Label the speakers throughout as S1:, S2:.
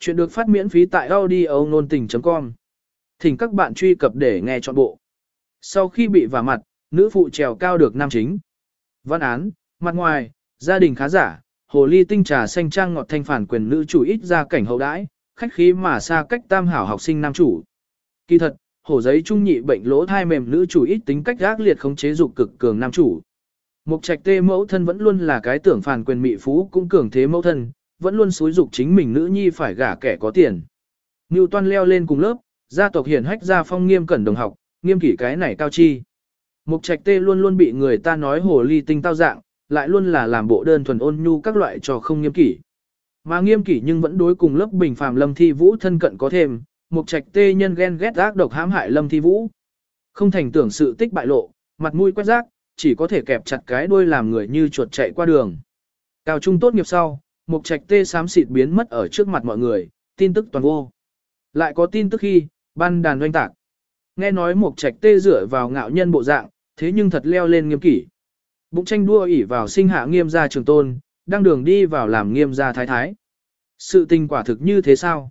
S1: Chuyện được phát miễn phí tại audio nôn tình.com. Thỉnh các bạn truy cập để nghe trọn bộ. Sau khi bị vả mặt, nữ phụ trèo cao được nam chính. Văn án, mặt ngoài, gia đình khá giả, hồ ly tinh trà xanh trang ngọt thanh phản quyền nữ chủ ít ra cảnh hậu đãi, khách khí mà xa cách tam hảo học sinh nam chủ. Kỳ thật, hổ giấy trung nhị bệnh lỗ thai mềm nữ chủ ít tính cách gác liệt không chế dục cực cường nam chủ. Mục trạch tê mẫu thân vẫn luôn là cái tưởng phản quyền mị phú cũng cường thế mẫu thân, vẫn luôn xúi dục chính mình nữ nhi phải gả kẻ có tiền. Ngưu toan leo lên cùng lớp, gia tộc hiển hách gia phong nghiêm cẩn đồng học, nghiêm kỷ cái này cao chi. Mục trạch tê luôn luôn bị người ta nói hồ ly tinh tao dạng, lại luôn là làm bộ đơn thuần ôn nhu các loại trò không nghiêm kỷ. Mà nghiêm kỷ nhưng vẫn đối cùng lớp bình phàm lâm thi vũ thân cận có thêm, mục trạch tê nhân ghen ghét ác độc hãm hại lâm thi vũ. Không thành tưởng sự tích bại lộ, mặt mũi quét rác, chỉ có thể kẹp chặt cái đuôi làm người như chuột chạy qua đường. Cao trung tốt nghiệp sau, Mục trạch tê xám xịt biến mất ở trước mặt mọi người, tin tức toàn vô. Lại có tin tức khi, ban đàn doanh tạc. Nghe nói mục trạch tê dựa vào ngạo nhân bộ dạng, thế nhưng thật leo lên nghiêm kỷ. Bụng tranh đua ỉ vào sinh hạ nghiêm gia trường tôn, đang đường đi vào làm nghiêm gia thái thái. Sự tình quả thực như thế sao?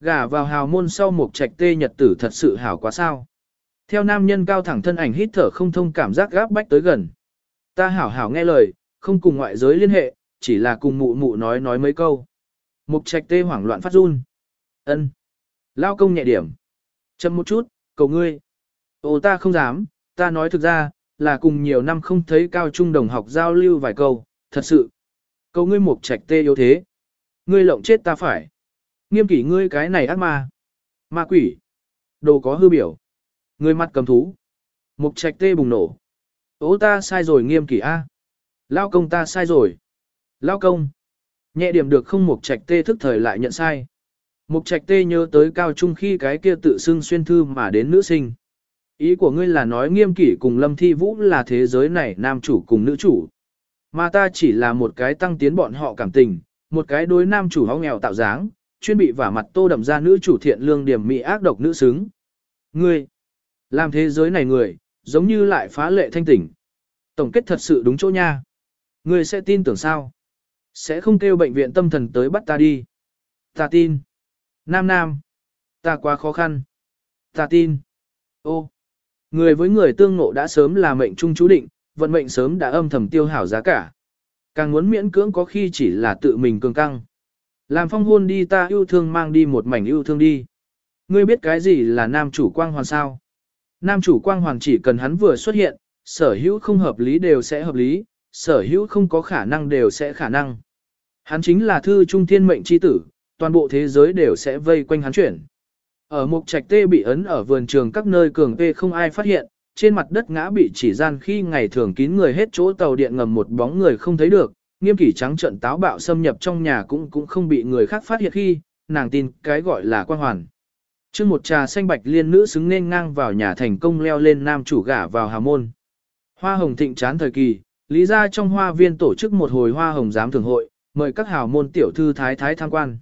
S1: Gả vào hào môn sau mục trạch tê nhật tử thật sự hảo quá sao? Theo nam nhân cao thẳng thân ảnh hít thở không thông cảm giác gáp bách tới gần. Ta hảo hảo nghe lời, không cùng ngoại giới liên hệ, chỉ là cùng mụ mụ nói nói mấy câu. Mục trạch tê hoảng loạn phát run. ân Lao công nhẹ điểm. Chậm một chút, cầu ngươi. Ồ ta không dám, ta nói thực ra, là cùng nhiều năm không thấy cao trung đồng học giao lưu vài câu, thật sự. Cầu ngươi mục trạch tê yếu thế. Ngươi lộng chết ta phải. Nghiêm kỷ ngươi cái này ác ma. Ma quỷ. Đồ có hư biểu. Ngươi mặt cầm thú. Mục trạch tê bùng nổ. ô ta sai rồi nghiêm kỷ A. Lao công ta sai rồi. Lao công. Nhẹ điểm được không mục trạch tê thức thời lại nhận sai. Mục trạch tê nhớ tới cao trung khi cái kia tự xưng xuyên thư mà đến nữ sinh. Ý của ngươi là nói nghiêm kỷ cùng lâm thi vũ là thế giới này nam chủ cùng nữ chủ. Mà ta chỉ là một cái tăng tiến bọn họ cảm tình, một cái đối nam chủ hóng nghèo tạo dáng, chuyên bị vả mặt tô đậm ra nữ chủ thiện lương điểm mỹ ác độc nữ xứng. Ngươi, làm thế giới này người, giống như lại phá lệ thanh tỉnh. Tổng kết thật sự đúng chỗ nha. Ngươi sẽ tin tưởng sao? Sẽ không kêu bệnh viện tâm thần tới bắt ta đi. Ta tin. Nam Nam. Ta quá khó khăn. Ta tin. Ô. Người với người tương ngộ đã sớm là mệnh trung chú định, vận mệnh sớm đã âm thầm tiêu hảo giá cả. Càng muốn miễn cưỡng có khi chỉ là tự mình cường căng. Làm phong hôn đi ta yêu thương mang đi một mảnh yêu thương đi. Ngươi biết cái gì là nam chủ quang hoàn sao? Nam chủ quang hoàn chỉ cần hắn vừa xuất hiện, sở hữu không hợp lý đều sẽ hợp lý, sở hữu không có khả năng đều sẽ khả năng. Hắn chính là thư trung thiên mệnh chi tử, toàn bộ thế giới đều sẽ vây quanh hắn chuyển. Ở mục trạch tê bị ấn ở vườn trường các nơi cường tê không ai phát hiện, trên mặt đất ngã bị chỉ gian khi ngày thường kín người hết chỗ tàu điện ngầm một bóng người không thấy được, nghiêm kỷ trắng trận táo bạo xâm nhập trong nhà cũng cũng không bị người khác phát hiện khi, nàng tin cái gọi là quan hoàn. Trước một trà xanh bạch liên nữ xứng nên ngang vào nhà thành công leo lên nam chủ gả vào hà môn. Hoa hồng thịnh chán thời kỳ, lý ra trong hoa viên tổ chức một hồi hoa hồng giám thường hội, mời các hào môn tiểu thư thái thái tham quan.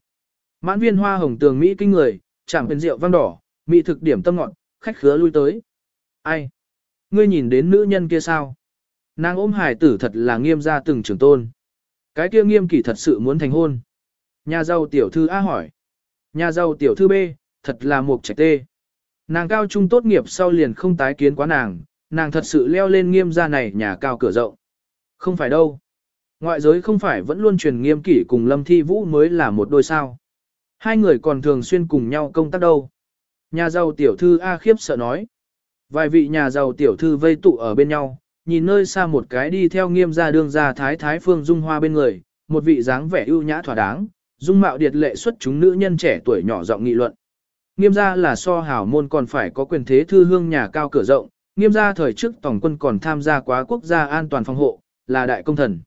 S1: Mãn viên hoa hồng tường Mỹ kinh người, chẳng bên rượu vang đỏ, Mỹ thực điểm tâm ngọn, khách khứa lui tới. Ai? Ngươi nhìn đến nữ nhân kia sao? Nàng ôm hải tử thật là nghiêm ra từng trưởng tôn. Cái kia nghiêm kỷ thật sự muốn thành hôn. Nhà giàu tiểu thư A hỏi. Nhà giàu tiểu thư B, thật là một trạch tê. Nàng cao trung tốt nghiệp sau liền không tái kiến quá nàng, nàng thật sự leo lên nghiêm gia này nhà cao cửa rộng. Không phải đâu. Ngoại giới không phải vẫn luôn truyền nghiêm kỷ cùng Lâm Thi Vũ mới là một đôi sao. Hai người còn thường xuyên cùng nhau công tác đâu. Nhà giàu tiểu thư A khiếp sợ nói. Vài vị nhà giàu tiểu thư vây tụ ở bên nhau, nhìn nơi xa một cái đi theo nghiêm gia đương gia thái thái phương dung hoa bên người, một vị dáng vẻ ưu nhã thỏa đáng, dung mạo điệt lệ xuất chúng nữ nhân trẻ tuổi nhỏ giọng nghị luận. Nghiêm gia là so hảo môn còn phải có quyền thế thư hương nhà cao cửa rộng, nghiêm gia thời trước tổng quân còn tham gia quá quốc gia an toàn phòng hộ, là đại công thần.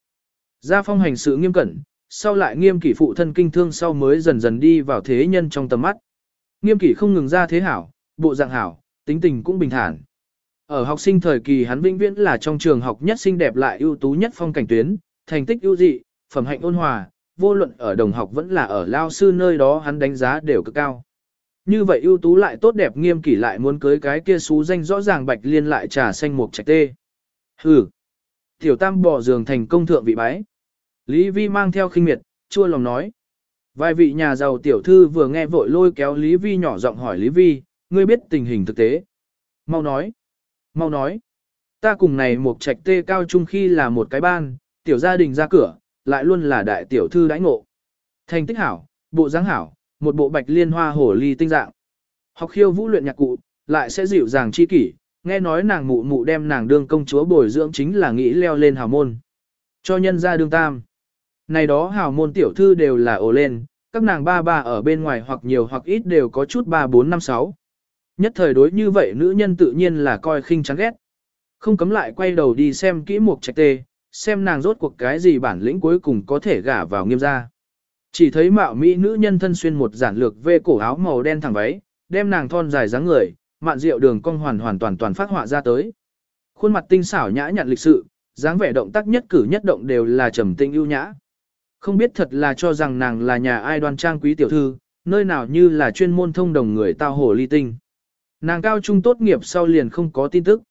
S1: Gia phong hành sự nghiêm cẩn, sau lại nghiêm kỷ phụ thân kinh thương sau mới dần dần đi vào thế nhân trong tầm mắt. Nghiêm kỷ không ngừng ra thế hảo, bộ dạng hảo, tính tình cũng bình thản. Ở học sinh thời kỳ hắn vĩnh viễn là trong trường học nhất xinh đẹp lại ưu tú nhất phong cảnh tuyến, thành tích ưu dị, phẩm hạnh ôn hòa, vô luận ở đồng học vẫn là ở lao sư nơi đó hắn đánh giá đều cực cao. Như vậy ưu tú lại tốt đẹp nghiêm kỷ lại muốn cưới cái kia xú danh rõ ràng bạch liên lại trà xanh mục trạch tê. Hừ. Tiểu tam bỏ giường thành công thượng vị bái. Lý Vi mang theo khinh miệt, chua lòng nói. Vài vị nhà giàu tiểu thư vừa nghe vội lôi kéo Lý Vi nhỏ giọng hỏi Lý Vi, ngươi biết tình hình thực tế. Mau nói, mau nói. Ta cùng này một trạch tê cao trung khi là một cái ban, tiểu gia đình ra cửa, lại luôn là đại tiểu thư đãi ngộ. Thành tích hảo, bộ dáng hảo, một bộ bạch liên hoa hổ ly tinh dạng. Học khiêu vũ luyện nhạc cụ, lại sẽ dịu dàng chi kỷ, nghe nói nàng mụ mụ đem nàng đương công chúa bồi dưỡng chính là nghĩ leo lên hào môn. Cho nhân ra đương tam. Này đó hào môn tiểu thư đều là ổ lên, các nàng ba ba ở bên ngoài hoặc nhiều hoặc ít đều có chút ba bốn năm sáu. Nhất thời đối như vậy nữ nhân tự nhiên là coi khinh chán ghét. Không cấm lại quay đầu đi xem kỹ một trạch tê, xem nàng rốt cuộc cái gì bản lĩnh cuối cùng có thể gả vào nghiêm gia. Chỉ thấy mạo mỹ nữ nhân thân xuyên một giản lược vê cổ áo màu đen thẳng váy, đem nàng thon dài dáng người, mạn rượu đường cong hoàn hoàn toàn toàn phát họa ra tới. Khuôn mặt tinh xảo nhã nhặn lịch sự, dáng vẻ động tác nhất cử nhất động đều là trầm tĩnh ưu nhã. Không biết thật là cho rằng nàng là nhà ai đoan trang quý tiểu thư, nơi nào như là chuyên môn thông đồng người tao hổ ly tinh. Nàng cao trung tốt nghiệp sau liền không có tin tức.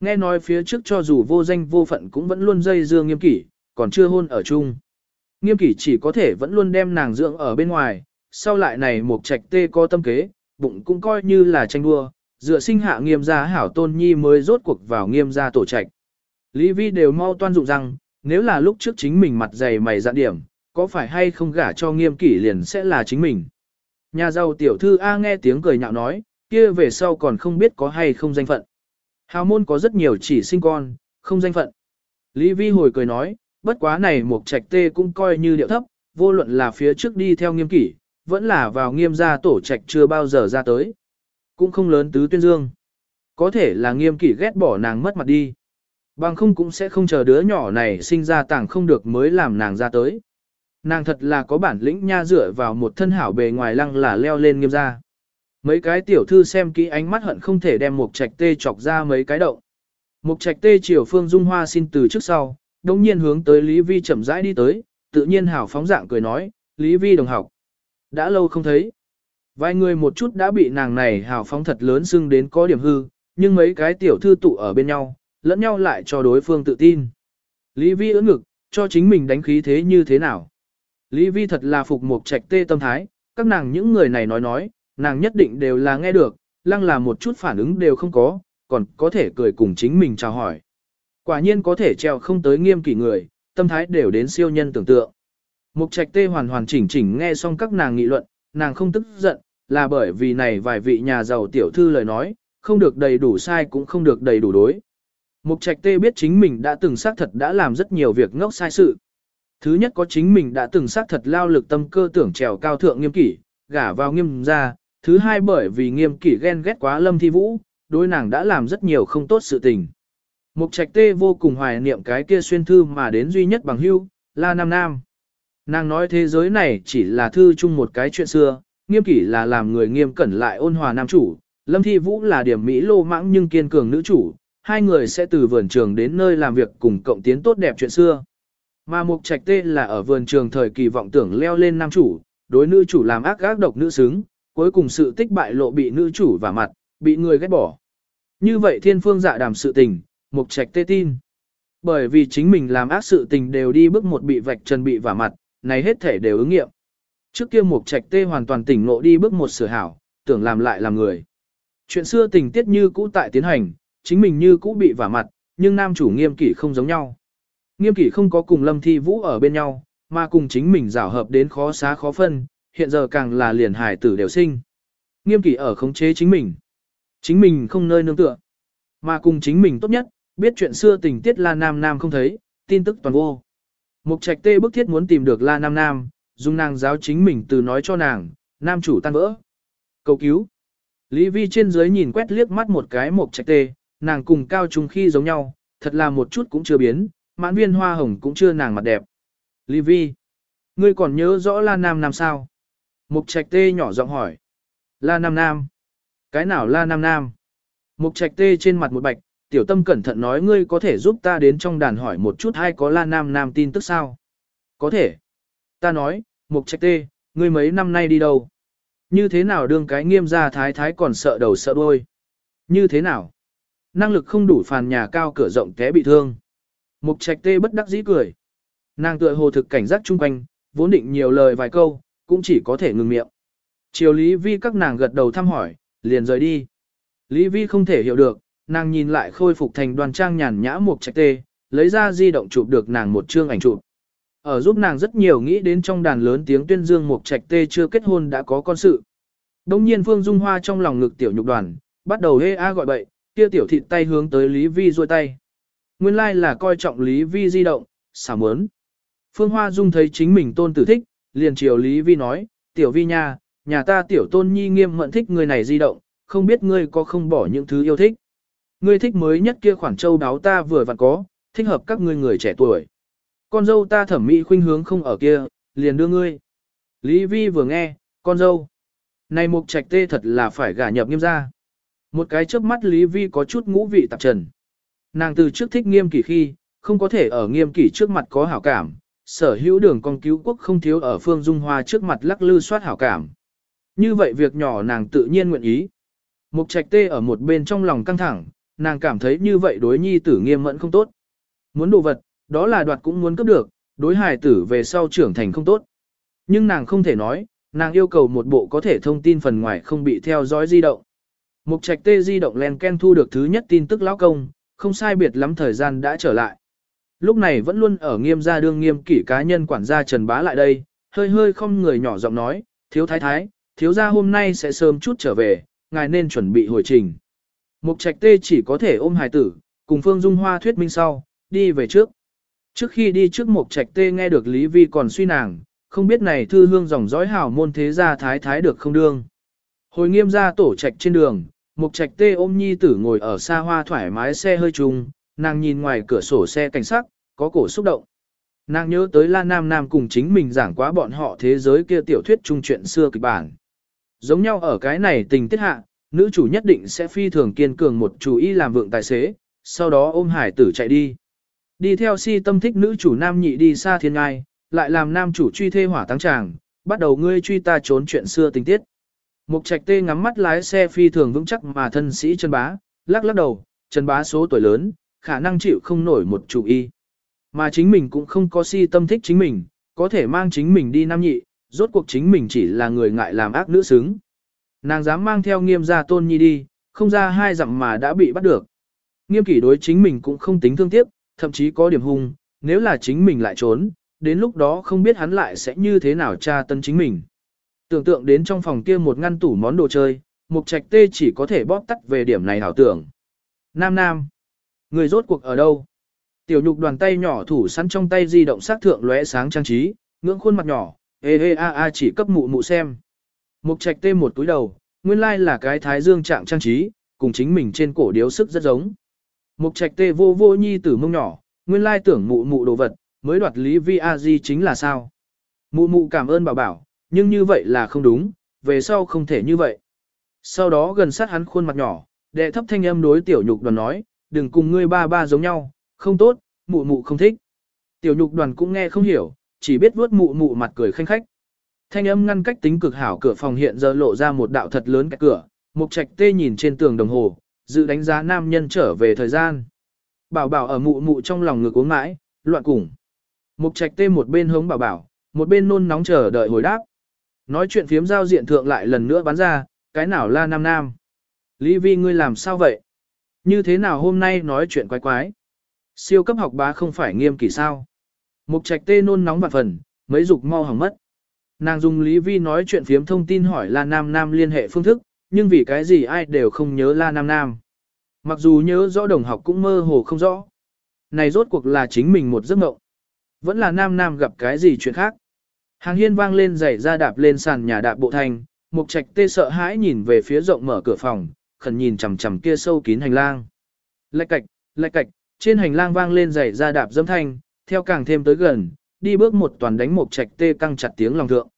S1: Nghe nói phía trước cho dù vô danh vô phận cũng vẫn luôn dây dưa nghiêm kỷ, còn chưa hôn ở chung. Nghiêm kỷ chỉ có thể vẫn luôn đem nàng dưỡng ở bên ngoài, sau lại này một trạch tê có tâm kế, bụng cũng coi như là tranh đua, dựa sinh hạ nghiêm gia hảo tôn nhi mới rốt cuộc vào nghiêm gia tổ trạch. Lý Vi đều mau toan dụng rằng, nếu là lúc trước chính mình mặt dày mày dạn điểm, có phải hay không gả cho nghiêm kỷ liền sẽ là chính mình. Nhà giàu tiểu thư A nghe tiếng cười nhạo nói, kia về sau còn không biết có hay không danh phận. Hào môn có rất nhiều chỉ sinh con, không danh phận. Lý Vi hồi cười nói, bất quá này một trạch tê cũng coi như điệu thấp, vô luận là phía trước đi theo nghiêm kỷ, vẫn là vào nghiêm gia tổ trạch chưa bao giờ ra tới. Cũng không lớn tứ tuyên dương. Có thể là nghiêm kỷ ghét bỏ nàng mất mặt đi. Bằng không cũng sẽ không chờ đứa nhỏ này sinh ra tàng không được mới làm nàng ra tới. Nàng thật là có bản lĩnh nha dựa vào một thân hảo bề ngoài lăng là leo lên nghiêm gia. Mấy cái tiểu thư xem kỹ ánh mắt hận không thể đem một trạch tê chọc ra mấy cái động. Một trạch tê chiều phương dung hoa xin từ trước sau, đồng nhiên hướng tới Lý Vi chậm rãi đi tới, tự nhiên hảo phóng dạng cười nói, Lý Vi đồng học. Đã lâu không thấy. Vài người một chút đã bị nàng này hảo phóng thật lớn xưng đến có điểm hư, nhưng mấy cái tiểu thư tụ ở bên nhau, lẫn nhau lại cho đối phương tự tin. Lý Vi ưỡn ngực, cho chính mình đánh khí thế như thế nào. Lý Vi thật là phục một trạch tê tâm thái, các nàng những người này nói nói, nàng nhất định đều là nghe được, lăng là một chút phản ứng đều không có, còn có thể cười cùng chính mình chào hỏi. Quả nhiên có thể treo không tới nghiêm kỷ người, tâm thái đều đến siêu nhân tưởng tượng. Mục trạch tê hoàn hoàn chỉnh chỉnh nghe xong các nàng nghị luận, nàng không tức giận, là bởi vì này vài vị nhà giàu tiểu thư lời nói, không được đầy đủ sai cũng không được đầy đủ đối. Mục trạch tê biết chính mình đã từng xác thật đã làm rất nhiều việc ngốc sai sự. Thứ nhất có chính mình đã từng xác thật lao lực tâm cơ tưởng trèo cao thượng nghiêm kỷ, gả vào nghiêm ra, thứ hai bởi vì nghiêm kỷ ghen ghét quá lâm thi vũ, đối nàng đã làm rất nhiều không tốt sự tình. Mục trạch tê vô cùng hoài niệm cái kia xuyên thư mà đến duy nhất bằng hưu, là nam nam. Nàng nói thế giới này chỉ là thư chung một cái chuyện xưa, nghiêm kỷ là làm người nghiêm cẩn lại ôn hòa nam chủ, lâm thi vũ là điểm mỹ lô mãng nhưng kiên cường nữ chủ, hai người sẽ từ vườn trường đến nơi làm việc cùng cộng tiến tốt đẹp chuyện xưa. Mà mục trạch tê là ở vườn trường thời kỳ vọng tưởng leo lên nam chủ, đối nữ chủ làm ác gác độc nữ xứng, cuối cùng sự tích bại lộ bị nữ chủ và mặt, bị người ghét bỏ. Như vậy thiên phương dạ đàm sự tình, mục trạch tê tin. Bởi vì chính mình làm ác sự tình đều đi bước một bị vạch trần bị vả mặt, này hết thể đều ứng nghiệm. Trước kia mục trạch tê hoàn toàn tỉnh ngộ đi bước một sửa hảo, tưởng làm lại làm người. Chuyện xưa tình tiết như cũ tại tiến hành, chính mình như cũ bị vả mặt, nhưng nam chủ nghiêm kỷ không giống nhau. Nghiêm kỷ không có cùng lâm thi vũ ở bên nhau, mà cùng chính mình rảo hợp đến khó xá khó phân, hiện giờ càng là liền hải tử đều sinh. Nghiêm kỷ ở khống chế chính mình. Chính mình không nơi nương tựa. Mà cùng chính mình tốt nhất, biết chuyện xưa tình tiết là Nam Nam không thấy, tin tức toàn vô. Mục trạch tê bức thiết muốn tìm được La Nam Nam, dùng nàng giáo chính mình từ nói cho nàng, nam chủ tan vỡ. Cầu cứu. Lý Vi trên dưới nhìn quét liếc mắt một cái mục trạch tê, nàng cùng cao trùng khi giống nhau, thật là một chút cũng chưa biến, mãn viên hoa hồng cũng chưa nàng mặt đẹp. Lý Vi. Ngươi còn nhớ rõ La Nam Nam sao? Mục trạch tê nhỏ giọng hỏi. La Nam Nam. Cái nào La Nam Nam? Mục trạch tê trên mặt một bạch, tiểu tâm cẩn thận nói ngươi có thể giúp ta đến trong đàn hỏi một chút hay có La Nam Nam tin tức sao? Có thể. Ta nói, mục trạch tê, ngươi mấy năm nay đi đâu? Như thế nào đương cái nghiêm gia thái thái còn sợ đầu sợ đuôi? Như thế nào? Năng lực không đủ phàn nhà cao cửa rộng té bị thương. Mục trạch tê bất đắc dĩ cười. Nàng tựa hồ thực cảnh giác chung quanh, vốn định nhiều lời vài câu, cũng chỉ có thể ngừng miệng. Chiều Lý Vi các nàng gật đầu thăm hỏi, liền rời đi. Lý Vi không thể hiểu được, nàng nhìn lại khôi phục thành đoàn trang nhàn nhã một trạch tê, lấy ra di động chụp được nàng một chương ảnh chụp. Ở giúp nàng rất nhiều nghĩ đến trong đàn lớn tiếng tuyên dương một trạch tê chưa kết hôn đã có con sự. Đông nhiên Phương Dung Hoa trong lòng ngực tiểu nhục đoàn, bắt đầu hê a gọi bậy, kia tiểu thịt tay hướng tới Lý Vi ruôi tay. Nguyên lai like là coi trọng Lý Vi di động, xả mớn. Phương Hoa Dung thấy chính mình tôn tử thích, liền chiều Lý Vi nói, tiểu Vi nha, nhà ta tiểu tôn nhi nghiêm mận thích người này di động, không biết ngươi có không bỏ những thứ yêu thích. Ngươi thích mới nhất kia khoản châu đáo ta vừa vặn có, thích hợp các ngươi người trẻ tuổi. Con dâu ta thẩm mỹ khuynh hướng không ở kia, liền đưa ngươi. Lý Vi vừa nghe, con dâu. Này mục trạch tê thật là phải gả nhập nghiêm gia. Một cái chớp mắt Lý Vi có chút ngũ vị tạp trần. Nàng từ trước thích nghiêm kỷ khi, không có thể ở nghiêm kỷ trước mặt có hảo cảm, sở hữu đường con cứu quốc không thiếu ở phương dung hoa trước mặt lắc lư soát hảo cảm. Như vậy việc nhỏ nàng tự nhiên nguyện ý. Mục trạch tê ở một bên trong lòng căng thẳng, nàng cảm thấy như vậy đối nhi tử nghiêm mẫn không tốt. Muốn đồ vật, đó là đoạt cũng muốn cướp được, đối hài tử về sau trưởng thành không tốt. Nhưng nàng không thể nói, nàng yêu cầu một bộ có thể thông tin phần ngoài không bị theo dõi di động. Mục trạch tê di động len ken thu được thứ nhất tin tức lão công, không sai biệt lắm thời gian đã trở lại. Lúc này vẫn luôn ở nghiêm gia đương nghiêm kỷ cá nhân quản gia Trần Bá lại đây, hơi hơi không người nhỏ giọng nói, thiếu thái thái, thiếu gia hôm nay sẽ sớm chút trở về, ngài nên chuẩn bị hồi trình. Mục trạch tê chỉ có thể ôm hài tử, cùng Phương Dung Hoa thuyết minh sau, đi về trước. Trước khi đi trước mục trạch tê nghe được Lý Vi còn suy nàng, không biết này thư hương dòng dõi hảo môn thế gia thái thái được không đương. Hồi nghiêm ra tổ trạch trên đường, mục trạch tê ôm nhi tử ngồi ở xa hoa thoải mái xe hơi trùng, nàng nhìn ngoài cửa sổ xe cảnh sắc, có cổ xúc động. Nàng nhớ tới La Nam Nam cùng chính mình giảng quá bọn họ thế giới kia tiểu thuyết trung chuyện xưa kịch bản. Giống nhau ở cái này tình tiết hạ, nữ chủ nhất định sẽ phi thường kiên cường một chủ y làm vượng tài xế, sau đó ôm hải tử chạy đi. Đi theo si tâm thích nữ chủ nam nhị đi xa thiên ngai, lại làm nam chủ truy thê hỏa tăng tràng, bắt đầu ngươi truy ta trốn chuyện xưa tình tiết. Mục trạch tê ngắm mắt lái xe phi thường vững chắc mà thân sĩ chân bá, lắc lắc đầu, chân bá số tuổi lớn, khả năng chịu không nổi một chủ y. Mà chính mình cũng không có si tâm thích chính mình, có thể mang chính mình đi nam nhị, rốt cuộc chính mình chỉ là người ngại làm ác nữ xứng. Nàng dám mang theo nghiêm gia tôn nhi đi, không ra hai dặm mà đã bị bắt được. Nghiêm kỷ đối chính mình cũng không tính thương tiếc, thậm chí có điểm hung, nếu là chính mình lại trốn, đến lúc đó không biết hắn lại sẽ như thế nào tra tân chính mình. Tưởng tượng đến trong phòng kia một ngăn tủ món đồ chơi, mục trạch tê chỉ có thể bóp tắt về điểm này hảo tưởng. Nam Nam, người rốt cuộc ở đâu? Tiểu nhục đoàn tay nhỏ thủ sẵn trong tay di động sát thượng lóe sáng trang trí, ngưỡng khuôn mặt nhỏ, ê ê a a chỉ cấp mụ mụ xem. Mục trạch tê một túi đầu, nguyên lai là cái thái dương trạng trang trí, cùng chính mình trên cổ điếu sức rất giống. Mục trạch tê vô vô nhi tử mông nhỏ, nguyên lai tưởng mụ mụ đồ vật, mới đoạt lý vi a di chính là sao. Mụ mụ cảm ơn bảo bảo, nhưng như vậy là không đúng, về sau không thể như vậy. Sau đó gần sát hắn khuôn mặt nhỏ, đệ thấp thanh âm đối tiểu nhục đoàn nói, đừng cùng ngươi ba ba giống nhau, không tốt, mụ mụ không thích. Tiểu nhục đoàn cũng nghe không hiểu, chỉ biết vuốt mụ mụ mặt cười khanh khách. Thanh âm ngăn cách tính cực hảo cửa phòng hiện giờ lộ ra một đạo thật lớn cái cửa, mục trạch tê nhìn trên tường đồng hồ, dự đánh giá nam nhân trở về thời gian. Bảo bảo ở mụ mụ trong lòng ngực uống mãi, loạn cùng. Mục trạch tê một bên hống bảo bảo, một bên nôn nóng chờ đợi hồi đáp. Nói chuyện phiếm giao diện thượng lại lần nữa bắn ra, cái nào la nam nam. Lý vi ngươi làm sao vậy? Như thế nào hôm nay nói chuyện quái quái? Siêu cấp học bá không phải nghiêm kỳ sao? Mục trạch tê nôn nóng vạn phần, mấy dục mau hỏng mất. Nàng dùng Lý Vi nói chuyện phiếm thông tin hỏi La Nam Nam liên hệ phương thức, nhưng vì cái gì ai đều không nhớ La Nam Nam. Mặc dù nhớ rõ đồng học cũng mơ hồ không rõ. Này rốt cuộc là chính mình một giấc mộng. Vẫn là Nam Nam gặp cái gì chuyện khác. Hàng hiên vang lên giày ra đạp lên sàn nhà đạp bộ thành, mục trạch tê sợ hãi nhìn về phía rộng mở cửa phòng, khẩn nhìn chằm chằm kia sâu kín hành lang. Lạch cạch, lạch cạch, trên hành lang vang lên giày ra đạp dâm thanh, theo càng thêm tới gần, đi bước một toàn đánh mục trạch tê căng chặt tiếng lòng thượng.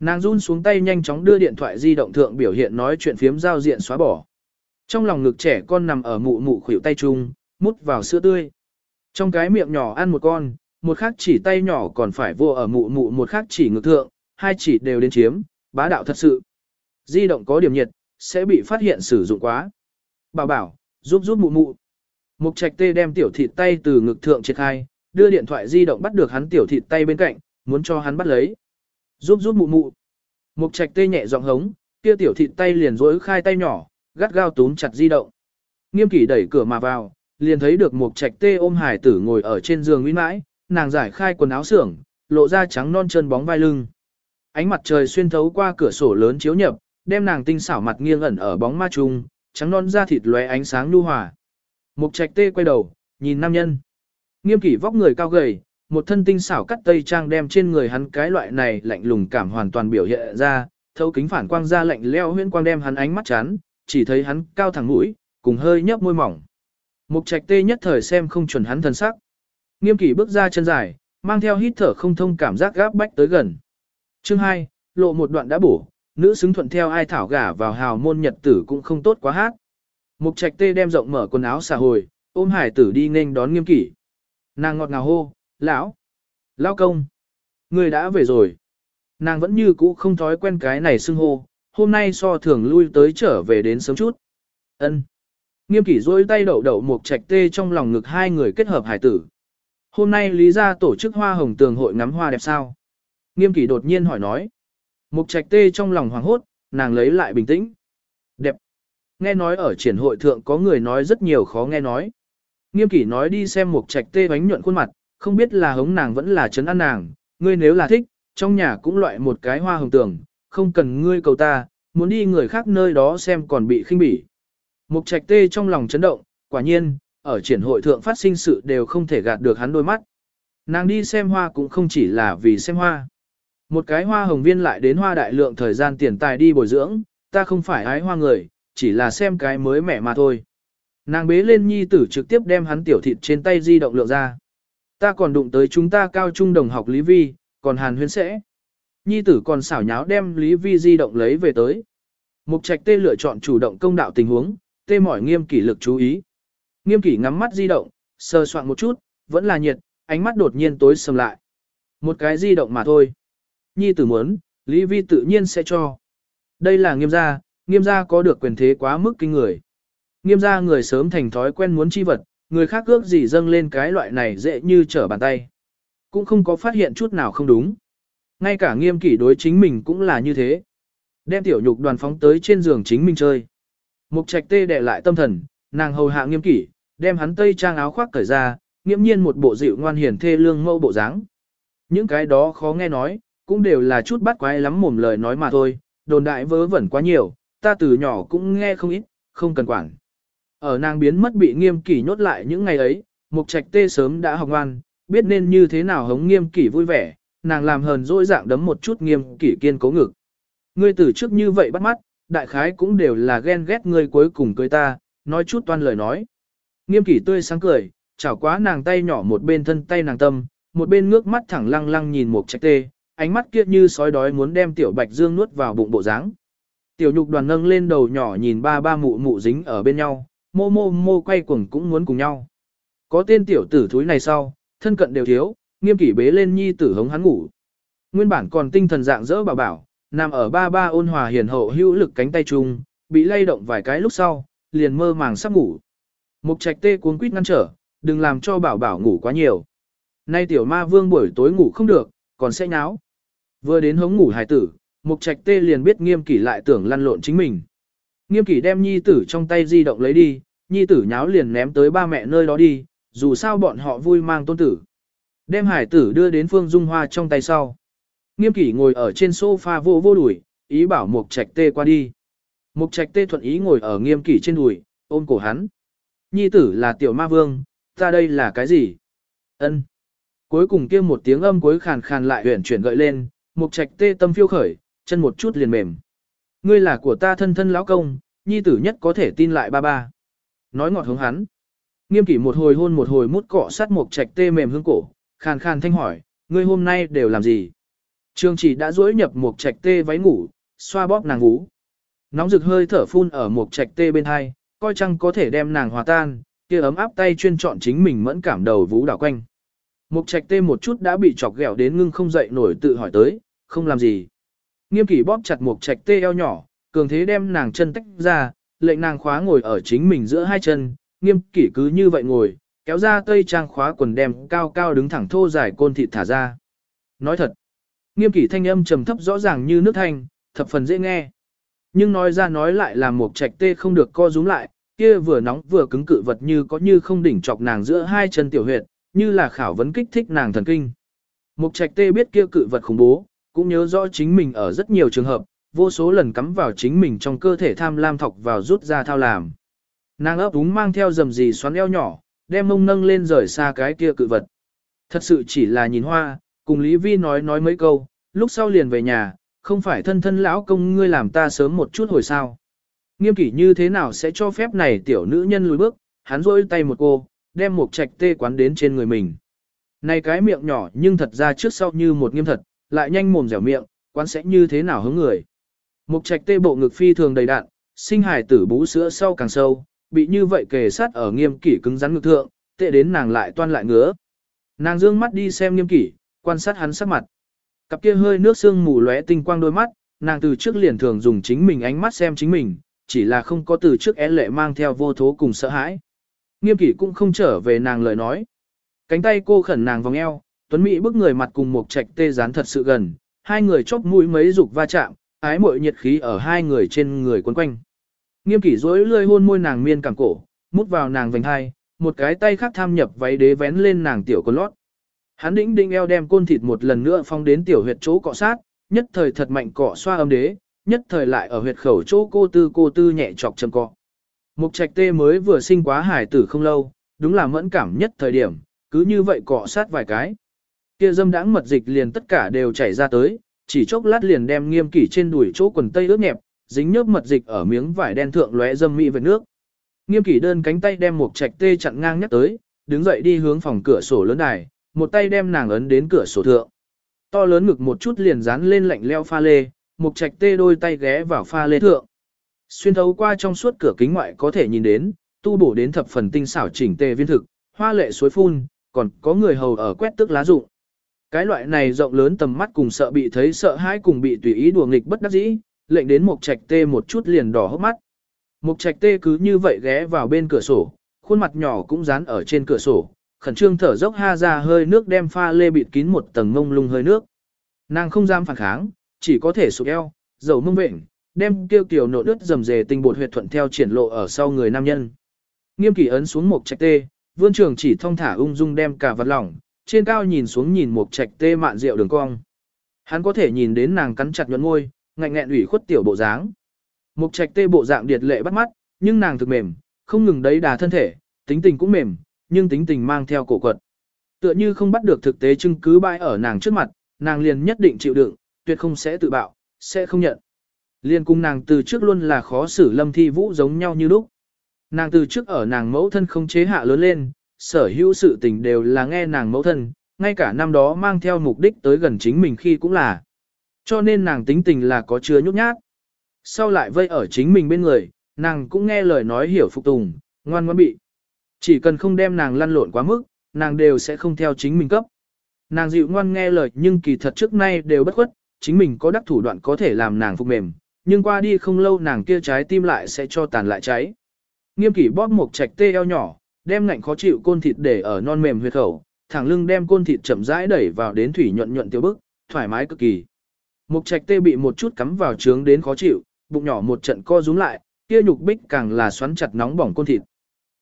S1: Nàng run xuống tay nhanh chóng đưa điện thoại di động thượng biểu hiện nói chuyện phiếm giao diện xóa bỏ. Trong lòng ngực trẻ con nằm ở mụ mụ khuỷu tay chung, mút vào sữa tươi. Trong cái miệng nhỏ ăn một con, một khác chỉ tay nhỏ còn phải vô ở mụ mụ một khác chỉ ngực thượng, hai chỉ đều đến chiếm, bá đạo thật sự. Di động có điểm nhiệt, sẽ bị phát hiện sử dụng quá. Bảo bảo, giúp giúp mụ mụ. Mục trạch tê đem tiểu thịt tay từ ngực thượng triệt khai, đưa điện thoại di động bắt được hắn tiểu thịt tay bên cạnh, muốn cho hắn bắt lấy. Giúp giúp mụ mụ. Mục trạch tê nhẹ giọng hống, kia tiểu thịt tay liền rối khai tay nhỏ, gắt gao túm chặt di động. Nghiêm kỷ đẩy cửa mà vào, liền thấy được mục trạch tê ôm hải tử ngồi ở trên giường uy mãi, nàng giải khai quần áo xưởng, lộ ra trắng non chân bóng vai lưng. Ánh mặt trời xuyên thấu qua cửa sổ lớn chiếu nhập, đem nàng tinh xảo mặt nghiêng ẩn ở bóng ma trung, trắng non da thịt lóe ánh sáng nhu hòa. Mục trạch tê quay đầu, nhìn nam nhân. Nghiêm kỷ vóc người cao gầy, một thân tinh xảo cắt tây trang đem trên người hắn cái loại này lạnh lùng cảm hoàn toàn biểu hiện ra, thấu kính phản quang ra lạnh leo huyễn quang đem hắn ánh mắt chán, chỉ thấy hắn cao thẳng mũi, cùng hơi nhấp môi mỏng. Mục trạch tê nhất thời xem không chuẩn hắn thần sắc. Nghiêm kỷ bước ra chân dài, mang theo hít thở không thông cảm giác gáp bách tới gần. Chương 2, lộ một đoạn đã bổ, nữ xứng thuận theo ai thảo gả vào hào môn nhật tử cũng không tốt quá hát. Mục trạch tê đem rộng mở quần áo xà hồi, ôm hải tử đi nên đón nghiêm kỷ. Nàng ngọt ngào hô, lão, lão công, người đã về rồi. Nàng vẫn như cũ không thói quen cái này xưng hô, hôm nay so thường lui tới trở về đến sớm chút. Ân. Nghiêm kỷ rôi tay đậu đậu một trạch tê trong lòng ngực hai người kết hợp hải tử. Hôm nay Lý gia tổ chức hoa hồng tường hội ngắm hoa đẹp sao? Nghiêm kỷ đột nhiên hỏi nói. Mục trạch tê trong lòng hoảng hốt, nàng lấy lại bình tĩnh. Đẹp. Nghe nói ở triển hội thượng có người nói rất nhiều khó nghe nói. Nghiêm kỷ nói đi xem mục trạch tê bánh nhuận khuôn mặt, không biết là hống nàng vẫn là chấn an nàng. Ngươi nếu là thích, trong nhà cũng loại một cái hoa hồng tường, không cần ngươi cầu ta, muốn đi người khác nơi đó xem còn bị khinh bỉ. Mục trạch tê trong lòng chấn động, quả nhiên, ở triển hội thượng phát sinh sự đều không thể gạt được hắn đôi mắt. Nàng đi xem hoa cũng không chỉ là vì xem hoa. Một cái hoa hồng viên lại đến hoa đại lượng thời gian tiền tài đi bồi dưỡng, ta không phải ái hoa người, chỉ là xem cái mới mẻ mà thôi. Nàng bế lên nhi tử trực tiếp đem hắn tiểu thịt trên tay di động lượng ra. Ta còn đụng tới chúng ta cao trung đồng học Lý Vi, còn hàn huyên sẽ. Nhi tử còn xảo nháo đem Lý Vi di động lấy về tới. Mục trạch tê lựa chọn chủ động công đạo tình huống, tê mỏi nghiêm kỷ lực chú ý. Nghiêm kỷ ngắm mắt di động, sơ soạn một chút, vẫn là nhiệt, ánh mắt đột nhiên tối sầm lại. Một cái di động mà thôi. Nhi tử muốn, Lý Vi tự nhiên sẽ cho. Đây là nghiêm gia, nghiêm gia có được quyền thế quá mức kinh người. Nghiêm gia người sớm thành thói quen muốn chi vật, người khác ước gì dâng lên cái loại này dễ như trở bàn tay. Cũng không có phát hiện chút nào không đúng. Ngay cả nghiêm kỷ đối chính mình cũng là như thế. Đem tiểu nhục đoàn phóng tới trên giường chính mình chơi. Mục trạch tê đè lại tâm thần, nàng hầu hạ nghiêm kỷ, đem hắn tây trang áo khoác cởi ra, nghiễm nhiên một bộ dịu ngoan hiền thê lương mẫu bộ dáng. Những cái đó khó nghe nói, cũng đều là chút bắt quái lắm mồm lời nói mà thôi, đồn đại vớ vẩn quá nhiều, ta từ nhỏ cũng nghe không ít, không cần quản. Ở nàng biến mất bị nghiêm kỷ nhốt lại những ngày ấy, mục trạch tê sớm đã học ngoan, biết nên như thế nào hống nghiêm kỷ vui vẻ, nàng làm hờn dỗi dạng đấm một chút nghiêm kỷ kiên cố ngực. Ngươi từ trước như vậy bắt mắt, đại khái cũng đều là ghen ghét ngươi cuối cùng cưới ta, nói chút toan lời nói. Nghiêm kỷ tươi sáng cười, chảo quá nàng tay nhỏ một bên thân tay nàng tâm, một bên ngước mắt thẳng lăng lăng nhìn một trạch tê, ánh mắt kia như sói đói muốn đem tiểu bạch dương nuốt vào bụng bộ dáng. Tiểu nhục đoàn nâng lên đầu nhỏ nhìn ba ba mụ mụ dính ở bên nhau, mô mô mô quay cuồng cũng muốn cùng nhau. Có tên tiểu tử thúi này sau, thân cận đều thiếu, nghiêm kỷ bế lên nhi tử hống hắn ngủ. Nguyên bản còn tinh thần dạng dỡ bảo bảo, nằm ở ba ba ôn hòa hiền hậu hữu lực cánh tay chung, bị lay động vài cái lúc sau, liền mơ màng sắp ngủ. Mục trạch tê cuống quýt ngăn trở, đừng làm cho bảo bảo ngủ quá nhiều. Nay tiểu ma vương buổi tối ngủ không được, còn sẽ nháo. Vừa đến hống ngủ hài tử, mục trạch tê liền biết nghiêm kỷ lại tưởng lăn lộn chính mình. Nghiêm kỷ đem nhi tử trong tay di động lấy đi, nhi tử nháo liền ném tới ba mẹ nơi đó đi, dù sao bọn họ vui mang tôn tử. Đem hải tử đưa đến phương dung hoa trong tay sau. Nghiêm kỷ ngồi ở trên sofa vô vô đuổi, ý bảo mục trạch tê qua đi. Mục trạch tê thuận ý ngồi ở nghiêm kỷ trên đùi, ôm cổ hắn. Nhi tử là tiểu ma vương, ta đây là cái gì? Ân. Cuối cùng kia một tiếng âm cuối khàn khàn lại huyển chuyển gợi lên, mục trạch tê tâm phiêu khởi, chân một chút liền mềm. Ngươi là của ta thân thân lão công, nhi tử nhất có thể tin lại ba ba. Nói ngọt hướng hắn. Nghiêm kỷ một hồi hôn một hồi mút cọ sát một trạch tê mềm hương cổ, khàn khàn thanh hỏi, ngươi hôm nay đều làm gì? Trương chỉ đã duỗi nhập một trạch tê váy ngủ, xoa bóp nàng vú. Nóng rực hơi thở phun ở một trạch tê bên hai, coi chăng có thể đem nàng hòa tan, kia ấm áp tay chuyên chọn chính mình mẫn cảm đầu vú đảo quanh. Một trạch tê một chút đã bị chọc ghẹo đến ngưng không dậy nổi tự hỏi tới, không làm gì. Nghiêm kỷ bóp chặt một trạch tê eo nhỏ, cường thế đem nàng chân tách ra, lệnh nàng khóa ngồi ở chính mình giữa hai chân, nghiêm kỷ cứ như vậy ngồi, kéo ra tây trang khóa quần đem cao cao đứng thẳng thô dài côn thịt thả ra. Nói thật, nghiêm kỷ thanh âm trầm thấp rõ ràng như nước thanh, thập phần dễ nghe. Nhưng nói ra nói lại là một trạch tê không được co rúm lại, kia vừa nóng vừa cứng cự vật như có như không đỉnh chọc nàng giữa hai chân tiểu huyệt, như là khảo vấn kích thích nàng thần kinh. Mục trạch tê biết kia cự vật khủng bố, cũng nhớ rõ chính mình ở rất nhiều trường hợp, vô số lần cắm vào chính mình trong cơ thể tham lam thọc vào rút ra thao làm. Nàng ấp úng mang theo dầm gì xoắn eo nhỏ, đem mông nâng lên rời xa cái kia cự vật. Thật sự chỉ là nhìn hoa, cùng Lý Vi nói nói mấy câu, lúc sau liền về nhà, không phải thân thân lão công ngươi làm ta sớm một chút hồi sao. Nghiêm kỷ như thế nào sẽ cho phép này tiểu nữ nhân lùi bước, hắn rôi tay một cô, đem một trạch tê quán đến trên người mình. Này cái miệng nhỏ nhưng thật ra trước sau như một nghiêm thật, lại nhanh mồm dẻo miệng, quán sẽ như thế nào hứng người. mục trạch tê bộ ngực phi thường đầy đạn, sinh hài tử bú sữa sau càng sâu, bị như vậy kề sát ở nghiêm kỷ cứng rắn ngực thượng, tệ đến nàng lại toan lại ngứa. Nàng dương mắt đi xem nghiêm kỷ, quan sát hắn sắc mặt. Cặp kia hơi nước sương mù lóe tinh quang đôi mắt, nàng từ trước liền thường dùng chính mình ánh mắt xem chính mình, chỉ là không có từ trước é lệ mang theo vô thố cùng sợ hãi. Nghiêm kỷ cũng không trở về nàng lời nói. Cánh tay cô khẩn nàng vòng eo, Tuấn Mỹ bức người mặt cùng một trạch tê dán thật sự gần, hai người chóp mũi mấy dục va chạm, ái muội nhiệt khí ở hai người trên người quấn quanh. Nghiêm kỷ dối lươi hôn môi nàng miên cẳng cổ, mút vào nàng vành hai, một cái tay khác tham nhập váy đế vén lên nàng tiểu con lót. Hắn đĩnh đĩnh eo đem côn thịt một lần nữa phong đến tiểu huyệt chỗ cọ sát, nhất thời thật mạnh cọ xoa âm đế, nhất thời lại ở huyệt khẩu chỗ cô tư cô tư nhẹ chọc châm cọ. Mục trạch tê mới vừa sinh quá hải tử không lâu, đúng là mẫn cảm nhất thời điểm, cứ như vậy cọ sát vài cái. Kia dâm đãng mật dịch liền tất cả đều chảy ra tới, chỉ chốc lát liền đem nghiêm kỷ trên đùi chỗ quần tây ướt nhẹp, dính nhớp mật dịch ở miếng vải đen thượng lóe dâm mỹ về nước. Nghiêm kỷ đơn cánh tay đem một trạch tê chặn ngang nhắc tới, đứng dậy đi hướng phòng cửa sổ lớn đài, một tay đem nàng ấn đến cửa sổ thượng. To lớn ngực một chút liền dán lên lạnh leo pha lê, một trạch tê đôi tay ghé vào pha lê thượng. Xuyên thấu qua trong suốt cửa kính ngoại có thể nhìn đến, tu bổ đến thập phần tinh xảo chỉnh tề viên thực, hoa lệ suối phun, còn có người hầu ở quét tức lá rụng. Cái loại này rộng lớn tầm mắt cùng sợ bị thấy sợ hãi cùng bị tùy ý đùa nghịch bất đắc dĩ, lệnh đến một trạch tê một chút liền đỏ hốc mắt. Một trạch tê cứ như vậy ghé vào bên cửa sổ, khuôn mặt nhỏ cũng dán ở trên cửa sổ, khẩn trương thở dốc ha ra hơi nước đem pha lê bịt kín một tầng ngông lung hơi nước. Nàng không dám phản kháng, chỉ có thể sụp eo, dầu mông bệnh, đem kêu kiều nổ đứt dầm dề tinh bột huyệt thuận theo triển lộ ở sau người nam nhân. Nghiêm kỷ ấn xuống một trạch tê, vươn trường chỉ thông thả ung dung đem cả vật lỏng, trên cao nhìn xuống nhìn một trạch tê mạn rượu đường cong. Hắn có thể nhìn đến nàng cắn chặt nhuận môi, ngạnh nghẹn ủy khuất tiểu bộ dáng. Một trạch tê bộ dạng điệt lệ bắt mắt, nhưng nàng thực mềm, không ngừng đấy đà thân thể, tính tình cũng mềm, nhưng tính tình mang theo cổ quật. Tựa như không bắt được thực tế chứng cứ bãi ở nàng trước mặt, nàng liền nhất định chịu đựng, tuyệt không sẽ tự bạo, sẽ không nhận. Liên cung nàng từ trước luôn là khó xử lâm thi vũ giống nhau như lúc. Nàng từ trước ở nàng mẫu thân không chế hạ lớn lên, sở hữu sự tình đều là nghe nàng mẫu thân, ngay cả năm đó mang theo mục đích tới gần chính mình khi cũng là. Cho nên nàng tính tình là có chứa nhút nhát. Sau lại vây ở chính mình bên người, nàng cũng nghe lời nói hiểu phục tùng, ngoan ngoãn bị. Chỉ cần không đem nàng lăn lộn quá mức, nàng đều sẽ không theo chính mình cấp. Nàng dịu ngoan nghe lời nhưng kỳ thật trước nay đều bất khuất, chính mình có đắc thủ đoạn có thể làm nàng phục mềm, nhưng qua đi không lâu nàng kia trái tim lại sẽ cho tàn lại cháy. Nghiêm kỷ bóp một trạch tê eo nhỏ, đem ngạnh khó chịu côn thịt để ở non mềm huyệt khẩu, thẳng lưng đem côn thịt chậm rãi đẩy vào đến thủy nhuận nhuận tiêu bức, thoải mái cực kỳ. Mục trạch tê bị một chút cắm vào trướng đến khó chịu, bụng nhỏ một trận co rúm lại, kia nhục bích càng là xoắn chặt nóng bỏng côn thịt.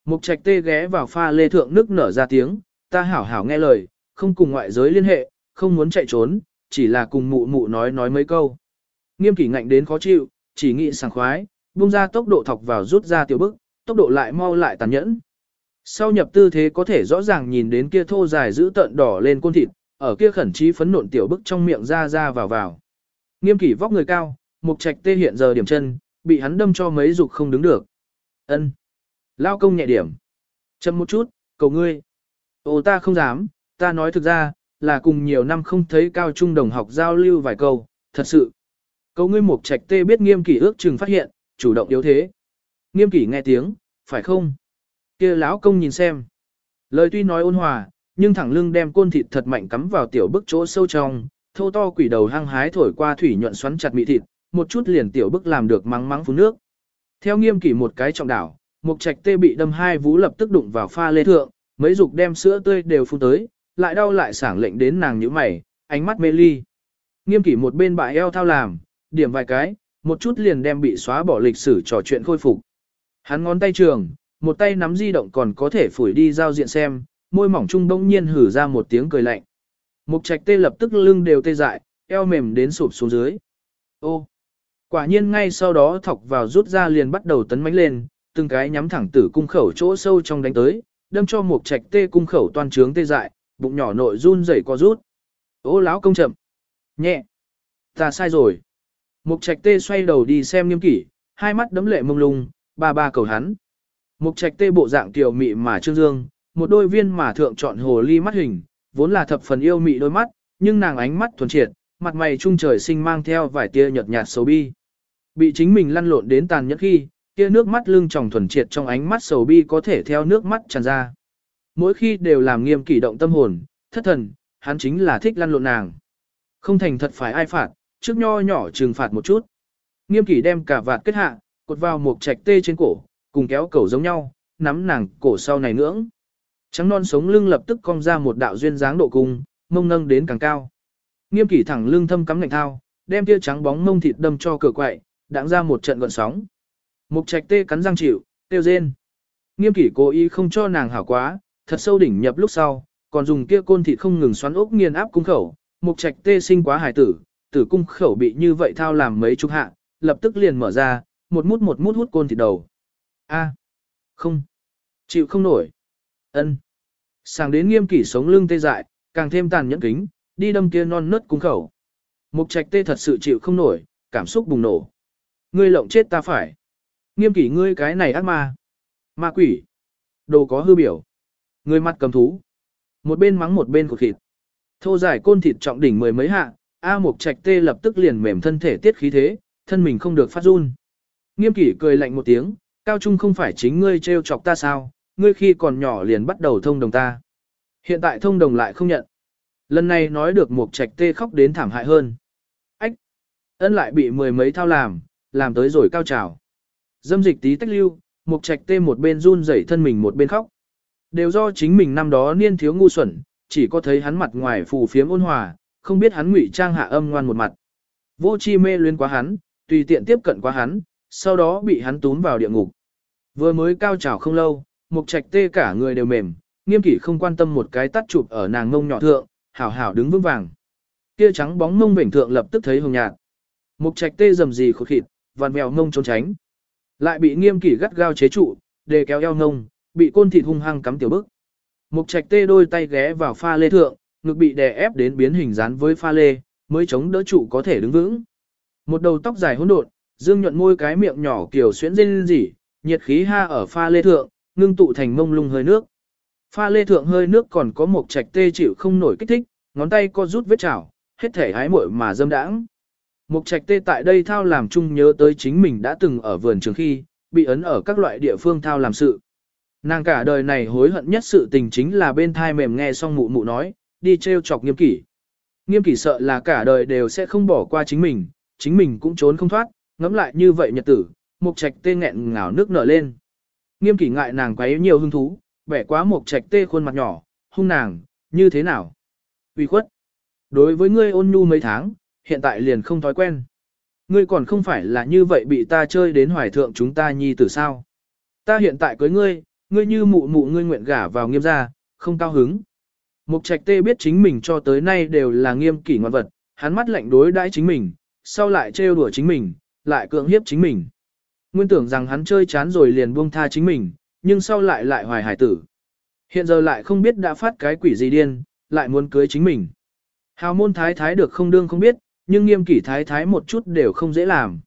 S1: Mục trạch tê ghé vào pha lê thượng nước nở ra tiếng, ta hảo hảo nghe lời, không cùng ngoại giới liên hệ, không muốn chạy trốn, chỉ là cùng mụ mụ nói nói mấy câu. Nghiêm kỷ ngạnh đến khó chịu, chỉ nghĩ sảng khoái, buông ra tốc độ thọc vào rút ra tiểu bức, tốc độ lại mau lại tàn nhẫn. Sau nhập tư thế có thể rõ ràng nhìn đến kia thô dài giữ tợn đỏ lên côn thịt, ở kia khẩn trí phấn nộn tiểu bức trong miệng ra ra vào vào. Nghiêm kỷ vóc người cao, mục trạch tê hiện giờ điểm chân, bị hắn đâm cho mấy dục không đứng được. Ân. Lao công nhẹ điểm. Chậm một chút, cầu ngươi. Ồ ta không dám, ta nói thực ra, là cùng nhiều năm không thấy cao trung đồng học giao lưu vài câu, thật sự. Cầu ngươi mục trạch tê biết nghiêm kỷ ước chừng phát hiện, chủ động yếu thế. Nghiêm kỷ nghe tiếng, phải không? Kia lão công nhìn xem. Lời tuy nói ôn hòa, nhưng thẳng lưng đem côn thịt thật mạnh cắm vào tiểu bức chỗ sâu trong, thô to quỷ đầu hăng hái thổi qua thủy nhuận xoắn chặt mị thịt, một chút liền tiểu bức làm được mắng mắng phun nước. Theo nghiêm kỷ một cái trọng đảo, mục trạch tê bị đâm hai vú lập tức đụng vào pha lê thượng, mấy dục đem sữa tươi đều phun tới, lại đau lại sảng lệnh đến nàng nhíu mày, ánh mắt mê ly. Nghiêm kỷ một bên bại eo thao làm, điểm vài cái, một chút liền đem bị xóa bỏ lịch sử trò chuyện khôi phục. Hắn ngón tay trường, một tay nắm di động còn có thể phủi đi giao diện xem, môi mỏng trung bỗng nhiên hử ra một tiếng cười lạnh. Mục trạch tê lập tức lưng đều tê dại, eo mềm đến sụp xuống dưới. Ô! Quả nhiên ngay sau đó thọc vào rút ra liền bắt đầu tấn mánh lên, từng cái nhắm thẳng tử cung khẩu chỗ sâu trong đánh tới, đâm cho mục trạch tê cung khẩu toan trướng tê dại, bụng nhỏ nội run rẩy co rút. Ô lão công chậm. Nhẹ. Ta sai rồi. Mục trạch tê xoay đầu đi xem nghiêm kỷ, hai mắt đấm lệ mông lung, ba ba cầu hắn. Mục trạch tê bộ dạng tiểu mị mà trương dương, một đôi viên mà thượng chọn hồ ly mắt hình, vốn là thập phần yêu mị đôi mắt, nhưng nàng ánh mắt thuần triệt, mặt mày trung trời sinh mang theo vài tia nhợt nhạt xấu bi. Bị chính mình lăn lộn đến tàn nhẫn khi, tia nước mắt lưng tròng thuần triệt trong ánh mắt sầu bi có thể theo nước mắt tràn ra. Mỗi khi đều làm nghiêm kỷ động tâm hồn, thất thần, hắn chính là thích lăn lộn nàng. Không thành thật phải ai phạt, trước nho nhỏ trừng phạt một chút. Nghiêm kỷ đem cả vạt kết hạ, cột vào một trạch tê trên cổ, cùng kéo cầu giống nhau, nắm nàng cổ sau này ngưỡng. Trắng non sống lưng lập tức cong ra một đạo duyên dáng độ cung, mông nâng đến càng cao. Nghiêm kỷ thẳng lưng thâm cắm ngạnh thao, đem tia trắng bóng mông thịt đâm cho cửa quậy, đãng ra một trận gọn sóng. Mục trạch tê cắn răng chịu, tiêu rên. Nghiêm kỷ cố ý không cho nàng hảo quá, thật sâu đỉnh nhập lúc sau, còn dùng kia côn thịt không ngừng xoắn ốc nghiền áp cung khẩu. Mục trạch tê sinh quá hài tử, tử cung khẩu bị như vậy thao làm mấy chục hạ, lập tức liền mở ra, một mút một mút hút côn thịt đầu. A, không, chịu không nổi. Ân. Sàng đến nghiêm kỷ sống lưng tê dại, càng thêm tàn nhẫn kính, đi đâm kia non nớt cung khẩu. Mục trạch tê thật sự chịu không nổi, cảm xúc bùng nổ. Ngươi lộng chết ta phải. Nghiêm kỷ ngươi cái này ác ma. Ma quỷ. Đồ có hư biểu. Ngươi mặt cầm thú. Một bên mắng một bên cột thịt. Thô giải côn thịt trọng đỉnh mười mấy hạ, A Mục Trạch Tê lập tức liền mềm thân thể tiết khí thế, thân mình không được phát run. Nghiêm kỷ cười lạnh một tiếng, cao trung không phải chính ngươi trêu chọc ta sao, ngươi khi còn nhỏ liền bắt đầu thông đồng ta. Hiện tại thông đồng lại không nhận. Lần này nói được một Trạch Tê khóc đến thảm hại hơn. Ách! Ân lại bị mười mấy thao làm, làm tới rồi cao trào. Dâm dịch tí tách lưu, một Trạch Tê một bên run rẩy thân mình một bên khóc. Đều do chính mình năm đó niên thiếu ngu xuẩn, chỉ có thấy hắn mặt ngoài phù phiếm ôn hòa, không biết hắn ngụy trang hạ âm ngoan một mặt. Vô chi mê luyến quá hắn, tùy tiện tiếp cận quá hắn, sau đó bị hắn túm vào địa ngục. Vừa mới cao trào không lâu, mục trạch tê cả người đều mềm, nghiêm kỷ không quan tâm một cái tắt chụp ở nàng ngông nhỏ thượng, hảo hảo đứng vững vàng. Kia trắng bóng mông bình thượng lập tức thấy hồng nhạt. Mục trạch tê rầm gì khó khịt, vằn mèo ngông trốn tránh. Lại bị nghiêm kỷ gắt gao chế trụ, để kéo eo ngông, bị côn thịt hung hăng cắm tiểu bức. Mục trạch tê đôi tay ghé vào pha lê thượng, ngực bị đè ép đến biến hình dán với pha lê, mới chống đỡ trụ có thể đứng vững. Một đầu tóc dài hỗn độn, dương nhuận môi cái miệng nhỏ kiểu xuyễn rên rỉ, nhiệt khí ha ở pha lê thượng, ngưng tụ thành mông lung hơi nước. Pha lê thượng hơi nước còn có một trạch tê chịu không nổi kích thích, ngón tay co rút vết chảo, hết thể hái muội mà dâm đãng. Mục trạch tê tại đây thao làm chung nhớ tới chính mình đã từng ở vườn trường khi, bị ấn ở các loại địa phương thao làm sự. Nàng cả đời này hối hận nhất sự tình chính là bên thai mềm nghe xong mụ mụ nói, đi treo chọc nghiêm kỷ. Nghiêm kỷ sợ là cả đời đều sẽ không bỏ qua chính mình, chính mình cũng trốn không thoát, ngẫm lại như vậy nhật tử, mục trạch tê nghẹn ngào nước nở lên. Nghiêm kỷ ngại nàng quấy nhiều hứng thú, bẻ quá mục trạch tê khuôn mặt nhỏ, hung nàng, như thế nào? Uy khuất. Đối với ngươi ôn nhu mấy tháng, hiện tại liền không thói quen. Ngươi còn không phải là như vậy bị ta chơi đến hoài thượng chúng ta nhi tử sao? Ta hiện tại cưới ngươi, ngươi như mụ mụ ngươi nguyện gả vào nghiêm gia, không cao hứng. Mục trạch tê biết chính mình cho tới nay đều là nghiêm kỷ ngoan vật, hắn mắt lạnh đối đãi chính mình, sau lại trêu đùa chính mình, lại cưỡng hiếp chính mình. Nguyên tưởng rằng hắn chơi chán rồi liền buông tha chính mình, nhưng sau lại lại hoài hải tử. Hiện giờ lại không biết đã phát cái quỷ gì điên, lại muốn cưới chính mình. Hào môn thái thái được không đương không biết, nhưng nghiêm kỷ thái thái một chút đều không dễ làm.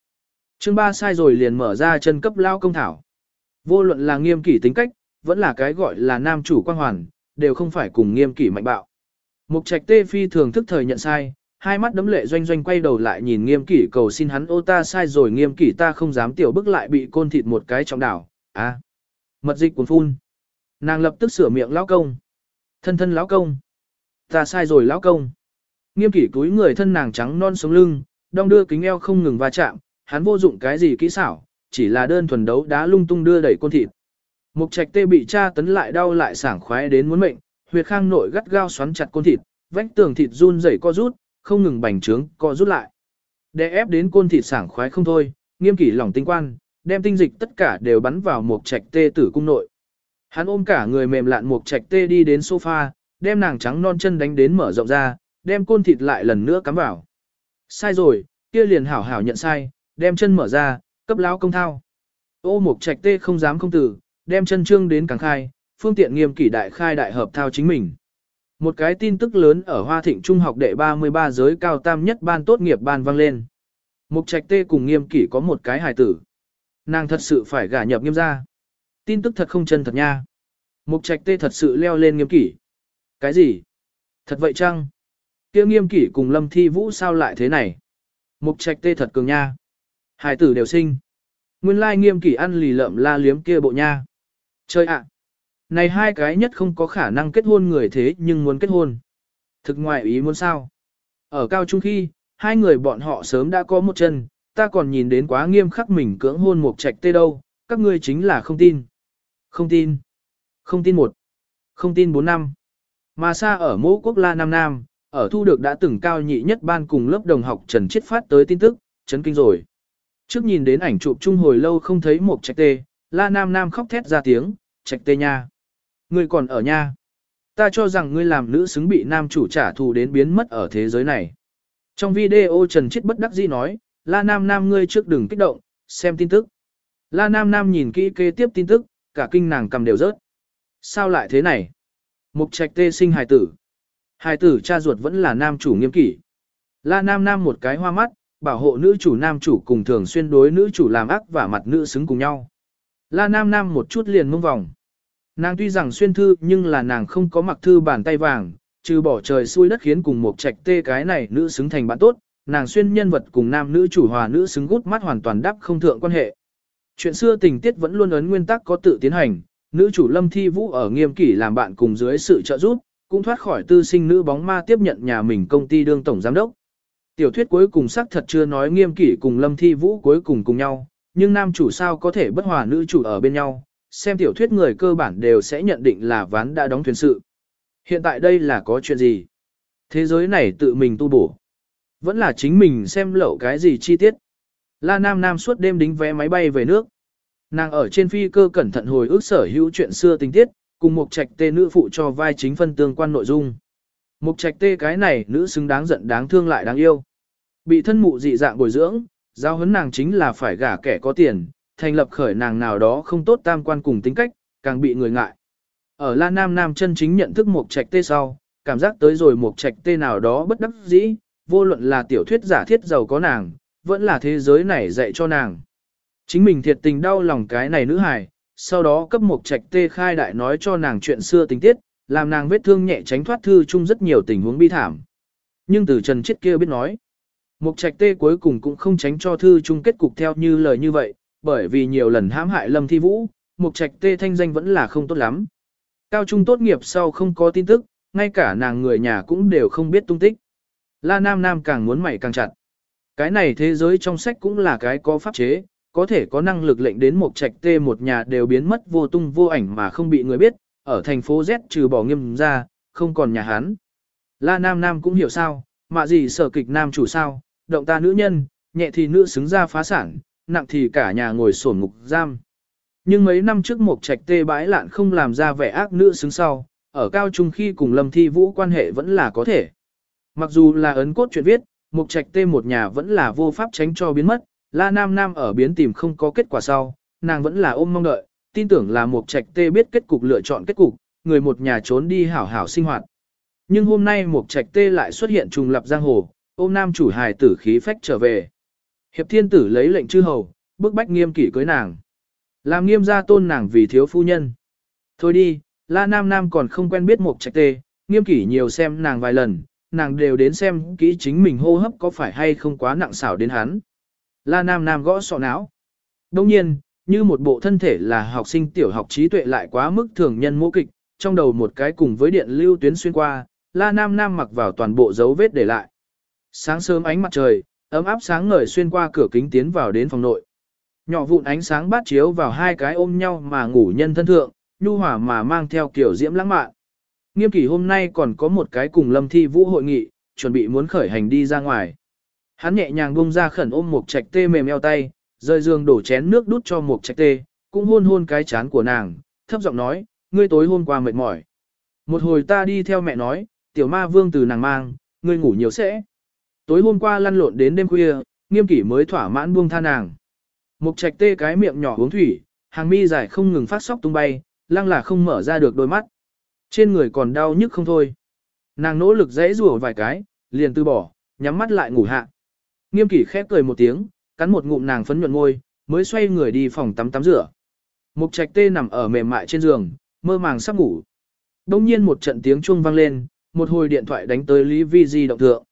S1: Chương ba sai rồi liền mở ra chân cấp lao công thảo. Vô luận là nghiêm kỷ tính cách, vẫn là cái gọi là nam chủ quan hoàn, đều không phải cùng nghiêm kỷ mạnh bạo. Mục trạch tê phi thường thức thời nhận sai, hai mắt đấm lệ doanh doanh quay đầu lại nhìn nghiêm kỷ cầu xin hắn ô ta sai rồi nghiêm kỷ ta không dám tiểu bức lại bị côn thịt một cái trọng đảo, à, mật dịch cuốn phun. Nàng lập tức sửa miệng lão công. Thân thân lão công. Ta sai rồi lão công. Nghiêm kỷ túi người thân nàng trắng non sống lưng, đong đưa kính eo không ngừng va chạm, hắn vô dụng cái gì kỹ xảo, chỉ là đơn thuần đấu đá lung tung đưa đẩy côn thịt. Mục trạch tê bị tra tấn lại đau lại sảng khoái đến muốn mệnh, huyệt khang nội gắt gao xoắn chặt côn thịt, vách tường thịt run rẩy co rút, không ngừng bành trướng co rút lại. Đè ép đến côn thịt sảng khoái không thôi, nghiêm kỷ lòng tinh quan, đem tinh dịch tất cả đều bắn vào một trạch tê tử cung nội. Hắn ôm cả người mềm lạn một trạch tê đi đến sofa, đem nàng trắng non chân đánh đến mở rộng ra, đem côn thịt lại lần nữa cắm vào. Sai rồi, kia liền hảo hảo nhận sai, đem chân mở ra, cấp lão công thao. Ô một trạch tê không dám không tử, đem chân trương đến càng khai, phương tiện nghiêm kỷ đại khai đại hợp thao chính mình. Một cái tin tức lớn ở Hoa Thịnh Trung học đệ 33 giới cao tam nhất ban tốt nghiệp ban vang lên. Mục trạch tê cùng nghiêm kỷ có một cái hài tử. Nàng thật sự phải gả nhập nghiêm gia. Tin tức thật không chân thật nha. Mục trạch tê thật sự leo lên nghiêm kỷ. Cái gì? Thật vậy chăng? Kia nghiêm kỷ cùng lâm thi vũ sao lại thế này? Mục trạch tê thật cường nha. Hải tử đều sinh. Nguyên lai nghiêm kỷ ăn lì lợm la liếm kia bộ nha. Chơi ạ. Này hai cái nhất không có khả năng kết hôn người thế nhưng muốn kết hôn. Thực ngoại ý muốn sao? Ở cao trung khi, hai người bọn họ sớm đã có một chân, ta còn nhìn đến quá nghiêm khắc mình cưỡng hôn một trạch tê đâu, các ngươi chính là không tin. Không tin. Không tin một. Không tin bốn năm. Mà xa ở mẫu quốc la Nam Nam, ở thu được đã từng cao nhị nhất ban cùng lớp đồng học Trần Chiết phát tới tin tức, chấn kinh rồi. Trước nhìn đến ảnh chụp chung hồi lâu không thấy một trạch tê, la Nam Nam khóc thét ra tiếng, trạch tê nha. Ngươi còn ở nha. Ta cho rằng ngươi làm nữ xứng bị nam chủ trả thù đến biến mất ở thế giới này. Trong video Trần Chiết bất đắc dĩ nói, La Nam Nam ngươi trước đừng kích động, xem tin tức. La Nam Nam nhìn kỹ kế tiếp tin tức, cả kinh nàng cầm đều rớt. Sao lại thế này? Mục trạch tê sinh hài tử. Hài tử cha ruột vẫn là nam chủ nghiêm kỷ. La Nam Nam một cái hoa mắt, bảo hộ nữ chủ nam chủ cùng thường xuyên đối nữ chủ làm ác và mặt nữ xứng cùng nhau. La Nam Nam một chút liền mông vòng. Nàng tuy rằng xuyên thư nhưng là nàng không có mặc thư bàn tay vàng, trừ bỏ trời xuôi đất khiến cùng một trạch tê cái này nữ xứng thành bạn tốt, nàng xuyên nhân vật cùng nam nữ chủ hòa nữ xứng gút mắt hoàn toàn đắp không thượng quan hệ. Chuyện xưa tình tiết vẫn luôn ấn nguyên tắc có tự tiến hành, nữ chủ Lâm Thi Vũ ở nghiêm kỷ làm bạn cùng dưới sự trợ giúp, cũng thoát khỏi tư sinh nữ bóng ma tiếp nhận nhà mình công ty đương tổng giám đốc. Tiểu thuyết cuối cùng xác thật chưa nói nghiêm kỷ cùng Lâm Thi Vũ cuối cùng cùng nhau, nhưng nam chủ sao có thể bất hòa nữ chủ ở bên nhau, xem tiểu thuyết người cơ bản đều sẽ nhận định là ván đã đóng thuyền sự. Hiện tại đây là có chuyện gì? Thế giới này tự mình tu bổ. Vẫn là chính mình xem lậu cái gì chi tiết. La Nam Nam suốt đêm đính vé máy bay về nước. Nàng ở trên phi cơ cẩn thận hồi ức sở hữu chuyện xưa tình tiết, cùng một trạch tê nữ phụ cho vai chính phân tương quan nội dung. Một trạch tê cái này nữ xứng đáng giận đáng thương lại đáng yêu. Bị thân mụ dị dạng bồi dưỡng, giao hấn nàng chính là phải gả kẻ có tiền, thành lập khởi nàng nào đó không tốt tam quan cùng tính cách, càng bị người ngại. Ở La Nam Nam chân chính nhận thức một trạch tê sau, cảm giác tới rồi một trạch tê nào đó bất đắc dĩ, vô luận là tiểu thuyết giả thiết giàu có nàng, vẫn là thế giới này dạy cho nàng. Chính mình thiệt tình đau lòng cái này nữ hài, sau đó cấp một trạch tê khai đại nói cho nàng chuyện xưa tình tiết, làm nàng vết thương nhẹ tránh thoát thư chung rất nhiều tình huống bi thảm. Nhưng từ Trần chết kia biết nói, một trạch tê cuối cùng cũng không tránh cho thư chung kết cục theo như lời như vậy, bởi vì nhiều lần hãm hại Lâm Thi Vũ, mục trạch tê thanh danh vẫn là không tốt lắm. Cao trung tốt nghiệp sau không có tin tức, ngay cả nàng người nhà cũng đều không biết tung tích. La Nam Nam càng muốn mày càng chặt. Cái này thế giới trong sách cũng là cái có pháp chế, có thể có năng lực lệnh đến một trạch tê một nhà đều biến mất vô tung vô ảnh mà không bị người biết, ở thành phố Z trừ bỏ nghiêm ra, không còn nhà hắn. La Nam Nam cũng hiểu sao, mà gì sở kịch nam chủ sao, động ta nữ nhân, nhẹ thì nữ xứng ra phá sản, nặng thì cả nhà ngồi sổn ngục giam. Nhưng mấy năm trước một trạch tê bãi lạn không làm ra vẻ ác nữ xứng sau, ở cao trung khi cùng Lâm Thi Vũ quan hệ vẫn là có thể. Mặc dù là ấn cốt chuyện viết, Mục Trạch Tê một nhà vẫn là vô pháp tránh cho biến mất, La Nam Nam ở biến tìm không có kết quả sau, nàng vẫn là ôm mong đợi, tin tưởng là Mục Trạch Tê biết kết cục lựa chọn kết cục, người một nhà trốn đi hảo hảo sinh hoạt. Nhưng hôm nay Mục Trạch Tê lại xuất hiện trùng lập giang hồ, ôm nam chủ hài tử khí phách trở về. Hiệp Thiên Tử lấy lệnh chư hầu, bức bách nghiêm kỷ cưới nàng. Làm nghiêm gia tôn nàng vì thiếu phu nhân. Thôi đi, La Nam Nam còn không quen biết một Trạch Tê, nghiêm kỷ nhiều xem nàng vài lần, nàng đều đến xem kỹ chính mình hô hấp có phải hay không quá nặng xảo đến hắn. La Nam Nam gõ sọ não. Đông nhiên, như một bộ thân thể là học sinh tiểu học trí tuệ lại quá mức thường nhân mô kịch, trong đầu một cái cùng với điện lưu tuyến xuyên qua, La Nam Nam mặc vào toàn bộ dấu vết để lại. Sáng sớm ánh mặt trời, ấm áp sáng ngời xuyên qua cửa kính tiến vào đến phòng nội. Nhỏ vụn ánh sáng bát chiếu vào hai cái ôm nhau mà ngủ nhân thân thượng, nhu hòa mà mang theo kiểu diễm lãng mạn. Nghiêm kỷ hôm nay còn có một cái cùng lâm thi vũ hội nghị, chuẩn bị muốn khởi hành đi ra ngoài. Hắn nhẹ nhàng buông ra khẩn ôm một trạch tê mềm eo tay, rời giường đổ chén nước đút cho một trạch tê, cũng hôn hôn cái chán của nàng, thấp giọng nói, ngươi tối hôm qua mệt mỏi. Một hồi ta đi theo mẹ nói, tiểu ma vương từ nàng mang, ngươi ngủ nhiều sẽ. Tối hôm qua lăn lộn đến đêm khuya, nghiêm kỷ mới thỏa mãn buông tha nàng. Mục trạch tê cái miệng nhỏ uống thủy, hàng mi dài không ngừng phát sóc tung bay, lăng là không mở ra được đôi mắt. Trên người còn đau nhức không thôi. Nàng nỗ lực dãy rủa vài cái, liền từ bỏ, nhắm mắt lại ngủ hạ. Nghiêm kỷ khép cười một tiếng, cắn một ngụm nàng phấn nhuận môi, mới xoay người đi phòng tắm tắm rửa. Mục trạch tê nằm ở mềm mại trên giường, mơ màng sắp ngủ. Đông nhiên một trận tiếng chuông vang lên, một hồi điện thoại đánh tới Lý Vi Di động thượng.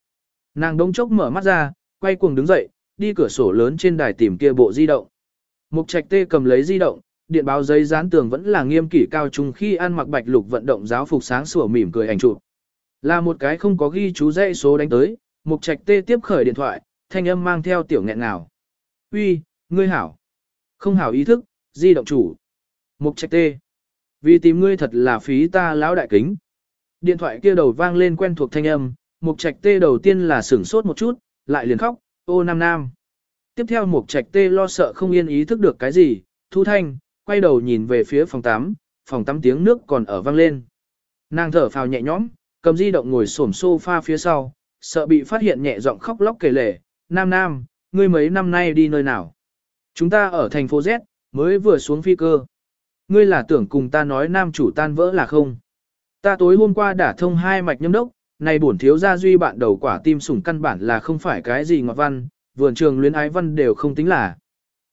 S1: Nàng đống chốc mở mắt ra, quay cuồng đứng dậy, đi cửa sổ lớn trên đài tìm kia bộ di động. Mục trạch tê cầm lấy di động, điện báo giấy dán tường vẫn là nghiêm kỷ cao trung khi ăn mặc bạch lục vận động giáo phục sáng sủa mỉm cười ảnh chụp. Là một cái không có ghi chú dãy số đánh tới, mục trạch tê tiếp khởi điện thoại, thanh âm mang theo tiểu nghẹn nào. Uy, ngươi hảo. Không hảo ý thức, di động chủ. Mục trạch tê. Vì tìm ngươi thật là phí ta lão đại kính. Điện thoại kia đầu vang lên quen thuộc thanh âm, mục trạch tê đầu tiên là sửng sốt một chút, lại liền khóc, ô nam nam. Tiếp theo mục trạch tê lo sợ không yên ý thức được cái gì, thu thanh, quay đầu nhìn về phía phòng tắm, phòng tắm tiếng nước còn ở vang lên. Nàng thở phào nhẹ nhõm, cầm di động ngồi xổm sofa phía sau, sợ bị phát hiện nhẹ giọng khóc lóc kể lể, nam nam, ngươi mấy năm nay đi nơi nào? Chúng ta ở thành phố Z, mới vừa xuống phi cơ. Ngươi là tưởng cùng ta nói nam chủ tan vỡ là không? Ta tối hôm qua đã thông hai mạch nhâm đốc, này bổn thiếu gia duy bạn đầu quả tim sủng căn bản là không phải cái gì ngọt văn, vườn trường luyến ái văn đều không tính là.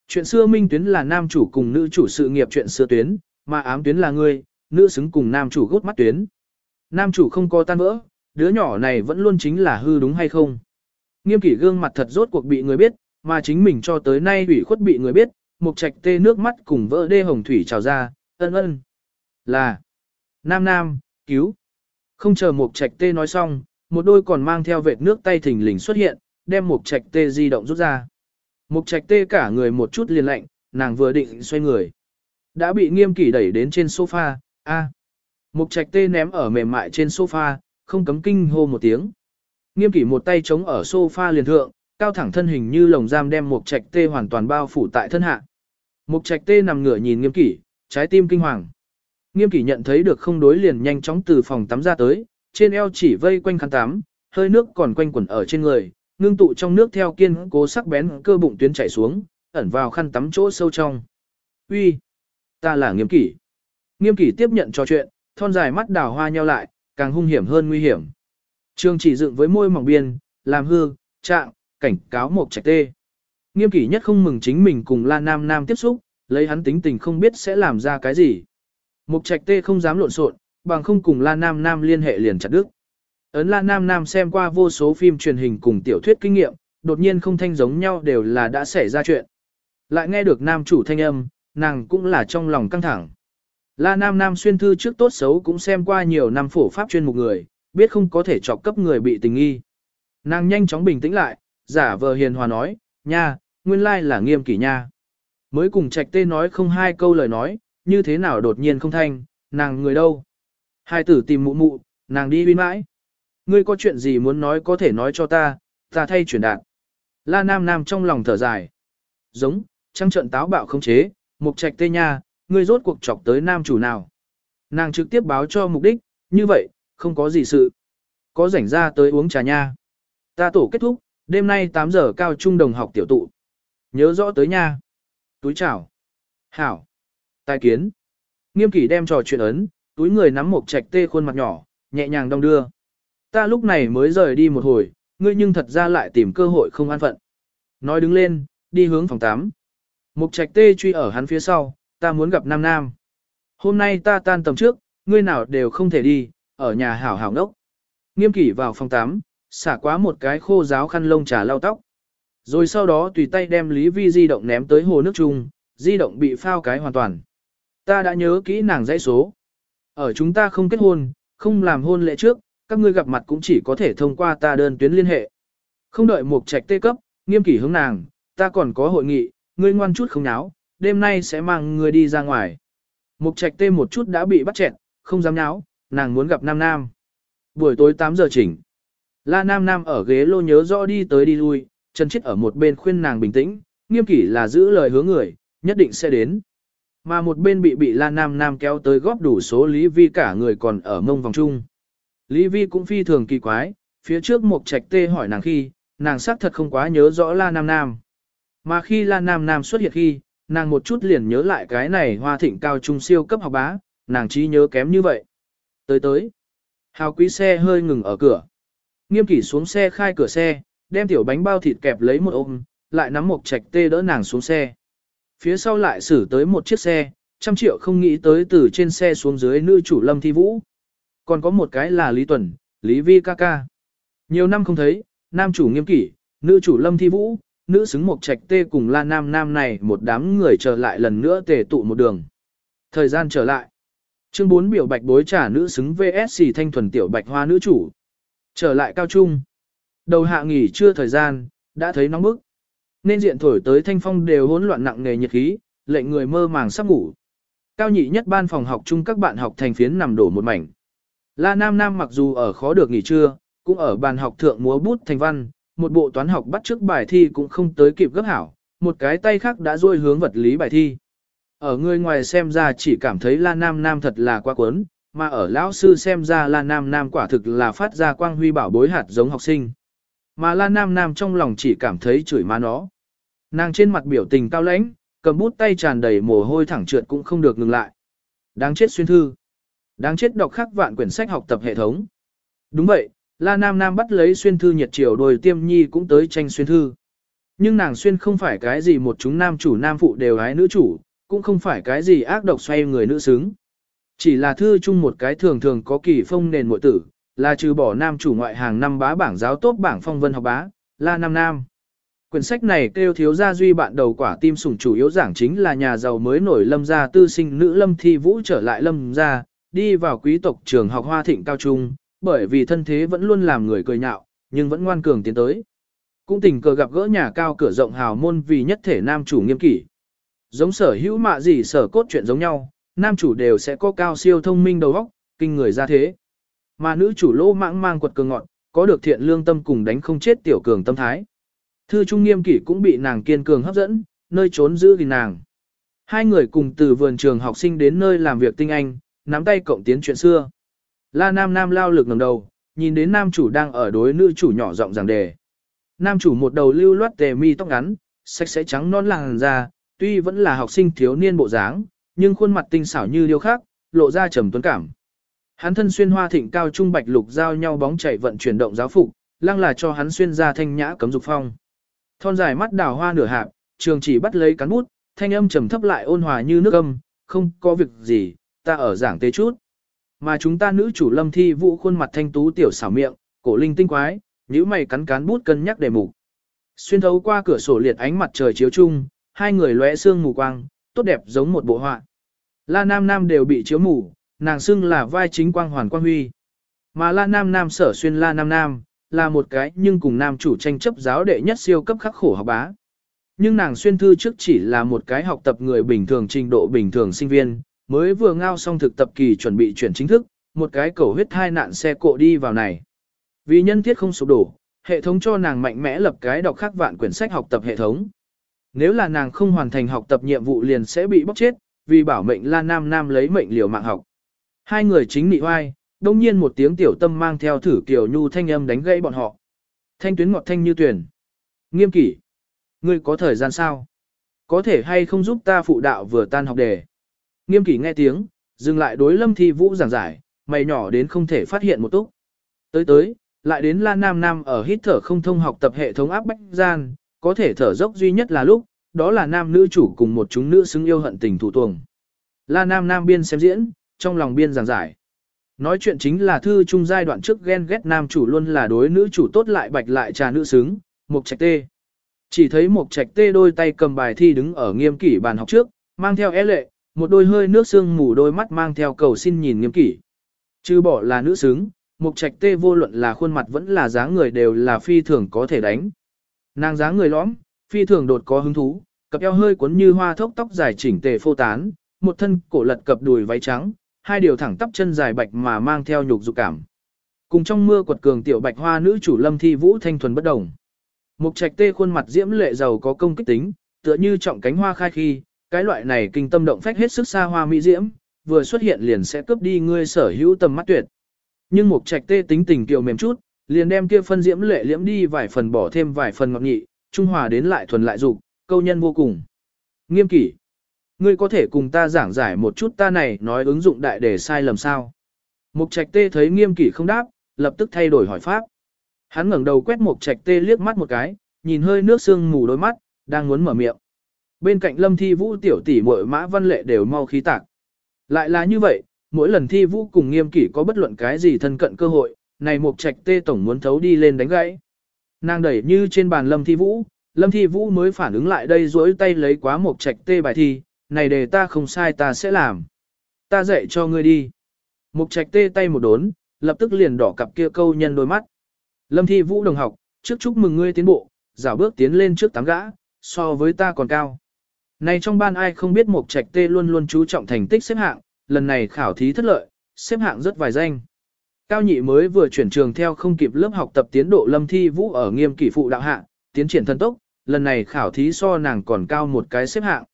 S1: Chuyện xưa minh tuyến là nam chủ cùng nữ chủ sự nghiệp chuyện xưa tuyến, mà ám tuyến là ngươi, nữ xứng cùng nam chủ gốt mắt tuyến. Nam chủ không có tan vỡ, đứa nhỏ này vẫn luôn chính là hư đúng hay không. Nghiêm kỷ gương mặt thật rốt cuộc bị người biết, mà chính mình cho tới nay ủy khuất bị người biết, một trạch tê nước mắt cùng vỡ đê hồng thủy trào ra, ân ân. Là, nam nam, cứu. Không chờ mục trạch tê nói xong, một đôi còn mang theo vệt nước tay thình lình xuất hiện, đem mục trạch tê di động rút ra. Mục trạch tê cả người một chút liền lạnh, nàng vừa định xoay người. Đã bị nghiêm kỷ đẩy đến trên sofa, a. Mục trạch tê ném ở mềm mại trên sofa, không cấm kinh hô một tiếng. Nghiêm kỷ một tay chống ở sofa liền thượng, cao thẳng thân hình như lồng giam đem mục trạch tê hoàn toàn bao phủ tại thân hạ. Mục trạch tê nằm ngửa nhìn nghiêm kỷ, trái tim kinh hoàng. Nghiêm kỷ nhận thấy được không đối liền nhanh chóng từ phòng tắm ra tới, trên eo chỉ vây quanh khăn tắm, hơi nước còn quanh quẩn ở trên người, ngưng tụ trong nước theo kiên cố sắc bén cơ bụng tuyến chảy xuống, ẩn vào khăn tắm chỗ sâu trong. Uy, ta là nghiêm kỷ. Nghiêm kỷ tiếp nhận trò chuyện, thon dài mắt đào hoa nheo lại, càng hung hiểm hơn nguy hiểm. Trường chỉ dựng với môi mỏng biên, làm hư, trạng, cảnh cáo một trạch tê. Nghiêm kỷ nhất không mừng chính mình cùng La Nam Nam tiếp xúc, lấy hắn tính tình không biết sẽ làm ra cái gì. Mục trạch tê không dám lộn xộn, bằng không cùng La Nam Nam liên hệ liền chặt đứt. Ấn La Nam Nam xem qua vô số phim truyền hình cùng tiểu thuyết kinh nghiệm, đột nhiên không thanh giống nhau đều là đã xảy ra chuyện. Lại nghe được nam chủ thanh âm, nàng cũng là trong lòng căng thẳng. La Nam Nam xuyên thư trước tốt xấu cũng xem qua nhiều năm phổ pháp chuyên mục người, biết không có thể chọc cấp người bị tình nghi. Nàng nhanh chóng bình tĩnh lại, giả vờ hiền hòa nói, nha, nguyên lai là nghiêm kỷ nha. Mới cùng trạch tê nói không hai câu lời nói, như thế nào đột nhiên không thanh, nàng người đâu. Hai tử tìm mụ mụ, nàng đi bên mãi. Ngươi có chuyện gì muốn nói có thể nói cho ta, ta thay chuyển đạt. La Nam Nam trong lòng thở dài. Giống, trăng trận táo bạo không chế, mục trạch tê nha, ngươi rốt cuộc chọc tới nam chủ nào. Nàng trực tiếp báo cho mục đích, như vậy, không có gì sự. Có rảnh ra tới uống trà nha. Ta tổ kết thúc, đêm nay 8 giờ cao trung đồng học tiểu tụ. Nhớ rõ tới nha. Túi chào. Hảo. Tài kiến. Nghiêm kỷ đem trò chuyện ấn, túi người nắm một trạch tê khuôn mặt nhỏ, nhẹ nhàng đong đưa. Ta lúc này mới rời đi một hồi, ngươi nhưng thật ra lại tìm cơ hội không an phận. Nói đứng lên, đi hướng phòng 8. Mục trạch tê truy ở hắn phía sau, ta muốn gặp Nam Nam. Hôm nay ta tan tầm trước, ngươi nào đều không thể đi, ở nhà hảo hảo ngốc. Nghiêm kỷ vào phòng 8, xả quá một cái khô giáo khăn lông trà lau tóc. Rồi sau đó tùy tay đem Lý Vi di động ném tới hồ nước chung, di động bị phao cái hoàn toàn. Ta đã nhớ kỹ nàng dãy số. Ở chúng ta không kết hôn, không làm hôn lễ trước, các ngươi gặp mặt cũng chỉ có thể thông qua ta đơn tuyến liên hệ. Không đợi một trạch tê cấp, nghiêm kỷ hướng nàng, ta còn có hội nghị, ngươi ngoan chút không náo, đêm nay sẽ mang ngươi đi ra ngoài. Mục trạch tê một chút đã bị bắt chẹn, không dám náo, nàng muốn gặp Nam Nam. Buổi tối 8 giờ chỉnh. La Nam Nam ở ghế lô nhớ rõ đi tới đi lui, Trần Chiết ở một bên khuyên nàng bình tĩnh, nghiêm kỷ là giữ lời hứa người, nhất định sẽ đến. Mà một bên bị bị La Nam Nam kéo tới góp đủ số Lý Vi cả người còn ở mông vòng chung. Lý Vi cũng phi thường kỳ quái, phía trước một trạch tê hỏi nàng khi, nàng xác thật không quá nhớ rõ La Nam Nam. Mà khi La Nam Nam xuất hiện khi, nàng một chút liền nhớ lại cái này hoa thịnh cao trung siêu cấp học bá, nàng trí nhớ kém như vậy. Tới tới, hào quý xe hơi ngừng ở cửa. Nghiêm kỷ xuống xe khai cửa xe, đem tiểu bánh bao thịt kẹp lấy một ôm, lại nắm một trạch tê đỡ nàng xuống xe. Phía sau lại xử tới một chiếc xe, trăm triệu không nghĩ tới từ trên xe xuống dưới nữ chủ Lâm Thi Vũ. Còn có một cái là Lý Tuần, Lý Vi ca ca. Nhiều năm không thấy, nam chủ nghiêm kỷ, nữ chủ Lâm Thi Vũ, nữ xứng một trạch tê cùng la nam nam này một đám người trở lại lần nữa tề tụ một đường. Thời gian trở lại. Chương 4 biểu bạch bối trả nữ xứng VSC thanh thuần tiểu bạch hoa nữ chủ. Trở lại cao trung. Đầu hạ nghỉ chưa thời gian, đã thấy nóng bức. Nên diện thổi tới thanh phong đều hỗn loạn nặng nề nhiệt khí, lệnh người mơ màng sắp ngủ. Cao nhị nhất ban phòng học chung các bạn học thành phiến nằm đổ một mảnh. La Nam Nam mặc dù ở khó được nghỉ trưa, cũng ở bàn học thượng múa bút thành văn, một bộ toán học bắt trước bài thi cũng không tới kịp gấp hảo, một cái tay khác đã duỗi hướng vật lý bài thi. Ở người ngoài xem ra chỉ cảm thấy La Nam Nam thật là quá cuốn, mà ở lão sư xem ra La Nam Nam quả thực là phát ra quang huy bảo bối hạt giống học sinh. Mà La Nam Nam trong lòng chỉ cảm thấy chửi má nó. Nàng trên mặt biểu tình cao lãnh, cầm bút tay tràn đầy mồ hôi thẳng trượt cũng không được ngừng lại. Đáng chết xuyên thư. Đáng chết đọc khắc vạn quyển sách học tập hệ thống. Đúng vậy, La Nam Nam bắt lấy xuyên thư nhiệt chiều đồi tiêm nhi cũng tới tranh xuyên thư. Nhưng nàng xuyên không phải cái gì một chúng nam chủ nam phụ đều hái nữ chủ, cũng không phải cái gì ác độc xoay người nữ xứng. Chỉ là thư chung một cái thường thường có kỳ phong nền mội tử, là trừ bỏ nam chủ ngoại hàng năm bá bảng giáo tốt bảng phong vân học bá, La Nam Nam. Quyển sách này kêu thiếu gia duy bạn đầu quả tim sủng chủ yếu giảng chính là nhà giàu mới nổi lâm gia tư sinh nữ lâm thi vũ trở lại lâm gia, đi vào quý tộc trường học hoa thịnh cao trung, bởi vì thân thế vẫn luôn làm người cười nhạo, nhưng vẫn ngoan cường tiến tới. Cũng tình cờ gặp gỡ nhà cao cửa rộng hào môn vì nhất thể nam chủ nghiêm kỷ. Giống sở hữu mạ gì sở cốt chuyện giống nhau, nam chủ đều sẽ có cao siêu thông minh đầu óc, kinh người ra thế. Mà nữ chủ lô mãng mang quật cường ngọn, có được thiện lương tâm cùng đánh không chết tiểu cường tâm thái. Thư Trung Nghiêm Kỷ cũng bị nàng kiên cường hấp dẫn, nơi trốn giữ gìn nàng. Hai người cùng từ vườn trường học sinh đến nơi làm việc tinh anh, nắm tay cộng tiến chuyện xưa. La Nam Nam lao lực ngẩng đầu, nhìn đến nam chủ đang ở đối nữ chủ nhỏ giọng giảng đề. Nam chủ một đầu lưu loát tề mi tóc ngắn, sạch sẽ trắng non làn da, tuy vẫn là học sinh thiếu niên bộ dáng, nhưng khuôn mặt tinh xảo như điêu khắc, lộ ra trầm tuấn cảm. Hắn thân xuyên hoa thịnh cao trung bạch lục giao nhau bóng chảy vận chuyển động giáo phục, lăng là cho hắn xuyên ra thanh nhã cấm dục phong. Thon dài mắt đào hoa nửa hạp, trường chỉ bắt lấy cán bút, thanh âm trầm thấp lại ôn hòa như nước âm, không có việc gì, ta ở giảng tế chút. Mà chúng ta nữ chủ lâm thi vũ khuôn mặt thanh tú tiểu xảo miệng, cổ linh tinh quái, nhíu mày cắn cán bút cân nhắc đề mục. Xuyên thấu qua cửa sổ liệt ánh mặt trời chiếu chung, hai người lóe xương mù quang, tốt đẹp giống một bộ họa. La Nam Nam đều bị chiếu mù, nàng xưng là vai chính quang hoàn quang huy. Mà La Nam Nam sở xuyên La Nam Nam, là một cái nhưng cùng nam chủ tranh chấp giáo đệ nhất siêu cấp khắc khổ học bá. Nhưng nàng xuyên thư trước chỉ là một cái học tập người bình thường trình độ bình thường sinh viên, mới vừa ngao xong thực tập kỳ chuẩn bị chuyển chính thức, một cái cầu huyết hai nạn xe cộ đi vào này. Vì nhân thiết không sụp đổ, hệ thống cho nàng mạnh mẽ lập cái đọc khắc vạn quyển sách học tập hệ thống. Nếu là nàng không hoàn thành học tập nhiệm vụ liền sẽ bị bóc chết, vì bảo mệnh La Nam Nam lấy mệnh liều mạng học. Hai người chính nị oai, đông nhiên một tiếng tiểu tâm mang theo thử kiểu nhu thanh âm đánh gãy bọn họ. Thanh tuyến ngọt thanh như tuyển. Nghiêm kỷ. Ngươi có thời gian sao? Có thể hay không giúp ta phụ đạo vừa tan học đề? Nghiêm kỷ nghe tiếng, dừng lại đối lâm thi vũ giảng giải, mày nhỏ đến không thể phát hiện một túc. Tới tới, lại đến La Nam Nam ở hít thở không thông học tập hệ thống áp bách gian, có thể thở dốc duy nhất là lúc, đó là nam nữ chủ cùng một chúng nữ xứng yêu hận tình thủ tuồng. La Nam Nam biên xem diễn, trong lòng biên giảng giải. Nói chuyện chính là thư trung giai đoạn trước ghen ghét nam chủ luôn là đối nữ chủ tốt lại bạch lại trà nữ xứng, mục trạch tê. Chỉ thấy mục trạch tê đôi tay cầm bài thi đứng ở nghiêm kỷ bàn học trước, mang theo é lệ, một đôi hơi nước sương mù đôi mắt mang theo cầu xin nhìn nghiêm kỷ. Chứ bỏ là nữ xứng, mục trạch tê vô luận là khuôn mặt vẫn là dáng người đều là phi thường có thể đánh. Nàng dáng người lõm, phi thường đột có hứng thú, cặp eo hơi cuốn như hoa thốc tóc dài chỉnh tề phô tán, một thân cổ lật cập đùi váy trắng, hai điều thẳng tắp chân dài bạch mà mang theo nhục dục cảm. Cùng trong mưa quật cường tiểu bạch hoa nữ chủ lâm thi vũ thanh thuần bất đồng. Mục trạch tê khuôn mặt diễm lệ giàu có công kích tính, tựa như trọng cánh hoa khai khi, cái loại này kinh tâm động phách hết sức xa hoa mỹ diễm, vừa xuất hiện liền sẽ cướp đi ngươi sở hữu tầm mắt tuyệt. Nhưng mục trạch tê tính tình kiều mềm chút, liền đem kia phân diễm lệ liễm đi vài phần bỏ thêm vài phần ngọt nhị, trung hòa đến lại thuần lại dục, câu nhân vô cùng. Nghiêm kỷ. Ngươi có thể cùng ta giảng giải một chút ta này nói ứng dụng đại để sai lầm sao. Mục trạch tê thấy nghiêm kỷ không đáp, lập tức thay đổi hỏi pháp. Hắn ngẩng đầu quét mục trạch tê liếc mắt một cái, nhìn hơi nước sương mù đôi mắt, đang muốn mở miệng. Bên cạnh lâm thi vũ tiểu tỷ muội mã văn lệ đều mau khí tạc. Lại là như vậy, mỗi lần thi vũ cùng nghiêm kỷ có bất luận cái gì thân cận cơ hội, này mục trạch tê tổng muốn thấu đi lên đánh gãy. Nàng đẩy như trên bàn lâm thi vũ, lâm thi vũ mới phản ứng lại đây duỗi tay lấy quá mục trạch tê bài thi, này đề ta không sai ta sẽ làm. Ta dạy cho ngươi đi. Mục trạch tê tay một đốn, lập tức liền đỏ cặp kia câu nhân đôi mắt. Lâm thi vũ đồng học, trước chúc mừng ngươi tiến bộ, dạo bước tiến lên trước tám gã, so với ta còn cao. Này trong ban ai không biết Mục Trạch Tê luôn luôn chú trọng thành tích xếp hạng, lần này khảo thí thất lợi, xếp hạng rất vài danh. Cao nhị mới vừa chuyển trường theo không kịp lớp học tập tiến độ lâm thi vũ ở nghiêm kỷ phụ đạo hạ, tiến triển thân tốc, lần này khảo thí so nàng còn cao một cái xếp hạng.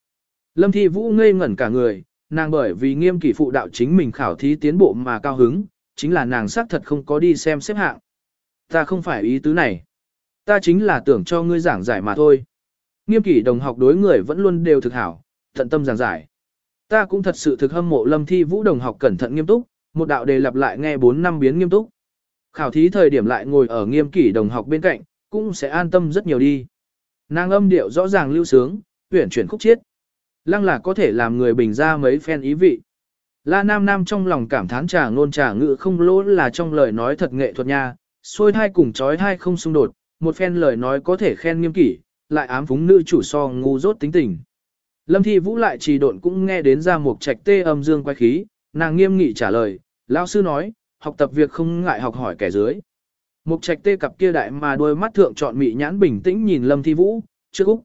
S1: Lâm thi vũ ngây ngẩn cả người, nàng bởi vì nghiêm kỷ phụ đạo chính mình khảo thí tiến bộ mà cao hứng, chính là nàng xác thật không có đi xem xếp hạng. Ta không phải ý tứ này. Ta chính là tưởng cho ngươi giảng giải mà thôi. Nghiêm kỷ đồng học đối người vẫn luôn đều thực hảo, tận tâm giảng giải. Ta cũng thật sự thực hâm mộ lâm thi vũ đồng học cẩn thận nghiêm túc, một đạo đề lặp lại nghe 4 năm biến nghiêm túc. Khảo thí thời điểm lại ngồi ở nghiêm kỷ đồng học bên cạnh, cũng sẽ an tâm rất nhiều đi. Nàng âm điệu rõ ràng lưu sướng, tuyển chuyển khúc chiết. Lăng là có thể làm người bình ra mấy phen ý vị. La Nam Nam trong lòng cảm thán trà ngôn trà ngữ không lỗ là trong lời nói thật nghệ thuật nha, xôi thai cùng chói thai không xung đột, một phen lời nói có thể khen nghiêm kỷ, lại ám phúng nữ chủ so ngu dốt tính tình. Lâm Thi Vũ lại trì độn cũng nghe đến ra một trạch tê âm dương quay khí, nàng nghiêm nghị trả lời, lão sư nói, học tập việc không ngại học hỏi kẻ dưới. Mục trạch tê cặp kia đại mà đôi mắt thượng chọn mị nhãn bình tĩnh nhìn Lâm Thi Vũ, trước úc.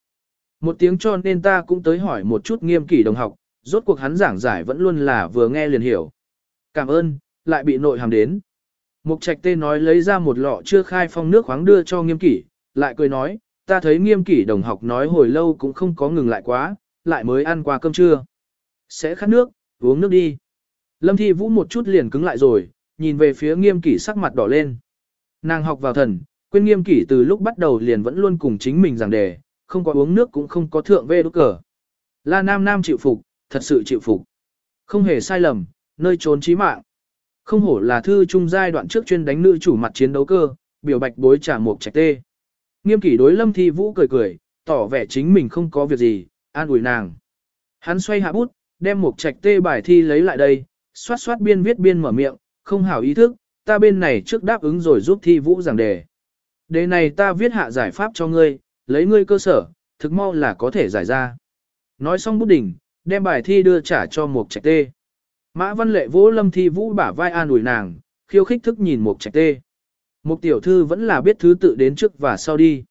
S1: Một tiếng cho nên ta cũng tới hỏi một chút nghiêm kỷ đồng học, rốt cuộc hắn giảng giải vẫn luôn là vừa nghe liền hiểu. Cảm ơn, lại bị nội hàm đến. Mục trạch tê nói lấy ra một lọ chưa khai phong nước khoáng đưa cho nghiêm kỷ, lại cười nói, ta thấy nghiêm kỷ đồng học nói hồi lâu cũng không có ngừng lại quá, lại mới ăn qua cơm trưa. Sẽ khát nước, uống nước đi. Lâm Thi Vũ một chút liền cứng lại rồi, nhìn về phía nghiêm kỷ sắc mặt đỏ lên. Nàng học vào thần, quên nghiêm kỷ từ lúc bắt đầu liền vẫn luôn cùng chính mình giảng đề, không có uống nước cũng không có thượng vê đốt cờ. La Nam Nam chịu phục, thật sự chịu phục. Không hề sai lầm, nơi trốn chí mạng. Không hổ là thư trung giai đoạn trước chuyên đánh nữ chủ mặt chiến đấu cơ, biểu bạch bối trả một trạch tê. Nghiêm kỷ đối lâm thi vũ cười cười, tỏ vẻ chính mình không có việc gì, an ủi nàng. Hắn xoay hạ bút, đem một trạch tê bài thi lấy lại đây, xoát xoát biên viết biên mở miệng, không hảo ý thức, ta bên này trước đáp ứng rồi giúp thi vũ giảng đề. Đề này ta viết hạ giải pháp cho ngươi, lấy ngươi cơ sở, thực mau là có thể giải ra. Nói xong bút đỉnh, đem bài thi đưa trả cho một trạch tê. Mã văn lệ vỗ lâm thi vũ bả vai an ủi nàng, khiêu khích thức nhìn một trạch tê. Mục tiểu thư vẫn là biết thứ tự đến trước và sau đi.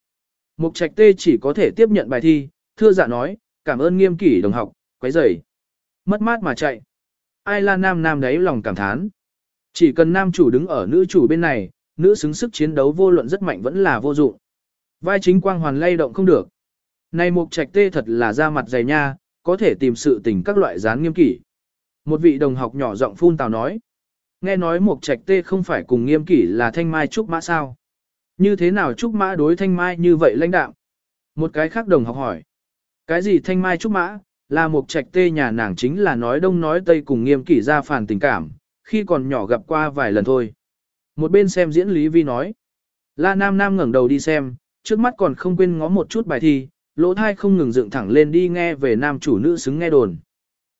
S1: Mục trạch tê chỉ có thể tiếp nhận bài thi, thưa dạ nói, cảm ơn nghiêm kỷ đồng học, quấy rầy. Mất mát mà chạy. Ai là nam nam đấy lòng cảm thán. Chỉ cần nam chủ đứng ở nữ chủ bên này, nữ xứng sức chiến đấu vô luận rất mạnh vẫn là vô dụng. Vai chính quang hoàn lay động không được. Này mục trạch tê thật là da mặt dày nha, có thể tìm sự tình các loại gián nghiêm kỷ. Một vị đồng học nhỏ giọng phun tào nói. Nghe nói mục trạch tê không phải cùng nghiêm kỷ là thanh mai trúc mã sao? Như thế nào trúc mã đối thanh mai như vậy lãnh đạo? Một cái khác đồng học hỏi. Cái gì thanh mai trúc mã? Là mục trạch tê nhà nàng chính là nói đông nói tây cùng nghiêm kỷ ra phản tình cảm, khi còn nhỏ gặp qua vài lần thôi. Một bên xem diễn Lý Vi nói. La Nam Nam ngẩng đầu đi xem, trước mắt còn không quên ngó một chút bài thi, lỗ thai không ngừng dựng thẳng lên đi nghe về nam chủ nữ xứng nghe đồn.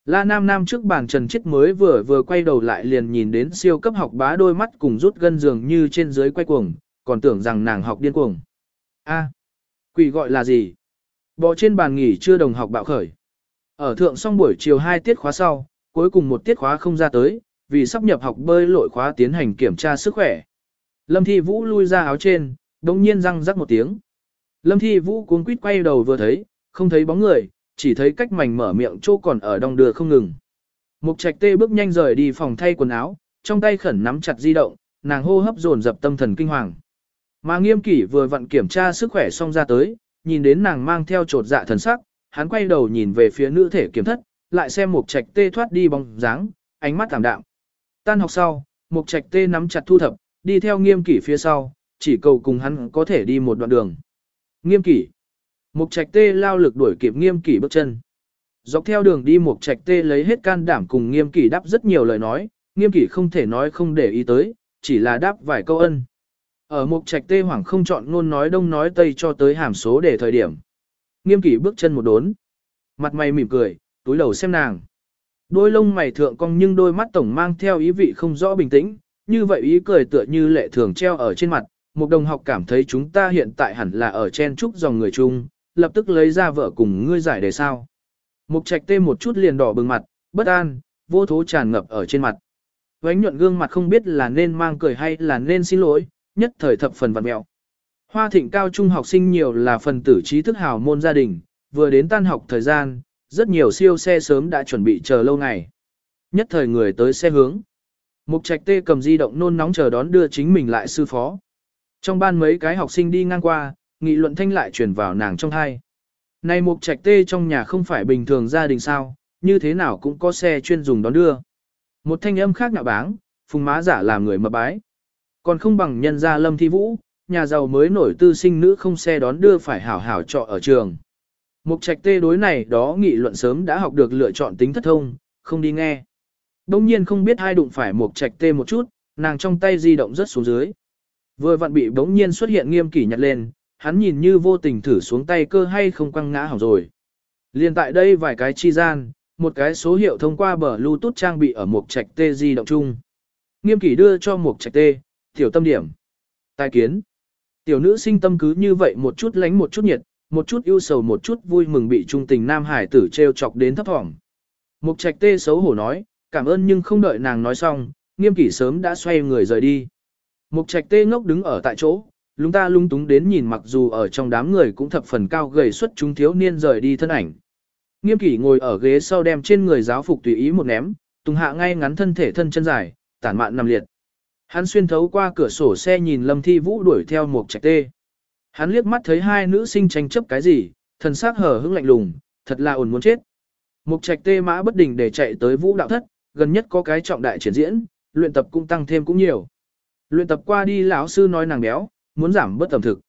S1: La Nam Nam trước bàn Trần Chết mới vừa vừa quay đầu lại liền nhìn đến siêu cấp học bá đôi mắt cùng rút gân dường như trên dưới quay cuồng, còn tưởng rằng nàng học điên cuồng. A, quỷ gọi là gì? Bò trên bàn nghỉ chưa đồng học bạo khởi. Ở thượng xong buổi chiều 2 tiết khóa sau, cuối cùng một tiết khóa không ra tới, vì sắp nhập học bơi lội khóa tiến hành kiểm tra sức khỏe. Lâm Thi Vũ lui ra áo trên, đồng nhiên răng rắc một tiếng. Lâm Thi Vũ cuống quýt quay đầu vừa thấy, không thấy bóng người, chỉ thấy cách mảnh mở miệng chỗ còn ở đong đưa không ngừng. Mục trạch tê bước nhanh rời đi phòng thay quần áo, trong tay khẩn nắm chặt di động, nàng hô hấp dồn dập tâm thần kinh hoàng. Mà nghiêm kỷ vừa vặn kiểm tra sức khỏe xong ra tới, nhìn đến nàng mang theo trột dạ thần sắc, hắn quay đầu nhìn về phía nữ thể kiểm thất, lại xem Mục trạch tê thoát đi bóng dáng, ánh mắt tạm đạm. Tan học sau, Mục trạch tê nắm chặt thu thập, đi theo nghiêm kỷ phía sau, chỉ cầu cùng hắn có thể đi một đoạn đường. Nghiêm kỷ. Mục trạch tê lao lực đuổi kịp nghiêm kỷ bước chân. Dọc theo đường đi mục trạch tê lấy hết can đảm cùng nghiêm kỷ đáp rất nhiều lời nói, nghiêm kỷ không thể nói không để ý tới, chỉ là đáp vài câu ân. Ở mục trạch tê hoảng không chọn ngôn nói đông nói tây cho tới hàm số để thời điểm. Nghiêm kỷ bước chân một đốn. Mặt mày mỉm cười, túi đầu xem nàng. Đôi lông mày thượng cong nhưng đôi mắt tổng mang theo ý vị không rõ bình tĩnh, như vậy ý cười tựa như lệ thường treo ở trên mặt. Một đồng học cảm thấy chúng ta hiện tại hẳn là ở chen trúc dòng người chung, lập tức lấy ra vợ cùng ngươi giải đề sao. Mục trạch tê một chút liền đỏ bừng mặt, bất an, vô thố tràn ngập ở trên mặt. Vánh nhuận gương mặt không biết là nên mang cười hay là nên xin lỗi, nhất thời thập phần vặt mẹo. Hoa thịnh cao trung học sinh nhiều là phần tử trí thức hào môn gia đình, vừa đến tan học thời gian, rất nhiều siêu xe sớm đã chuẩn bị chờ lâu ngày. Nhất thời người tới xe hướng. Mục trạch tê cầm di động nôn nóng chờ đón đưa chính mình lại sư phó. Trong ban mấy cái học sinh đi ngang qua, nghị luận thanh lại truyền vào nàng trong hai. Này mục trạch tê trong nhà không phải bình thường gia đình sao, như thế nào cũng có xe chuyên dùng đón đưa. Một thanh âm khác nhạo báng, phùng má giả làm người mà bái. Còn không bằng nhân gia lâm thi vũ, nhà giàu mới nổi tư sinh nữ không xe đón đưa phải hảo hảo trọ ở trường. Mục trạch tê đối này đó nghị luận sớm đã học được lựa chọn tính thất thông, không đi nghe. Đông nhiên không biết hai đụng phải mục trạch tê một chút, nàng trong tay di động rất xuống dưới. Vừa vặn bị bỗng nhiên xuất hiện nghiêm kỷ nhặt lên, hắn nhìn như vô tình thử xuống tay cơ hay không quăng ngã hỏng rồi. Liên tại đây vài cái chi gian, một cái số hiệu thông qua bờ Bluetooth trang bị ở một trạch tê di động chung. Nghiêm kỷ đưa cho một trạch tê, tiểu tâm điểm. Tài kiến. Tiểu nữ sinh tâm cứ như vậy một chút lánh một chút nhiệt, một chút ưu sầu một chút vui mừng bị trung tình nam hải tử treo chọc đến thấp thỏm. Mục trạch tê xấu hổ nói, cảm ơn nhưng không đợi nàng nói xong, nghiêm kỷ sớm đã xoay người rời đi. Mục trạch tê ngốc đứng ở tại chỗ, lúng ta lung túng đến nhìn mặc dù ở trong đám người cũng thập phần cao gầy xuất chúng thiếu niên rời đi thân ảnh. Nghiêm kỷ ngồi ở ghế sau đem trên người giáo phục tùy ý một ném, tùng hạ ngay ngắn thân thể thân chân dài, tản mạn nằm liệt. Hắn xuyên thấu qua cửa sổ xe nhìn Lâm Thi Vũ đuổi theo một trạch tê. Hắn liếc mắt thấy hai nữ sinh tranh chấp cái gì, thần sắc hở hững lạnh lùng, thật là ổn muốn chết. Mục trạch tê mã bất đình để chạy tới vũ đạo thất, gần nhất có cái trọng đại triển diễn, luyện tập cũng tăng thêm cũng nhiều. Luyện tập qua đi lão sư nói nàng béo, muốn giảm bớt tầm thực.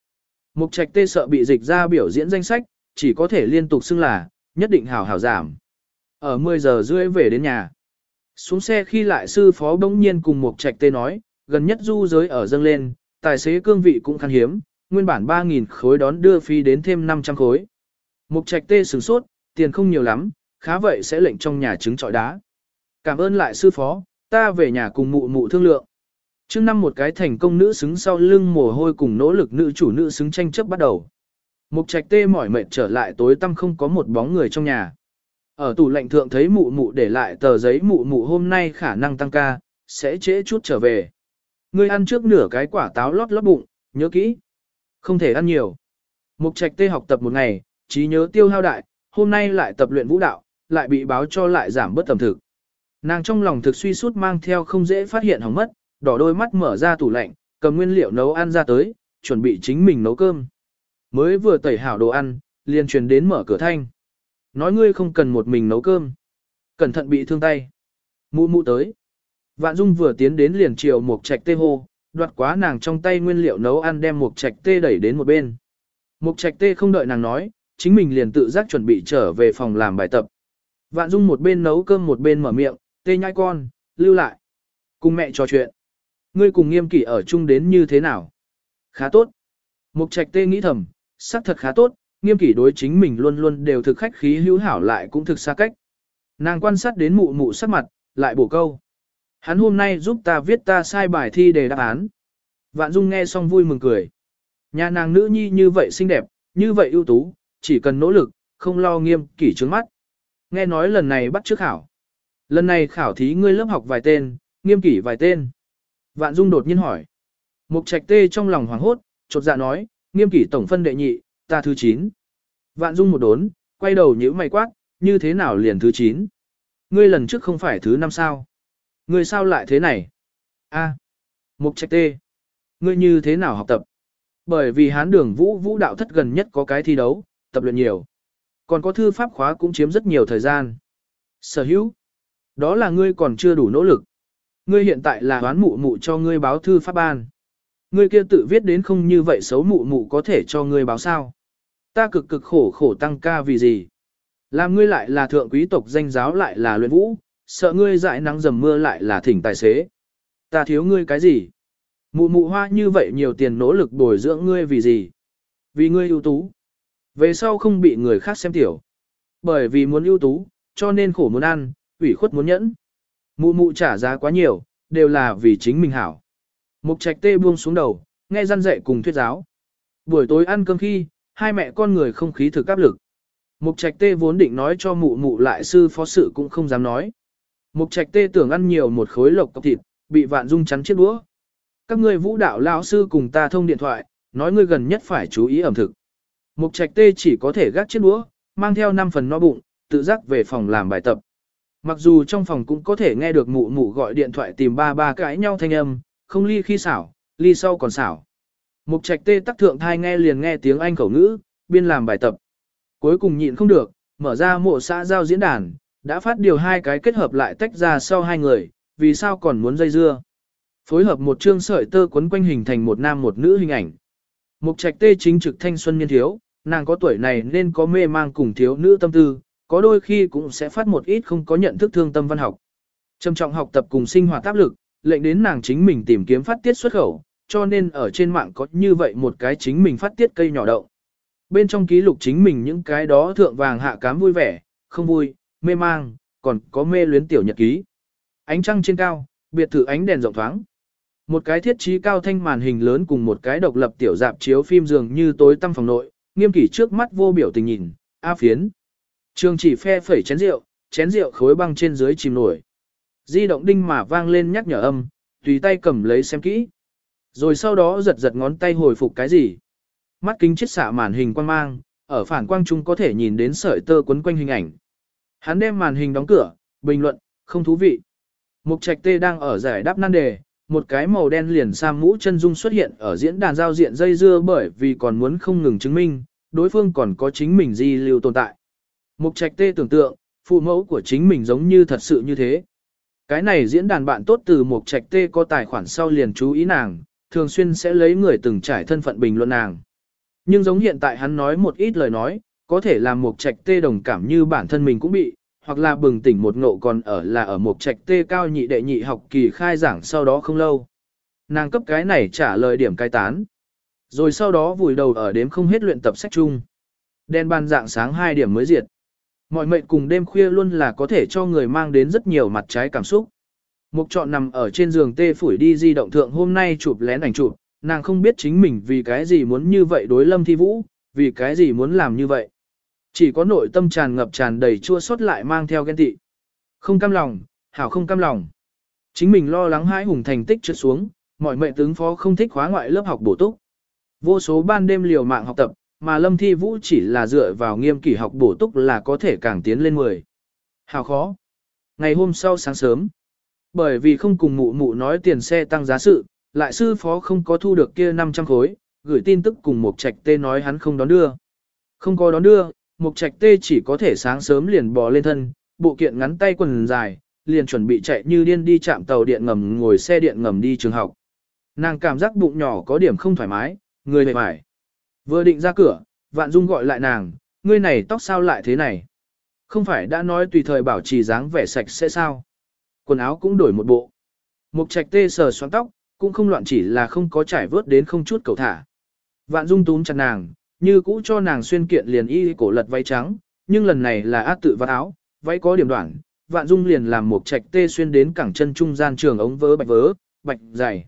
S1: Mục trạch tê sợ bị dịch ra biểu diễn danh sách, chỉ có thể liên tục xưng là, nhất định hảo hảo giảm. Ở 10 giờ rưỡi về đến nhà. Xuống xe khi lại sư phó bỗng nhiên cùng Mục trạch tê nói, gần nhất du giới ở dâng lên, tài xế cương vị cũng khan hiếm, nguyên bản 3.000 khối đón đưa phí đến thêm 500 khối. Mục trạch tê sửng sốt, tiền không nhiều lắm, khá vậy sẽ lệnh trong nhà trứng trọi đá. Cảm ơn lại sư phó, ta về nhà cùng mụ mụ thương lượng. Trước năm một cái thành công nữ xứng sau lưng mồ hôi cùng nỗ lực nữ chủ nữ xứng tranh chấp bắt đầu. Mục trạch tê mỏi mệt trở lại tối tăm không có một bóng người trong nhà. Ở tủ lạnh thượng thấy mụ mụ để lại tờ giấy mụ mụ hôm nay khả năng tăng ca, sẽ trễ chút trở về. Ngươi ăn trước nửa cái quả táo lót lót bụng, nhớ kỹ. Không thể ăn nhiều. Mục trạch tê học tập một ngày, trí nhớ tiêu hao đại, hôm nay lại tập luyện vũ đạo, lại bị báo cho lại giảm bớt tầm thực. Nàng trong lòng thực suy suốt mang theo không dễ phát hiện hỏng mất, đỏ đôi mắt mở ra tủ lạnh, cầm nguyên liệu nấu ăn ra tới, chuẩn bị chính mình nấu cơm. Mới vừa tẩy hảo đồ ăn, liền truyền đến mở cửa thanh. Nói ngươi không cần một mình nấu cơm. Cẩn thận bị thương tay. Mụ mụ tới. Vạn Dung vừa tiến đến liền chiều một trạch tê hô, đoạt quá nàng trong tay nguyên liệu nấu ăn đem một trạch tê đẩy đến một bên. Một trạch tê không đợi nàng nói, chính mình liền tự giác chuẩn bị trở về phòng làm bài tập. Vạn Dung một bên nấu cơm một bên mở miệng, tê nhai con, lưu lại. Cùng mẹ trò chuyện. Ngươi cùng nghiêm kỷ ở chung đến như thế nào? Khá tốt. Mục trạch tê nghĩ thầm, xác thật khá tốt, nghiêm kỷ đối chính mình luôn luôn đều thực khách khí hữu hảo lại cũng thực xa cách. Nàng quan sát đến mụ mụ sắc mặt, lại bổ câu. Hắn hôm nay giúp ta viết ta sai bài thi để đáp án. Vạn Dung nghe xong vui mừng cười. Nhà nàng nữ nhi như vậy xinh đẹp, như vậy ưu tú, chỉ cần nỗ lực, không lo nghiêm kỷ trướng mắt. Nghe nói lần này bắt trước khảo. Lần này khảo thí ngươi lớp học vài tên, nghiêm kỷ vài tên. Vạn Dung đột nhiên hỏi. Mục trạch tê trong lòng hoảng hốt, chột dạ nói, nghiêm kỷ tổng phân đệ nhị, ta thứ 9. Vạn Dung một đốn, quay đầu nhíu mày quát, như thế nào liền thứ 9? Ngươi lần trước không phải thứ 5 sao? Ngươi sao lại thế này? A, Mục trạch tê. Ngươi như thế nào học tập? Bởi vì hán đường vũ vũ đạo thất gần nhất có cái thi đấu, tập luyện nhiều. Còn có thư pháp khóa cũng chiếm rất nhiều thời gian. Sở hữu. Đó là ngươi còn chưa đủ nỗ lực. Ngươi hiện tại là đoán mụ mụ cho ngươi báo thư pháp ban. Ngươi kia tự viết đến không như vậy xấu mụ mụ có thể cho ngươi báo sao. Ta cực cực khổ khổ tăng ca vì gì? Làm ngươi lại là thượng quý tộc danh giáo lại là luyện vũ, sợ ngươi dại nắng dầm mưa lại là thỉnh tài xế. Ta thiếu ngươi cái gì? Mụ mụ hoa như vậy nhiều tiền nỗ lực bồi dưỡng ngươi vì gì? Vì ngươi ưu tú. Về sau không bị người khác xem tiểu. Bởi vì muốn ưu tú, cho nên khổ muốn ăn, ủy khuất muốn nhẫn. Mụ mụ trả giá quá nhiều, đều là vì chính mình hảo. Mục trạch tê buông xuống đầu, nghe răn dạy cùng thuyết giáo. Buổi tối ăn cơm khi, hai mẹ con người không khí thực áp lực. Mục trạch tê vốn định nói cho mụ mụ lại sư phó sự cũng không dám nói. Mục trạch tê tưởng ăn nhiều một khối lộc cọc thịt, bị vạn dung chắn chiếc đũa. Các ngươi vũ đạo lão sư cùng ta thông điện thoại, nói ngươi gần nhất phải chú ý ẩm thực. Mục trạch tê chỉ có thể gác chiếc đũa, mang theo 5 phần no bụng, tự giác về phòng làm bài tập. Mặc dù trong phòng cũng có thể nghe được mụ mụ gọi điện thoại tìm ba ba cãi nhau thanh âm, không ly khi xảo, ly sau còn xảo. Mục trạch tê tắc thượng thai nghe liền nghe tiếng Anh khẩu ngữ, biên làm bài tập. Cuối cùng nhịn không được, mở ra mộ xã giao diễn đàn, đã phát điều hai cái kết hợp lại tách ra sau hai người, vì sao còn muốn dây dưa. Phối hợp một chương sợi tơ quấn quanh hình thành một nam một nữ hình ảnh. Mục trạch tê chính trực thanh xuân niên thiếu, nàng có tuổi này nên có mê mang cùng thiếu nữ tâm tư, có đôi khi cũng sẽ phát một ít không có nhận thức thương tâm văn học. Trầm trọng học tập cùng sinh hoạt áp lực, lệnh đến nàng chính mình tìm kiếm phát tiết xuất khẩu, cho nên ở trên mạng có như vậy một cái chính mình phát tiết cây nhỏ động. Bên trong ký lục chính mình những cái đó thượng vàng hạ cám vui vẻ, không vui, mê mang, còn có mê luyến tiểu nhật ký. Ánh trăng trên cao, biệt thự ánh đèn rộng thoáng. Một cái thiết trí cao thanh màn hình lớn cùng một cái độc lập tiểu dạp chiếu phim dường như tối tăm phòng nội, nghiêm kỷ trước mắt vô biểu tình nhìn, a phiến. Trường chỉ phe phẩy chén rượu, chén rượu khối băng trên dưới chìm nổi. Di động đinh mà vang lên nhắc nhở âm, tùy tay cầm lấy xem kỹ. Rồi sau đó giật giật ngón tay hồi phục cái gì. Mắt kính chiết xạ màn hình quang mang, ở phản quang trung có thể nhìn đến sợi tơ quấn quanh hình ảnh. Hắn đem màn hình đóng cửa, bình luận, không thú vị. Mục trạch tê đang ở giải đáp nan đề, một cái màu đen liền sam mũ chân dung xuất hiện ở diễn đàn giao diện dây dưa bởi vì còn muốn không ngừng chứng minh, đối phương còn có chính mình di lưu tồn tại. Mục trạch tê tưởng tượng, phụ mẫu của chính mình giống như thật sự như thế. Cái này diễn đàn bạn tốt từ mục trạch tê có tài khoản sau liền chú ý nàng, thường xuyên sẽ lấy người từng trải thân phận bình luận nàng. Nhưng giống hiện tại hắn nói một ít lời nói, có thể làm mục trạch tê đồng cảm như bản thân mình cũng bị, hoặc là bừng tỉnh một ngộ còn ở là ở mục trạch tê cao nhị đệ nhị học kỳ khai giảng sau đó không lâu. Nàng cấp cái này trả lời điểm cai tán. Rồi sau đó vùi đầu ở đếm không hết luyện tập sách chung. Đen ban dạng sáng 2 điểm mới diệt. Mọi mệnh cùng đêm khuya luôn là có thể cho người mang đến rất nhiều mặt trái cảm xúc. Mục trọn nằm ở trên giường tê phủi đi di động thượng hôm nay chụp lén ảnh chụp, nàng không biết chính mình vì cái gì muốn như vậy đối lâm thi vũ, vì cái gì muốn làm như vậy. Chỉ có nội tâm tràn ngập tràn đầy chua xót lại mang theo ghen tị. Không cam lòng, hảo không cam lòng. Chính mình lo lắng hãi hùng thành tích trượt xuống, mọi mệnh tướng phó không thích khóa ngoại lớp học bổ túc. Vô số ban đêm liều mạng học tập, mà Lâm Thi Vũ chỉ là dựa vào nghiêm kỷ học bổ túc là có thể càng tiến lên 10. Hào khó. Ngày hôm sau sáng sớm, bởi vì không cùng mụ mụ nói tiền xe tăng giá sự, lại sư phó không có thu được kia 500 khối, gửi tin tức cùng một trạch tê nói hắn không đón đưa. Không có đón đưa, một trạch tê chỉ có thể sáng sớm liền bò lên thân, bộ kiện ngắn tay quần dài, liền chuẩn bị chạy như điên đi chạm tàu điện ngầm ngồi xe điện ngầm đi trường học. Nàng cảm giác bụng nhỏ có điểm không thoải mái, người mệt mỏi. Vừa định ra cửa, Vạn Dung gọi lại nàng, ngươi này tóc sao lại thế này? Không phải đã nói tùy thời bảo trì dáng vẻ sạch sẽ sao? Quần áo cũng đổi một bộ. Mục trạch tê sờ xoắn tóc, cũng không loạn chỉ là không có trải vớt đến không chút cầu thả. Vạn Dung túm chặt nàng, như cũ cho nàng xuyên kiện liền y cổ lật váy trắng, nhưng lần này là át tự vạt áo, váy có điểm đoạn, Vạn Dung liền làm một trạch tê xuyên đến cẳng chân trung gian trường ống vớ bạch vớ, bạch dày.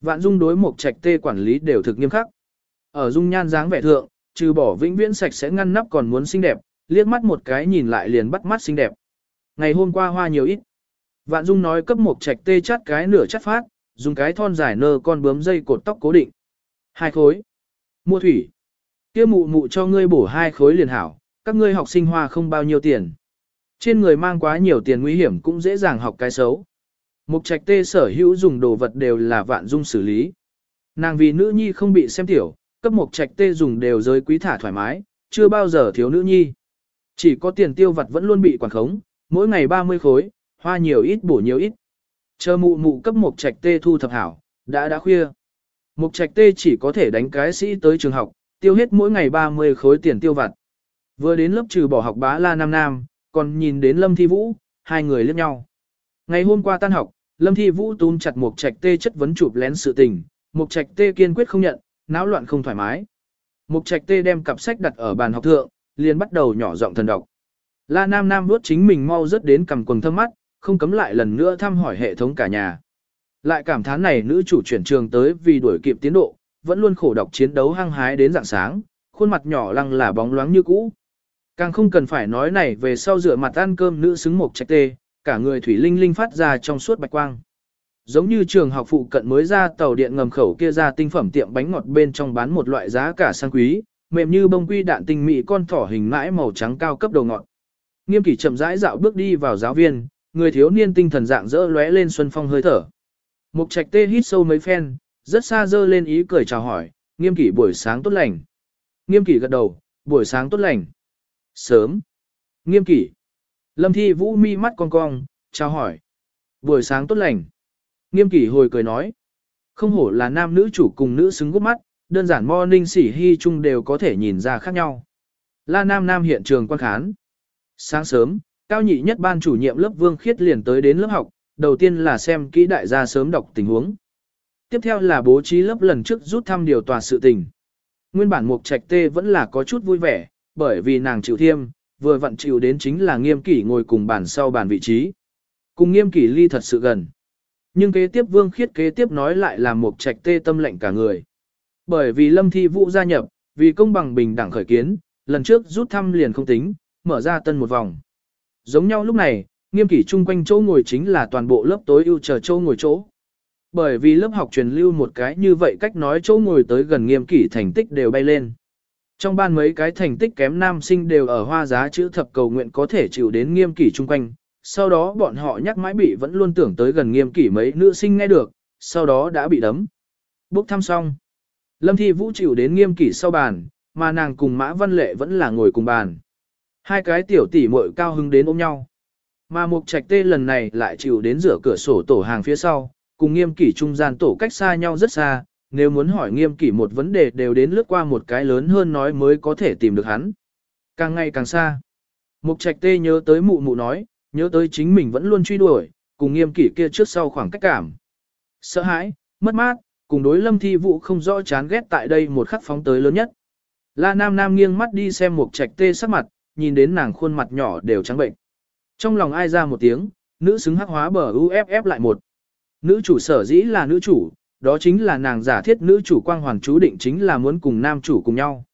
S1: Vạn Dung đối một trạch tê quản lý đều thực nghiêm khắc. Ở dung nhan dáng vẻ thượng, trừ bỏ vĩnh viễn sạch sẽ ngăn nắp còn muốn xinh đẹp, liếc mắt một cái nhìn lại liền bắt mắt xinh đẹp. Ngày hôm qua hoa nhiều ít. Vạn Dung nói cấp một trạch tê chát cái nửa chát phát, dùng cái thon dài nơ con bướm dây cột tóc cố định. Hai khối. Mua thủy. kia mụ mụ cho ngươi bổ hai khối liền hảo, các ngươi học sinh hoa không bao nhiêu tiền. Trên người mang quá nhiều tiền nguy hiểm cũng dễ dàng học cái xấu. Mục trạch tê sở hữu dùng đồ vật đều là vạn dung xử lý. Nàng vì nữ nhi không bị xem tiểu, cấp một trạch tê dùng đều giới quý thả thoải mái, chưa bao giờ thiếu nữ nhi. Chỉ có tiền tiêu vặt vẫn luôn bị quản khống, mỗi ngày 30 khối, hoa nhiều ít bổ nhiều ít. Chờ mụ mụ cấp một trạch tê thu thập hảo, đã đã khuya. Mục trạch tê chỉ có thể đánh cái sĩ tới trường học, tiêu hết mỗi ngày 30 khối tiền tiêu vặt. Vừa đến lớp trừ bỏ học bá la nam nam, còn nhìn đến lâm thi vũ, hai người liếc nhau. Ngày hôm qua tan học, lâm thi vũ túm chặt mục trạch tê chất vấn chụp lén sự tình, mục trạch tê kiên quyết không nhận, náo loạn không thoải mái. Mục trạch tê đem cặp sách đặt ở bàn học thượng, liền bắt đầu nhỏ giọng thần đọc. La Nam Nam bước chính mình mau rớt đến cầm quần thâm mắt, không cấm lại lần nữa thăm hỏi hệ thống cả nhà. Lại cảm thán này nữ chủ chuyển trường tới vì đuổi kịp tiến độ, vẫn luôn khổ đọc chiến đấu hăng hái đến dạng sáng, khuôn mặt nhỏ lăng là bóng loáng như cũ. Càng không cần phải nói này về sau rửa mặt ăn cơm nữ xứng Mục trạch tê, cả người thủy linh linh phát ra trong suốt bạch quang. Giống như trường học phụ cận mới ra tàu điện ngầm khẩu kia ra tinh phẩm tiệm bánh ngọt bên trong bán một loại giá cả sang quý, mềm như bông quy đạn tinh mỹ con thỏ hình mãi màu trắng cao cấp đầu ngọt. Nghiêm kỷ chậm rãi dạo bước đi vào giáo viên, người thiếu niên tinh thần dạng dỡ lóe lên xuân phong hơi thở. Mục trạch tê hít sâu mấy phen, rất xa dơ lên ý cười chào hỏi, nghiêm kỷ buổi sáng tốt lành. Nghiêm kỷ gật đầu, buổi sáng tốt lành. Sớm. Nghiêm kỷ. Lâm thi vũ mi mắt cong cong, chào hỏi. Buổi sáng tốt lành. Nghiêm kỷ hồi cười nói. Không hổ là nam nữ chủ cùng nữ xứng gút mắt, đơn giản morning sỉ hy chung đều có thể nhìn ra khác nhau. La Nam Nam hiện trường quan khán. Sáng sớm, cao nhị nhất ban chủ nhiệm lớp Vương Khiết liền tới đến lớp học, đầu tiên là xem kỹ đại gia sớm đọc tình huống. Tiếp theo là bố trí lớp lần trước rút thăm điều tòa sự tình. Nguyên bản mục trạch tê vẫn là có chút vui vẻ, bởi vì nàng chịu thiêm, vừa vặn chịu đến chính là nghiêm kỷ ngồi cùng bàn sau bàn vị trí. Cùng nghiêm kỷ ly thật sự gần. Nhưng kế tiếp vương khiết kế tiếp nói lại là một trạch tê tâm lệnh cả người. Bởi vì lâm thi vũ gia nhập, vì công bằng bình đẳng khởi kiến, lần trước rút thăm liền không tính, mở ra tân một vòng. Giống nhau lúc này, nghiêm kỷ chung quanh chỗ ngồi chính là toàn bộ lớp tối ưu chờ chỗ ngồi chỗ. Bởi vì lớp học truyền lưu một cái như vậy cách nói chỗ ngồi tới gần nghiêm kỷ thành tích đều bay lên. Trong ban mấy cái thành tích kém nam sinh đều ở hoa giá chữ thập cầu nguyện có thể chịu đến nghiêm kỷ chung quanh. Sau đó bọn họ nhắc mãi bị vẫn luôn tưởng tới gần nghiêm kỷ mấy nữ sinh nghe được, sau đó đã bị đấm. Bốc thăm xong. Lâm Thi Vũ chịu đến nghiêm kỷ sau bàn, mà nàng cùng Mã Văn Lệ vẫn là ngồi cùng bàn. Hai cái tiểu tỷ muội cao hứng đến ôm nhau. Mà Mục Trạch Tê lần này lại chịu đến rửa cửa sổ tổ hàng phía sau, cùng nghiêm kỷ trung gian tổ cách xa nhau rất xa, nếu muốn hỏi nghiêm kỷ một vấn đề đều đến lướt qua một cái lớn hơn nói mới có thể tìm được hắn. Càng ngày càng xa. Mục Trạch Tê nhớ tới mụ mụ nói, nhớ tới chính mình vẫn luôn truy đuổi, cùng nghiêm kỷ kia trước sau khoảng cách cảm. Sợ hãi, mất mát, cùng đối lâm thi vụ không rõ chán ghét tại đây một khắc phóng tới lớn nhất. La Nam Nam nghiêng mắt đi xem một Trạch Tê sắc mặt, nhìn đến nàng khuôn mặt nhỏ đều trắng bệnh. Trong lòng ai ra một tiếng, nữ xứng hắc hóa bờ UFF lại một. Nữ chủ sở dĩ là nữ chủ, đó chính là nàng giả thiết nữ chủ quang hoàn chú định chính là muốn cùng nam chủ cùng nhau.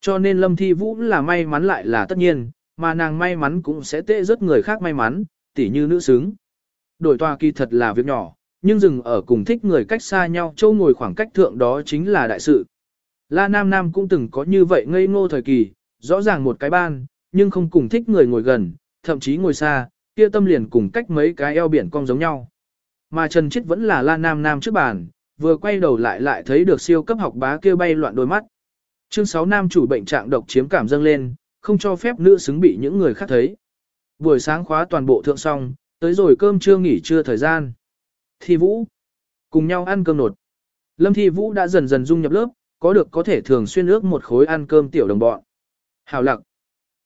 S1: Cho nên Lâm Thi Vũ là may mắn lại là tất nhiên, mà nàng may mắn cũng sẽ tệ rất người khác may mắn, tỉ như nữ xứng. Đổi tòa kỳ thật là việc nhỏ, nhưng dừng ở cùng thích người cách xa nhau châu ngồi khoảng cách thượng đó chính là đại sự. La Nam Nam cũng từng có như vậy ngây ngô thời kỳ, rõ ràng một cái ban, nhưng không cùng thích người ngồi gần, thậm chí ngồi xa, kia tâm liền cùng cách mấy cái eo biển cong giống nhau. Mà Trần Chiết vẫn là la nam nam trước bàn, vừa quay đầu lại lại thấy được siêu cấp học bá kia bay loạn đôi mắt. Chương 6 nam chủ bệnh trạng độc chiếm cảm dâng lên, không cho phép nữ xứng bị những người khác thấy. Buổi sáng khóa toàn bộ thượng xong, tới rồi cơm trưa nghỉ trưa thời gian. Thi Vũ, cùng nhau ăn cơm nột. Lâm Thi Vũ đã dần dần dung nhập lớp, có được có thể thường xuyên ước một khối ăn cơm tiểu đồng bọn. Hảo lặc.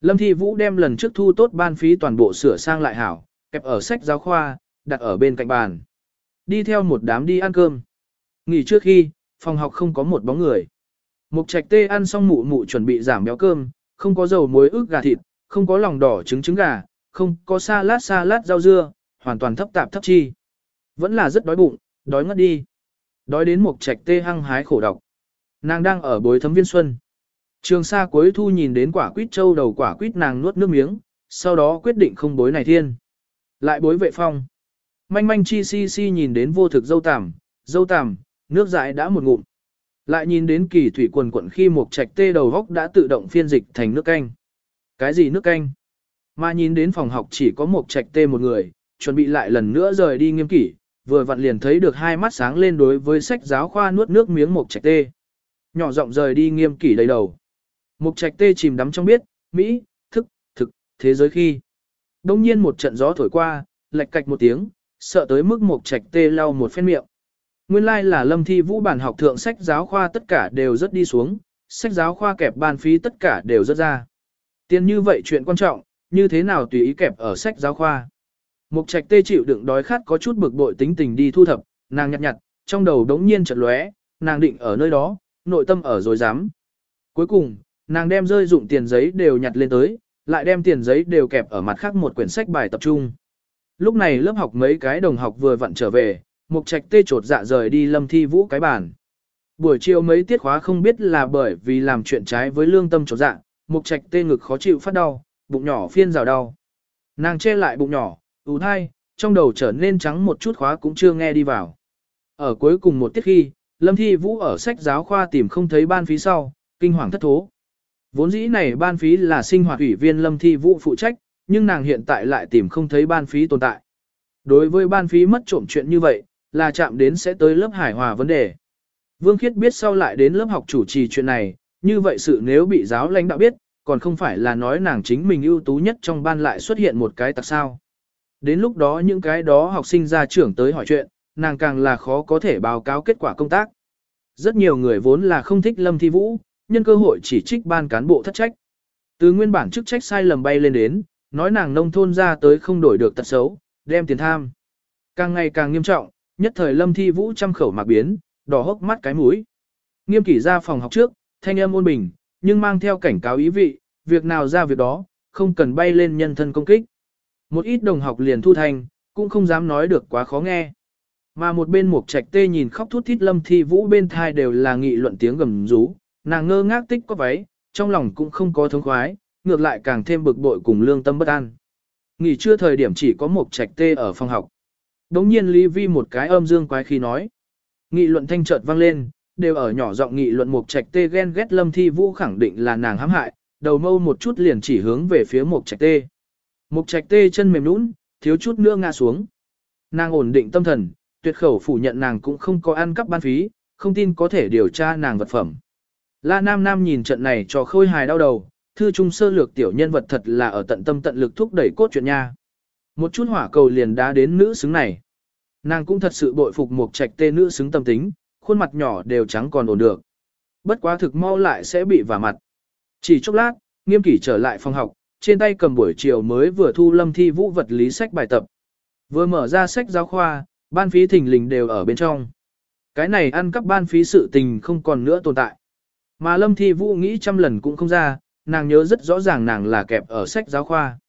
S1: Lâm Thi Vũ đem lần trước thu tốt ban phí toàn bộ sửa sang lại hảo, kẹp ở sách giáo khoa, đặt ở bên cạnh bàn. Đi theo một đám đi ăn cơm. Nghỉ trước khi, phòng học không có một bóng người. Mục trạch tê ăn xong mụ mụ chuẩn bị giảm béo cơm, không có dầu muối ức gà thịt, không có lòng đỏ trứng trứng gà, không có salad salad rau dưa, hoàn toàn thấp tạp thấp chi. Vẫn là rất đói bụng, đói ngất đi. Đói đến mục trạch tê hăng hái khổ độc. Nàng đang ở bối thấm viên xuân. Trường Sa cuối thu nhìn đến quả quýt châu đầu quả quýt nàng nuốt nước miếng, sau đó quyết định không bối này thiên. Lại bối vệ phong. Manh manh chi si si nhìn đến vô thực dâu tằm, dâu tằm, nước dại đã một ngụm. Lại nhìn đến kỳ thủy quần quận khi một trạch tê đầu góc đã tự động phiên dịch thành nước canh. Cái gì nước canh? Mà nhìn đến phòng học chỉ có một trạch tê một người, chuẩn bị lại lần nữa rời đi nghiêm kỷ, vừa vặn liền thấy được hai mắt sáng lên đối với sách giáo khoa nuốt nước miếng một trạch tê. nhỏ giọng rời đi nghiêm kỷ đầy đầu. Mục trạch tê chìm đắm trong biết, Mỹ, thức, thực, thế giới khi. Đông nhiên một trận gió thổi qua, lạch cạch một tiếng, sợ tới mức mục trạch tê lau một phen miệng. Nguyên lai like là lâm thi vũ bản học thượng sách giáo khoa tất cả đều rất đi xuống, sách giáo khoa kẹp ban phí tất cả đều rất ra. Tiền như vậy chuyện quan trọng, như thế nào tùy ý kẹp ở sách giáo khoa. Mục trạch tê chịu đựng đói khát có chút bực bội tính tình đi thu thập, nàng nhặt nhặt, trong đầu đống nhiên chợt lóe, nàng định ở nơi đó, nội tâm ở rồi dám. Cuối cùng, nàng đem rơi dụng tiền giấy đều nhặt lên tới, lại đem tiền giấy đều kẹp ở mặt khác một quyển sách bài tập trung. Lúc này lớp học mấy cái đồng học vừa vặn trở về, mục trạch tê trột dạ rời đi lâm thi vũ cái bàn. Buổi chiều mấy tiết khóa không biết là bởi vì làm chuyện trái với lương tâm trột dạ, mục trạch tê ngực khó chịu phát đau, bụng nhỏ phiên rào đau. Nàng che lại bụng nhỏ, ú thai, trong đầu trở nên trắng một chút khóa cũng chưa nghe đi vào. Ở cuối cùng một tiết khi, Lâm Thi Vũ ở sách giáo khoa tìm không thấy ban phí sau, kinh hoàng thất thố. Vốn dĩ này ban phí là sinh hoạt ủy viên Lâm Thi Vũ phụ trách, nhưng nàng hiện tại lại tìm không thấy ban phí tồn tại. Đối với ban phí mất trộm chuyện như vậy, là chạm đến sẽ tới lớp hải hòa vấn đề. Vương Khiết biết sau lại đến lớp học chủ trì chuyện này, như vậy sự nếu bị giáo lãnh đạo biết, còn không phải là nói nàng chính mình ưu tú nhất trong ban lại xuất hiện một cái tặc sao. Đến lúc đó những cái đó học sinh ra trưởng tới hỏi chuyện, nàng càng là khó có thể báo cáo kết quả công tác. Rất nhiều người vốn là không thích Lâm Thi Vũ, nhân cơ hội chỉ trích ban cán bộ thất trách. Từ nguyên bản chức trách sai lầm bay lên đến, nói nàng nông thôn ra tới không đổi được tật xấu, đem tiền tham. Càng ngày càng nghiêm trọng, nhất thời Lâm Thi Vũ trăm khẩu mạc biến, đỏ hốc mắt cái mũi. Nghiêm kỷ ra phòng học trước, thanh âm ôn bình, nhưng mang theo cảnh cáo ý vị, việc nào ra việc đó, không cần bay lên nhân thân công kích. Một ít đồng học liền thu thành, cũng không dám nói được quá khó nghe. Mà một bên mục trạch tê nhìn khóc thút thít lâm thi vũ bên thai đều là nghị luận tiếng gầm rú, nàng ngơ ngác tích có váy, trong lòng cũng không có thống khoái, ngược lại càng thêm bực bội cùng lương tâm bất an. Nghỉ trưa thời điểm chỉ có một trạch tê ở phòng học. Đống nhiên Lý Vi một cái âm dương quái khi nói. Nghị luận thanh chợt vang lên, đều ở nhỏ giọng nghị luận mục trạch tê ghen ghét lâm thi vũ khẳng định là nàng hãm hại, đầu mâu một chút liền chỉ hướng về phía mục trạch tê. Mục trạch tê chân mềm nũng, thiếu chút nữa ngã xuống. Nàng ổn định tâm thần, tuyệt khẩu phủ nhận nàng cũng không có ăn cắp ban phí, không tin có thể điều tra nàng vật phẩm. La Nam Nam nhìn trận này cho khôi hài đau đầu, thư trung sơ lược tiểu nhân vật thật là ở tận tâm tận lực thúc đẩy cốt truyện nha. Một chút hỏa cầu liền đá đến nữ xứng này. Nàng cũng thật sự bội phục một trạch tê nữ xứng tâm tính, khuôn mặt nhỏ đều trắng còn ổn được. Bất quá thực mau lại sẽ bị vả mặt. Chỉ chốc lát, nghiêm kỷ trở lại phòng học, trên tay cầm buổi chiều mới vừa thu lâm thi vũ vật lý sách bài tập. Vừa mở ra sách giáo khoa, ban phí thình lình đều ở bên trong. Cái này ăn cắp ban phí sự tình không còn nữa tồn tại. Mà lâm thi vũ nghĩ trăm lần cũng không ra, nàng nhớ rất rõ ràng nàng là kẹp ở sách giáo khoa.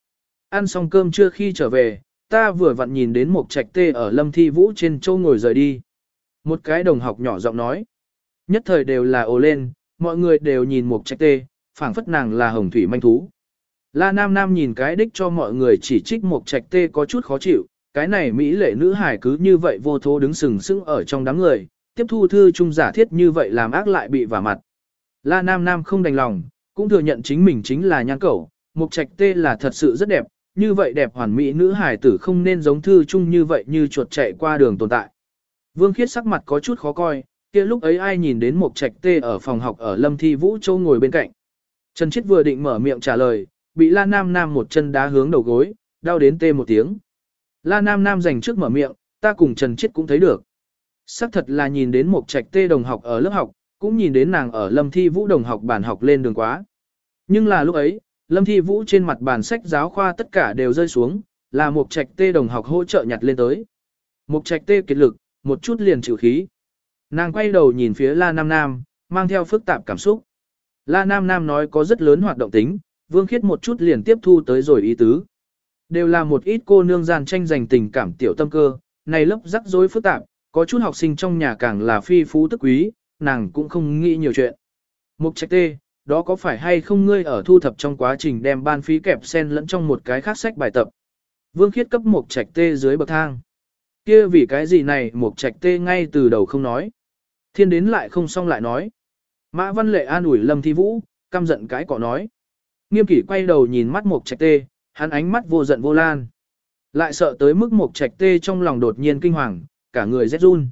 S1: Ăn xong cơm trưa khi trở về, ta vừa vặn nhìn đến một trạch tê ở lâm thi vũ trên châu ngồi rời đi. Một cái đồng học nhỏ giọng nói. Nhất thời đều là ồ lên, mọi người đều nhìn một trạch tê, phảng phất nàng là hồng thủy manh thú. La Nam Nam nhìn cái đích cho mọi người chỉ trích một trạch tê có chút khó chịu, cái này Mỹ lệ nữ hải cứ như vậy vô thố đứng sừng sững ở trong đám người, tiếp thu thư trung giả thiết như vậy làm ác lại bị vả mặt. La Nam Nam không đành lòng, cũng thừa nhận chính mình chính là nhan cẩu, mục trạch tê là thật sự rất đẹp, như vậy đẹp hoàn mỹ nữ hải tử không nên giống thư chung như vậy như chuột chạy qua đường tồn tại. Vương Khiết sắc mặt có chút khó coi, kia lúc ấy ai nhìn đến một trạch tê ở phòng học ở Lâm Thi Vũ Châu ngồi bên cạnh. Trần Chiết vừa định mở miệng trả lời, bị La Nam Nam một chân đá hướng đầu gối, đau đến tê một tiếng. La Nam Nam dành trước mở miệng, ta cùng Trần Chiết cũng thấy được. Sắc thật là nhìn đến một trạch tê đồng học ở lớp học, cũng nhìn đến nàng ở Lâm Thi Vũ đồng học bản học lên đường quá. Nhưng là lúc ấy, Lâm Thi Vũ trên mặt bàn sách giáo khoa tất cả đều rơi xuống, là một trạch tê đồng học hỗ trợ nhặt lên tới. Một trạch tê kiệt lực, một chút liền chịu khí. Nàng quay đầu nhìn phía La Nam Nam, mang theo phức tạp cảm xúc. La Nam Nam nói có rất lớn hoạt động tính, Vương Khiết một chút liền tiếp thu tới rồi ý tứ. Đều là một ít cô nương gian tranh giành tình cảm tiểu tâm cơ, này lớp rắc rối phức tạp, có chút học sinh trong nhà càng là phi phú tức quý, nàng cũng không nghĩ nhiều chuyện. Mục trạch tê, đó có phải hay không ngươi ở thu thập trong quá trình đem ban phí kẹp sen lẫn trong một cái khác sách bài tập. Vương khiết cấp một trạch tê dưới bậc thang. kia vì cái gì này một trạch tê ngay từ đầu không nói. Thiên đến lại không xong lại nói. Mã văn lệ an ủi lâm thi vũ, căm giận cái cỏ nói. Nghiêm kỷ quay đầu nhìn mắt một trạch tê, hắn ánh mắt vô giận vô lan. Lại sợ tới mức một trạch tê trong lòng đột nhiên kinh hoàng, cả người rét run.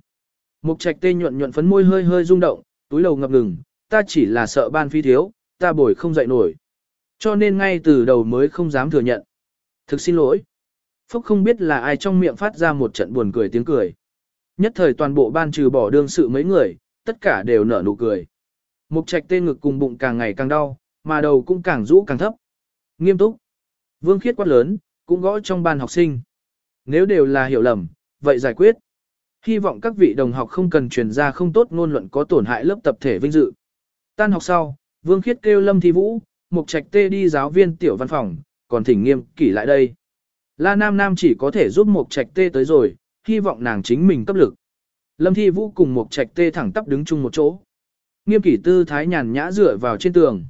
S1: Mục trạch tê nhuận nhuận phấn môi hơi hơi rung động, túi đầu ngập ngừng, ta chỉ là sợ ban phí thiếu, ta bồi không dậy nổi. Cho nên ngay từ đầu mới không dám thừa nhận. Thực xin lỗi. Phúc không biết là ai trong miệng phát ra một trận buồn cười tiếng cười. Nhất thời toàn bộ ban trừ bỏ đương sự mấy người, tất cả đều nở nụ cười. Mục trạch tên ngực cùng bụng càng ngày càng đau, mà đầu cũng càng rũ càng thấp. Nghiêm túc. Vương khiết quát lớn, cũng gõ trong ban học sinh. Nếu đều là hiểu lầm, vậy giải quyết. Hy vọng các vị đồng học không cần truyền ra không tốt ngôn luận có tổn hại lớp tập thể vinh dự. Tan học sau, Vương Khiết kêu Lâm Thi Vũ, Mục Trạch Tê đi giáo viên tiểu văn phòng, còn thỉnh nghiêm kỷ lại đây. La Nam Nam chỉ có thể giúp Mục Trạch Tê tới rồi, hy vọng nàng chính mình cấp lực. Lâm Thi Vũ cùng Mục Trạch Tê thẳng tắp đứng chung một chỗ. Nghiêm kỷ tư thái nhàn nhã dựa vào trên tường.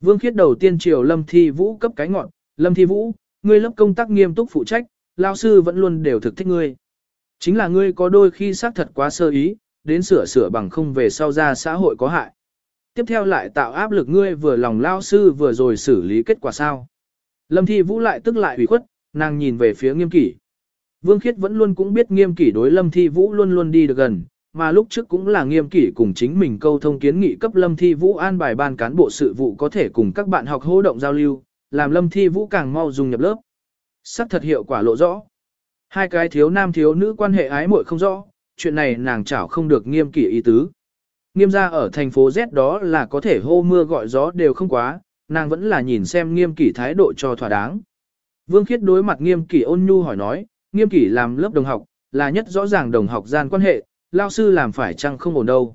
S1: Vương Khiết đầu tiên chiều Lâm Thi Vũ cấp cái ngọn, Lâm Thi Vũ, ngươi lớp công tác nghiêm túc phụ trách, lao sư vẫn luôn đều thực thích ngươi. Chính là ngươi có đôi khi xác thật quá sơ ý, đến sửa sửa bằng không về sau ra xã hội có hại. Tiếp theo lại tạo áp lực ngươi vừa lòng lao sư vừa rồi xử lý kết quả sao. Lâm Thi Vũ lại tức lại ủy khuất, nàng nhìn về phía nghiêm kỷ. Vương Khiết vẫn luôn cũng biết nghiêm kỷ đối Lâm Thi Vũ luôn luôn đi được gần, mà lúc trước cũng là nghiêm kỷ cùng chính mình câu thông kiến nghị cấp Lâm Thi Vũ an bài ban cán bộ sự vụ có thể cùng các bạn học hô động giao lưu, làm Lâm Thi Vũ càng mau dùng nhập lớp. Sắc thật hiệu quả lộ rõ. Hai cái thiếu nam thiếu nữ quan hệ ái muội không rõ, chuyện này nàng chảo không được nghiêm kỷ ý tứ. Nghiêm gia ở thành phố Z đó là có thể hô mưa gọi gió đều không quá, nàng vẫn là nhìn xem nghiêm kỷ thái độ cho thỏa đáng. Vương Khiết đối mặt nghiêm kỷ ôn nhu hỏi nói, nghiêm kỷ làm lớp đồng học, là nhất rõ ràng đồng học gian quan hệ, lao sư làm phải chăng không ổn đâu.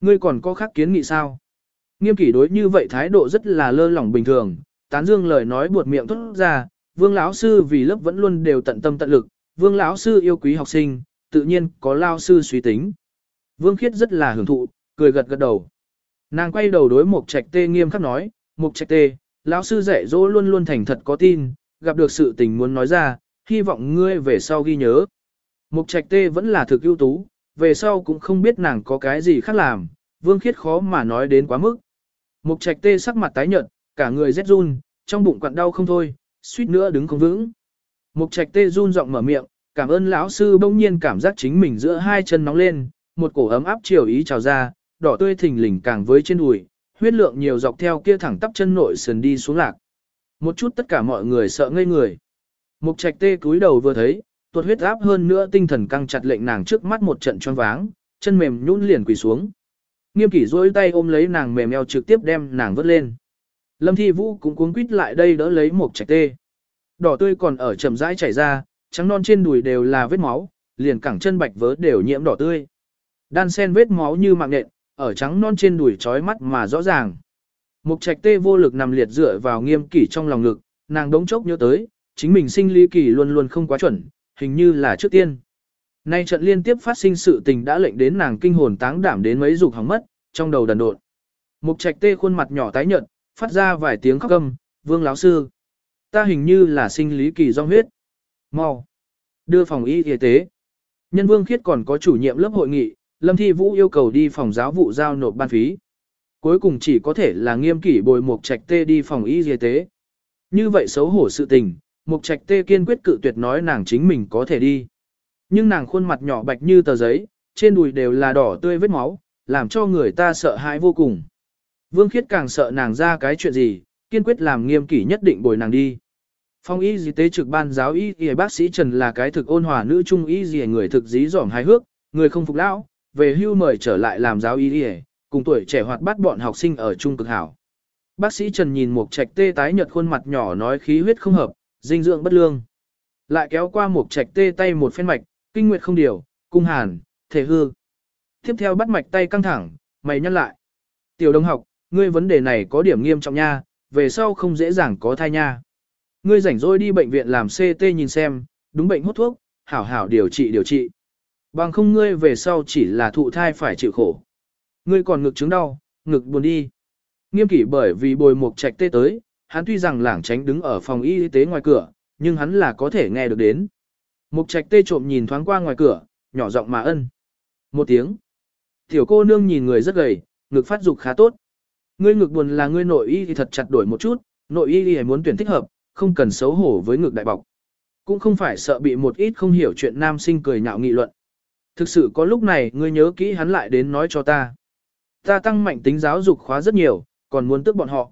S1: Ngươi còn có khác kiến nghị sao? Nghiêm kỷ đối như vậy thái độ rất là lơ lỏng bình thường, tán dương lời nói buột miệng thốt ra, vương lão sư vì lớp vẫn luôn đều tận tâm tận lực, vương lão sư yêu quý học sinh, tự nhiên có lao sư suy tính. Vương Khiết rất là hưởng thụ, cười gật gật đầu. Nàng quay đầu đối Mục Trạch Tê nghiêm khắc nói, Mục Trạch Tê, lão sư dạy dỗ luôn luôn thành thật có tin, gặp được sự tình muốn nói ra, hy vọng ngươi về sau ghi nhớ. Mục Trạch Tê vẫn là thực ưu tú, về sau cũng không biết nàng có cái gì khác làm, Vương Khiết khó mà nói đến quá mức. Mục Trạch Tê sắc mặt tái nhợt, cả người rét run, trong bụng quặn đau không thôi, suýt nữa đứng không vững. Mục Trạch Tê run giọng mở miệng, cảm ơn lão sư bỗng nhiên cảm giác chính mình giữa hai chân nóng lên, một cổ ấm áp chiều ý trào ra, đỏ tươi thình lình càng với trên đùi, huyết lượng nhiều dọc theo kia thẳng tắp chân nội sườn đi xuống lạc. Một chút tất cả mọi người sợ ngây người. Mục trạch tê cúi đầu vừa thấy, tuột huyết áp hơn nữa tinh thần căng chặt lệnh nàng trước mắt một trận choáng váng, chân mềm nhũn liền quỳ xuống. Nghiêm kỷ duỗi tay ôm lấy nàng mềm eo trực tiếp đem nàng vớt lên. Lâm Thi Vũ cũng cuống quýt lại đây đỡ lấy một trạch tê. Đỏ tươi còn ở chậm rãi chảy ra, trắng non trên đùi đều là vết máu, liền cẳng chân bạch vớ đều nhiễm đỏ tươi. Đan sen vết máu như mạng nhện, ở trắng non trên đùi trói mắt mà rõ ràng. Mục trạch tê vô lực nằm liệt dựa vào nghiêm kỷ trong lòng ngực, nàng đống chốc nhớ tới, chính mình sinh lý kỳ luôn luôn không quá chuẩn, hình như là trước tiên. Nay trận liên tiếp phát sinh sự tình đã lệnh đến nàng kinh hồn táng đảm đến mấy dục hỏng mất, trong đầu đần độn. Mục trạch tê khuôn mặt nhỏ tái nhợt, phát ra vài tiếng khóc câm, vương láo sư. Ta hình như là sinh lý kỳ do huyết. Mau. Đưa phòng y y tế. Nhân vương khiết còn có chủ nhiệm lớp hội nghị, Lâm Thi Vũ yêu cầu đi phòng giáo vụ giao nộp ban phí. Cuối cùng chỉ có thể là nghiêm kỷ bồi Mục Trạch Tê đi phòng y y tế. Như vậy xấu hổ sự tình, Mục Trạch Tê kiên quyết cự tuyệt nói nàng chính mình có thể đi. Nhưng nàng khuôn mặt nhỏ bạch như tờ giấy, trên đùi đều là đỏ tươi vết máu, làm cho người ta sợ hãi vô cùng. Vương Khiết càng sợ nàng ra cái chuyện gì, kiên quyết làm nghiêm kỷ nhất định bồi nàng đi. Phong y y tế trực ban giáo y y bác sĩ Trần là cái thực ôn hòa nữ trung y y người thực dí dỏm hài hước, người không phục lão, về hưu mời trở lại làm giáo y y, cùng tuổi trẻ hoạt bát bọn học sinh ở trung cực hảo. Bác sĩ Trần nhìn một trạch tê tái nhợt khuôn mặt nhỏ nói khí huyết không hợp, dinh dưỡng bất lương. Lại kéo qua một trạch tê tay một phen mạch, kinh nguyệt không điều, cung hàn, thể hư. Tiếp theo bắt mạch tay căng thẳng, mày nhăn lại. Tiểu đồng học, ngươi vấn đề này có điểm nghiêm trọng nha, về sau không dễ dàng có thai nha. Ngươi rảnh rỗi đi bệnh viện làm CT nhìn xem, đúng bệnh hút thuốc, hảo hảo điều trị điều trị. Bằng không ngươi về sau chỉ là thụ thai phải chịu khổ. Ngươi còn ngực chứng đau, ngực buồn đi. Nghiêm kỷ bởi vì bồi mục trạch tê tới, hắn tuy rằng lảng tránh đứng ở phòng y tế ngoài cửa, nhưng hắn là có thể nghe được đến. Mục trạch tê trộm nhìn thoáng qua ngoài cửa, nhỏ giọng mà ân. Một tiếng. Tiểu cô nương nhìn người rất gầy, ngực phát dục khá tốt. Ngươi ngực buồn là ngươi nội y thì thật chặt đổi một chút, nội y thì muốn tuyển thích hợp, không cần xấu hổ với ngực đại bọc. Cũng không phải sợ bị một ít không hiểu chuyện nam sinh cười nhạo nghị luận. Thực sự có lúc này ngươi nhớ kỹ hắn lại đến nói cho ta. ta tăng mạnh tính giáo dục khóa rất nhiều, còn muốn tức bọn họ.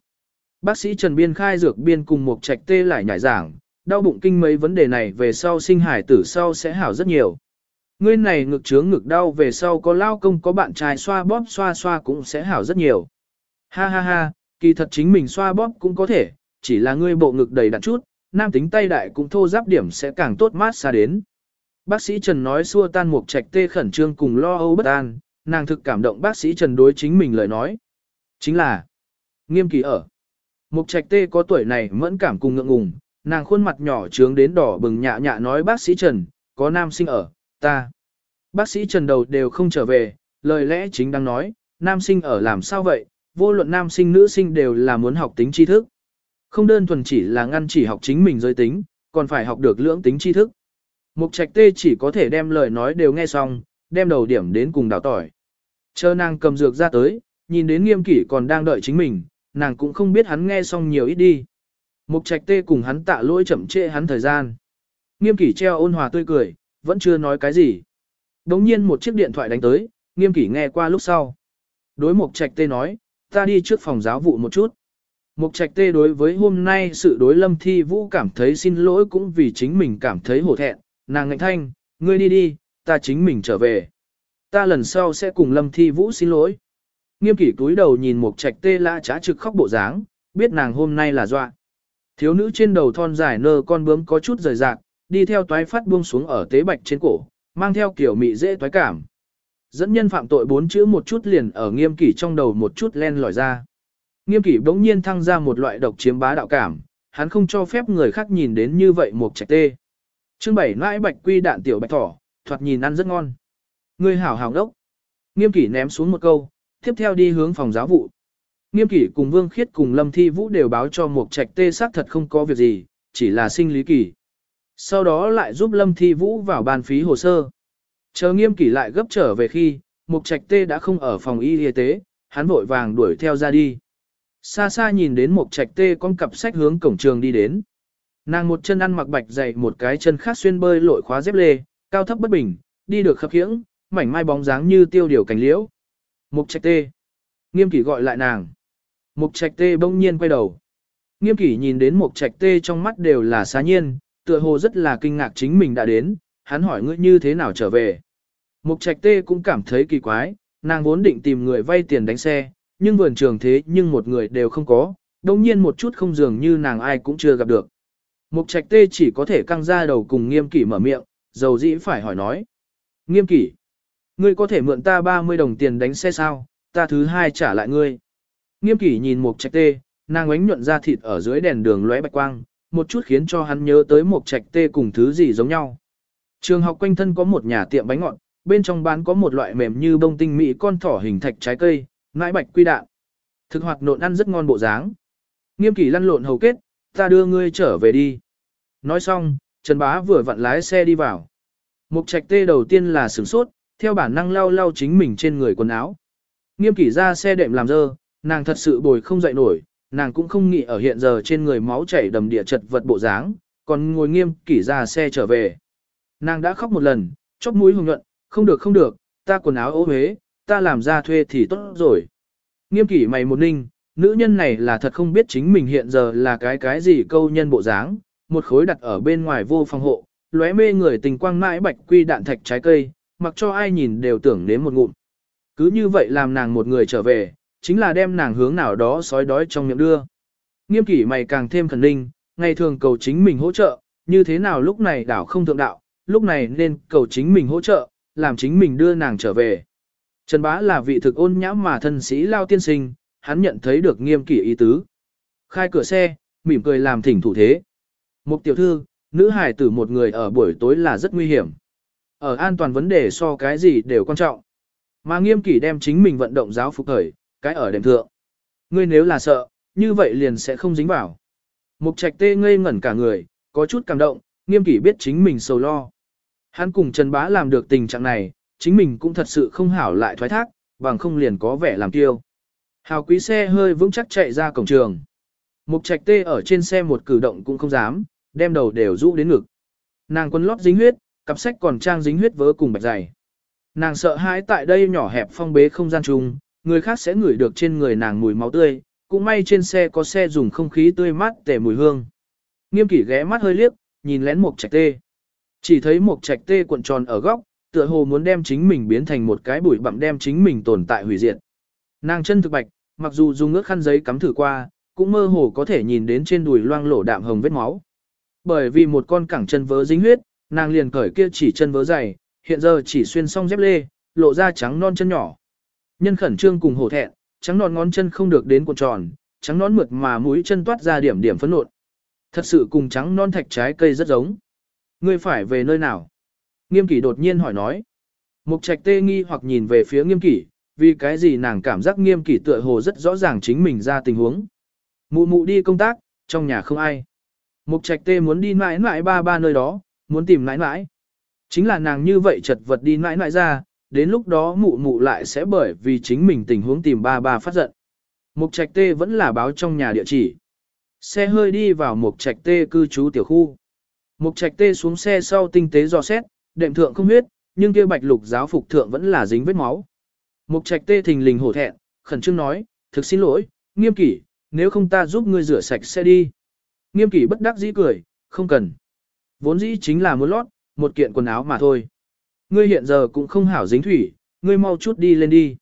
S1: Bác sĩ Trần Biên khai dược biên cùng một trạch tê lại nhảy giảng, đau bụng kinh mấy vấn đề này về sau sinh hải tử sau sẽ hảo rất nhiều. Ngươi này ngực trướng ngực đau về sau có lao công có bạn trai xoa bóp xoa xoa cũng sẽ hảo rất nhiều. Ha ha ha, kỳ thật chính mình xoa bóp cũng có thể, chỉ là ngươi bộ ngực đầy đặn chút, nam tính tay đại cũng thô giáp điểm sẽ càng tốt mát xa đến. Bác sĩ Trần nói xua tan một trạch tê khẩn trương cùng lo âu bất an, nàng thực cảm động bác sĩ Trần đối chính mình lời nói. Chính là, nghiêm kỳ ở. Mục trạch tê có tuổi này mẫn cảm cùng ngượng ngùng, nàng khuôn mặt nhỏ trướng đến đỏ bừng nhạ nhạ nói bác sĩ Trần, có nam sinh ở, ta. Bác sĩ Trần đầu đều không trở về, lời lẽ chính đang nói, nam sinh ở làm sao vậy, vô luận nam sinh nữ sinh đều là muốn học tính tri thức. Không đơn thuần chỉ là ngăn chỉ học chính mình giới tính, còn phải học được lưỡng tính tri thức. Mục trạch tê chỉ có thể đem lời nói đều nghe xong, đem đầu điểm đến cùng đào tỏi. Chờ nàng cầm dược ra tới, nhìn đến nghiêm kỷ còn đang đợi chính mình, nàng cũng không biết hắn nghe xong nhiều ít đi. Mục trạch tê cùng hắn tạ lỗi chậm trễ hắn thời gian. Nghiêm kỷ treo ôn hòa tươi cười, vẫn chưa nói cái gì. Đống nhiên một chiếc điện thoại đánh tới, nghiêm kỷ nghe qua lúc sau. Đối mục trạch tê nói, ta đi trước phòng giáo vụ một chút. Mục trạch tê đối với hôm nay sự đối lâm thi vũ cảm thấy xin lỗi cũng vì chính mình cảm thấy hổ thẹn, nàng ngạnh thanh, ngươi đi đi, ta chính mình trở về. Ta lần sau sẽ cùng lâm thi vũ xin lỗi. Nghiêm kỷ túi đầu nhìn một trạch tê lã trá trực khóc bộ dáng, biết nàng hôm nay là dọa. Thiếu nữ trên đầu thon dài nơ con bướm có chút rời rạc, đi theo toái phát buông xuống ở tế bạch trên cổ, mang theo kiểu mị dễ toái cảm. Dẫn nhân phạm tội bốn chữ một chút liền ở nghiêm kỷ trong đầu một chút len lỏi ra. Nghiêm kỷ bỗng nhiên thăng ra một loại độc chiếm bá đạo cảm, hắn không cho phép người khác nhìn đến như vậy một trạch tê. Chương bảy nãi bạch quy đạn tiểu bạch thỏ, thoạt nhìn ăn rất ngon. Người hảo hảo đốc. Nghiêm kỷ ném xuống một câu, tiếp theo đi hướng phòng giáo vụ. Nghiêm kỷ cùng Vương Khiết cùng Lâm Thi Vũ đều báo cho một trạch tê xác thật không có việc gì, chỉ là sinh lý kỳ. Sau đó lại giúp Lâm Thi Vũ vào bàn phí hồ sơ. Chờ nghiêm kỷ lại gấp trở về khi, Mục Trạch Tê đã không ở phòng y y tế, hắn vội vàng đuổi theo ra đi. Xa xa nhìn đến Mục Trạch Tê con cặp sách hướng cổng trường đi đến. Nàng một chân ăn mặc bạch dày một cái chân khác xuyên bơi lội khóa dép lê, cao thấp bất bình, đi được khập khiễng, mảnh mai bóng dáng như tiêu điều cảnh liễu. Mục Trạch Tê. Nghiêm kỷ gọi lại nàng. Mục Trạch Tê bỗng nhiên quay đầu. Nghiêm kỷ nhìn đến Mục Trạch Tê trong mắt đều là xá nhiên, tựa hồ rất là kinh ngạc chính mình đã đến, hắn hỏi ngươi như thế nào trở về. Mục trạch tê cũng cảm thấy kỳ quái, nàng vốn định tìm người vay tiền đánh xe, nhưng vườn trường thế nhưng một người đều không có, đồng nhiên một chút không dường như nàng ai cũng chưa gặp được. Mục trạch tê chỉ có thể căng ra đầu cùng nghiêm kỷ mở miệng, dầu dĩ phải hỏi nói. Nghiêm kỷ, ngươi có thể mượn ta 30 đồng tiền đánh xe sao, ta thứ hai trả lại ngươi. Nghiêm kỷ nhìn mục trạch tê, nàng ánh nhuận ra thịt ở dưới đèn đường lóe bạch quang, một chút khiến cho hắn nhớ tới Mục trạch tê cùng thứ gì giống nhau. Trường học quanh thân có một nhà tiệm bánh ngọt, bên trong bán có một loại mềm như bông tinh mỹ con thỏ hình thạch trái cây, ngãi bạch quy đạn. Thực hoạt nộn ăn rất ngon bộ dáng. Nghiêm kỷ lăn lộn hầu kết, ta đưa ngươi trở về đi. Nói xong, Trần Bá vừa vặn lái xe đi vào. Mục trạch tê đầu tiên là sửng sốt, theo bản năng lau lau chính mình trên người quần áo. Nghiêm kỷ ra xe đệm làm dơ, nàng thật sự bồi không dậy nổi, nàng cũng không nghĩ ở hiện giờ trên người máu chảy đầm địa chật vật bộ dáng, còn ngồi nghiêm kỷ ra xe trở về. Nàng đã khóc một lần, chóp mũi hồng nhuận, không được không được, ta quần áo ố huế, ta làm ra thuê thì tốt rồi. Nghiêm kỷ mày một ninh, nữ nhân này là thật không biết chính mình hiện giờ là cái cái gì câu nhân bộ dáng, một khối đặt ở bên ngoài vô phòng hộ, lóe mê người tình quang mãi bạch quy đạn thạch trái cây, mặc cho ai nhìn đều tưởng nếm một ngụm. Cứ như vậy làm nàng một người trở về, chính là đem nàng hướng nào đó sói đói trong miệng đưa. Nghiêm kỷ mày càng thêm khẩn ninh, ngày thường cầu chính mình hỗ trợ, như thế nào lúc này đảo không thượng đạo, lúc này nên cầu chính mình hỗ trợ, làm chính mình đưa nàng trở về. Trần Bá là vị thực ôn nhã mà thân sĩ lao tiên sinh, hắn nhận thấy được nghiêm kỷ ý tứ. Khai cửa xe, mỉm cười làm thỉnh thủ thế. Một tiểu thư, nữ hải tử một người ở buổi tối là rất nguy hiểm. Ở an toàn vấn đề so cái gì đều quan trọng. Mà nghiêm kỷ đem chính mình vận động giáo phục khởi, cái ở đệm thượng. Ngươi nếu là sợ, như vậy liền sẽ không dính vào. Mục trạch tê ngây ngẩn cả người, có chút cảm động, nghiêm kỷ biết chính mình sầu lo. Hắn cùng Trần Bá làm được tình trạng này, chính mình cũng thật sự không hảo lại thoái thác, bằng không liền có vẻ làm tiêu. Hào quý xe hơi vững chắc chạy ra cổng trường. Mục trạch tê ở trên xe một cử động cũng không dám, đem đầu đều rũ đến ngực. Nàng quần lót dính huyết, cặp sách còn trang dính huyết vớ cùng bạch dày. Nàng sợ hãi tại đây nhỏ hẹp phong bế không gian chung, người khác sẽ ngửi được trên người nàng mùi máu tươi, cũng may trên xe có xe dùng không khí tươi mát tể mùi hương. Nghiêm kỷ ghé mắt hơi liếc, nhìn lén một trạch tê. Chỉ thấy một trạch tê cuộn tròn ở góc, tựa hồ muốn đem chính mình biến thành một cái bụi bặm đem chính mình tồn tại hủy diệt. Nàng chân thực bạch, mặc dù dùng ước khăn giấy cắm thử qua, cũng mơ hồ có thể nhìn đến trên đùi loang lổ đạm hồng vết máu. Bởi vì một con cẳng chân vớ dính huyết, nàng liền cởi kia chỉ chân vớ dày, hiện giờ chỉ xuyên xong dép lê, lộ ra trắng non chân nhỏ. Nhân khẩn trương cùng hổ thẹn, trắng non ngón chân không được đến cuộn tròn, trắng non mượt mà mũi chân toát ra điểm điểm phấn nộn. Thật sự cùng trắng non thạch trái cây rất giống. Ngươi phải về nơi nào? Nghiêm kỷ đột nhiên hỏi nói. Mục trạch tê nghi hoặc nhìn về phía nghiêm kỷ, vì cái gì nàng cảm giác nghiêm kỷ tựa hồ rất rõ ràng chính mình ra tình huống. Mụ mụ đi công tác, trong nhà không ai. Mục trạch tê muốn đi mãi mãi ba ba nơi đó, muốn tìm mãi mãi. Chính là nàng như vậy chật vật đi mãi mãi ra, đến lúc đó mụ mụ lại sẽ bởi vì chính mình tình huống tìm ba ba phát giận. Mục trạch tê vẫn là báo trong nhà địa chỉ. Xe hơi đi vào mục trạch tê cư trú tiểu khu. Mục trạch tê xuống xe sau tinh tế dò xét, đệm thượng không huyết, nhưng kia bạch lục giáo phục thượng vẫn là dính vết máu. Mục trạch tê thình lình hổ thẹn, khẩn trương nói, thực xin lỗi, nghiêm kỷ, nếu không ta giúp ngươi rửa sạch xe đi. Nghiêm kỷ bất đắc dĩ cười, không cần. Vốn dĩ chính là muốn lót, một kiện quần áo mà thôi. Ngươi hiện giờ cũng không hảo dính thủy, ngươi mau chút đi lên đi.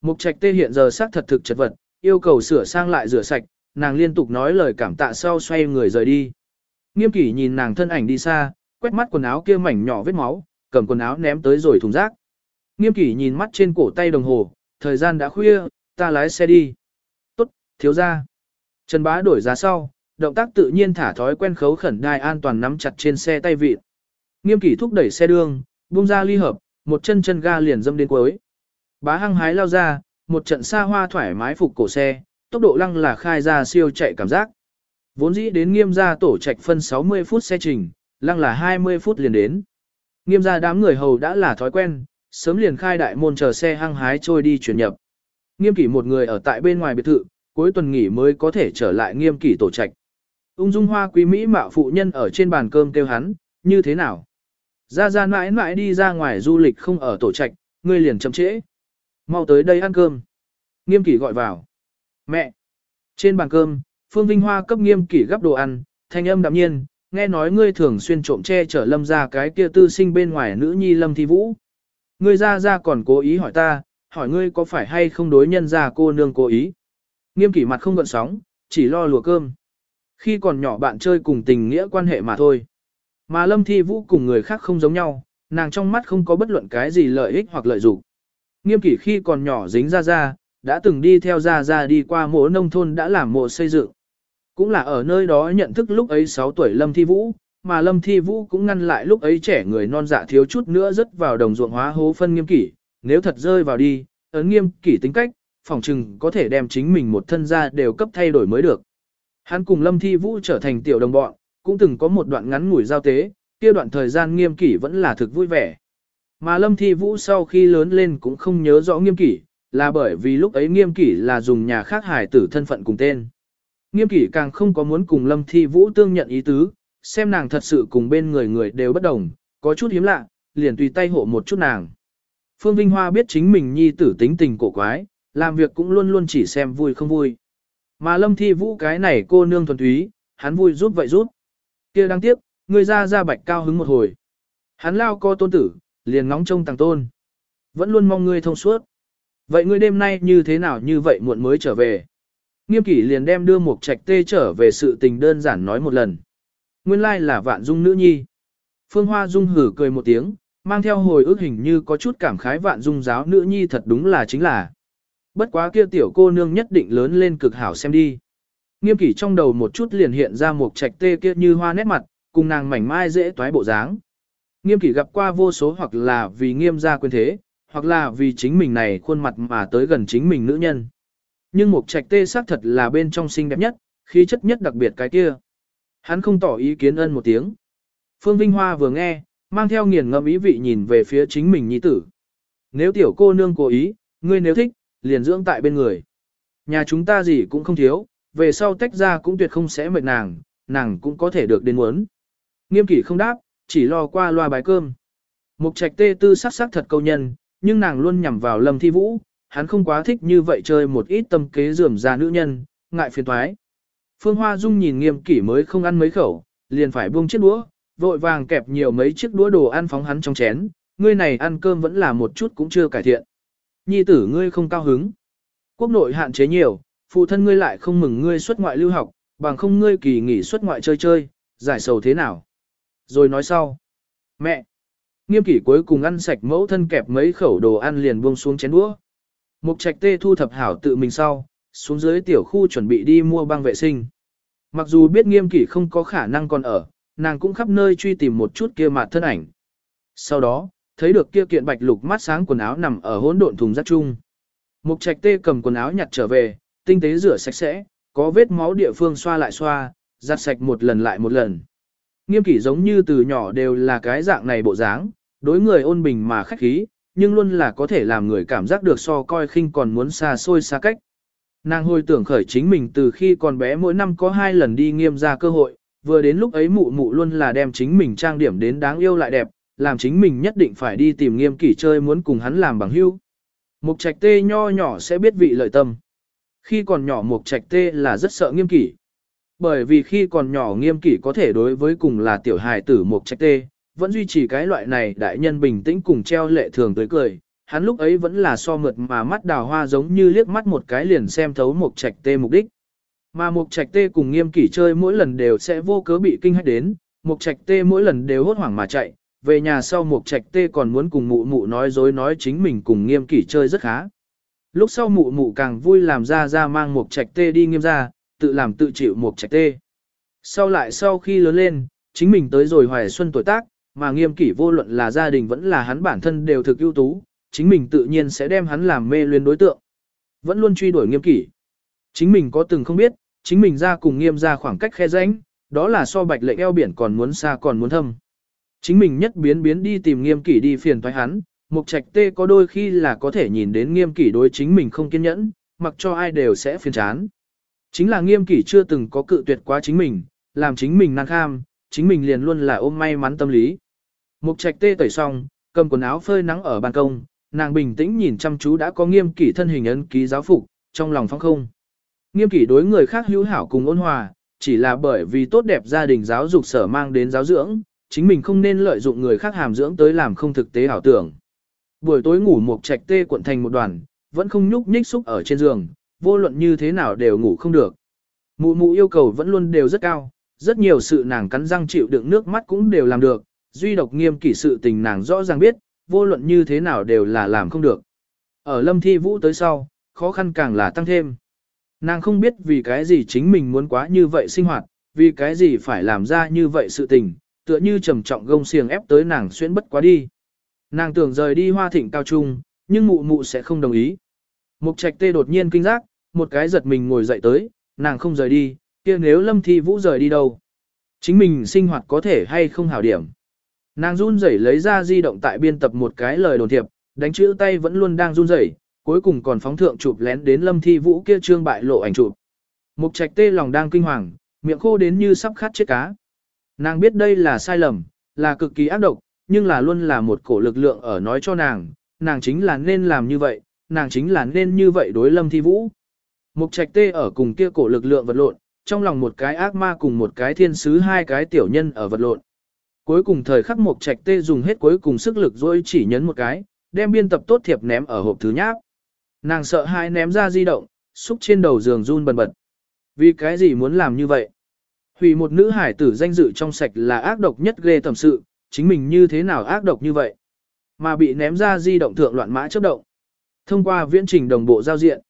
S1: Mục trạch tê hiện giờ xác thật thực chật vật, yêu cầu sửa sang lại rửa sạch, nàng liên tục nói lời cảm tạ sau xoay người rời đi. Nghiêm kỷ nhìn nàng thân ảnh đi xa, quét mắt quần áo kia mảnh nhỏ vết máu, cầm quần áo ném tới rồi thùng rác. Nghiêm kỷ nhìn mắt trên cổ tay đồng hồ, thời gian đã khuya, ta lái xe đi. Tốt, thiếu ra. Trần bá đổi giá sau, động tác tự nhiên thả thói quen khấu khẩn đai an toàn nắm chặt trên xe tay vịt. Nghiêm kỷ thúc đẩy xe đường, buông ra ly hợp, một chân chân ga liền dâm đến cuối. Bá hăng hái lao ra, một trận xa hoa thoải mái phục cổ xe, tốc độ lăng là khai ra siêu chạy cảm giác. Vốn dĩ đến nghiêm gia tổ trạch phân 60 phút xe trình, lăng là 20 phút liền đến. Nghiêm gia đám người hầu đã là thói quen, sớm liền khai đại môn chờ xe hăng hái trôi đi chuyển nhập. Nghiêm kỷ một người ở tại bên ngoài biệt thự, cuối tuần nghỉ mới có thể trở lại nghiêm kỷ tổ trạch. Ung dung hoa quý Mỹ mạo phụ nhân ở trên bàn cơm kêu hắn, như thế nào? Ra ra mãi mãi đi ra ngoài du lịch không ở tổ trạch, ngươi liền chậm trễ. Mau tới đây ăn cơm. Nghiêm kỷ gọi vào. Mẹ! Trên bàn cơm, Phương Vinh Hoa cấp nghiêm kỷ gấp đồ ăn, thanh âm đạm nhiên, nghe nói ngươi thường xuyên trộm che chở lâm ra cái kia tư sinh bên ngoài nữ nhi lâm thi vũ. Ngươi ra ra còn cố ý hỏi ta, hỏi ngươi có phải hay không đối nhân ra cô nương cố ý. Nghiêm kỷ mặt không gợn sóng, chỉ lo lùa cơm. Khi còn nhỏ bạn chơi cùng tình nghĩa quan hệ mà thôi. Mà lâm thi vũ cùng người khác không giống nhau, nàng trong mắt không có bất luận cái gì lợi ích hoặc lợi dụng. Nghiêm kỷ khi còn nhỏ dính ra ra, đã từng đi theo ra ra đi qua mộ nông thôn đã làm mộ xây dựng. Cũng là ở nơi đó nhận thức lúc ấy 6 tuổi Lâm Thi Vũ, mà Lâm Thi Vũ cũng ngăn lại lúc ấy trẻ người non dạ thiếu chút nữa rớt vào đồng ruộng hóa hố phân nghiêm kỷ, nếu thật rơi vào đi, ấn nghiêm kỷ tính cách, phòng trừng có thể đem chính mình một thân ra đều cấp thay đổi mới được. Hắn cùng Lâm Thi Vũ trở thành tiểu đồng bọn, cũng từng có một đoạn ngắn ngủi giao tế, kia đoạn thời gian nghiêm kỷ vẫn là thực vui vẻ. Mà Lâm Thi Vũ sau khi lớn lên cũng không nhớ rõ nghiêm kỷ, là bởi vì lúc ấy nghiêm kỷ là dùng nhà khác hài tử thân phận cùng tên. Nghiêm kỷ càng không có muốn cùng Lâm Thi Vũ tương nhận ý tứ, xem nàng thật sự cùng bên người người đều bất đồng, có chút hiếm lạ, liền tùy tay hộ một chút nàng. Phương Vinh Hoa biết chính mình nhi tử tính tình cổ quái, làm việc cũng luôn luôn chỉ xem vui không vui. Mà Lâm Thi Vũ cái này cô nương thuần túy, hắn vui giúp vậy giúp. kia đáng tiếc, người ra ra bạch cao hứng một hồi. Hắn lao co tôn tử, liền ngóng trông tàng tôn. Vẫn luôn mong ngươi thông suốt. Vậy ngươi đêm nay như thế nào như vậy muộn mới trở về? Nghiêm kỷ liền đem đưa một trạch tê trở về sự tình đơn giản nói một lần. Nguyên lai là vạn dung nữ nhi. Phương Hoa Dung hử cười một tiếng, mang theo hồi ức hình như có chút cảm khái vạn dung giáo nữ nhi thật đúng là chính là. Bất quá kia tiểu cô nương nhất định lớn lên cực hảo xem đi. Nghiêm kỷ trong đầu một chút liền hiện ra một trạch tê kia như hoa nét mặt, cùng nàng mảnh mai dễ toái bộ dáng. Nghiêm kỷ gặp qua vô số hoặc là vì nghiêm gia quyền thế, hoặc là vì chính mình này khuôn mặt mà tới gần chính mình nữ nhân. Nhưng một trạch tê xác thật là bên trong xinh đẹp nhất, khí chất nhất đặc biệt cái kia. Hắn không tỏ ý kiến ân một tiếng. Phương Vinh Hoa vừa nghe, mang theo nghiền ngẫm ý vị nhìn về phía chính mình nhi tử. Nếu tiểu cô nương cố ý, ngươi nếu thích, liền dưỡng tại bên người. Nhà chúng ta gì cũng không thiếu, về sau tách ra cũng tuyệt không sẽ mệt nàng, nàng cũng có thể được đến muốn. Nghiêm kỷ không đáp, chỉ lo qua loa bái cơm. Mục trạch tê tư sắc sắc thật câu nhân, nhưng nàng luôn nhằm vào lâm thi vũ, hắn không quá thích như vậy chơi một ít tâm kế dườm ra nữ nhân, ngại phiền toái. Phương Hoa Dung nhìn nghiêm kỷ mới không ăn mấy khẩu, liền phải buông chiếc đũa, vội vàng kẹp nhiều mấy chiếc đũa đồ ăn phóng hắn trong chén, ngươi này ăn cơm vẫn là một chút cũng chưa cải thiện. Nhi tử ngươi không cao hứng. Quốc nội hạn chế nhiều, phụ thân ngươi lại không mừng ngươi xuất ngoại lưu học, bằng không ngươi kỳ nghỉ xuất ngoại chơi chơi, giải sầu thế nào. Rồi nói sau. Mẹ! Nghiêm kỷ cuối cùng ăn sạch mẫu thân kẹp mấy khẩu đồ ăn liền buông xuống chén đũa. Mục trạch tê thu thập hảo tự mình sau, xuống dưới tiểu khu chuẩn bị đi mua băng vệ sinh. Mặc dù biết nghiêm kỷ không có khả năng còn ở, nàng cũng khắp nơi truy tìm một chút kia mặt thân ảnh. Sau đó, thấy được kia kiện bạch lục mắt sáng quần áo nằm ở hỗn độn thùng rác chung. Mục trạch tê cầm quần áo nhặt trở về, tinh tế rửa sạch sẽ, có vết máu địa phương xoa lại xoa, giặt sạch một lần lại một lần. Nghiêm kỷ giống như từ nhỏ đều là cái dạng này bộ dáng, đối người ôn bình mà khách khí, nhưng luôn là có thể làm người cảm giác được so coi khinh còn muốn xa xôi xa cách. Nàng hồi tưởng khởi chính mình từ khi còn bé mỗi năm có hai lần đi nghiêm ra cơ hội, vừa đến lúc ấy mụ mụ luôn là đem chính mình trang điểm đến đáng yêu lại đẹp, làm chính mình nhất định phải đi tìm nghiêm kỷ chơi muốn cùng hắn làm bằng hữu. Mục trạch tê nho nhỏ sẽ biết vị lợi tâm. Khi còn nhỏ mục trạch tê là rất sợ nghiêm kỷ. Bởi vì khi còn nhỏ nghiêm kỷ có thể đối với cùng là tiểu hài tử mục trạch tê, vẫn duy trì cái loại này đại nhân bình tĩnh cùng treo lệ thường tới cười. Hắn lúc ấy vẫn là so mượt mà mắt đào hoa giống như liếc mắt một cái liền xem thấu mục trạch tê mục đích. Mà mục trạch tê cùng nghiêm kỷ chơi mỗi lần đều sẽ vô cớ bị kinh hãi đến, mục trạch tê mỗi lần đều hốt hoảng mà chạy, về nhà sau mục trạch tê còn muốn cùng mụ mụ nói dối nói chính mình cùng nghiêm kỷ chơi rất khá. Lúc sau mụ mụ càng vui làm ra ra mang mục trạch tê đi nghiêm ra, tự làm tự chịu mục trạch tê. Sau lại sau khi lớn lên, chính mình tới rồi hoài xuân tuổi tác, mà nghiêm kỷ vô luận là gia đình vẫn là hắn bản thân đều thực ưu tú, chính mình tự nhiên sẽ đem hắn làm mê luyến đối tượng. Vẫn luôn truy đuổi nghiêm kỷ. Chính mình có từng không biết, chính mình ra cùng nghiêm ra khoảng cách khe rãnh, đó là so bạch lệnh eo biển còn muốn xa còn muốn thâm. Chính mình nhất biến biến đi tìm nghiêm kỷ đi phiền thoái hắn, mục trạch tê có đôi khi là có thể nhìn đến nghiêm kỷ đối chính mình không kiên nhẫn, mặc cho ai đều sẽ phiền chán. Chính là nghiêm kỷ chưa từng có cự tuyệt quá chính mình, làm chính mình năng kham, chính mình liền luôn là ôm may mắn tâm lý. Mục trạch tê tẩy xong, cầm quần áo phơi nắng ở ban công, nàng bình tĩnh nhìn chăm chú đã có nghiêm kỷ thân hình ấn ký giáo phục, trong lòng phong không. Nghiêm kỷ đối người khác hữu hảo cùng ôn hòa, chỉ là bởi vì tốt đẹp gia đình giáo dục sở mang đến giáo dưỡng, chính mình không nên lợi dụng người khác hàm dưỡng tới làm không thực tế ảo tưởng. Buổi tối ngủ một trạch tê cuộn thành một đoàn, vẫn không nhúc nhích xúc ở trên giường, vô luận như thế nào đều ngủ không được. Mụ mụ yêu cầu vẫn luôn đều rất cao, rất nhiều sự nàng cắn răng chịu đựng nước mắt cũng đều làm được, duy độc nghiêm kỷ sự tình nàng rõ ràng biết, vô luận như thế nào đều là làm không được. Ở lâm thi vũ tới sau, khó khăn càng là tăng thêm. Nàng không biết vì cái gì chính mình muốn quá như vậy sinh hoạt, vì cái gì phải làm ra như vậy sự tình, tựa như trầm trọng gông xiềng ép tới nàng xuyên bất quá đi. Nàng tưởng rời đi hoa thịnh cao trung, nhưng mụ mụ sẽ không đồng ý. Mục trạch tê đột nhiên kinh giác, một cái giật mình ngồi dậy tới, nàng không rời đi, kia nếu lâm thi vũ rời đi đâu. Chính mình sinh hoạt có thể hay không hảo điểm. Nàng run rẩy lấy ra di động tại biên tập một cái lời đồn thiệp, đánh chữ tay vẫn luôn đang run rẩy, cuối cùng còn phóng thượng chụp lén đến lâm thi vũ kia trương bại lộ ảnh chụp. Mục trạch tê lòng đang kinh hoàng, miệng khô đến như sắp khát chết cá. Nàng biết đây là sai lầm, là cực kỳ ác độc, nhưng là luôn là một cổ lực lượng ở nói cho nàng, nàng chính là nên làm như vậy, nàng chính là nên như vậy đối lâm thi vũ. Mục trạch tê ở cùng kia cổ lực lượng vật lộn, trong lòng một cái ác ma cùng một cái thiên sứ hai cái tiểu nhân ở vật lộn. Cuối cùng thời khắc mục trạch tê dùng hết cuối cùng sức lực rồi chỉ nhấn một cái, đem biên tập tốt thiệp ném ở hộp thứ nháp. Nàng sợ hai ném ra di động, xúc trên đầu giường run bần bật. Vì cái gì muốn làm như vậy? Hủy một nữ hải tử danh dự trong sạch là ác độc nhất ghê tầm sự, chính mình như thế nào ác độc như vậy? Mà bị ném ra di động thượng loạn mã chấp động. Thông qua viễn trình đồng bộ giao diện,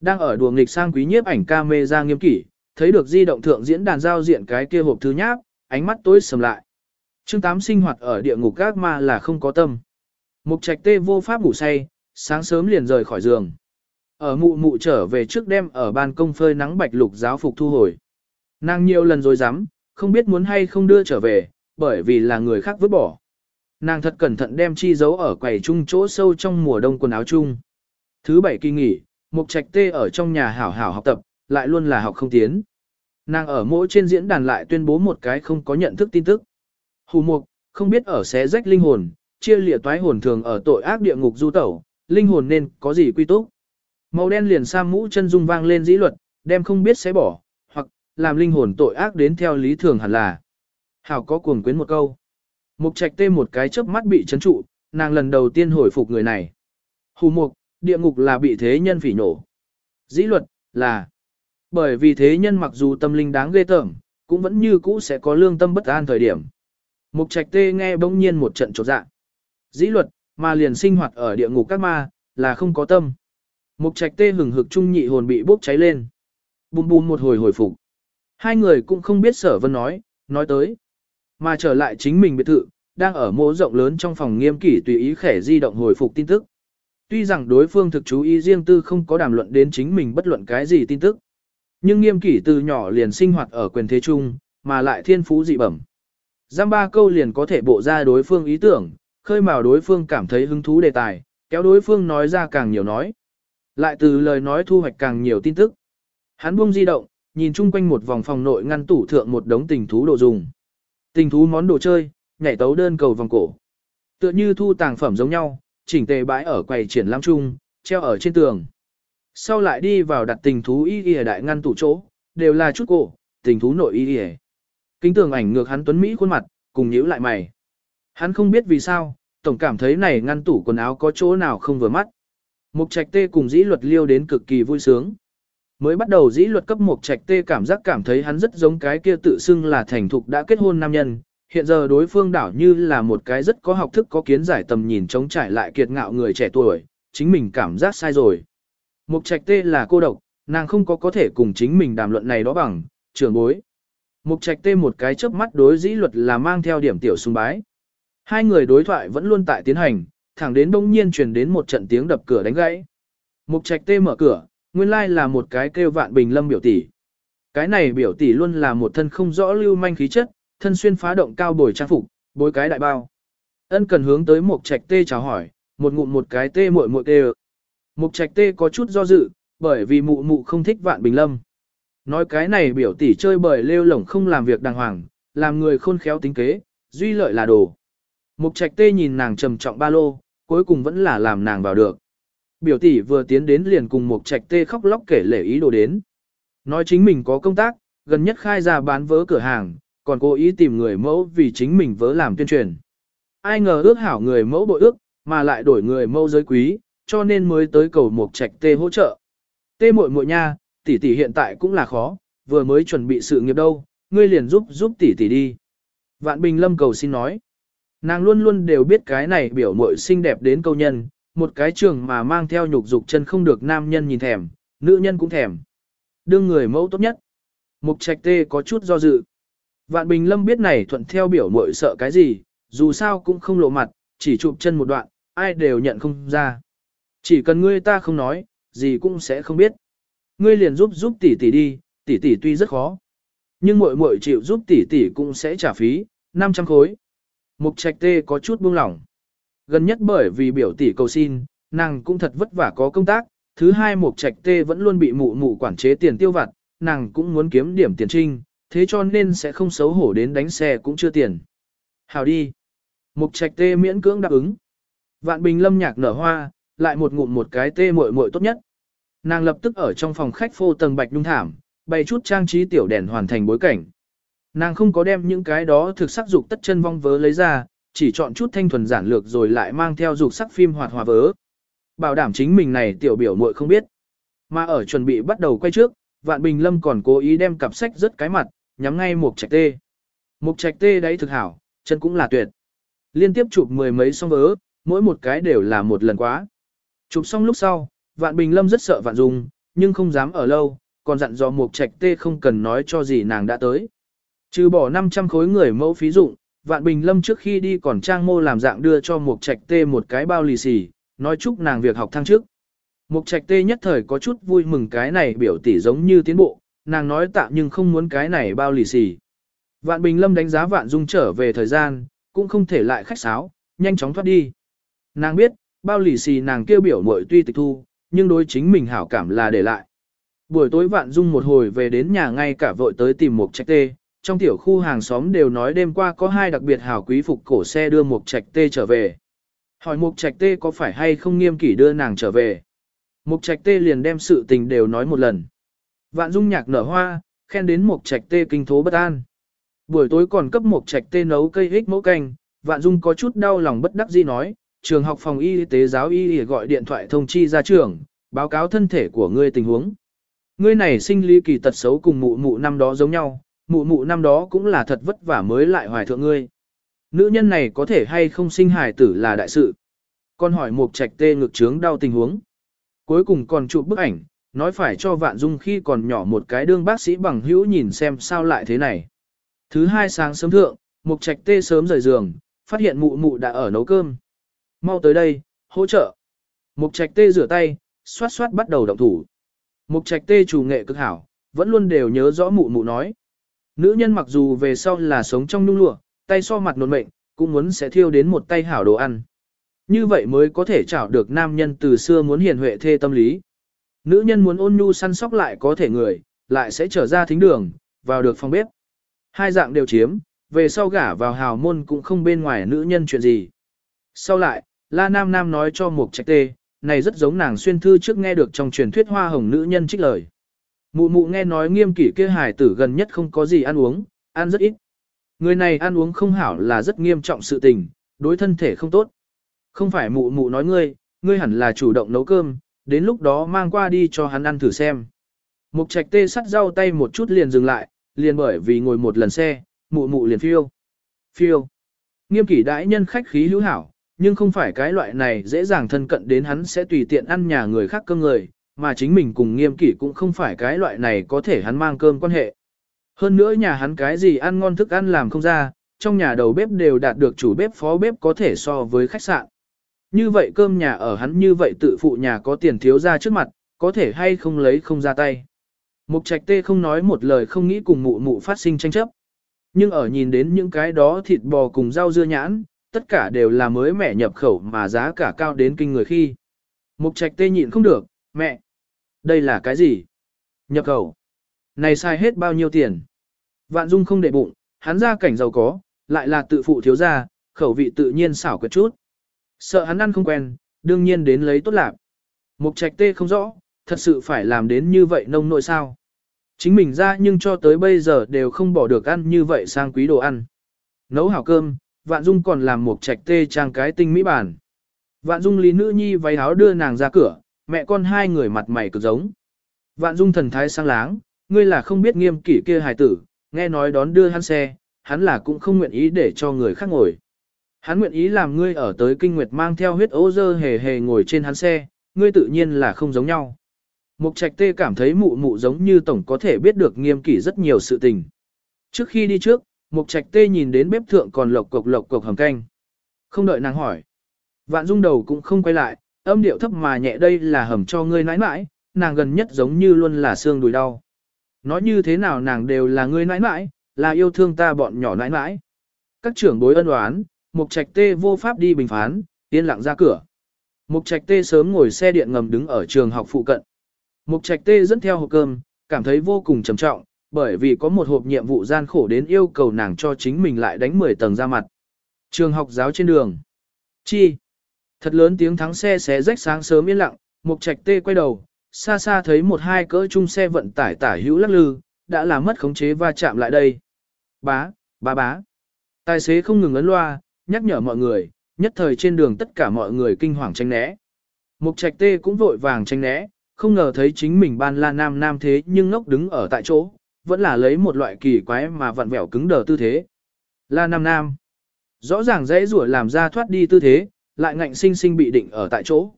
S1: đang ở đùa nghịch sang quý nhiếp ảnh ca mê ra nghiêm kỷ, thấy được di động thượng diễn đàn giao diện cái kia hộp thứ nháp, ánh mắt tối sầm lại. Chương 8 sinh hoạt ở địa ngục các ma là không có tâm. Mục trạch tê vô pháp ngủ say, sáng sớm liền rời khỏi giường. Ở mụ mụ trở về trước đêm ở ban công phơi nắng bạch lục giáo phục thu hồi. Nàng nhiều lần rồi dám, không biết muốn hay không đưa trở về, bởi vì là người khác vứt bỏ. Nàng thật cẩn thận đem chi giấu ở quầy trung chỗ sâu trong mùa đông quần áo chung. Thứ bảy kỳ nghỉ, Mục Trạch Tê ở trong nhà hảo hảo học tập, lại luôn là học không tiến. Nàng ở mỗi trên diễn đàn lại tuyên bố một cái không có nhận thức tin tức. Hù Mục, không biết ở xé rách linh hồn, chia lịa toái hồn thường ở tội ác địa ngục du tẩu, linh hồn nên có gì quy túc. Màu đen liền sam mũ chân dung vang lên dĩ luật, đem không biết sẽ bỏ, làm linh hồn tội ác đến theo lý thường hẳn là. Hảo có cuồng quyến một câu. Mục trạch tê một cái chớp mắt bị chấn trụ, nàng lần đầu tiên hồi phục người này. Hù mục, địa ngục là bị thế nhân phỉ nổ. Dĩ luật, là. Bởi vì thế nhân mặc dù tâm linh đáng ghê tởm, cũng vẫn như cũ sẽ có lương tâm bất an thời điểm. Mục trạch tê nghe bỗng nhiên một trận trột dạ. Dĩ luật, mà liền sinh hoạt ở địa ngục các ma, là không có tâm. Mục trạch tê hừng hực trung nhị hồn bị bốc cháy lên. Bùm bùm một hồi hồi phục. Hai người cũng không biết sở vân nói, nói tới. Mà trở lại chính mình biệt thự, đang ở mô rộng lớn trong phòng nghiêm kỷ tùy ý khẻ di động hồi phục tin tức. Tuy rằng đối phương thực chú ý riêng tư không có đàm luận đến chính mình bất luận cái gì tin tức. Nhưng nghiêm kỷ từ nhỏ liền sinh hoạt ở quyền thế chung, mà lại thiên phú dị bẩm. Giam ba câu liền có thể bộ ra đối phương ý tưởng, khơi mào đối phương cảm thấy hứng thú đề tài, kéo đối phương nói ra càng nhiều nói. Lại từ lời nói thu hoạch càng nhiều tin tức. Hắn buông di động, nhìn chung quanh một vòng phòng nội ngăn tủ thượng một đống tình thú đồ dùng. Tình thú món đồ chơi, nhảy tấu đơn cầu vòng cổ. Tựa như thu tàng phẩm giống nhau, chỉnh tề bãi ở quầy triển lãm chung, treo ở trên tường. Sau lại đi vào đặt tình thú y y đại ngăn tủ chỗ, đều là chút cổ, tình thú nội y y. Kính tường ảnh ngược hắn tuấn Mỹ khuôn mặt, cùng nhíu lại mày. Hắn không biết vì sao, tổng cảm thấy này ngăn tủ quần áo có chỗ nào không vừa mắt. Mục trạch tê cùng dĩ luật liêu đến cực kỳ vui sướng. Mới bắt đầu dĩ luật cấp mục trạch tê cảm giác cảm thấy hắn rất giống cái kia tự xưng là thành thục đã kết hôn nam nhân. Hiện giờ đối phương đảo như là một cái rất có học thức có kiến giải tầm nhìn chống trải lại kiệt ngạo người trẻ tuổi, chính mình cảm giác sai rồi. Mục trạch tê là cô độc, nàng không có có thể cùng chính mình đàm luận này đó bằng, trưởng bối. Mục trạch tê một cái chớp mắt đối dĩ luật là mang theo điểm tiểu sung bái. Hai người đối thoại vẫn luôn tại tiến hành, thẳng đến đông nhiên truyền đến một trận tiếng đập cửa đánh gãy. Mục trạch tê mở cửa, nguyên lai là một cái kêu vạn bình lâm biểu tỷ. Cái này biểu tỷ luôn là một thân không rõ lưu manh khí chất, thân xuyên phá động cao bồi trang phục, bối cái đại bao. Ân cần hướng tới mục trạch tê chào hỏi, một ngụm một cái tê muội muội tê. Mục trạch tê có chút do dự, bởi vì mụ mụ không thích vạn bình lâm. Nói cái này biểu tỷ chơi bời lêu lổng không làm việc đàng hoàng, làm người khôn khéo tính kế, duy lợi là đồ. Mục trạch tê nhìn nàng trầm trọng ba lô, cuối cùng vẫn là làm nàng vào được. Biểu tỷ vừa tiến đến liền cùng một trạch tê khóc lóc kể lể ý đồ đến. Nói chính mình có công tác, gần nhất khai ra bán vớ cửa hàng, còn cố ý tìm người mẫu vì chính mình vớ làm tuyên truyền. Ai ngờ ước hảo người mẫu bội ước, mà lại đổi người mẫu giới quý, cho nên mới tới cầu một trạch tê hỗ trợ. Tê muội muội nha, tỷ tỷ hiện tại cũng là khó, vừa mới chuẩn bị sự nghiệp đâu, ngươi liền giúp giúp tỷ tỷ đi. Vạn Bình Lâm cầu xin nói. Nàng luôn luôn đều biết cái này biểu muội xinh đẹp đến câu nhân, một cái trường mà mang theo nhục dục chân không được nam nhân nhìn thèm, nữ nhân cũng thèm. Đương người mẫu tốt nhất. Mục trạch tê có chút do dự. Vạn Bình Lâm biết này thuận theo biểu muội sợ cái gì, dù sao cũng không lộ mặt, chỉ chụp chân một đoạn, ai đều nhận không ra. Chỉ cần ngươi ta không nói, gì cũng sẽ không biết. Ngươi liền giúp giúp tỷ tỷ đi, tỷ tỷ tuy rất khó. Nhưng muội muội chịu giúp tỷ tỷ cũng sẽ trả phí, 500 khối. Mục trạch tê có chút buông lỏng. Gần nhất bởi vì biểu tỷ cầu xin, nàng cũng thật vất vả có công tác. Thứ hai mục trạch tê vẫn luôn bị mụ mụ quản chế tiền tiêu vặt, nàng cũng muốn kiếm điểm tiền trinh, thế cho nên sẽ không xấu hổ đến đánh xe cũng chưa tiền. Hào đi. Mục trạch tê miễn cưỡng đáp ứng. Vạn bình lâm nhạc nở hoa, lại một ngụm một cái tê muội muội tốt nhất. Nàng lập tức ở trong phòng khách phô tầng bạch nhung thảm, bày chút trang trí tiểu đèn hoàn thành bối cảnh. Nàng không có đem những cái đó thực sắc dục tất chân vong vớ lấy ra, chỉ chọn chút thanh thuần giản lược rồi lại mang theo dục sắc phim hoạt hòa vớ. Bảo đảm chính mình này tiểu biểu muội không biết. Mà ở chuẩn bị bắt đầu quay trước, Vạn Bình Lâm còn cố ý đem cặp sách rất cái mặt, nhắm ngay một trạch tê. Một trạch tê đấy thực hảo, chân cũng là tuyệt. Liên tiếp chụp mười mấy song vớ, mỗi một cái đều là một lần quá. Chụp xong lúc sau, Vạn Bình Lâm rất sợ Vạn Dung, nhưng không dám ở lâu, còn dặn dò Mục Trạch Tê không cần nói cho gì nàng đã tới. Trừ bỏ 500 khối người mẫu phí dụng, Vạn Bình Lâm trước khi đi còn trang mô làm dạng đưa cho Mục Trạch Tê một cái bao lì xì, nói chúc nàng việc học thăng trước. Mục Trạch Tê nhất thời có chút vui mừng cái này biểu tỷ giống như tiến bộ, nàng nói tạm nhưng không muốn cái này bao lì xì. Vạn Bình Lâm đánh giá Vạn Dung trở về thời gian, cũng không thể lại khách sáo, nhanh chóng thoát đi. Nàng biết, bao lì xì nàng kêu biểu muội tuy tịch thu, nhưng đối chính mình hảo cảm là để lại. Buổi tối Vạn Dung một hồi về đến nhà ngay cả vội tới tìm Mục Trạch Tê, trong tiểu khu hàng xóm đều nói đêm qua có hai đặc biệt hảo quý phục cổ xe đưa Mục Trạch Tê trở về. Hỏi Mục Trạch Tê có phải hay không nghiêm kỷ đưa nàng trở về. Mục trạch tê liền đem sự tình đều nói một lần. Vạn dung nhạc nở hoa, khen đến mục trạch tê kinh thố bất an. Buổi tối còn cấp mục trạch tê nấu cây hích mẫu canh, vạn dung có chút đau lòng bất đắc dĩ nói, trường học phòng y tế giáo y gọi điện thoại thông chi ra trường, báo cáo thân thể của ngươi tình huống. Ngươi này sinh lý kỳ tật xấu cùng mụ mụ năm đó giống nhau, mụ mụ năm đó cũng là thật vất vả mới lại hoài thượng ngươi. Nữ nhân này có thể hay không sinh hài tử là đại sự. Con hỏi mục trạch tê ngực trướng đau tình huống. Cuối cùng còn chụp bức ảnh, nói phải cho vạn dung khi còn nhỏ một cái đương bác sĩ bằng hữu nhìn xem sao lại thế này. Thứ hai sáng sớm thượng, mục trạch tê sớm rời giường, phát hiện mụ mụ đã ở nấu cơm. Mau tới đây, hỗ trợ. Mục trạch tê rửa tay, xoát xoát bắt đầu động thủ. Mục trạch tê chủ nghệ cực hảo, vẫn luôn đều nhớ rõ mụ mụ nói. Nữ nhân mặc dù về sau là sống trong nhung lụa, tay so mặt nộn mệnh, cũng muốn sẽ thiêu đến một tay hảo đồ ăn. Như vậy mới có thể chảo được nam nhân từ xưa muốn hiền huệ thê tâm lý. Nữ nhân muốn ôn nhu săn sóc lại có thể người, lại sẽ trở ra thính đường, vào được phòng bếp. Hai dạng đều chiếm, về sau gả vào hào môn cũng không bên ngoài nữ nhân chuyện gì. Sau lại, La Nam Nam nói cho Mục Trạch Tê, này rất giống nàng xuyên thư trước nghe được trong truyền thuyết hoa hồng nữ nhân trích lời. Mụ mụ nghe nói nghiêm kỷ kia hài tử gần nhất không có gì ăn uống, ăn rất ít. Người này ăn uống không hảo là rất nghiêm trọng sự tình, đối thân thể không tốt. Không phải mụ mụ nói ngươi, ngươi hẳn là chủ động nấu cơm, đến lúc đó mang qua đi cho hắn ăn thử xem. Mục trạch tê sắt rau tay một chút liền dừng lại, liền bởi vì ngồi một lần xe, mụ mụ liền phiêu. Phiêu. Nghiêm kỷ đãi nhân khách khí hữu hảo, nhưng không phải cái loại này dễ dàng thân cận đến hắn sẽ tùy tiện ăn nhà người khác cơm người, mà chính mình cùng nghiêm kỷ cũng không phải cái loại này có thể hắn mang cơm quan hệ. Hơn nữa nhà hắn cái gì ăn ngon thức ăn làm không ra, trong nhà đầu bếp đều đạt được chủ bếp phó bếp có thể so với khách sạn. Như vậy cơm nhà ở hắn như vậy tự phụ nhà có tiền thiếu ra trước mặt, có thể hay không lấy không ra tay. Mục trạch tê không nói một lời không nghĩ cùng mụ mụ phát sinh tranh chấp. Nhưng ở nhìn đến những cái đó thịt bò cùng rau dưa nhãn, tất cả đều là mới mẻ nhập khẩu mà giá cả cao đến kinh người khi. Mục trạch tê nhịn không được, mẹ. Đây là cái gì? Nhập khẩu. Này sai hết bao nhiêu tiền? Vạn Dung không để bụng, hắn ra cảnh giàu có, lại là tự phụ thiếu gia, khẩu vị tự nhiên xảo quyệt chút. Sợ hắn ăn không quen, đương nhiên đến lấy tốt lạc. Mục trạch tê không rõ, thật sự phải làm đến như vậy nông nội sao. Chính mình ra nhưng cho tới bây giờ đều không bỏ được ăn như vậy sang quý đồ ăn. Nấu hảo cơm, Vạn Dung còn làm một trạch tê trang cái tinh mỹ bản. Vạn Dung lý nữ nhi váy áo đưa nàng ra cửa, mẹ con hai người mặt mày cực giống. Vạn Dung thần thái sang láng, ngươi là không biết nghiêm kỷ kia hài tử, nghe nói đón đưa hắn xe, hắn là cũng không nguyện ý để cho người khác ngồi. Hắn nguyện ý làm ngươi ở tới kinh nguyệt mang theo huyết ố dơ hề hề ngồi trên hắn xe, ngươi tự nhiên là không giống nhau. Mục trạch tê cảm thấy mụ mụ giống như tổng có thể biết được nghiêm kỷ rất nhiều sự tình. Trước khi đi trước, mục trạch tê nhìn đến bếp thượng còn lộc cộc lộc cộc hầm canh. Không đợi nàng hỏi. Vạn dung đầu cũng không quay lại, âm điệu thấp mà nhẹ đây là hầm cho ngươi nãi nãi, nàng gần nhất giống như luôn là xương đùi đau. Nói như thế nào nàng đều là ngươi nãi nãi, là yêu thương ta bọn nhỏ nãi nãi. Các trưởng bối ân oán, mục trạch tê vô pháp đi bình phán, yên lặng ra cửa. Mục trạch tê sớm ngồi xe điện ngầm đứng ở trường học phụ cận. Mục trạch tê dẫn theo hộp cơm, cảm thấy vô cùng trầm trọng, bởi vì có một hộp nhiệm vụ gian khổ đến yêu cầu nàng cho chính mình lại đánh 10 tầng ra mặt. Trường học giáo trên đường. Chi? Thật lớn tiếng thắng xe xé rách sáng sớm yên lặng, mục trạch tê quay đầu, xa xa thấy một hai cỡ chung xe vận tải tả hữu lắc lư, đã làm mất khống chế va chạm lại đây. Bá, bá bá. Tài xế không ngừng ấn loa, nhắc nhở mọi người, nhất thời trên đường tất cả mọi người kinh hoàng tranh né. Mục trạch tê cũng vội vàng tranh né, không ngờ thấy chính mình ban la nam nam thế nhưng ngốc đứng ở tại chỗ, vẫn là lấy một loại kỳ quái mà vặn vẹo cứng đờ tư thế. La nam nam. Rõ ràng dễ rủa làm ra thoát đi tư thế, lại ngạnh sinh sinh bị định ở tại chỗ.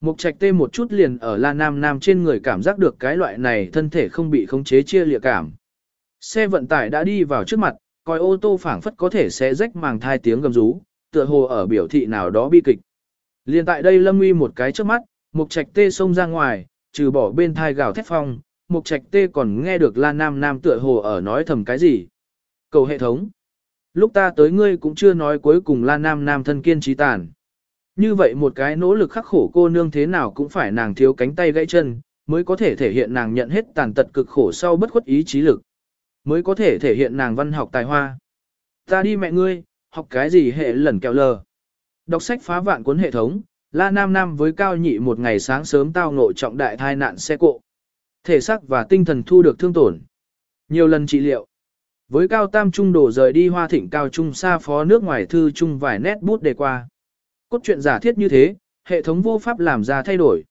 S1: Mục trạch tê một chút liền ở la nam nam trên người cảm giác được cái loại này thân thể không bị khống chế chia lịa cảm. Xe vận tải đã đi vào trước mặt, coi ô tô phảng phất có thể sẽ rách màng thai tiếng gầm rú, tựa hồ ở biểu thị nào đó bi kịch. Liên tại đây lâm Uy một cái trước mắt, mục trạch tê xông ra ngoài, trừ bỏ bên thai gào thét phong, mục trạch tê còn nghe được la nam nam tựa hồ ở nói thầm cái gì. Cầu hệ thống. Lúc ta tới ngươi cũng chưa nói cuối cùng la nam nam thân kiên trí tàn. Như vậy một cái nỗ lực khắc khổ cô nương thế nào cũng phải nàng thiếu cánh tay gãy chân, mới có thể thể hiện nàng nhận hết tàn tật cực khổ sau bất khuất ý chí lực. Mới có thể thể hiện nàng văn học tài hoa. Ta đi mẹ ngươi, học cái gì hệ lẩn kẹo lờ. Đọc sách phá vạn cuốn hệ thống, La Nam Nam với Cao Nhị một ngày sáng sớm tao ngộ trọng đại thai nạn xe cộ. Thể xác và tinh thần thu được thương tổn. Nhiều lần trị liệu. Với Cao Tam Trung đổ rời đi hoa thịnh Cao Trung xa phó nước ngoài thư trung vài nét bút đề qua. Cốt truyện giả thiết như thế, hệ thống vô pháp làm ra thay đổi.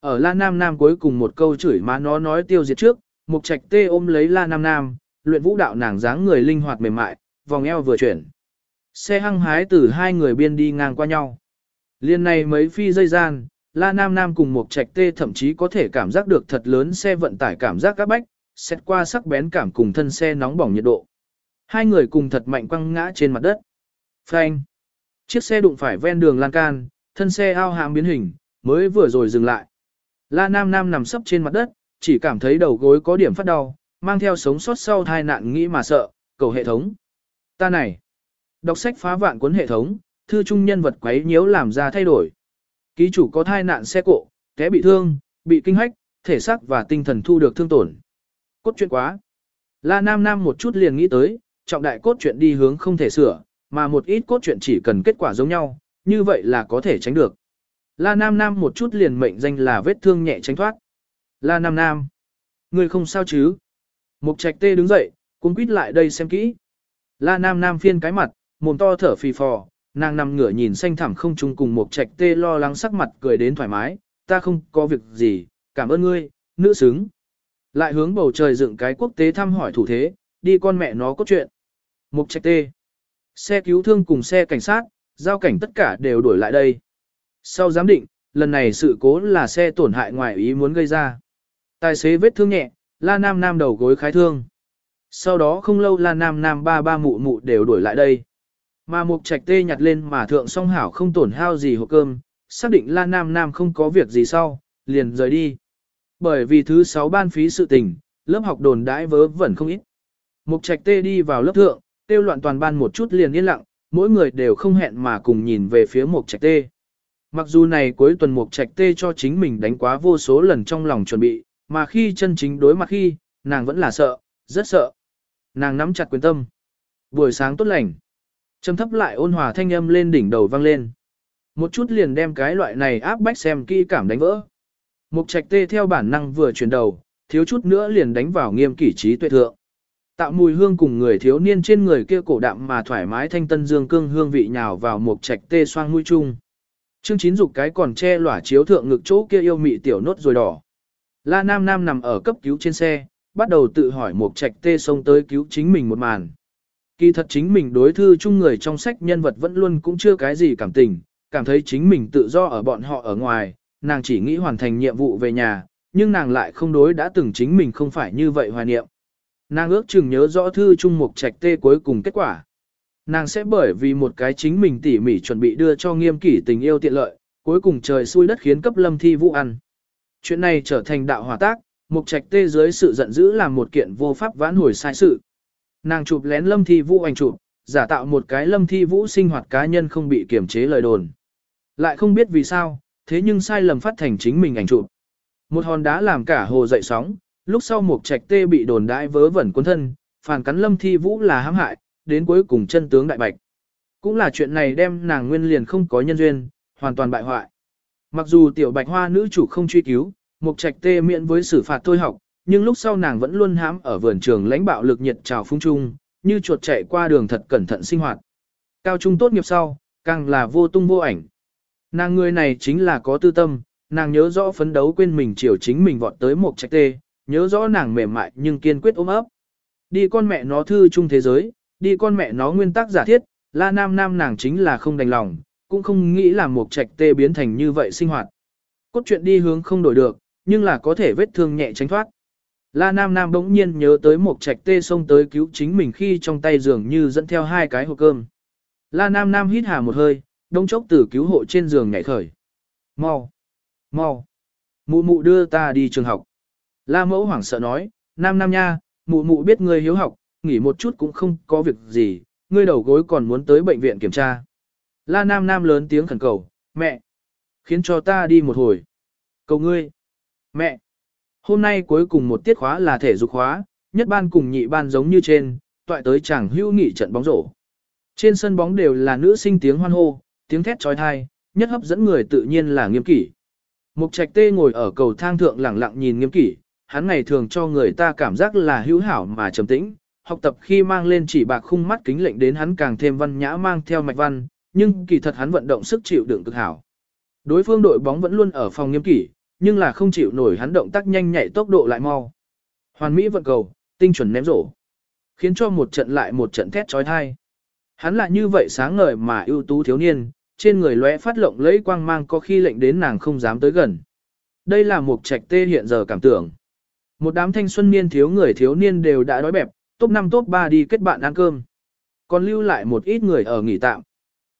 S1: Ở La Nam Nam cuối cùng một câu chửi má nó nói tiêu diệt trước, Mục Trạch Tê ôm lấy La Nam Nam, luyện vũ đạo nàng dáng người linh hoạt mềm mại, vòng eo vừa chuyển. Xe hăng hái từ hai người biên đi ngang qua nhau. Liên này mấy phi dây gian, La Nam Nam cùng Mục Trạch Tê thậm chí có thể cảm giác được thật lớn xe vận tải cảm giác các bách, xét qua sắc bén cảm cùng thân xe nóng bỏng nhiệt độ. Hai người cùng thật mạnh quăng ngã trên mặt đất. Phanh. Chiếc xe đụng phải ven đường lan can, thân xe ao hãm biến hình, mới vừa rồi dừng lại. La Nam Nam nằm sấp trên mặt đất, chỉ cảm thấy đầu gối có điểm phát đau, mang theo sống sót sau tai nạn nghĩ mà sợ, cầu hệ thống. Ta này, đọc sách phá vạn cuốn hệ thống, thư trung nhân vật quấy nhiễu làm ra thay đổi. Ký chủ có thai nạn xe cộ, té bị thương, bị kinh hách, thể xác và tinh thần thu được thương tổn. Cốt truyện quá. La Nam Nam một chút liền nghĩ tới, trọng đại cốt truyện đi hướng không thể sửa, mà một ít cốt truyện chỉ cần kết quả giống nhau, như vậy là có thể tránh được. La Nam Nam một chút liền mệnh danh là vết thương nhẹ tránh thoát. La Nam Nam. Người không sao chứ? Mục trạch tê đứng dậy, cuống quýt lại đây xem kỹ. La Nam Nam phiên cái mặt, mồm to thở phì phò, nàng nằm ngửa nhìn xanh thẳm không trung cùng mục trạch tê lo lắng sắc mặt cười đến thoải mái, ta không có việc gì, cảm ơn ngươi, nữ xứng. Lại hướng bầu trời dựng cái quốc tế thăm hỏi thủ thế, đi con mẹ nó có chuyện. Mục trạch tê. Xe cứu thương cùng xe cảnh sát, giao cảnh tất cả đều đuổi lại đây. Sau giám định, lần này sự cố là xe tổn hại ngoài ý muốn gây ra. Tài xế vết thương nhẹ, La Nam Nam đầu gối khái thương. Sau đó không lâu La Nam Nam ba ba mụ mụ đều đuổi lại đây. Mà Mục Trạch Tê nhặt lên mà thượng song hảo không tổn hao gì hộp cơm, xác định La Nam Nam không có việc gì sau, liền rời đi. Bởi vì thứ sáu ban phí sự tình, lớp học đồn đãi vớ vẩn không ít. Mục Trạch Tê đi vào lớp thượng, tiêu loạn toàn ban một chút liền yên lặng, mỗi người đều không hẹn mà cùng nhìn về phía Mục Trạch Tê. Mặc dù này cuối tuần Mục Trạch Tê cho chính mình đánh quá vô số lần trong lòng chuẩn bị, mà khi chân chính đối mặt khi, nàng vẫn là sợ, rất sợ. Nàng nắm chặt quyền tâm. Buổi sáng tốt lành. Trầm thấp lại ôn hòa thanh âm lên đỉnh đầu vang lên. Một chút liền đem cái loại này áp bách xem kỹ cảm đánh vỡ. Mục trạch tê theo bản năng vừa chuyển đầu, thiếu chút nữa liền đánh vào nghiêm kỷ trí tuệ thượng. Tạo mùi hương cùng người thiếu niên trên người kia cổ đạm mà thoải mái thanh tân dương cương hương vị nhào vào một trạch tê xoang mũi chung. trương chín dục cái còn che lỏa chiếu thượng ngực chỗ kia yêu mị tiểu nốt rồi đỏ. La Nam Nam nằm ở cấp cứu trên xe, bắt đầu tự hỏi một trạch tê sông tới cứu chính mình một màn. Kỳ thật chính mình đối thư chung người trong sách nhân vật vẫn luôn cũng chưa cái gì cảm tình, cảm thấy chính mình tự do ở bọn họ ở ngoài, nàng chỉ nghĩ hoàn thành nhiệm vụ về nhà, nhưng nàng lại không đối đã từng chính mình không phải như vậy hoài niệm. Nàng ước chừng nhớ rõ thư chung Mục trạch tê cuối cùng kết quả. Nàng sẽ bởi vì một cái chính mình tỉ mỉ chuẩn bị đưa cho nghiêm kỷ tình yêu tiện lợi, cuối cùng trời xui đất khiến cấp lâm thi vũ ăn. Chuyện này trở thành đạo hòa tác, mục trạch tê dưới sự giận dữ làm một kiện vô pháp vãn hồi sai sự. Nàng chụp lén lâm thi vũ ảnh chụp, giả tạo một cái lâm thi vũ sinh hoạt cá nhân không bị kiểm chế lời đồn. Lại không biết vì sao, thế nhưng sai lầm phát thành chính mình ảnh chụp. Một hòn đá làm cả hồ dậy sóng, lúc sau mục trạch tê bị đồn đãi vớ vẩn quân thân, phản cắn lâm thi vũ là hãm hại, đến cuối cùng chân tướng đại bạch. Cũng là chuyện này đem nàng nguyên liền không có nhân duyên, hoàn toàn bại hoại. Mặc dù tiểu bạch hoa nữ chủ không truy cứu, mục trạch tê miễn với xử phạt thôi học, nhưng lúc sau nàng vẫn luôn hãm ở vườn trường lãnh bạo lực nhiệt trào phung trung, như chuột chạy qua đường thật cẩn thận sinh hoạt. Cao trung tốt nghiệp sau, càng là vô tung vô ảnh. Nàng người này chính là có tư tâm, nàng nhớ rõ phấn đấu quên mình chiều chính mình vọt tới một trạch tê, nhớ rõ nàng mềm mại nhưng kiên quyết ôm ấp. Đi con mẹ nó thư chung thế giới, đi con mẹ nó nguyên tắc giả thiết, la nam nam nàng chính là không đành lòng, cũng không nghĩ là một trạch tê biến thành như vậy sinh hoạt. Cốt truyện đi hướng không đổi được, nhưng là có thể vết thương nhẹ tránh thoát. La Nam Nam bỗng nhiên nhớ tới một trạch tê xông tới cứu chính mình khi trong tay giường như dẫn theo hai cái hộp cơm. La Nam Nam hít hà một hơi, đông chốc từ cứu hộ trên giường nhảy khởi. Mau! Mau! Mụ mụ đưa ta đi trường học. La mẫu hoảng sợ nói, Nam Nam nha, mụ mụ biết ngươi hiếu học, nghỉ một chút cũng không có việc gì, ngươi đầu gối còn muốn tới bệnh viện kiểm tra. La Nam Nam lớn tiếng khẩn cầu, mẹ, khiến cho ta đi một hồi. Cầu ngươi, mẹ, hôm nay cuối cùng một tiết khóa là thể dục khóa, nhất ban cùng nhị ban giống như trên, toại tới chẳng hữu nghị trận bóng rổ. Trên sân bóng đều là nữ sinh tiếng hoan hô, tiếng thét trói thai, nhất hấp dẫn người tự nhiên là nghiêm kỷ. Mục trạch tê ngồi ở cầu thang thượng lẳng lặng nhìn nghiêm kỷ, hắn ngày thường cho người ta cảm giác là hữu hảo mà trầm tĩnh, học tập khi mang lên chỉ bạc khung mắt kính lệnh đến hắn càng thêm văn nhã mang theo mạch văn, nhưng kỳ thật hắn vận động sức chịu đựng cực hảo. Đối phương đội bóng vẫn luôn ở phòng nghiêm kỷ, nhưng là không chịu nổi hắn động tác nhanh nhạy tốc độ lại mau. Hoàn Mỹ vận cầu, tinh chuẩn ném rổ, khiến cho một trận lại một trận thét trói thai. Hắn là như vậy sáng ngời mà ưu tú thiếu niên, trên người lóe phát lộng lẫy quang mang có khi lệnh đến nàng không dám tới gần. Đây là một trạch tê hiện giờ cảm tưởng. Một đám thanh xuân niên thiếu người thiếu niên đều đã đói bẹp, top 5 top 3 đi kết bạn ăn cơm. Còn lưu lại một ít người ở nghỉ tạm.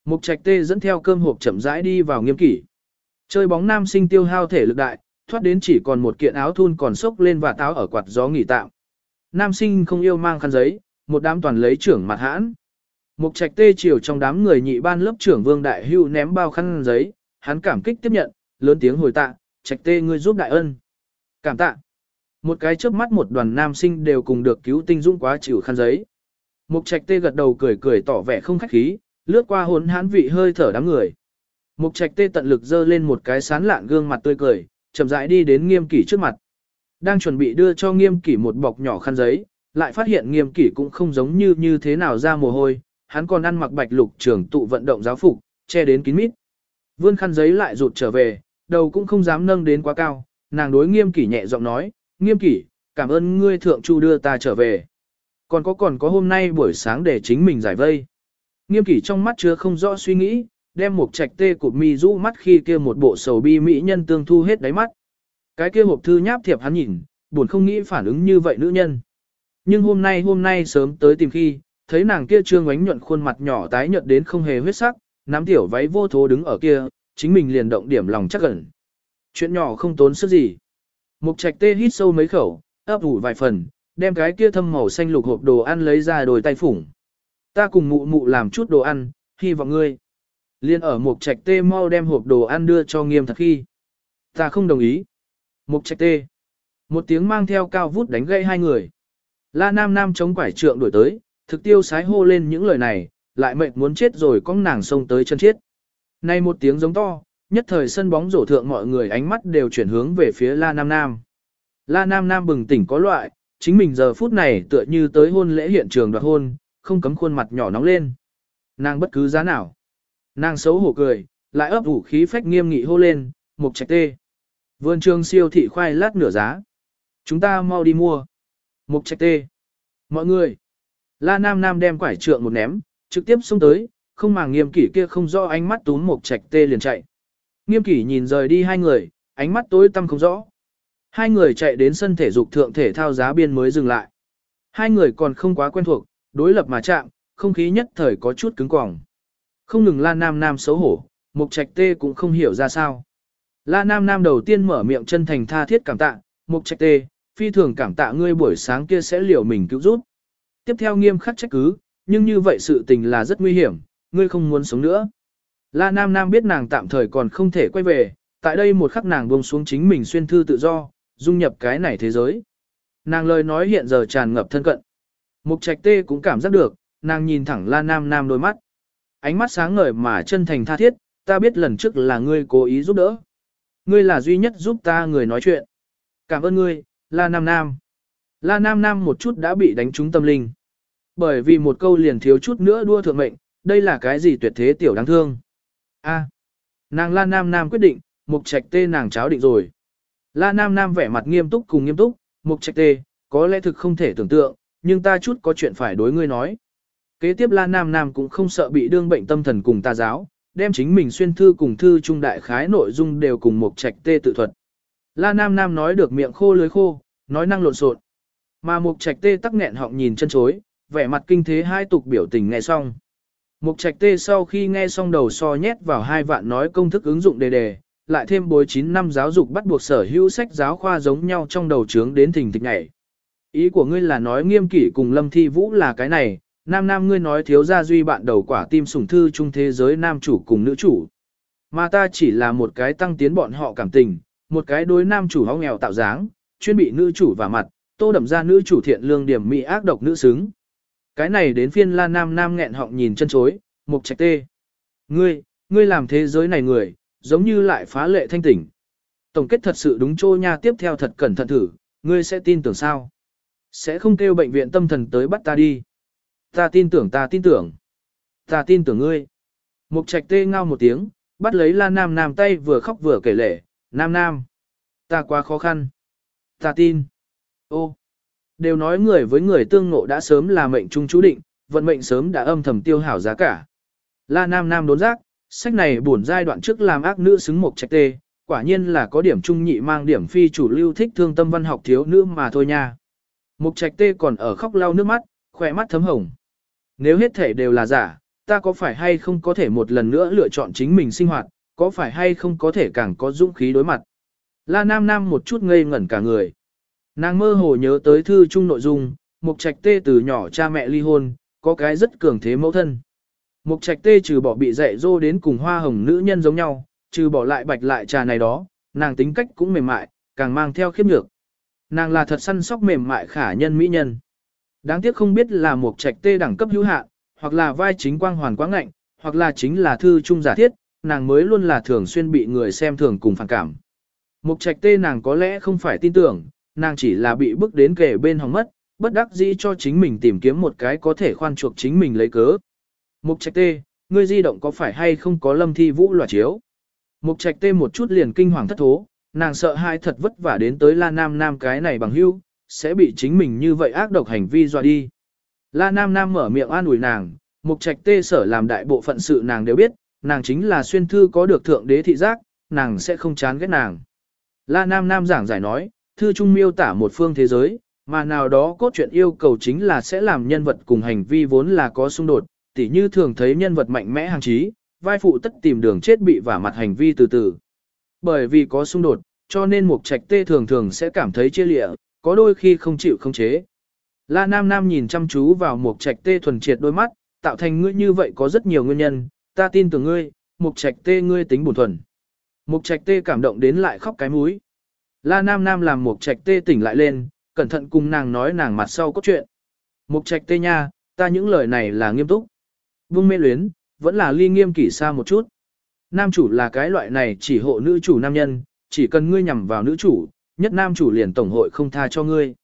S1: Mục trạch tê dẫn theo cơm hộp chậm rãi đi vào nghiêm kỷ. Chơi bóng nam sinh tiêu hao thể lực đại, thoát đến chỉ còn một kiện áo thun còn sốc lên và táo ở quạt gió nghỉ tạm. Nam sinh không yêu mang khăn giấy, một đám toàn lấy trưởng mặt hãn. Mục trạch tê chiều trong đám người nhị ban lớp trưởng vương đại hưu ném bao khăn giấy, hắn cảm kích tiếp nhận, lớn tiếng hồi tạ, trạch tê ngươi giúp đại ân. Cảm tạ. Một cái chớp mắt một đoàn nam sinh đều cùng được cứu tinh dũng quá chịu khăn giấy. Mục trạch tê gật đầu cười cười tỏ vẻ không khách khí, lướt qua hốn hán vị hơi thở đám người. Mục trạch tê tận lực dơ lên một cái sán lạn gương mặt tươi cười, chậm rãi đi đến nghiêm kỷ trước mặt. Đang chuẩn bị đưa cho nghiêm kỷ một bọc nhỏ khăn giấy, lại phát hiện nghiêm kỷ cũng không giống như như thế nào ra mồ hôi, hắn còn ăn mặc bạch lục trưởng tụ vận động giáo phục, che đến kín mít. Vươn khăn giấy lại rụt trở về, đầu cũng không dám nâng đến quá cao, nàng đối nghiêm kỷ nhẹ giọng nói, nghiêm kỷ, cảm ơn ngươi thượng chu đưa ta trở về. Còn có còn có hôm nay buổi sáng để chính mình giải vây. Nghiêm kỷ trong mắt chứa không rõ suy nghĩ, đem một trạch tê cụp mi rũ mắt khi kia một bộ sầu bi mỹ nhân tương thu hết đáy mắt. Cái kia hộp thư nháp thiệp hắn nhìn, buồn không nghĩ phản ứng như vậy nữ nhân. Nhưng hôm nay hôm nay sớm tới tìm khi, thấy nàng kia trương ánh nhuận khuôn mặt nhỏ tái nhuận đến không hề huyết sắc, nắm tiểu váy vô thố đứng ở kia, chính mình liền động điểm lòng chắc ẩn. Chuyện nhỏ không tốn sức gì. Mục trạch tê hít sâu mấy khẩu, ấp ủ vài phần, đem cái kia thâm màu xanh lục hộp đồ ăn lấy ra đồi tay phủng. Ta cùng mụ mụ làm chút đồ ăn, hy vọng ngươi. Liên ở mục trạch tê mau đem hộp đồ ăn đưa cho nghiêm thật khi. Ta không đồng ý. Mục trạch tê. Một tiếng mang theo cao vút đánh gây hai người. La Nam Nam chống quải trượng đuổi tới, thực tiêu sái hô lên những lời này, lại mệt muốn chết rồi con nàng xông tới chân chết. Này một tiếng giống to, nhất thời sân bóng rổ thượng mọi người ánh mắt đều chuyển hướng về phía La Nam Nam. La Nam Nam bừng tỉnh có loại, chính mình giờ phút này tựa như tới hôn lễ hiện trường đoạt hôn, không cấm khuôn mặt nhỏ nóng lên. Nàng bất cứ giá nào. Nàng xấu hổ cười, lại ấp ủ khí phách nghiêm nghị hô lên, mục trạch tê. Vườn trường siêu thị khoai lát nửa giá. Chúng ta mau đi mua. Mục trạch tê. Mọi người. La Nam Nam đem quải trượng một ném, trực tiếp xông tới, không màng nghiêm kỷ kia không rõ ánh mắt túm mục trạch tê liền chạy. Nghiêm kỷ nhìn rời đi hai người, ánh mắt tối tăm không rõ. Hai người chạy đến sân thể dục thượng thể thao giá biên mới dừng lại. Hai người còn không quá quen thuộc, đối lập mà chạm, không khí nhất thời có chút cứng quỏng. Không ngừng La Nam Nam xấu hổ, Mục Trạch Tê cũng không hiểu ra sao. La Nam Nam đầu tiên mở miệng chân thành tha thiết cảm tạ, Mục Trạch Tê, phi thường cảm tạ ngươi buổi sáng kia sẽ liệu mình cứu giúp. Tiếp theo nghiêm khắc trách cứ, nhưng như vậy sự tình là rất nguy hiểm, ngươi không muốn sống nữa. La Nam Nam biết nàng tạm thời còn không thể quay về, tại đây một khắc nàng buông xuống chính mình xuyên thư tự do, dung nhập cái này thế giới. Nàng lời nói hiện giờ tràn ngập thân cận. Mục Trạch Tê cũng cảm giác được, nàng nhìn thẳng La Nam Nam đôi mắt. Ánh mắt sáng ngời mà chân thành tha thiết, ta biết lần trước là ngươi cố ý giúp đỡ. Ngươi là duy nhất giúp ta người nói chuyện. Cảm ơn ngươi, La Nam Nam. La Nam Nam một chút đã bị đánh trúng tâm linh. Bởi vì một câu liền thiếu chút nữa đua thượng mệnh, đây là cái gì tuyệt thế tiểu đáng thương. A. nàng La Nam Nam quyết định, mục trạch tê nàng cháo định rồi. La Nam Nam vẻ mặt nghiêm túc cùng nghiêm túc, mục trạch tê, có lẽ thực không thể tưởng tượng, nhưng ta chút có chuyện phải đối ngươi nói. Kế tiếp La Nam Nam cũng không sợ bị đương bệnh tâm thần cùng ta giáo, đem chính mình xuyên thư cùng thư trung đại khái nội dung đều cùng mục trạch tê tự thuật. La Nam Nam nói được miệng khô lưới khô, nói năng lộn xộn. Mà Mục Trạch Tê tắc nghẹn họng nhìn chân chối, vẻ mặt kinh thế hai tục biểu tình nghe xong. Mục Trạch Tê sau khi nghe xong đầu so nhét vào hai vạn nói công thức ứng dụng đề đề, lại thêm bối 9 năm giáo dục bắt buộc sở hữu sách giáo khoa giống nhau trong đầu trướng đến thình thịch nhảy. Ý của ngươi là nói nghiêm kỷ cùng Lâm Thi Vũ là cái này, nam nam ngươi nói thiếu gia duy bạn đầu quả tim sủng thư trung thế giới nam chủ cùng nữ chủ. Mà ta chỉ là một cái tăng tiến bọn họ cảm tình, một cái đối nam chủ hóng nghèo tạo dáng, chuyên bị nữ chủ và mặt, tô đậm ra nữ chủ thiện lương điểm mỹ ác độc nữ xứng. Cái này đến phiên la nam nam nghẹn họng nhìn chân chối, mục trạch tê. Ngươi, Ngươi làm thế giới này người, giống như lại phá lệ thanh tỉnh. Tổng kết thật sự đúng trô nha tiếp theo thật cẩn thận thử, ngươi sẽ tin tưởng sao? Sẽ không kêu bệnh viện tâm thần tới bắt ta đi. Ta tin tưởng ta tin tưởng. Ta tin tưởng ngươi. Mục trạch tê ngao một tiếng, bắt lấy la nam nam tay vừa khóc vừa kể lể, nam nam. Ta quá khó khăn. Ta tin. Ô. Đều nói người với người tương ngộ đã sớm là mệnh trung chú định, vận mệnh sớm đã âm thầm tiêu hảo giá cả. La nam nam đốn giác, sách này buồn giai đoạn trước làm ác nữ xứng mục trạch tê, quả nhiên là có điểm trung nhị mang điểm phi chủ lưu thích thương tâm văn học thiếu nữ mà thôi nha. Mục trạch tê còn ở khóc lau nước mắt, khỏe mắt thấm hồng. Nếu hết thể đều là giả, ta có phải hay không có thể một lần nữa lựa chọn chính mình sinh hoạt, có phải hay không có thể càng có dũng khí đối mặt. La Nam Nam một chút ngây ngẩn cả người. Nàng mơ hồ nhớ tới thư chung nội dung, Mục Trạch Tê từ nhỏ cha mẹ ly hôn, có cái rất cường thế mẫu thân. Mục Trạch Tê trừ bỏ bị dạy dỗ đến cùng hoa hồng nữ nhân giống nhau, trừ bỏ lại bạch lại trà này đó, nàng tính cách cũng mềm mại, càng mang theo khiếp nhược. Nàng là thật săn sóc mềm mại khả nhân mỹ nhân. Đáng tiếc không biết là Mục Trạch Tê đẳng cấp hữu hạn, hoặc là vai chính quang hoàn quá ngạnh, hoặc là chính là thư trung giả thiết, nàng mới luôn là thường xuyên bị người xem thường cùng phản cảm. Mục trạch tê nàng có lẽ không phải tin tưởng, nàng chỉ là bị bức đến kề bên hòng mất, bất đắc dĩ cho chính mình tìm kiếm một cái có thể khoan chuộc chính mình lấy cớ. Mục trạch tê, ngươi di động có phải hay không có lâm thi vũ loạt chiếu? Mục trạch tê một chút liền kinh hoàng thất thố, nàng sợ hai thật vất vả đến tới la nam nam cái này bằng hưu, sẽ bị chính mình như vậy ác độc hành vi dọa đi. La nam nam mở miệng an ủi nàng, mục trạch tê sở làm đại bộ phận sự nàng đều biết, nàng chính là xuyên thư có được thượng đế thị giác, nàng sẽ không chán ghét nàng. La Nam Nam giảng giải nói, thư trung miêu tả một phương thế giới, mà nào đó cốt truyện yêu cầu chính là sẽ làm nhân vật cùng hành vi vốn là có xung đột, tỉ như thường thấy nhân vật mạnh mẽ hàng trí, vai phụ tất tìm đường chết bị vả mặt hành vi từ từ. Bởi vì có xung đột, cho nên mục trạch tê thường thường sẽ cảm thấy chia lịa, có đôi khi không chịu không chế. La Nam Nam nhìn chăm chú vào mục trạch tê thuần triệt đôi mắt, tạo thành ngươi như vậy có rất nhiều nguyên nhân, ta tin tưởng ngươi, mục trạch tê ngươi tính bổn thuần. Mục trạch tê cảm động đến lại khóc cái múi. La Nam Nam làm mục trạch tê tỉnh lại lên, cẩn thận cùng nàng nói nàng mặt sau có chuyện. Mục trạch tê nha, ta những lời này là nghiêm túc. Vương mê luyến, vẫn là ly nghiêm kỷ xa một chút. Nam chủ là cái loại này chỉ hộ nữ chủ nam nhân, chỉ cần ngươi nhằm vào nữ chủ, nhất nam chủ liền tổng hội không tha cho ngươi.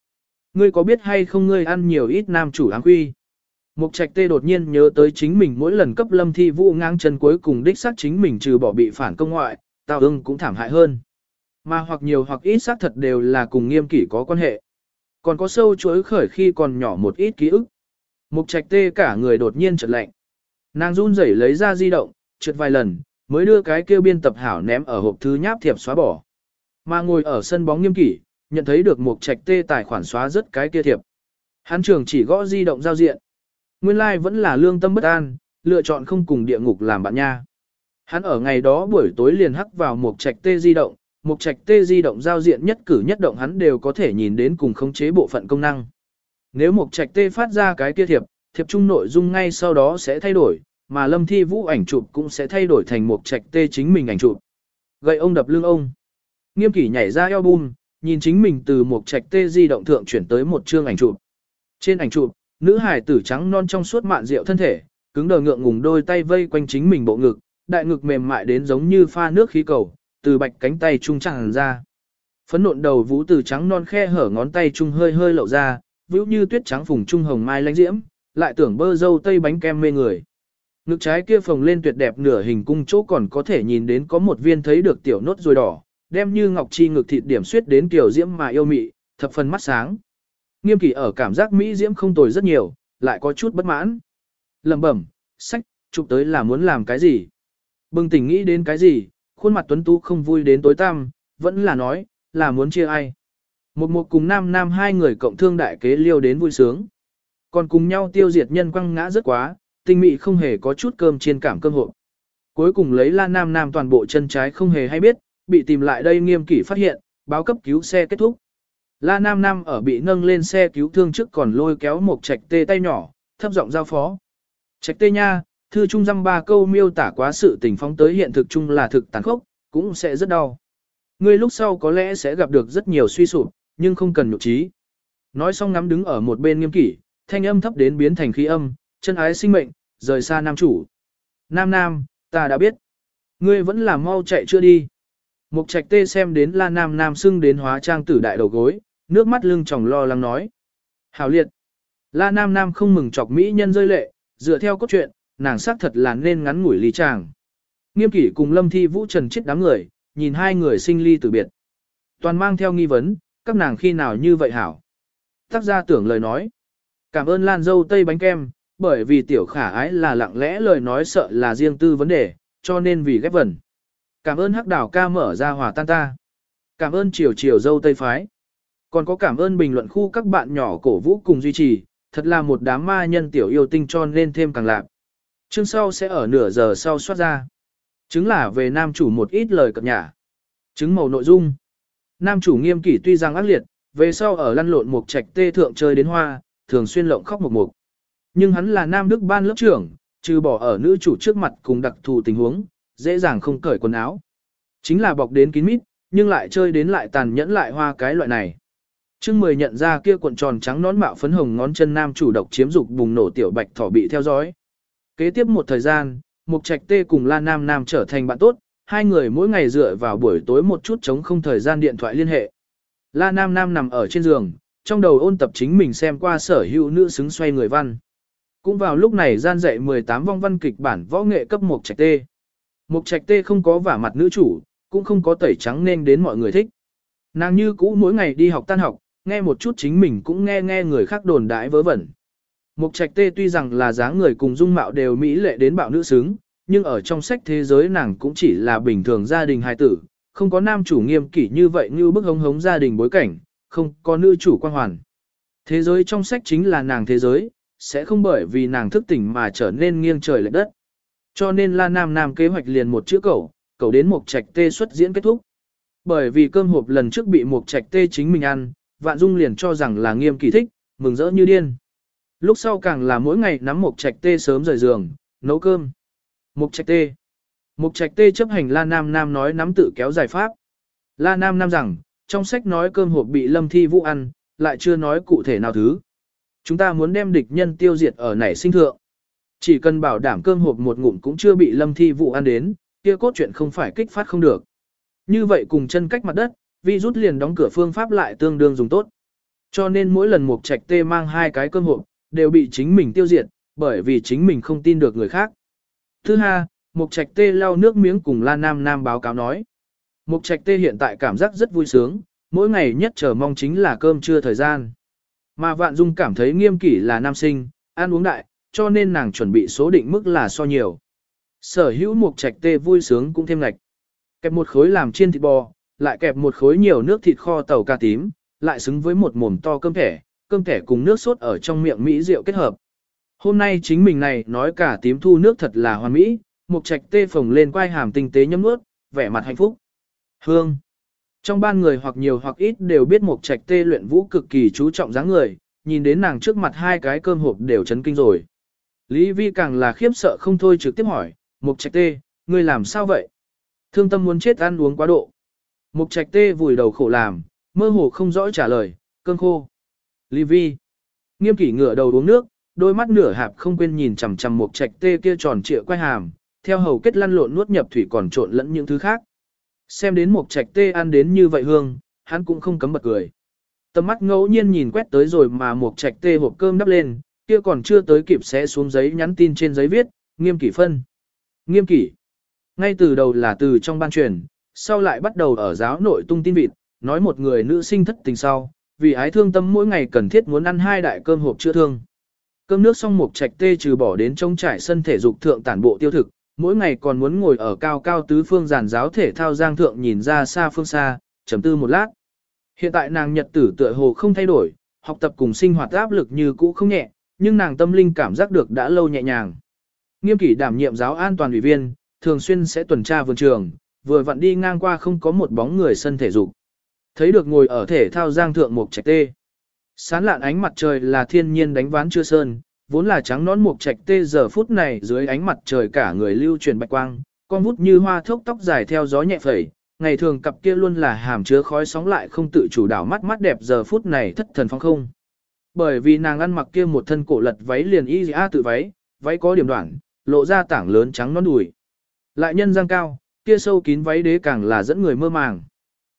S1: Ngươi có biết hay không ngươi ăn nhiều ít nam chủ áng quy? Mục trạch tê đột nhiên nhớ tới chính mình mỗi lần cấp lâm thi vũ ngang chân cuối cùng đích xác chính mình trừ bỏ bị phản công ngoại, tao ưng cũng thảm hại hơn. Mà hoặc nhiều hoặc ít xác thật đều là cùng nghiêm kỷ có quan hệ. Còn có sâu chuối khởi khi còn nhỏ một ít ký ức. Mục trạch tê cả người đột nhiên chợt lạnh. Nàng run rẩy lấy ra di động, trượt vài lần, mới đưa cái kêu biên tập hảo ném ở hộp thư nháp thiệp xóa bỏ. Mà ngồi ở sân bóng nghiêm kỷ, nhận thấy được mục trạch tê tài khoản xóa rất cái kia thiệp. Hắn trường chỉ gõ di động giao diện. Nguyên lai like vẫn là lương tâm bất an, lựa chọn không cùng địa ngục làm bạn nha. Hắn ở ngày đó buổi tối liền hắc vào Mục trạch tê di động, Mục trạch tê di động giao diện nhất cử nhất động hắn đều có thể nhìn đến cùng khống chế bộ phận công năng. Nếu mục trạch tê phát ra cái kia thiệp, thiệp chung nội dung ngay sau đó sẽ thay đổi, mà lâm thi vũ ảnh chụp cũng sẽ thay đổi thành mục trạch tê chính mình ảnh chụp. Gậy ông đập lưng ông. Nghiêm kỷ nhảy ra album, nhìn chính mình từ mục trạch tê di động thượng chuyển tới một chương ảnh chụp. Trên ảnh chụp, nữ hải tử trắng non trong suốt mạn rượu thân thể, cứng đờ ngượng ngùng đôi tay vây quanh chính mình bộ ngực, đại ngực mềm mại đến giống như pha nước khí cầu, từ bạch cánh tay trung tràn ra. Phấn nộn đầu vũ từ trắng non khe hở ngón tay trung hơi hơi lậu ra, vũ như tuyết trắng phùng trung hồng mai lánh diễm, lại tưởng bơ dâu tây bánh kem mê người. Ngực trái kia phồng lên tuyệt đẹp nửa hình cung chỗ còn có thể nhìn đến có một viên thấy được tiểu nốt rồi đỏ, đem như ngọc chi ngực thịt điểm suyết đến tiểu diễm mà yêu mị, thập phần mắt sáng. Nghiêm kỷ ở cảm giác mỹ diễm không tồi rất nhiều, lại có chút bất mãn. Lẩm bẩm, sách, chụp tới là muốn làm cái gì? Bừng tỉnh nghĩ đến cái gì, khuôn mặt tuấn tú không vui đến tối tăm, vẫn là nói, là muốn chia ai. Một một cùng nam nam hai người cộng thương đại kế liêu đến vui sướng. Còn cùng nhau tiêu diệt nhân quăng ngã rất quá, tinh mị không hề có chút cơm chiên cảm cơm hộp. Cuối cùng lấy la nam nam toàn bộ chân trái không hề hay biết, bị tìm lại đây nghiêm kỷ phát hiện, báo cấp cứu xe kết thúc. La Nam Nam ở bị nâng lên xe cứu thương trước còn lôi kéo một trạch tê tay nhỏ, thấp giọng giao phó. Trạch tê nha, thư trung dăm ba câu miêu tả quá sự tình phóng tới hiện thực chung là thực tàn khốc, cũng sẽ rất đau. Ngươi lúc sau có lẽ sẽ gặp được rất nhiều suy sụp, nhưng không cần nhục trí. Nói xong ngắm đứng ở một bên nghiêm kỷ, thanh âm thấp đến biến thành khí âm, chân ái sinh mệnh, rời xa nam chủ. Nam nam, ta đã biết. Ngươi vẫn là mau chạy chưa đi. Mục trạch tê xem đến la nam nam xưng đến hóa trang tử đại đầu gối, nước mắt lưng tròng lo lắng nói. Hảo liệt. La nam nam không mừng chọc mỹ nhân rơi lệ, dựa theo cốt truyện, nàng xác thật là nên ngắn ngủi ly chàng. Nghiêm kỷ cùng lâm thi vũ trần chết đám người, nhìn hai người sinh ly từ biệt. Toàn mang theo nghi vấn, các nàng khi nào như vậy hảo. Tác gia tưởng lời nói. Cảm ơn Lan dâu tây bánh kem, bởi vì tiểu khả ái là lặng lẽ lời nói sợ là riêng tư vấn đề, cho nên vì ghép vần. Cảm ơn hắc đảo ca mở ra hòa tan ta. Cảm ơn chiều chiều dâu tây phái. Còn có cảm ơn bình luận khu các bạn nhỏ cổ vũ cùng duy trì, thật là một đám ma nhân tiểu yêu tinh cho nên thêm càng lạc. Chương sau sẽ ở nửa giờ sau soát ra. Chứng là về nam chủ một ít lời cập nhả. Chứng màu nội dung. Nam chủ nghiêm kỷ tuy rằng ác liệt, về sau ở lăn lộn một trạch tê thượng chơi đến hoa, thường xuyên lộng khóc một mục. Nhưng hắn là nam đức ban lớp trưởng, trừ bỏ ở nữ chủ trước mặt cùng đặc thù tình huống, dễ dàng không cởi quần áo. Chính là bọc đến kín mít, nhưng lại chơi đến lại tàn nhẫn lại hoa cái loại này. Trương Mười nhận ra kia cuộn tròn trắng nón mạo phấn hồng ngón chân nam chủ độc chiếm dục bùng nổ tiểu bạch thỏ bị theo dõi. Kế tiếp một thời gian, Mục Trạch Tê cùng La Nam Nam trở thành bạn tốt, hai người mỗi ngày dựa vào buổi tối một chút chống không thời gian điện thoại liên hệ. La Nam Nam nằm ở trên giường, trong đầu ôn tập chính mình xem qua sở hữu nữ xứng xoay người văn. Cũng vào lúc này gian dạy 18 vong văn kịch bản võ nghệ cấp Mục Trạch Tê. Mục Trạch Tê không có vả mặt nữ chủ, cũng không có tẩy trắng nên đến mọi người thích. Nàng như cũ mỗi ngày đi học tan học, nghe một chút chính mình cũng nghe nghe người khác đồn đãi vớ vẩn. Mục trạch tê tuy rằng là dáng người cùng dung mạo đều mỹ lệ đến bạo nữ xứng, nhưng ở trong sách thế giới nàng cũng chỉ là bình thường gia đình hài tử, không có nam chủ nghiêm kỷ như vậy như bức hống hống gia đình bối cảnh, không có nữ chủ quan hoàn. Thế giới trong sách chính là nàng thế giới, sẽ không bởi vì nàng thức tỉnh mà trở nên nghiêng trời lệch đất. Cho nên La Nam Nam kế hoạch liền một chữ cầu, cầu đến Mục Trạch Tê xuất diễn kết thúc. Bởi vì cơm hộp lần trước bị Mục Trạch Tê chính mình ăn, Vạn Dung liền cho rằng là nghiêm kỳ thích, mừng rỡ như điên. Lúc sau càng là mỗi ngày nắm một Trạch Tê sớm rời giường, nấu cơm. Mục Trạch Tê. Mục Trạch Tê chấp hành La Nam Nam nói nắm tự kéo giải pháp. La Nam Nam rằng, trong sách nói cơm hộp bị Lâm Thi Vũ ăn, lại chưa nói cụ thể nào thứ. Chúng ta muốn đem địch nhân tiêu diệt ở nảy sinh thượng. Chỉ cần bảo đảm cơm hộp một ngụm cũng chưa bị Lâm Thi Vũ ăn đến, kia cốt chuyện không phải kích phát không được. Như vậy cùng chân cách mặt đất, vi rút liền đóng cửa phương pháp lại tương đương dùng tốt. Cho nên mỗi lần Mục Trạch Tê mang hai cái cơm hộp, đều bị chính mình tiêu diệt, bởi vì chính mình không tin được người khác. Thứ hai, Mục Trạch Tê lau nước miếng cùng La Nam Nam báo cáo nói. Mục Trạch Tê hiện tại cảm giác rất vui sướng, mỗi ngày nhất chờ mong chính là cơm trưa thời gian. Mà Vạn Dung cảm thấy nghiêm kỷ là nam sinh, ăn uống đại, cho nên nàng chuẩn bị số định mức là so nhiều. Sở hữu Mục Trạch Tê vui sướng cũng thêm ngạch. Kẹp một khối làm chiên thịt bò, lại kẹp một khối nhiều nước thịt kho tàu cà tím, lại xứng với một mồm to cơm thẻ, cơm thẻ cùng nước sốt ở trong miệng Mỹ rượu kết hợp. Hôm nay chính mình này nói cả tím thu nước thật là hoàn mỹ, mục trạch tê phồng lên quai hàm tinh tế nhấm nuốt, vẻ mặt hạnh phúc. Hương. Trong ban người hoặc nhiều hoặc ít đều biết mục trạch tê luyện vũ cực kỳ chú trọng dáng người, nhìn đến nàng trước mặt hai cái cơm hộp đều chấn kinh rồi. Lý Vi càng là khiếp sợ không thôi trực tiếp hỏi, Mục Trạch Tê, ngươi làm sao vậy? Thương tâm muốn chết ăn uống quá độ. Mục trạch tê vùi đầu khổ làm, mơ hồ không rõ trả lời, cơn khô. Lý vi. Nghiêm kỷ ngửa đầu uống nước, đôi mắt nửa hạp không quên nhìn chằm chằm một trạch tê kia tròn trịa quay hàm, theo hầu kết lăn lộn nuốt nhập thủy còn trộn lẫn những thứ khác. Xem đến một trạch tê ăn đến như vậy hương, hắn cũng không cấm bật cười. Tầm mắt ngẫu nhiên nhìn quét tới rồi mà một trạch tê hộp cơm đắp lên, kia còn chưa tới kịp sẽ xuống giấy nhắn tin trên giấy viết, nghiêm kỷ phân. Nghiêm kỷ. Ngay từ đầu là từ trong ban truyền, sau lại bắt đầu ở giáo nội tung tin vịt, nói một người nữ sinh thất tình sau, vì ái thương tâm mỗi ngày cần thiết muốn ăn hai đại cơm hộp chữa thương. Cơm nước xong mục trạch tê trừ bỏ đến trong trải sân thể dục thượng tản bộ tiêu thực, mỗi ngày còn muốn ngồi ở cao cao tứ phương giàn giáo thể thao giang thượng nhìn ra xa phương xa, chấm tư một lát. Hiện tại nàng nhật tử tựa hồ không thay đổi, học tập cùng sinh hoạt áp lực như cũ không nhẹ, nhưng nàng tâm linh cảm giác được đã lâu nhẹ nhàng. Nghiêm kỷ đảm nhiệm giáo an toàn ủy viên, thường xuyên sẽ tuần tra vườn trường, vừa vặn đi ngang qua không có một bóng người sân thể dục. Thấy được ngồi ở thể thao giang thượng mục trạch tê. Sán lạn ánh mặt trời là thiên nhiên đánh ván chưa sơn, vốn là trắng nón mục trạch tê giờ phút này dưới ánh mặt trời cả người lưu truyền bạch quang, con vút như hoa thốc tóc dài theo gió nhẹ phẩy, ngày thường cặp kia luôn là hàm chứa khói sóng lại không tự chủ đảo mắt mắt đẹp giờ phút này thất thần phong không. Bởi vì nàng ăn mặc kia một thân cổ lật váy liền y a tự váy, váy có điểm đoạn, lộ ra tảng lớn trắng non đùi. Lại nhân giang cao, kia sâu kín váy đế càng là dẫn người mơ màng.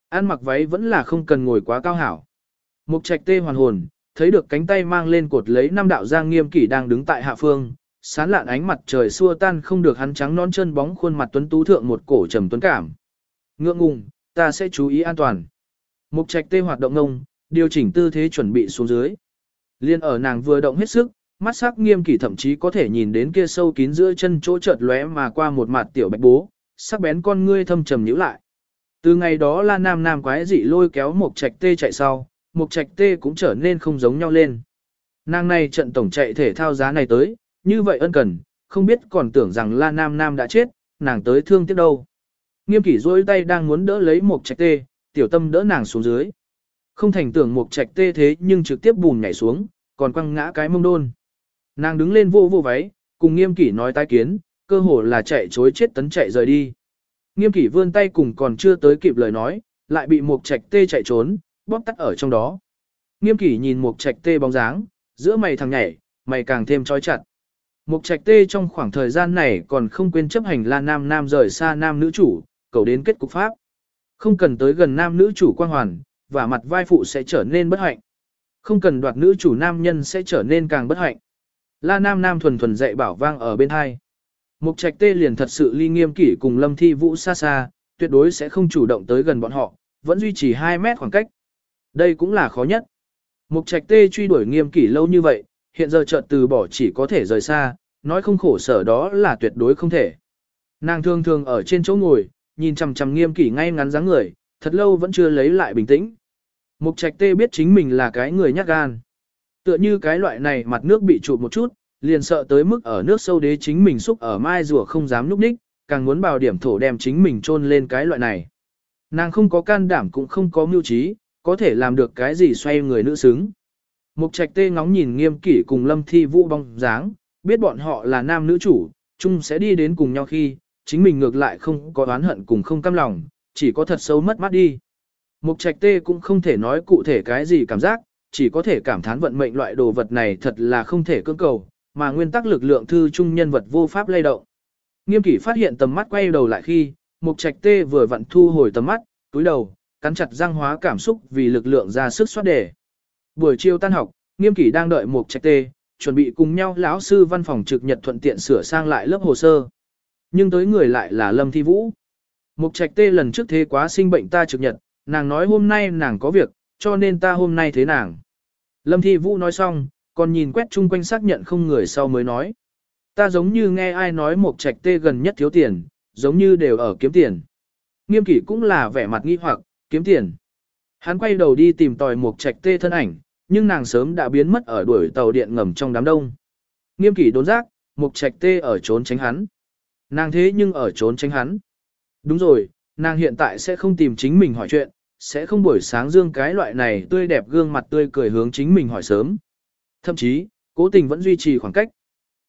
S1: Ăn mặc váy vẫn là không cần ngồi quá cao hảo. Mục trạch tê hoàn hồn, thấy được cánh tay mang lên cột lấy năm đạo giang nghiêm kỷ đang đứng tại hạ phương, sán lạn ánh mặt trời xua tan không được hắn trắng non chân bóng khuôn mặt tuấn tú thượng một cổ trầm tuấn cảm. Ngượng ngùng, ta sẽ chú ý an toàn. Mục trạch tê hoạt động ngông, điều chỉnh tư thế chuẩn bị xuống dưới. Liên ở nàng vừa động hết sức, mắt sắc nghiêm kỷ thậm chí có thể nhìn đến kia sâu kín giữa chân chỗ chợt lóe mà qua một mặt tiểu bạch bố, sắc bén con ngươi thâm trầm nhíu lại. Từ ngày đó La Nam Nam quái dị lôi kéo mục trạch tê chạy sau, mục trạch tê cũng trở nên không giống nhau lên. Nàng này trận tổng chạy thể thao giá này tới, như vậy ân cần, không biết còn tưởng rằng La Nam Nam đã chết, nàng tới thương tiếc đâu. Nghiêm kỷ duỗi tay đang muốn đỡ lấy mục trạch tê, tiểu tâm đỡ nàng xuống dưới. Không thành tưởng mục trạch tê thế nhưng trực tiếp bùn nhảy xuống, còn quăng ngã cái mông đôn. Nàng đứng lên vô vô váy, cùng nghiêm kỷ nói tái kiến, cơ hồ là chạy chối chết tấn chạy rời đi. Nghiêm kỷ vươn tay cùng còn chưa tới kịp lời nói, lại bị một trạch tê chạy trốn, bóp tắt ở trong đó. Nghiêm kỷ nhìn một trạch tê bóng dáng, giữa mày thằng nhảy, mày càng thêm trói chặt. Một trạch tê trong khoảng thời gian này còn không quên chấp hành la nam nam rời xa nam nữ chủ, cầu đến kết cục pháp. Không cần tới gần nam nữ chủ quan hoàn, và mặt vai phụ sẽ trở nên bất hạnh. Không cần đoạt nữ chủ nam nhân sẽ trở nên càng bất hạnh. La nam nam thuần thuần dạy bảo vang ở bên hai. Mục trạch tê liền thật sự ly nghiêm kỷ cùng lâm thi vũ xa xa, tuyệt đối sẽ không chủ động tới gần bọn họ, vẫn duy trì 2 mét khoảng cách. Đây cũng là khó nhất. Mục trạch tê truy đuổi nghiêm kỷ lâu như vậy, hiện giờ chợt từ bỏ chỉ có thể rời xa, nói không khổ sở đó là tuyệt đối không thể. Nàng thường thường ở trên chỗ ngồi, nhìn chằm chằm nghiêm kỷ ngay ngắn dáng người, thật lâu vẫn chưa lấy lại bình tĩnh. Mục trạch tê biết chính mình là cái người nhát gan. Tựa như cái loại này mặt nước bị trụ một chút, liền sợ tới mức ở nước sâu đế chính mình xúc ở mai rùa không dám núp đích, càng muốn bào điểm thổ đem chính mình chôn lên cái loại này. Nàng không có can đảm cũng không có mưu trí, có thể làm được cái gì xoay người nữ xứng. Mục trạch tê ngóng nhìn nghiêm kỷ cùng lâm thi vũ bong dáng, biết bọn họ là nam nữ chủ, chung sẽ đi đến cùng nhau khi, chính mình ngược lại không có oán hận cùng không căm lòng, chỉ có thật sâu mất mắt đi. Mục trạch tê cũng không thể nói cụ thể cái gì cảm giác, chỉ có thể cảm thán vận mệnh loại đồ vật này thật là không thể cưỡng cầu, mà nguyên tắc lực lượng thư trung nhân vật vô pháp lay động. Nghiêm kỷ phát hiện tầm mắt quay đầu lại khi, mục trạch tê vừa vặn thu hồi tầm mắt, túi đầu, cắn chặt răng hóa cảm xúc vì lực lượng ra sức xoát đề. Buổi chiều tan học, nghiêm kỷ đang đợi mục trạch tê, chuẩn bị cùng nhau lão sư văn phòng trực nhật thuận tiện sửa sang lại lớp hồ sơ. Nhưng tới người lại là Lâm Thi Vũ. Mục trạch tê lần trước thế quá sinh bệnh ta trực nhật, nàng nói hôm nay nàng có việc, cho nên ta hôm nay thế nàng. Lâm Thi Vũ nói xong, còn nhìn quét chung quanh xác nhận không người sau mới nói. Ta giống như nghe ai nói một trạch tê gần nhất thiếu tiền, giống như đều ở kiếm tiền. Nghiêm kỷ cũng là vẻ mặt nghi hoặc, kiếm tiền. Hắn quay đầu đi tìm tòi một trạch tê thân ảnh, nhưng nàng sớm đã biến mất ở đuổi tàu điện ngầm trong đám đông. Nghiêm kỷ đốn giác, một trạch tê ở trốn tránh hắn. Nàng thế nhưng ở trốn tránh hắn. Đúng rồi, nàng hiện tại sẽ không tìm chính mình hỏi chuyện, sẽ không buổi sáng dương cái loại này tươi đẹp gương mặt tươi cười hướng chính mình hỏi sớm. Thậm chí, cố tình vẫn duy trì khoảng cách.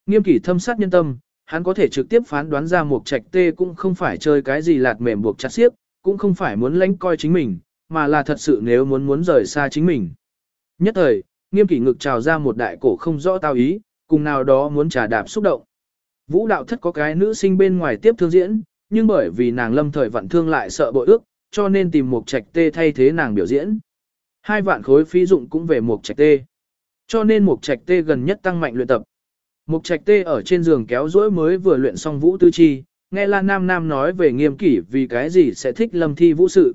S1: Nghiêm kỷ thâm sát nhân tâm, hắn có thể trực tiếp phán đoán ra một trạch tê cũng không phải chơi cái gì lạt mềm buộc chặt xiếc, cũng không phải muốn lánh coi chính mình, mà là thật sự nếu muốn muốn rời xa chính mình. Nhất thời, nghiêm kỷ ngực trào ra một đại cổ không rõ tao ý, cùng nào đó muốn trà đạp xúc động. Vũ đạo thất có cái nữ sinh bên ngoài tiếp thương diễn, nhưng bởi vì nàng lâm thời vận thương lại sợ bội ước, cho nên tìm một trạch tê thay thế nàng biểu diễn. Hai vạn khối phí dụng cũng về một trạch tê. Cho nên Mục Trạch Tê gần nhất tăng mạnh luyện tập. Mục Trạch Tê ở trên giường kéo rỗi mới vừa luyện xong Vũ Tư Chi, nghe La Nam Nam nói về nghiêm kỷ vì cái gì sẽ thích lâm thi vũ sự.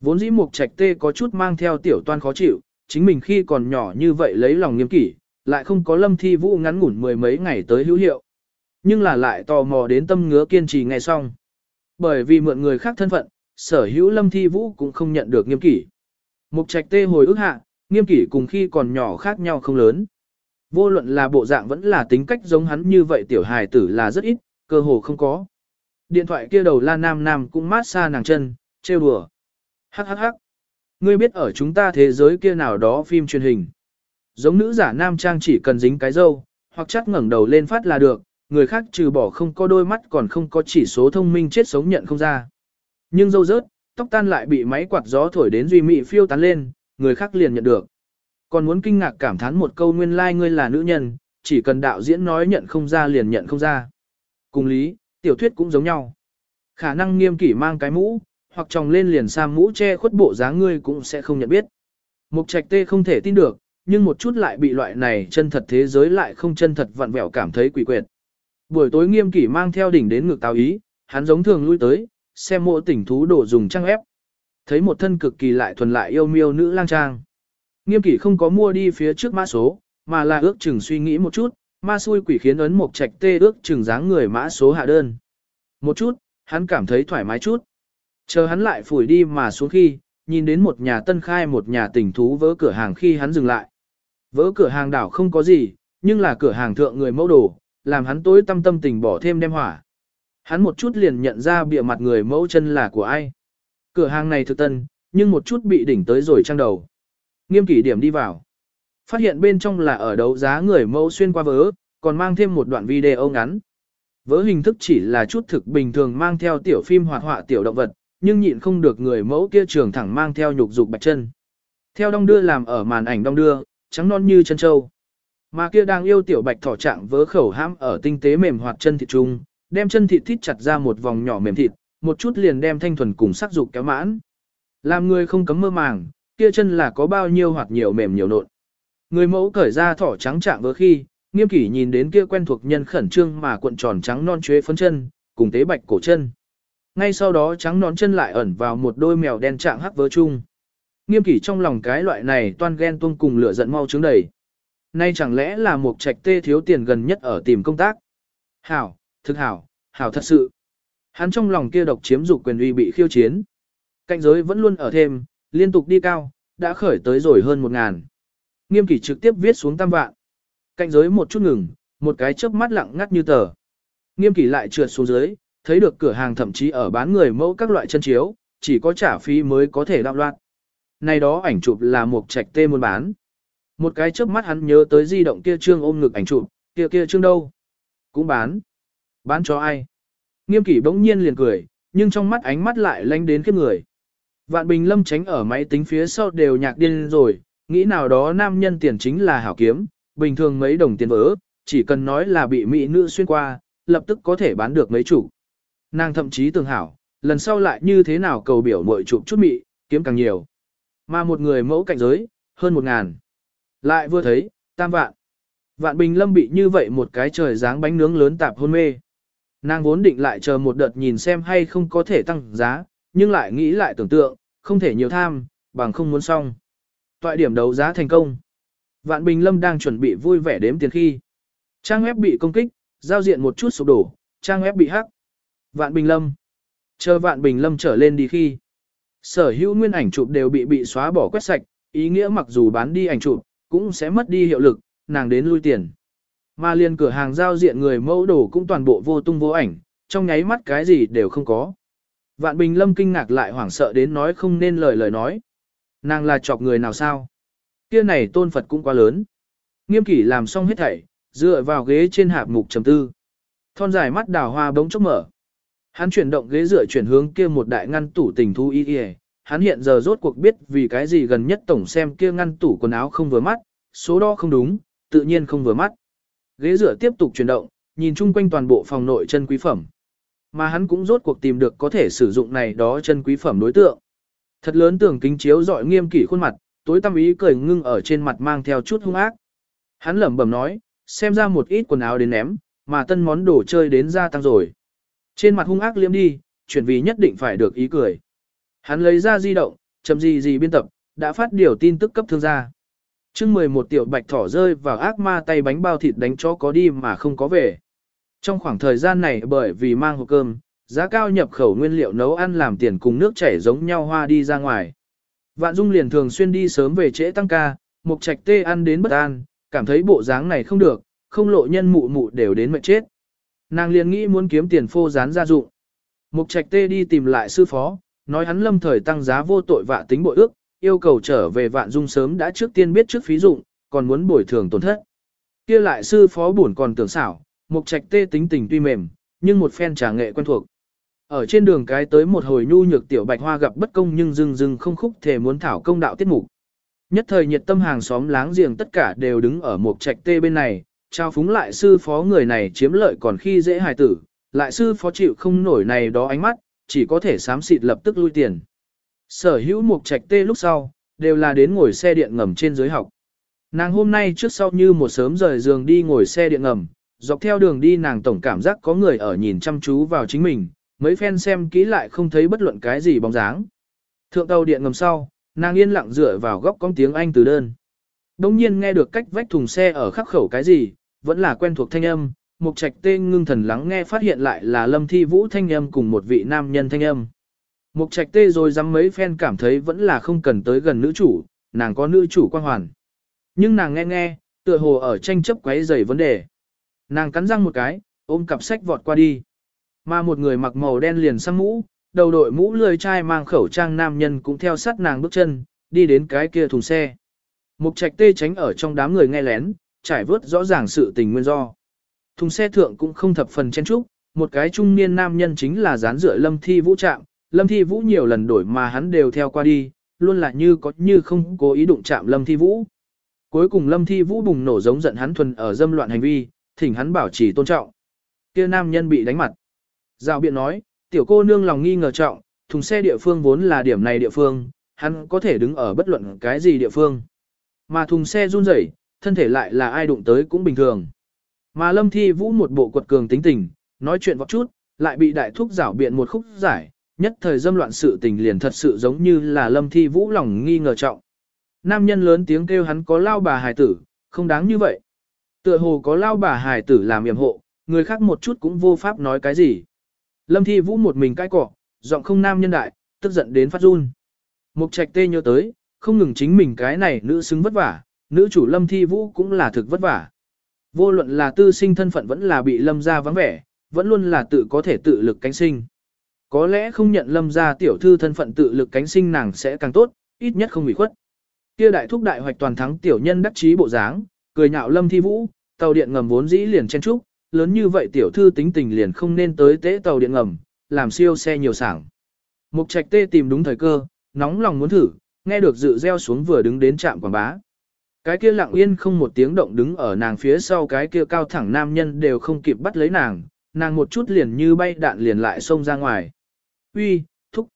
S1: Vốn dĩ Mục Trạch Tê có chút mang theo tiểu toan khó chịu, chính mình khi còn nhỏ như vậy lấy lòng nghiêm kỷ, lại không có lâm thi vũ ngắn ngủn mười mấy ngày tới hữu hiệu. Nhưng là lại tò mò đến tâm ngứa kiên trì nghe xong. Bởi vì mượn người khác thân phận, sở hữu lâm thi vũ cũng không nhận được nghiêm kỷ. Mục Trạch Tê hồi ức hạ, Nghiêm kỷ cùng khi còn nhỏ khác nhau không lớn. Vô luận là bộ dạng vẫn là tính cách giống hắn như vậy tiểu hài tử là rất ít, cơ hồ không có. Điện thoại kia đầu la nam nam cũng mát xa nàng chân, trêu đùa. Hắc hắc hắc. Ngươi biết ở chúng ta thế giới kia nào đó phim truyền hình. Giống nữ giả nam trang chỉ cần dính cái dâu, hoặc chắc ngẩng đầu lên phát là được, người khác trừ bỏ không có đôi mắt còn không có chỉ số thông minh chết sống nhận không ra. Nhưng dâu rớt, tóc tan lại bị máy quạt gió thổi đến duy mị phiêu tán lên, người khác liền nhận được. Còn muốn kinh ngạc cảm thán một câu nguyên lai like ngươi là nữ nhân, chỉ cần đạo diễn nói nhận không ra liền nhận không ra. Cùng lý, tiểu thuyết cũng giống nhau. Khả năng nghiêm kỷ mang cái mũ, hoặc tròng lên liền sam mũ che khuất bộ dáng ngươi cũng sẽ không nhận biết. Mục trạch tê không thể tin được, nhưng một chút lại bị loại này chân thật thế giới lại không chân thật vặn vẹo cảm thấy quỷ quyệt. Buổi tối nghiêm kỷ mang theo đỉnh đến ngược tào ý, hắn giống thường lui tới, xem mộ tỉnh thú đổ dùng trang ép. Thấy một thân cực kỳ lại thuần lại yêu miêu nữ lang trang. Nghiêm kỷ không có mua đi phía trước mã số, mà là ước chừng suy nghĩ một chút, ma xui quỷ khiến ấn một trạch tê ước chừng dáng người mã số hạ đơn. Một chút, hắn cảm thấy thoải mái chút. Chờ hắn lại phủi đi mà xuống khi, nhìn đến một nhà tân khai một nhà tình thú vỡ cửa hàng khi hắn dừng lại. Vỡ cửa hàng đảo không có gì, nhưng là cửa hàng thượng người mẫu đồ, làm hắn tối tâm tâm tình bỏ thêm đem hỏa. Hắn một chút liền nhận ra bịa mặt người mẫu chân là của ai. Cửa hàng này thực tân, nhưng một chút bị đỉnh tới rồi trang đầu. Nghiêm kỷ điểm đi vào. Phát hiện bên trong là ở đấu giá người mẫu xuyên qua vớ, còn mang thêm một đoạn video ngắn. Vớ hình thức chỉ là chút thực bình thường mang theo tiểu phim hoạt họa tiểu động vật, nhưng nhịn không được người mẫu kia trường thẳng mang theo nhục dục bạch chân. Theo đong đưa làm ở màn ảnh đong đưa, trắng non như chân trâu, Mà kia đang yêu tiểu bạch thỏ trạng vớ khẩu hãm ở tinh tế mềm hoạt chân thịt trung, đem chân thịt thít chặt ra một vòng nhỏ mềm thịt, một chút liền đem thanh thuần cùng sắc dục kéo mãn. Làm người không cấm mơ màng, kia chân là có bao nhiêu hoặc nhiều mềm nhiều nộn. Người mẫu cởi ra thỏ trắng trạng vừa khi, nghiêm kỷ nhìn đến kia quen thuộc nhân khẩn trương mà cuộn tròn trắng non chuế phấn chân, cùng tế bạch cổ chân. Ngay sau đó trắng nón chân lại ẩn vào một đôi mèo đen trạng hắc vớ chung. Nghiêm kỷ trong lòng cái loại này toan ghen tuông cùng lửa giận mau trứng đầy. Nay chẳng lẽ là một trạch tê thiếu tiền gần nhất ở tìm công tác? Hảo, thực hảo, hảo thật sự. Hắn trong lòng kia độc chiếm dục quyền uy bị khiêu chiến. Cạnh giới vẫn luôn ở thêm, liên tục đi cao, đã khởi tới rồi hơn một ngàn. Nghiêm kỷ trực tiếp viết xuống tam vạn. Cạnh giới một chút ngừng, một cái chớp mắt lặng ngắt như tờ. Nghiêm kỷ lại trượt xuống dưới, thấy được cửa hàng thậm chí ở bán người mẫu các loại chân chiếu, chỉ có trả phí mới có thể đạo loạn. Này đó ảnh chụp là một trạch tê muốn bán. Một cái chớp mắt hắn nhớ tới di động kia trương ôm ngực ảnh chụp, kia kia trương đâu? Cũng bán. Bán cho ai? Nghiêm kỷ bỗng nhiên liền cười, nhưng trong mắt ánh mắt lại lanh đến khiếp người. Vạn Bình Lâm tránh ở máy tính phía sau đều nhạc điên rồi, nghĩ nào đó nam nhân tiền chính là hảo kiếm, bình thường mấy đồng tiền vỡ, chỉ cần nói là bị mỹ nữ xuyên qua, lập tức có thể bán được mấy chủ. Nàng thậm chí tưởng hảo, lần sau lại như thế nào cầu biểu mội chụp chút mị, kiếm càng nhiều. Mà một người mẫu cạnh giới, hơn một ngàn. Lại vừa thấy, tam vạn. Vạn Bình Lâm bị như vậy một cái trời dáng bánh nướng lớn tạp hôn mê. Nàng vốn định lại chờ một đợt nhìn xem hay không có thể tăng giá, nhưng lại nghĩ lại tưởng tượng, không thể nhiều tham, bằng không muốn xong. Toại điểm đấu giá thành công. Vạn Bình Lâm đang chuẩn bị vui vẻ đếm tiền khi. Trang web bị công kích, giao diện một chút sụp đổ, trang web bị hack. Vạn Bình Lâm. Chờ Vạn Bình Lâm trở lên đi khi. Sở hữu nguyên ảnh chụp đều bị bị xóa bỏ quét sạch, ý nghĩa mặc dù bán đi ảnh chụp, cũng sẽ mất đi hiệu lực, nàng đến lui tiền. Mà liền cửa hàng giao diện người mẫu đồ cũng toàn bộ vô tung vô ảnh, trong nháy mắt cái gì đều không có. Vạn Bình Lâm kinh ngạc lại hoảng sợ đến nói không nên lời lời nói. Nàng là chọc người nào sao? Kia này tôn Phật cũng quá lớn. Nghiêm kỷ làm xong hết thảy, dựa vào ghế trên hạp mục trầm tư. Thon dài mắt đào hoa bỗng chốc mở. Hắn chuyển động ghế dựa chuyển hướng kia một đại ngăn tủ tình thu y y. Hắn hiện giờ rốt cuộc biết vì cái gì gần nhất tổng xem kia ngăn tủ quần áo không vừa mắt, số đo không đúng, tự nhiên không vừa mắt. Ghế rửa tiếp tục chuyển động, nhìn chung quanh toàn bộ phòng nội chân quý phẩm. Mà hắn cũng rốt cuộc tìm được có thể sử dụng này đó chân quý phẩm đối tượng. Thật lớn tưởng kính chiếu dọi nghiêm kỷ khuôn mặt, tối tâm ý cười ngưng ở trên mặt mang theo chút hung ác. Hắn lẩm bẩm nói, xem ra một ít quần áo đến ném, mà tân món đồ chơi đến gia tăng rồi. Trên mặt hung ác liếm đi, chuyển vì nhất định phải được ý cười. Hắn lấy ra di động, chấm gì gì biên tập, đã phát điều tin tức cấp thương gia chương 11 tiểu bạch thỏ rơi vào ác ma tay bánh bao thịt đánh chó có đi mà không có về. Trong khoảng thời gian này bởi vì mang hộp cơm, giá cao nhập khẩu nguyên liệu nấu ăn làm tiền cùng nước chảy giống nhau hoa đi ra ngoài. Vạn Dung liền thường xuyên đi sớm về trễ tăng ca, mục trạch tê ăn đến bất an, cảm thấy bộ dáng này không được, không lộ nhân mụ mụ đều đến mệt chết. Nàng liền nghĩ muốn kiếm tiền phô dán gia dụng. Mục trạch tê đi tìm lại sư phó, nói hắn lâm thời tăng giá vô tội vạ tính bội ước, yêu cầu trở về vạn dung sớm đã trước tiên biết trước phí dụng, còn muốn bồi thường tổn thất. kia lại sư phó buồn còn tưởng xảo, mục trạch tê tính tình tuy mềm, nhưng một phen trà nghệ quen thuộc. Ở trên đường cái tới một hồi nhu nhược tiểu bạch hoa gặp bất công nhưng dưng dưng không khúc thể muốn thảo công đạo tiết mục. Nhất thời nhiệt tâm hàng xóm láng giềng tất cả đều đứng ở một trạch tê bên này, trao phúng lại sư phó người này chiếm lợi còn khi dễ hài tử, lại sư phó chịu không nổi này đó ánh mắt, chỉ có thể xám xịt lập tức lui tiền. Sở hữu mục trạch tê lúc sau, đều là đến ngồi xe điện ngầm trên dưới học. Nàng hôm nay trước sau như một sớm rời giường đi ngồi xe điện ngầm, dọc theo đường đi nàng tổng cảm giác có người ở nhìn chăm chú vào chính mình, mấy phen xem kỹ lại không thấy bất luận cái gì bóng dáng. Thượng tàu điện ngầm sau, nàng yên lặng dựa vào góc con tiếng Anh từ đơn. Đông nhiên nghe được cách vách thùng xe ở khắc khẩu cái gì, vẫn là quen thuộc thanh âm, mục trạch tê ngưng thần lắng nghe phát hiện lại là lâm thi vũ thanh âm cùng một vị nam nhân thanh âm. Mục trạch tê rồi dám mấy phen cảm thấy vẫn là không cần tới gần nữ chủ, nàng có nữ chủ quan hoàn. Nhưng nàng nghe nghe, tựa hồ ở tranh chấp quấy rầy vấn đề. Nàng cắn răng một cái, ôm cặp sách vọt qua đi. Mà một người mặc màu đen liền sang mũ, đầu đội mũ lười trai mang khẩu trang nam nhân cũng theo sát nàng bước chân, đi đến cái kia thùng xe. Mục trạch tê tránh ở trong đám người nghe lén, trải vớt rõ ràng sự tình nguyên do. Thùng xe thượng cũng không thập phần chen trúc, một cái trung niên nam nhân chính là dán rửa lâm thi vũ trạng, lâm thi vũ nhiều lần đổi mà hắn đều theo qua đi, luôn là như có như không cố ý đụng chạm lâm thi vũ. Cuối cùng lâm thi vũ bùng nổ giống giận hắn thuần ở dâm loạn hành vi, thỉnh hắn bảo trì tôn trọng. kia nam nhân bị đánh mặt. Giao biện nói, tiểu cô nương lòng nghi ngờ trọng, thùng xe địa phương vốn là điểm này địa phương, hắn có thể đứng ở bất luận cái gì địa phương. Mà thùng xe run rẩy, thân thể lại là ai đụng tới cũng bình thường. Mà lâm thi vũ một bộ quật cường tính tình, nói chuyện vọt chút, lại bị đại thúc giảo biện một khúc giải, nhất thời dâm loạn sự tình liền thật sự giống như là lâm thi vũ lòng nghi ngờ trọng. Nam nhân lớn tiếng kêu hắn có lao bà hài tử, không đáng như vậy. Tựa hồ có lao bà hài tử làm yểm hộ, người khác một chút cũng vô pháp nói cái gì. Lâm thi vũ một mình cãi cọ, giọng không nam nhân đại, tức giận đến phát run. Mục trạch tê nhớ tới, không ngừng chính mình cái này nữ xứng vất vả, nữ chủ lâm thi vũ cũng là thực vất vả. Vô luận là tư sinh thân phận vẫn là bị lâm ra vắng vẻ, vẫn luôn là tự có thể tự lực cánh sinh. Có lẽ không nhận lâm ra tiểu thư thân phận tự lực cánh sinh nàng sẽ càng tốt, ít nhất không bị khuất. Kia đại thúc đại hoạch toàn thắng tiểu nhân đắc chí bộ dáng, cười nhạo lâm thi vũ, tàu điện ngầm vốn dĩ liền chen trúc, lớn như vậy tiểu thư tính tình liền không nên tới tế tàu điện ngầm, làm siêu xe nhiều sảng. Mục trạch tê tìm đúng thời cơ, nóng lòng muốn thử, nghe được dự gieo xuống vừa đứng đến trạm quảng bá. Cái kia lặng yên không một tiếng động đứng ở nàng phía sau cái kia cao thẳng nam nhân đều không kịp bắt lấy nàng, nàng một chút liền như bay đạn liền lại xông ra ngoài. Uy, thúc,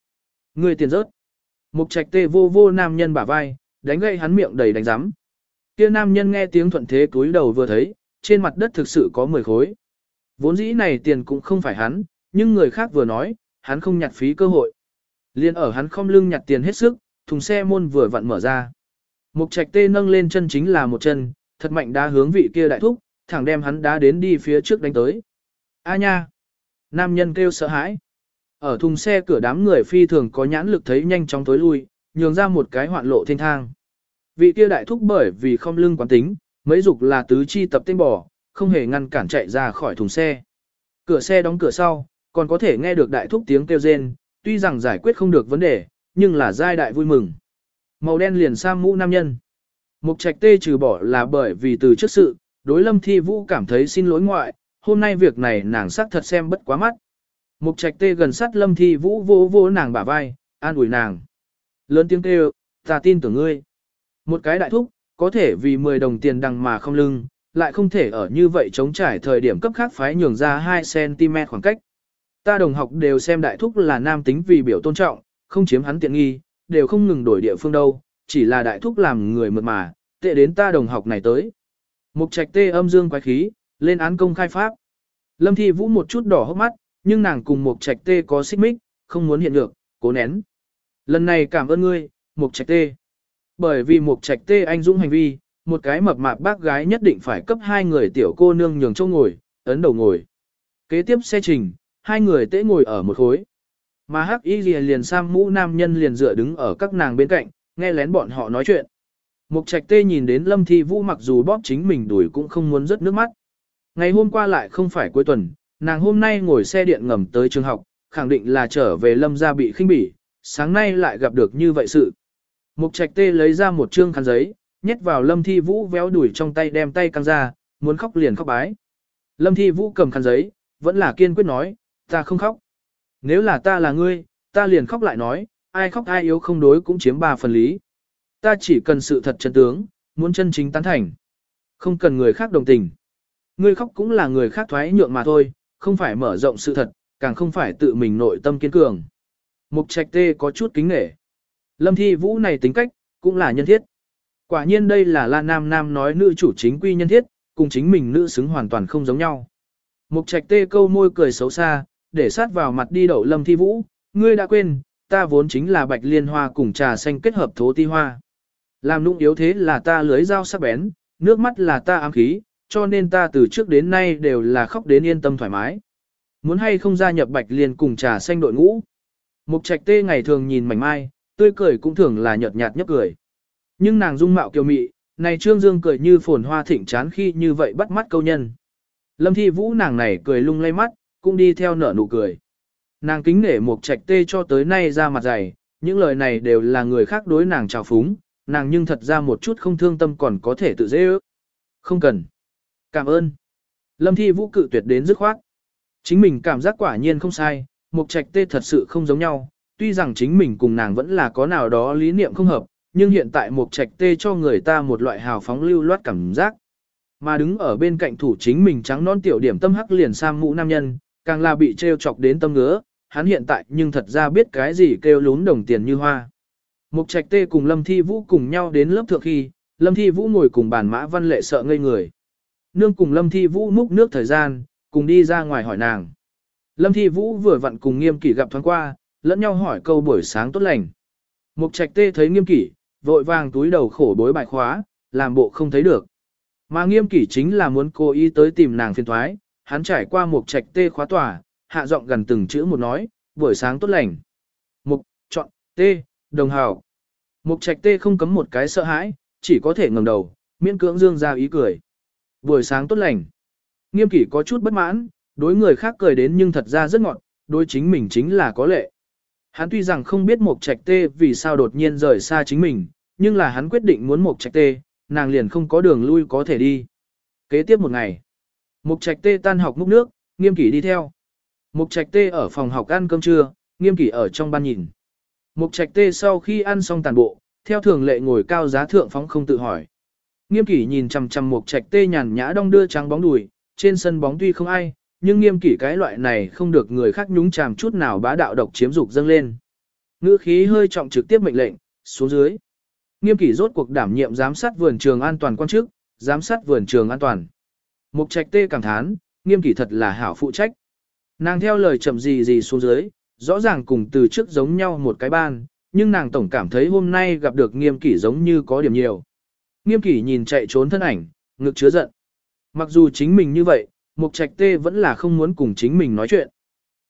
S1: người tiền rớt. Mục trạch tê vô vô nam nhân bả vai, đánh gậy hắn miệng đầy đánh rắm. Kia nam nhân nghe tiếng thuận thế túi đầu vừa thấy, trên mặt đất thực sự có 10 khối. Vốn dĩ này tiền cũng không phải hắn, nhưng người khác vừa nói, hắn không nhặt phí cơ hội. Liên ở hắn không lưng nhặt tiền hết sức, thùng xe môn vừa vặn mở ra. Mục trạch tê nâng lên chân chính là một chân, thật mạnh đá hướng vị kia đại thúc, thẳng đem hắn đá đến đi phía trước đánh tới. A nha! Nam nhân kêu sợ hãi. Ở thùng xe cửa đám người phi thường có nhãn lực thấy nhanh chóng tối lui, nhường ra một cái hoạn lộ thiên thang. Vị kia đại thúc bởi vì không lưng quán tính, mấy dục là tứ chi tập tên bò, không hề ngăn cản chạy ra khỏi thùng xe. Cửa xe đóng cửa sau, còn có thể nghe được đại thúc tiếng kêu rên, tuy rằng giải quyết không được vấn đề, nhưng là giai đại vui mừng. Màu đen liền sang mũ nam nhân. Mục trạch tê trừ bỏ là bởi vì từ trước sự, đối lâm thi vũ cảm thấy xin lỗi ngoại, hôm nay việc này nàng sắc thật xem bất quá mắt. Mục trạch tê gần sát lâm thi vũ vô vô nàng bả vai, an ủi nàng. Lớn tiếng kêu, ta tin tưởng ngươi. Một cái đại thúc, có thể vì 10 đồng tiền đằng mà không lưng, lại không thể ở như vậy chống trải thời điểm cấp khác phái nhường ra 2cm khoảng cách. Ta đồng học đều xem đại thúc là nam tính vì biểu tôn trọng, không chiếm hắn tiện nghi, đều không ngừng đổi địa phương đâu, chỉ là đại thúc làm người mượt mà, tệ đến ta đồng học này tới. Mục trạch tê âm dương quái khí, lên án công khai pháp. Lâm Thi Vũ một chút đỏ hốc mắt, nhưng nàng cùng Mục Trạch Tê có xích mích, không muốn hiện được, cố nén. Lần này cảm ơn ngươi, Mục Trạch Tê. Bởi vì Mục Trạch Tê anh dũng hành vi, một cái mập mạp bác gái nhất định phải cấp hai người tiểu cô nương nhường châu ngồi, ấn đầu ngồi. Kế tiếp xe trình, hai người tễ ngồi ở một khối. Mà hắc y liền liền sam mũ nam nhân liền dựa đứng ở các nàng bên cạnh, nghe lén bọn họ nói chuyện. Mục trạch tê nhìn đến lâm thi vũ mặc dù bóp chính mình đuổi cũng không muốn rớt nước mắt. Ngày hôm qua lại không phải cuối tuần, nàng hôm nay ngồi xe điện ngầm tới trường học, khẳng định là trở về lâm gia bị khinh bỉ, sáng nay lại gặp được như vậy sự. Mục trạch tê lấy ra một trương khăn giấy, nhét vào lâm thi vũ véo đuổi trong tay đem tay căng ra, muốn khóc liền khóc bái. Lâm thi vũ cầm khăn giấy, vẫn là kiên quyết nói, ta không khóc. Nếu là ta là ngươi, ta liền khóc lại nói, ai khóc ai yếu không đối cũng chiếm ba phần lý. Ta chỉ cần sự thật chân tướng, muốn chân chính tán thành. Không cần người khác đồng tình. Ngươi khóc cũng là người khác thoái nhượng mà thôi, không phải mở rộng sự thật, càng không phải tự mình nội tâm kiên cường. Mục trạch tê có chút kính nể. Lâm thi vũ này tính cách, cũng là nhân thiết. Quả nhiên đây là La Nam Nam nói nữ chủ chính quy nhân thiết, cùng chính mình nữ xứng hoàn toàn không giống nhau. Mục trạch tê câu môi cười xấu xa, để sát vào mặt đi đậu lâm thi vũ, ngươi đã quên, ta vốn chính là bạch liên hoa cùng trà xanh kết hợp thố ti hoa. Làm nũng yếu thế là ta lưới dao sắc bén, nước mắt là ta ám khí, cho nên ta từ trước đến nay đều là khóc đến yên tâm thoải mái. Muốn hay không gia nhập bạch liên cùng trà xanh đội ngũ. Mục trạch tê ngày thường nhìn mảnh mai, tươi cười cũng thường là nhợt nhạt nhấp cười. Nhưng nàng dung mạo kiều mị, này trương dương cười như phồn hoa thịnh chán khi như vậy bắt mắt câu nhân. Lâm thi vũ nàng này cười lung lay mắt, cũng đi theo nở nụ cười. Nàng kính nể Mục trạch tê cho tới nay ra mặt dày, những lời này đều là người khác đối nàng trào phúng, nàng nhưng thật ra một chút không thương tâm còn có thể tự dễ ước. Không cần. Cảm ơn. Lâm thi vũ cự tuyệt đến dứt khoát. Chính mình cảm giác quả nhiên không sai, mục trạch tê thật sự không giống nhau, tuy rằng chính mình cùng nàng vẫn là có nào đó lý niệm không hợp, nhưng hiện tại mục trạch tê cho người ta một loại hào phóng lưu loát cảm giác. Mà đứng ở bên cạnh thủ chính mình trắng non tiểu điểm tâm hắc liền sang mũ nam nhân, càng là bị trêu chọc đến tâm ngứa, hắn hiện tại nhưng thật ra biết cái gì kêu lún đồng tiền như hoa. Mục trạch tê cùng Lâm Thi Vũ cùng nhau đến lớp thượng khi, Lâm Thi Vũ ngồi cùng bàn mã văn lệ sợ ngây người. Nương cùng Lâm Thi Vũ múc nước thời gian, cùng đi ra ngoài hỏi nàng. Lâm Thi Vũ vừa vặn cùng nghiêm kỷ gặp thoáng qua, lẫn nhau hỏi câu buổi sáng tốt lành. Mục trạch tê thấy nghiêm kỷ, vội vàng túi đầu khổ bối bài khóa, làm bộ không thấy được. Mà nghiêm kỷ chính là muốn cố ý tới tìm nàng phiền thoái, hắn trải qua Mục trạch tê khóa tòa, hạ giọng gần từng chữ một nói, buổi sáng tốt lành. Mục, chọn, tê, đồng hào. Mục trạch tê không cấm một cái sợ hãi, chỉ có thể ngẩng đầu, miễn cưỡng dương ra ý cười. Buổi sáng tốt lành. Nghiêm kỷ có chút bất mãn, đối người khác cười đến nhưng thật ra rất ngọt, đối chính mình chính là có lệ. Hắn tuy rằng không biết Mục Trạch Tê vì sao đột nhiên rời xa chính mình, nhưng là hắn quyết định muốn Mục Trạch Tê, nàng liền không có đường lui có thể đi. Kế tiếp một ngày, Mục Trạch Tê tan học múc nước, Nghiêm Kỷ đi theo. Mục Trạch Tê ở phòng học ăn cơm trưa, Nghiêm Kỷ ở trong ban nhìn. Mục Trạch Tê sau khi ăn xong tàn bộ, theo thường lệ ngồi cao giá thượng phóng không tự hỏi. Nghiêm Kỷ nhìn chằm chằm Mục Trạch Tê nhàn nhã đong đưa trắng bóng đùi, trên sân bóng tuy không ai, nhưng Nghiêm Kỷ cái loại này không được người khác nhúng chàm chút nào bá đạo độc chiếm dục dâng lên. Ngữ khí hơi trọng trực tiếp mệnh lệnh, xuống dưới. Nghiêm Kỷ rốt cuộc đảm nhiệm giám sát vườn trường an toàn quan chức, giám sát vườn trường an toàn. Mục Trạch Tê cảm thán, Nghiêm Kỷ thật là hảo phụ trách. Nàng theo lời chậm gì gì xuống dưới, rõ ràng cùng từ trước giống nhau một cái ban, nhưng nàng tổng cảm thấy hôm nay gặp được nghiêm kỷ giống như có điểm nhiều. Nghiêm kỷ nhìn chạy trốn thân ảnh, ngực chứa giận. Mặc dù chính mình như vậy, Mục Trạch Tê vẫn là không muốn cùng chính mình nói chuyện.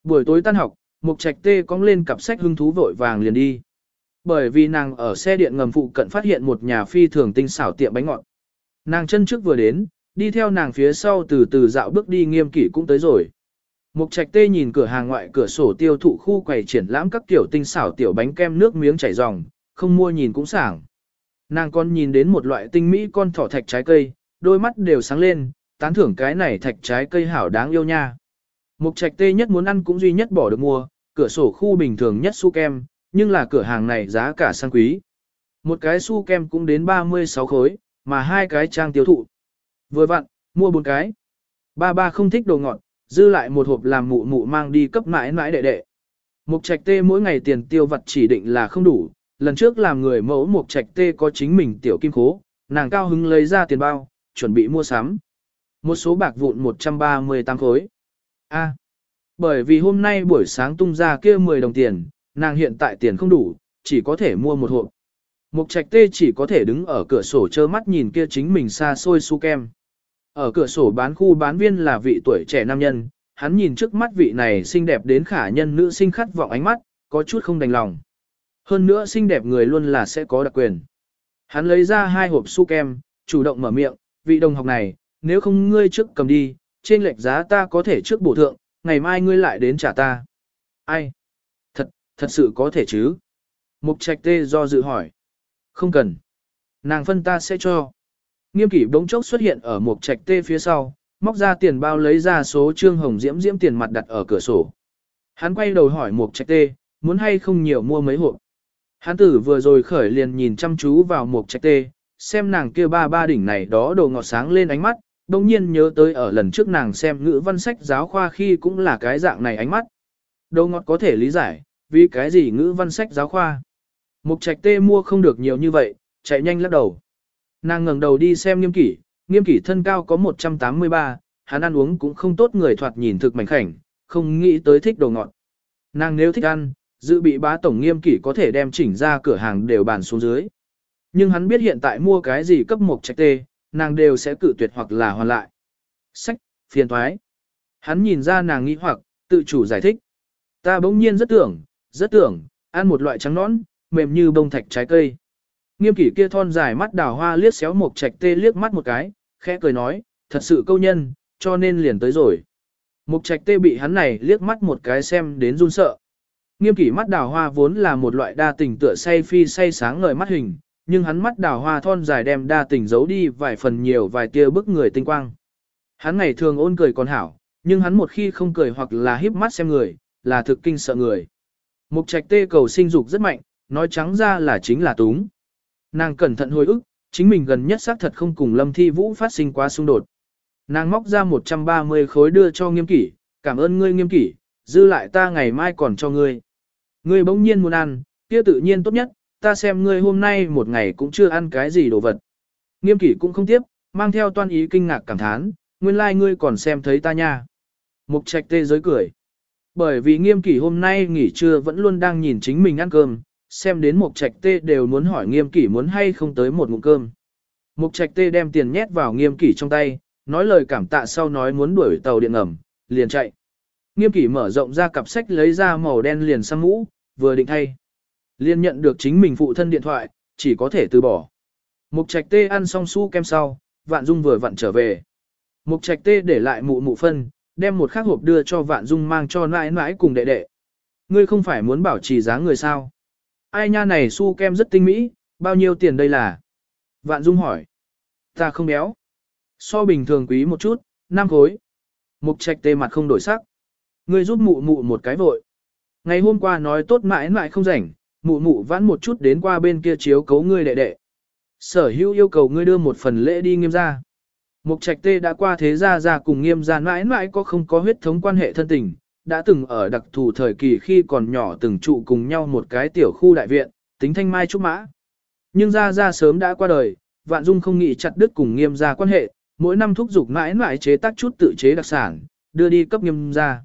S1: Buổi tối tan học, Mục Trạch Tê cong lên cặp sách hưng thú vội vàng liền đi. Bởi vì nàng ở xe điện ngầm phụ cận phát hiện một nhà phi thường tinh xảo tiệm bánh ngọt. Nàng chân trước vừa đến, đi theo nàng phía sau từ từ dạo bước đi nghiêm kỷ cũng tới rồi. Mục trạch tê nhìn cửa hàng ngoại cửa sổ tiêu thụ khu quầy triển lãm các tiểu tinh xảo tiểu bánh kem nước miếng chảy ròng, không mua nhìn cũng sảng. Nàng còn nhìn đến một loại tinh mỹ con thỏ thạch trái cây, đôi mắt đều sáng lên, tán thưởng cái này thạch trái cây hảo đáng yêu nha. Mục trạch tê nhất muốn ăn cũng duy nhất bỏ được mua, cửa sổ khu bình thường nhất su kem, nhưng là cửa hàng này giá cả sang quý. Một cái su kem cũng đến 36 khối, mà hai cái trang tiêu thụ. Vừa vặn, mua bốn cái. Ba ba không thích đồ ngọt, dư lại một hộp làm mụ mụ mang đi cấp mãi mãi đệ đệ. Mục trạch tê mỗi ngày tiền tiêu vặt chỉ định là không đủ, lần trước làm người mẫu mục trạch tê có chính mình tiểu kim khố, nàng cao hứng lấy ra tiền bao, chuẩn bị mua sắm. Một số bạc vụn 138 khối. A. bởi vì hôm nay buổi sáng tung ra kia 10 đồng tiền, nàng hiện tại tiền không đủ, chỉ có thể mua một hộp. Mục trạch tê chỉ có thể đứng ở cửa sổ trơ mắt nhìn kia chính mình xa xôi su kem. Ở cửa sổ bán khu bán viên là vị tuổi trẻ nam nhân, hắn nhìn trước mắt vị này xinh đẹp đến khả nhân nữ sinh khát vọng ánh mắt, có chút không đành lòng. Hơn nữa xinh đẹp người luôn là sẽ có đặc quyền. Hắn lấy ra hai hộp su kem, chủ động mở miệng, vị đồng học này, nếu không ngươi trước cầm đi, trên lệch giá ta có thể trước bổ thượng, ngày mai ngươi lại đến trả ta. Ai? Thật, thật sự có thể chứ? Mục trạch tê do dự hỏi. Không cần. Nàng phân ta sẽ cho. Nghiêm kỷ bỗng chốc xuất hiện ở mục trạch tê phía sau, móc ra tiền bao lấy ra số trương hồng diễm diễm tiền mặt đặt ở cửa sổ. Hắn quay đầu hỏi mục trạch tê, muốn hay không nhiều mua mấy hộp. Hán tử vừa rồi khởi liền nhìn chăm chú vào một trạch tê, xem nàng kia ba ba đỉnh này đó đồ ngọt sáng lên ánh mắt, đồng nhiên nhớ tới ở lần trước nàng xem ngữ văn sách giáo khoa khi cũng là cái dạng này ánh mắt. Đồ ngọt có thể lý giải, vì cái gì ngữ văn sách giáo khoa. Mục trạch tê mua không được nhiều như vậy, chạy nhanh lắc đầu. Nàng ngẩng đầu đi xem nghiêm kỷ, nghiêm kỷ thân cao có 183, hắn ăn uống cũng không tốt người thoạt nhìn thực mảnh khảnh, không nghĩ tới thích đồ ngọt. Nàng nếu thích ăn, dự bị bá tổng nghiêm kỷ có thể đem chỉnh ra cửa hàng đều bàn xuống dưới. Nhưng hắn biết hiện tại mua cái gì cấp một trạch tê, nàng đều sẽ cự tuyệt hoặc là hoàn lại. Sách, phiền thoái. Hắn nhìn ra nàng nghĩ hoặc, tự chủ giải thích. Ta bỗng nhiên rất tưởng, rất tưởng, ăn một loại trắng nõn, mềm như bông thạch trái cây. Nghiêm kỷ kia thon dài mắt đào hoa liếc xéo một trạch tê liếc mắt một cái, khẽ cười nói, thật sự câu nhân, cho nên liền tới rồi. Mục trạch tê bị hắn này liếc mắt một cái xem đến run sợ. Nghiêm kỷ mắt đào hoa vốn là một loại đa tình tựa say phi say sáng ngời mắt hình, nhưng hắn mắt đào hoa thon dài đem đa tình giấu đi vài phần nhiều vài tia bức người tinh quang. Hắn ngày thường ôn cười còn hảo, nhưng hắn một khi không cười hoặc là híp mắt xem người, là thực kinh sợ người. Mục trạch tê cầu sinh dục rất mạnh, nói trắng ra là chính là túng. Nàng cẩn thận hồi ức, chính mình gần nhất xác thật không cùng Lâm Thi Vũ phát sinh quá xung đột. Nàng móc ra 130 khối đưa cho nghiêm kỷ, cảm ơn ngươi nghiêm kỷ, dư lại ta ngày mai còn cho ngươi. Ngươi bỗng nhiên muốn ăn, kia tự nhiên tốt nhất, ta xem ngươi hôm nay một ngày cũng chưa ăn cái gì đồ vật. Nghiêm kỷ cũng không tiếp, mang theo toan ý kinh ngạc cảm thán, nguyên lai like ngươi còn xem thấy ta nha. Mục trạch tê giới cười. Bởi vì nghiêm kỷ hôm nay nghỉ trưa vẫn luôn đang nhìn chính mình ăn cơm, xem đến mục trạch tê đều muốn hỏi nghiêm kỷ muốn hay không tới một ngụm cơm. Mục trạch tê đem tiền nhét vào nghiêm kỷ trong tay, nói lời cảm tạ sau nói muốn đuổi tàu điện ngầm, liền chạy. Nghiêm kỷ mở rộng ra cặp sách lấy ra màu đen liền sang mũ, vừa định thay. Liên nhận được chính mình phụ thân điện thoại, chỉ có thể từ bỏ. Mục trạch tê ăn xong su kem sau, vạn dung vừa vặn trở về. Mục trạch tê để lại mụ mụ phân, đem một khác hộp đưa cho vạn dung mang cho nãi nãi cùng đệ đệ. Ngươi không phải muốn bảo trì giá người sao? Ai nha này su kem rất tinh mỹ, bao nhiêu tiền đây là? Vạn dung hỏi. Ta không béo. So bình thường quý một chút, năm khối. Mục trạch tê mặt không đổi sắc. Ngươi giúp mụ mụ một cái vội. Ngày hôm qua nói tốt mãi mãi không rảnh, mụ mụ vãn một chút đến qua bên kia chiếu cấu ngươi đệ đệ. Sở hữu yêu cầu ngươi đưa một phần lễ đi nghiêm gia. Mục trạch tê đã qua thế gia gia cùng nghiêm gia mãi mãi có không có huyết thống quan hệ thân tình, đã từng ở đặc thù thời kỳ khi còn nhỏ từng trụ cùng nhau một cái tiểu khu đại viện, tính thanh mai trúc mã. Nhưng gia gia sớm đã qua đời, vạn dung không nghĩ chặt đứt cùng nghiêm gia quan hệ, mỗi năm thúc giục mãi mãi chế tác chút tự chế đặc sản, đưa đi cấp nghiêm gia.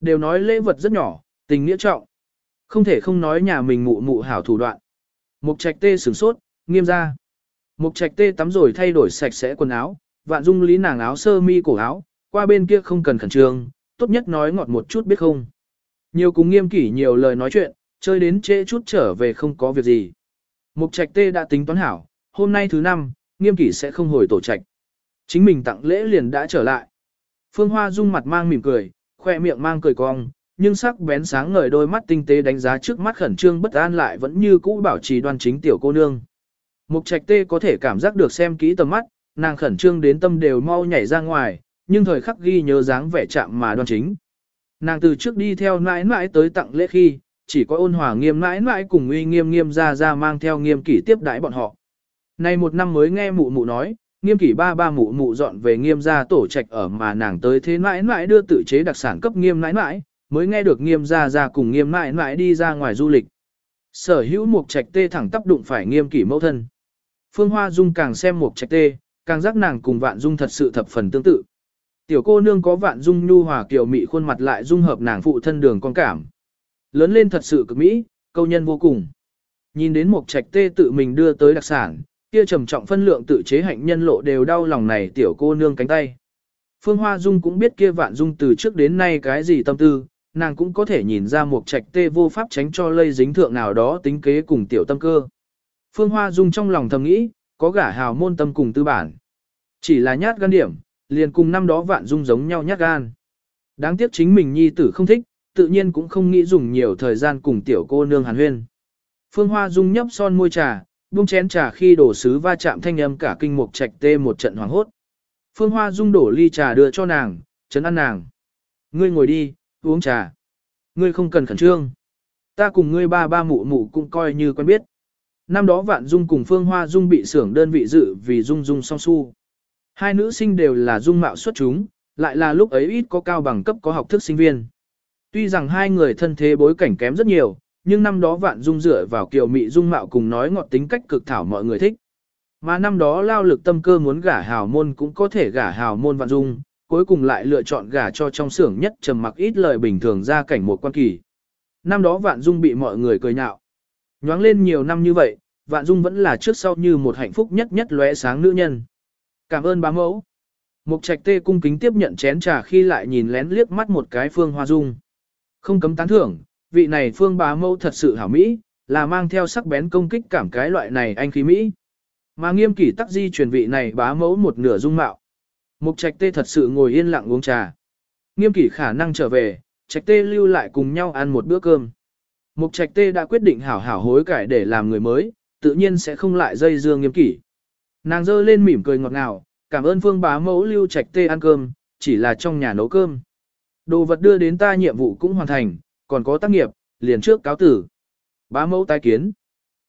S1: Đều nói lễ vật rất nhỏ, tình nghĩa trọng. Không thể không nói nhà mình mụ mụ hảo thủ đoạn. Mục trạch tê sửng sốt, nghiêm ra. Mục trạch tê tắm rồi thay đổi sạch sẽ quần áo, vạn dung lý nàng áo sơ mi cổ áo, qua bên kia không cần khẩn trương, tốt nhất nói ngọt một chút biết không. Nhiều cùng nghiêm kỷ nhiều lời nói chuyện, chơi đến trễ chút trở về không có việc gì. Mục trạch tê đã tính toán hảo, hôm nay thứ năm, nghiêm kỷ sẽ không hồi tổ trạch. Chính mình tặng lễ liền đã trở lại. Phương Hoa dung mặt mang mỉm cười, khoe miệng mang cười cong, nhưng sắc bén sáng ngời đôi mắt tinh tế đánh giá trước mắt khẩn trương bất an lại vẫn như cũ bảo trì đoan chính tiểu cô nương. Mục trạch tê có thể cảm giác được xem kỹ tầm mắt, nàng khẩn trương đến tâm đều mau nhảy ra ngoài, nhưng thời khắc ghi nhớ dáng vẻ chạm mà đoan chính. Nàng từ trước đi theo mãi mãi tới tặng lễ khi, chỉ có ôn hòa nghiêm mãi mãi cùng uy nghiêm nghiêm ra ra mang theo nghiêm kỷ tiếp đãi bọn họ. Nay một năm mới nghe mụ mụ nói, nghiêm kỷ ba ba mụ mụ dọn về nghiêm gia tổ trạch ở mà nàng tới thế mãi mãi đưa tự chế đặc sản cấp nghiêm mãi mãi, mới nghe được nghiêm gia gia cùng nghiêm mãi mãi đi ra ngoài du lịch. Sở hữu mục trạch tê thẳng tắp đụng phải nghiêm kỷ mẫu thân. Phương Hoa Dung càng xem mục trạch tê, càng giác nàng cùng vạn dung thật sự thập phần tương tự. Tiểu cô nương có vạn dung nhu hòa kiều mị khuôn mặt lại dung hợp nàng phụ thân đường con cảm. Lớn lên thật sự cực mỹ, câu nhân vô cùng. Nhìn đến mục trạch tê tự mình đưa tới đặc sản, kia trầm trọng phân lượng tự chế hạnh nhân lộ đều đau lòng này tiểu cô nương cánh tay. Phương Hoa Dung cũng biết kia vạn dung từ trước đến nay cái gì tâm tư, nàng cũng có thể nhìn ra một trạch tê vô pháp tránh cho lây dính thượng nào đó tính kế cùng tiểu tâm cơ. Phương Hoa Dung trong lòng thầm nghĩ, có gả hào môn tâm cùng tư bản. Chỉ là nhát gan điểm, liền cùng năm đó vạn dung giống nhau nhát gan. Đáng tiếc chính mình nhi tử không thích, tự nhiên cũng không nghĩ dùng nhiều thời gian cùng tiểu cô nương hàn huyên. Phương Hoa Dung nhấp son môi trà, buông chén trà khi đổ sứ va chạm thanh âm cả kinh mục trạch tê một trận hoảng hốt. Phương Hoa Dung đổ ly trà đưa cho nàng, chấn ăn nàng. Ngươi ngồi đi, uống trà. Ngươi không cần khẩn trương. Ta cùng ngươi ba ba mụ mụ cũng coi như quen biết. Năm đó Vạn Dung cùng Phương Hoa Dung bị xưởng đơn vị dự vì Dung Dung song su. Hai nữ sinh đều là dung mạo xuất chúng, lại là lúc ấy ít có cao bằng cấp có học thức sinh viên. Tuy rằng hai người thân thế bối cảnh kém rất nhiều, nhưng năm đó vạn dung dựa vào kiều mị dung mạo cùng nói ngọt tính cách cực thảo mọi người thích. Mà năm đó lao lực tâm cơ muốn gả hào môn cũng có thể gả hào môn vạn dung, cuối cùng lại lựa chọn gả cho trong xưởng nhất trầm mặc ít lời bình thường ra cảnh một quan kỳ. Năm đó vạn dung bị mọi người cười nhạo. Nhoáng lên nhiều năm như vậy, vạn dung vẫn là trước sau như một hạnh phúc nhất nhất lóe sáng nữ nhân. Cảm ơn bá mẫu. Mục trạch tê cung kính tiếp nhận chén trà khi lại nhìn lén liếc mắt một cái phương hoa dung. Không cấm tán thưởng, vị này phương bá mẫu thật sự hảo mỹ, là mang theo sắc bén công kích cảm cái loại này anh khí mỹ. Mà nghiêm kỷ tắc di truyền vị này bá mẫu một nửa dung mạo. Mục trạch tê thật sự ngồi yên lặng uống trà. Nghiêm kỷ khả năng trở về, trạch tê lưu lại cùng nhau ăn một bữa cơm. Mục trạch tê đã quyết định hảo hảo hối cải để làm người mới, tự nhiên sẽ không lại dây dưa nghiêm kỷ. Nàng dơ lên mỉm cười ngọt ngào, cảm ơn phương bá mẫu lưu trạch tê ăn cơm, chỉ là trong nhà nấu cơm. Đồ vật đưa đến ta nhiệm vụ cũng hoàn thành, còn có tác nghiệp, liền trước cáo tử. Bá mẫu tái kiến.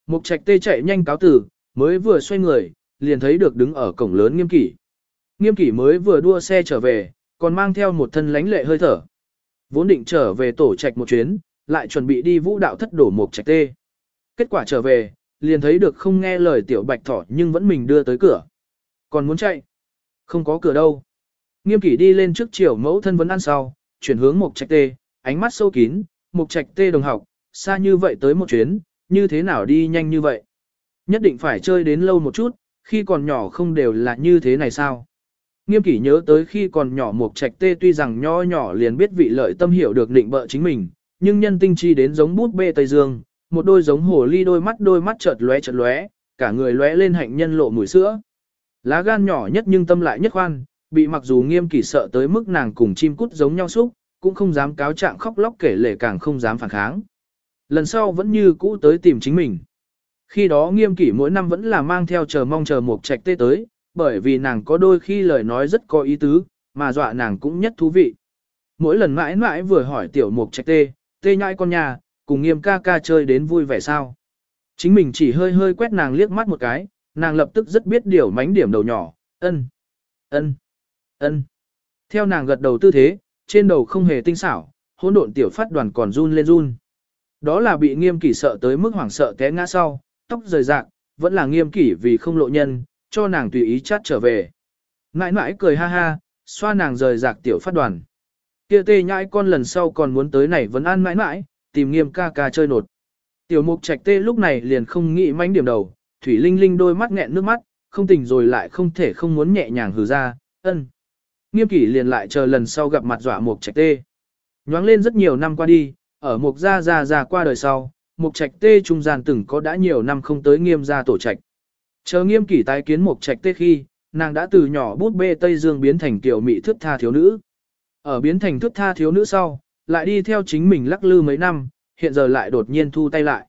S1: Mục trạch tê chạy nhanh cáo tử, mới vừa xoay người, liền thấy được đứng ở cổng lớn nghiêm kỷ. Nghiêm kỷ mới vừa đua xe trở về, còn mang theo một thân lánh lệ hơi thở. Vốn định trở về tổ trạch một chuyến, lại chuẩn bị đi vũ đạo thất đổ một trạch tê. Kết quả trở về, liền thấy được không nghe lời tiểu bạch thỏ nhưng vẫn mình đưa tới cửa. Còn muốn chạy? Không có cửa đâu. Nghiêm kỷ đi lên trước chiều mẫu thân vấn ăn sau, chuyển hướng một trạch tê, ánh mắt sâu kín, một trạch tê đồng học, xa như vậy tới một chuyến, như thế nào đi nhanh như vậy? Nhất định phải chơi đến lâu một chút, khi còn nhỏ không đều là như thế này sao? Nghiêm kỷ nhớ tới khi còn nhỏ mục trạch tê tuy rằng nho nhỏ liền biết vị lợi tâm hiểu được định bợ chính mình, nhưng nhân tinh chi đến giống bút bê Tây Dương, một đôi giống hồ ly đôi mắt đôi mắt chợt lóe chợt lóe, cả người lóe lên hạnh nhân lộ mùi sữa. Lá gan nhỏ nhất nhưng tâm lại nhất khoan, bị mặc dù nghiêm kỷ sợ tới mức nàng cùng chim cút giống nhau xúc, cũng không dám cáo trạng khóc lóc kể lể càng không dám phản kháng. Lần sau vẫn như cũ tới tìm chính mình. Khi đó nghiêm kỷ mỗi năm vẫn là mang theo chờ mong chờ một trạch tê tới, bởi vì nàng có đôi khi lời nói rất có ý tứ, mà dọa nàng cũng nhất thú vị. Mỗi lần mãi mãi vừa hỏi tiểu mục trạch tê, tê nhãi con nhà, cùng nghiêm ca ca chơi đến vui vẻ sao. Chính mình chỉ hơi hơi quét nàng liếc mắt một cái, nàng lập tức rất biết điều mánh điểm đầu nhỏ, ân, ân, ân. Theo nàng gật đầu tư thế, trên đầu không hề tinh xảo, hỗn độn tiểu phát đoàn còn run lên run. Đó là bị nghiêm kỷ sợ tới mức hoảng sợ té ngã sau, tóc rời rạc, vẫn là nghiêm kỷ vì không lộ nhân, cho nàng tùy ý chát trở về. Nãi nãi cười ha ha, xoa nàng rời rạc tiểu phát đoàn. Kia tê nhãi con lần sau còn muốn tới này vẫn ăn nãi nãi, tìm nghiêm ca ca chơi nột. Tiểu mục trạch tê lúc này liền không nghĩ mánh điểm đầu, thủy linh linh đôi mắt nghẹn nước mắt, không tỉnh rồi lại không thể không muốn nhẹ nhàng hừ ra, ân. Nghiêm kỷ liền lại chờ lần sau gặp mặt dọa mục trạch tê. Nhoáng lên rất nhiều năm qua đi, ở mục gia gia gia qua đời sau, mục trạch tê trung gian từng có đã nhiều năm không tới nghiêm gia tổ trạch. Chờ nghiêm kỷ tái kiến mục trạch tê khi, nàng đã từ nhỏ bút bê Tây Dương biến thành tiểu mỹ thước tha thiếu nữ. Ở biến thành thước tha thiếu nữ sau, lại đi theo chính mình lắc lư mấy năm, hiện giờ lại đột nhiên thu tay lại.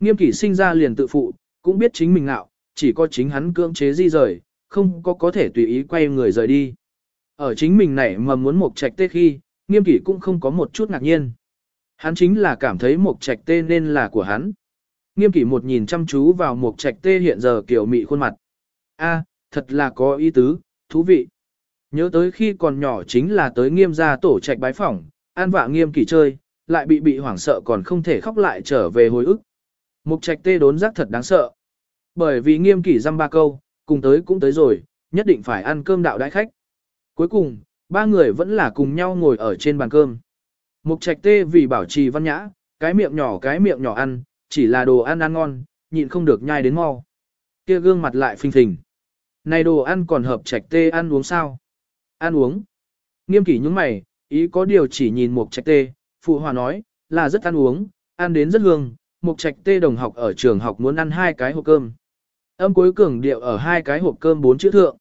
S1: Nghiêm kỷ sinh ra liền tự phụ, cũng biết chính mình ngạo, chỉ có chính hắn cưỡng chế di rời, không có có thể tùy ý quay người rời đi. Ở chính mình này mà muốn một trạch tê khi, nghiêm kỷ cũng không có một chút ngạc nhiên. Hắn chính là cảm thấy một trạch tê nên là của hắn. Nghiêm kỷ một nhìn chăm chú vào một trạch tê hiện giờ kiểu mị khuôn mặt. a thật là có ý tứ, thú vị. Nhớ tới khi còn nhỏ chính là tới nghiêm gia tổ trạch bái phỏng, an vạ nghiêm kỷ chơi, lại bị bị hoảng sợ còn không thể khóc lại trở về hồi ức. Mục trạch tê đốn giác thật đáng sợ. Bởi vì nghiêm kỷ dăm ba câu, cùng tới cũng tới rồi, nhất định phải ăn cơm đạo đại khách. Cuối cùng, ba người vẫn là cùng nhau ngồi ở trên bàn cơm. Mục trạch tê vì bảo trì văn nhã, cái miệng nhỏ cái miệng nhỏ ăn, chỉ là đồ ăn ăn ngon, nhịn không được nhai đến mau. Kia gương mặt lại phình phình. Này đồ ăn còn hợp trạch tê ăn uống sao? Ăn uống. Nghiêm kỷ những mày, ý có điều chỉ nhìn một trạch tê, phụ hòa nói, là rất ăn uống, ăn đến rất hương, một trạch tê đồng học ở trường học muốn ăn hai cái hộp cơm. Âm cuối cường điệu ở hai cái hộp cơm bốn chữ thượng.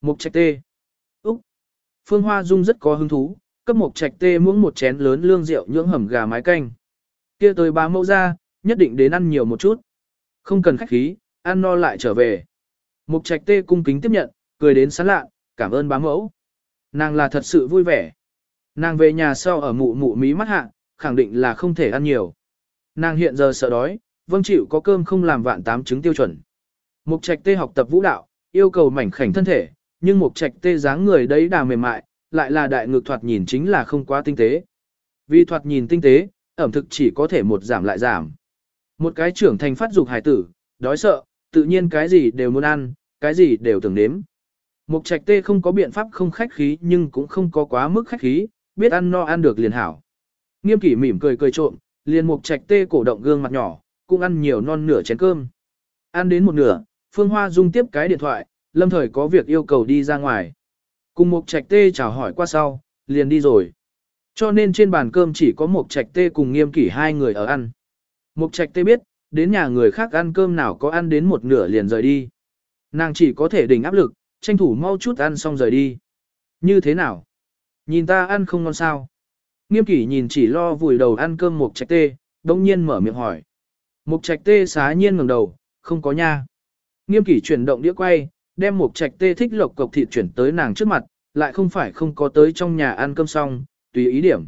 S1: Mục trạch tê. Úc. Phương Hoa Dung rất có hứng thú, cấp mục trạch tê muỗng một chén lớn lương rượu nhưỡng hầm gà mái canh. kia tới bá mẫu ra, nhất định đến ăn nhiều một chút. Không cần khách khí, ăn no lại trở về. Mục trạch tê cung kính tiếp nhận, cười đến sán lạ, cảm ơn bá mẫu. Nàng là thật sự vui vẻ. Nàng về nhà sau ở mụ mụ mí mắt hạ, khẳng định là không thể ăn nhiều. Nàng hiện giờ sợ đói, vâng chịu có cơm không làm vạn tám trứng tiêu chuẩn. Mục trạch tê học tập vũ đạo, yêu cầu mảnh khảnh thân thể, nhưng mục trạch tê dáng người đấy đà mềm mại, lại là đại ngược thoạt nhìn chính là không quá tinh tế. Vì thoạt nhìn tinh tế, ẩm thực chỉ có thể một giảm lại giảm. Một cái trưởng thành phát dục hải tử, đói sợ, tự nhiên cái gì đều muốn ăn, cái gì đều tưởng nếm. Mục trạch tê không có biện pháp không khách khí nhưng cũng không có quá mức khách khí, biết ăn no ăn được liền hảo. Nghiêm kỷ mỉm cười cười trộm, liền mục trạch tê cổ động gương mặt nhỏ, cũng ăn nhiều non nửa chén cơm. Ăn đến một nửa, Phương Hoa Dung tiếp cái điện thoại, lâm thời có việc yêu cầu đi ra ngoài. Cùng mục trạch tê chào hỏi qua sau, liền đi rồi. Cho nên trên bàn cơm chỉ có mục trạch tê cùng nghiêm kỷ hai người ở ăn. Mục trạch tê biết, đến nhà người khác ăn cơm nào có ăn đến một nửa liền rời đi. Nàng chỉ có thể đỉnh áp lực, tranh thủ mau chút ăn xong rời đi. Như thế nào? Nhìn ta ăn không ngon sao? Nghiêm kỷ nhìn chỉ lo vùi đầu ăn cơm mục trạch tê, đông nhiên mở miệng hỏi. Mục trạch tê xá nhiên ngẩng đầu, không có nha. Nghiêm kỷ chuyển động đĩa quay, đem mục trạch tê thích lộc cộc thịt chuyển tới nàng trước mặt, lại không phải không có tới trong nhà ăn cơm xong, tùy ý điểm.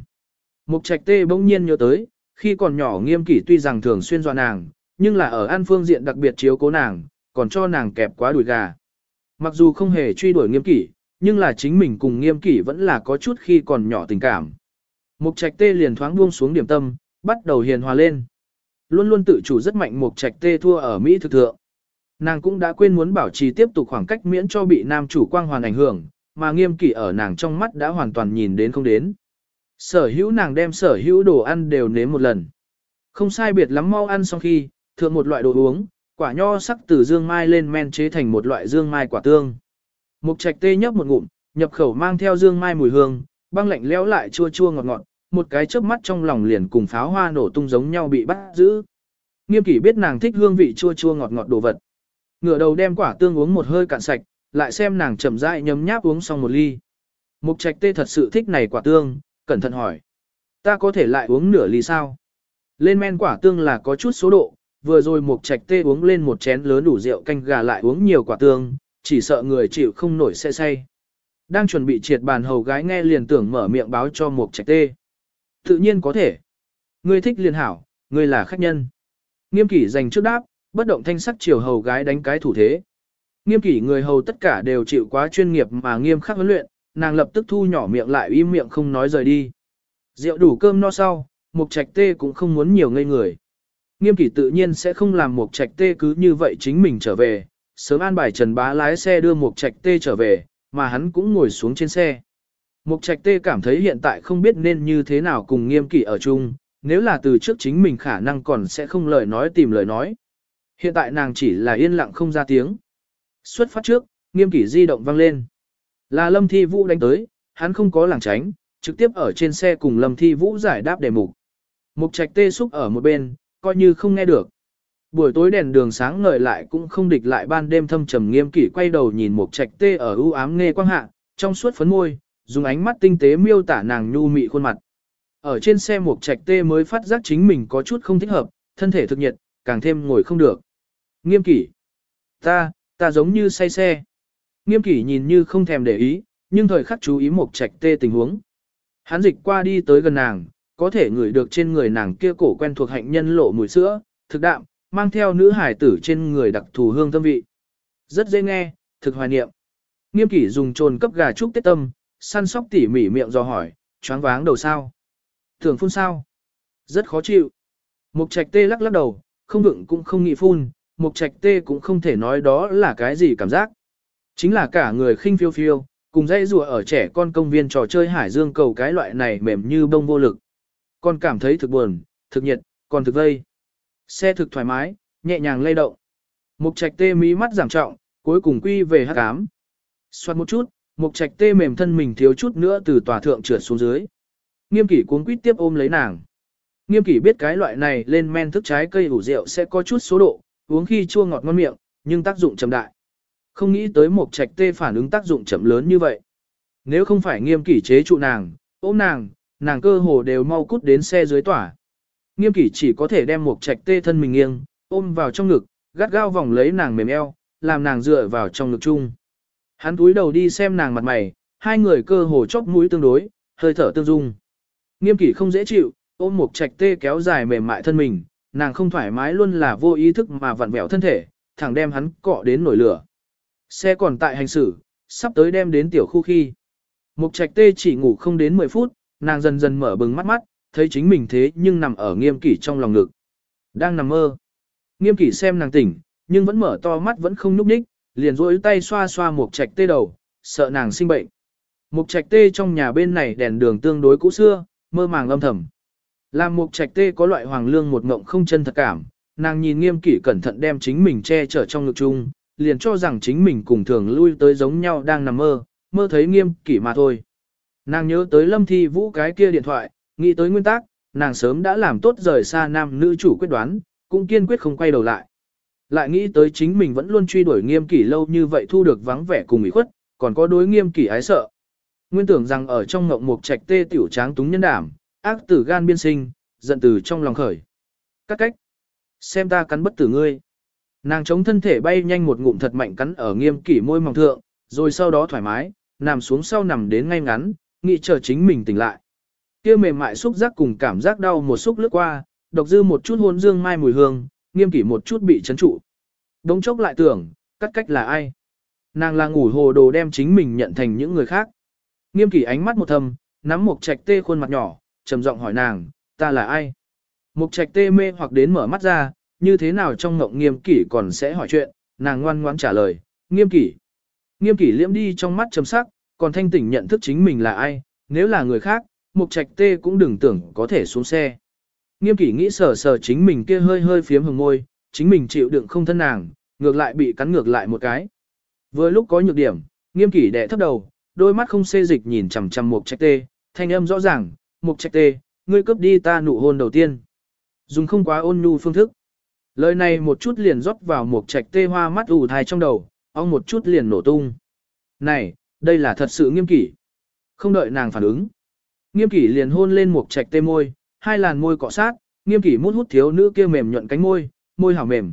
S1: Mục trạch tê bỗng nhiên nhớ tới, khi còn nhỏ nghiêm kỷ tuy rằng thường xuyên dọa nàng, nhưng là ở an phương diện đặc biệt chiếu cố nàng, còn cho nàng kẹp quá đùi gà. Mặc dù không hề truy đuổi nghiêm kỷ, nhưng là chính mình cùng nghiêm kỷ vẫn là có chút khi còn nhỏ tình cảm. Mục trạch tê liền thoáng buông xuống điểm tâm, bắt đầu hiền hòa lên. Luôn luôn tự chủ rất mạnh mục trạch tê thua ở Mỹ thực thượng. Nàng cũng đã quên muốn bảo trì tiếp tục khoảng cách miễn cho bị nam chủ quang hoàn ảnh hưởng, mà nghiêm kỷ ở nàng trong mắt đã hoàn toàn nhìn đến không đến. Sở hữu nàng đem sở hữu đồ ăn đều nếm một lần. Không sai biệt lắm mau ăn xong khi, thượng một loại đồ uống, quả nho sắc từ dương mai lên men chế thành một loại dương mai quả tương. Mục trạch tê nhấp một ngụm, nhập khẩu mang theo dương mai mùi hương, băng lạnh lẽo lại chua chua ngọt ngọt, một cái chớp mắt trong lòng liền cùng pháo hoa nổ tung giống nhau bị bắt giữ. Nghiêm kỷ biết nàng thích hương vị chua chua ngọt ngọt đồ vật. Ngửa đầu đem quả tương uống một hơi cạn sạch, lại xem nàng chậm rãi nhấm nháp uống xong một ly. Mục trạch tê thật sự thích này quả tương, cẩn thận hỏi. Ta có thể lại uống nửa ly sao? Lên men quả tương là có chút số độ, vừa rồi một trạch tê uống lên một chén lớn đủ rượu canh gà lại uống nhiều quả tương, chỉ sợ người chịu không nổi sẽ say. Đang chuẩn bị triệt bàn hầu gái nghe liền tưởng mở miệng báo cho một trạch tê. Tự nhiên có thể. Ngươi thích liền hảo, ngươi là khách nhân. Nghiêm kỷ dành trước đáp, bất động thanh sắc chiều hầu gái đánh cái thủ thế. Nghiêm kỷ người hầu tất cả đều chịu quá chuyên nghiệp mà nghiêm khắc huấn luyện, nàng lập tức thu nhỏ miệng lại im miệng không nói rời đi. Rượu đủ cơm no sau, mục trạch tê cũng không muốn nhiều ngây người. Nghiêm kỷ tự nhiên sẽ không làm mục trạch tê cứ như vậy chính mình trở về, sớm an bài trần bá lái xe đưa mục trạch tê trở về, mà hắn cũng ngồi xuống trên xe. Mục trạch tê cảm thấy hiện tại không biết nên như thế nào cùng nghiêm kỷ ở chung, nếu là từ trước chính mình khả năng còn sẽ không lời nói tìm lời nói. Hiện tại nàng chỉ là yên lặng không ra tiếng. Xuất phát trước, nghiêm kỷ di động vang lên. Là Lâm Thi Vũ đánh tới, hắn không có làng tránh, trực tiếp ở trên xe cùng Lâm Thi Vũ giải đáp đề mục. Mục trạch tê xúc ở một bên, coi như không nghe được. Buổi tối đèn đường sáng ngời lại cũng không địch lại ban đêm thâm trầm nghiêm kỷ quay đầu nhìn mục trạch tê ở ưu ám nghe quang hạ, trong suốt phấn môi, dùng ánh mắt tinh tế miêu tả nàng nhu mị khuôn mặt. Ở trên xe mục trạch tê mới phát giác chính mình có chút không thích hợp, thân thể thực nhiệt, càng thêm ngồi không được. Nghiêm kỷ. Ta, ta giống như say xe. Nghiêm kỷ nhìn như không thèm để ý, nhưng thời khắc chú ý một trạch tê tình huống. Hắn dịch qua đi tới gần nàng, có thể ngửi được trên người nàng kia cổ quen thuộc hạnh nhân lộ mùi sữa, thực đạm, mang theo nữ hải tử trên người đặc thù hương thơm vị. Rất dễ nghe, thực hoài niệm. Nghiêm kỷ dùng trồn cấp gà trúc tết tâm, săn sóc tỉ mỉ miệng do hỏi, choáng váng đầu sao. Thường phun sao? Rất khó chịu. Mục trạch tê lắc lắc đầu, không vựng cũng không nghĩ phun, mục trạch tê cũng không thể nói đó là cái gì cảm giác. Chính là cả người khinh phiêu phiêu, cùng dây rùa ở trẻ con công viên trò chơi hải dương cầu cái loại này mềm như bông vô lực. Con cảm thấy thực buồn, thực nhiệt, còn thực vây. Xe thực thoải mái, nhẹ nhàng lay động. Mục trạch tê mí mắt giảm trọng, cuối cùng quy về hát cám. Xoát một chút, mục trạch tê mềm thân mình thiếu chút nữa từ tòa thượng trượt xuống dưới. Nghiêm kỷ cuốn quýt tiếp ôm lấy nàng. Nghiêm kỷ biết cái loại này lên men thức trái cây ủ rượu sẽ có chút số độ, uống khi chua ngọt ngon miệng, nhưng tác dụng chậm đại. Không nghĩ tới một trạch tê phản ứng tác dụng chậm lớn như vậy. Nếu không phải nghiêm kỷ chế trụ nàng, ôm nàng, nàng cơ hồ đều mau cút đến xe dưới tỏa. Nghiêm kỷ chỉ có thể đem một trạch tê thân mình nghiêng, ôm vào trong ngực, gắt gao vòng lấy nàng mềm eo, làm nàng dựa vào trong ngực chung. Hắn túi đầu đi xem nàng mặt mày, hai người cơ hồ chóp mũi tương đối, hơi thở tương dung. Nghiêm kỷ không dễ chịu, ôm một trạch tê kéo dài mềm mại thân mình, nàng không thoải mái luôn là vô ý thức mà vặn vẹo thân thể, thẳng đem hắn cọ đến nổi lửa. Xe còn tại hành xử, sắp tới đem đến tiểu khu khi. Mục trạch tê chỉ ngủ không đến 10 phút, nàng dần dần mở bừng mắt mắt, thấy chính mình thế nhưng nằm ở nghiêm kỷ trong lòng ngực. Đang nằm mơ. Nghiêm kỷ xem nàng tỉnh, nhưng vẫn mở to mắt vẫn không nhúc nhích, liền rỗi tay xoa xoa Mục trạch tê đầu, sợ nàng sinh bệnh. Mục trạch tê trong nhà bên này đèn đường tương đối cũ xưa, mơ màng âm thầm. Làm mục trạch tê có loại hoàng lương một ngộng không chân thật cảm, nàng nhìn nghiêm kỷ cẩn thận đem chính mình che chở trong ngực chung, liền cho rằng chính mình cùng thường lui tới giống nhau đang nằm mơ, mơ thấy nghiêm kỷ mà thôi. Nàng nhớ tới lâm thi vũ cái kia điện thoại, nghĩ tới nguyên tắc, nàng sớm đã làm tốt rời xa nam nữ chủ quyết đoán, cũng kiên quyết không quay đầu lại. Lại nghĩ tới chính mình vẫn luôn truy đuổi nghiêm kỷ lâu như vậy thu được vắng vẻ cùng ủy khuất, còn có đối nghiêm kỷ ái sợ. Nguyên tưởng rằng ở trong ngộng mục trạch tê tiểu tráng túng nhân đảm, ác tử gan biên sinh, giận từ trong lòng khởi. Các cách. Xem ta cắn bất tử ngươi. Nàng chống thân thể bay nhanh một ngụm thật mạnh cắn ở nghiêm kỷ môi mỏng thượng, rồi sau đó thoải mái, nằm xuống sau nằm đến ngay ngắn, nghĩ chờ chính mình tỉnh lại. Kia mềm mại xúc giác cùng cảm giác đau một xúc lướt qua, độc dư một chút hôn dương mai mùi hương, nghiêm kỷ một chút bị chấn trụ. Đống chốc lại tưởng, cắt cách là ai? Nàng là ngủ hồ đồ đem chính mình nhận thành những người khác. Nghiêm kỷ ánh mắt một thầm, nắm một trạch tê khuôn mặt nhỏ, trầm giọng hỏi nàng, ta là ai? Một trạch tê mê hoặc đến mở mắt ra, như thế nào trong ngộng nghiêm kỷ còn sẽ hỏi chuyện, nàng ngoan ngoãn trả lời, nghiêm kỷ. Nghiêm kỷ liễm đi trong mắt chấm sắc, còn thanh tỉnh nhận thức chính mình là ai, nếu là người khác, mục trạch tê cũng đừng tưởng có thể xuống xe. Nghiêm kỷ nghĩ sờ sờ chính mình kia hơi hơi phiếm hồng môi, chính mình chịu đựng không thân nàng, ngược lại bị cắn ngược lại một cái. Vừa lúc có nhược điểm, nghiêm kỷ đẻ thấp đầu, đôi mắt không xê dịch nhìn chằm chằm mục trạch tê, thanh âm rõ ràng, mục trạch tê, ngươi cướp đi ta nụ hôn đầu tiên. Dùng không quá ôn nhu phương thức. Lời này một chút liền rót vào một trạch tê hoa mắt ù thai trong đầu, ông một chút liền nổ tung. Này, đây là thật sự nghiêm kỷ. Không đợi nàng phản ứng. Nghiêm kỷ liền hôn lên một trạch tê môi, hai làn môi cọ sát, nghiêm kỷ mút hút thiếu nữ kia mềm nhuận cánh môi, môi hảo mềm.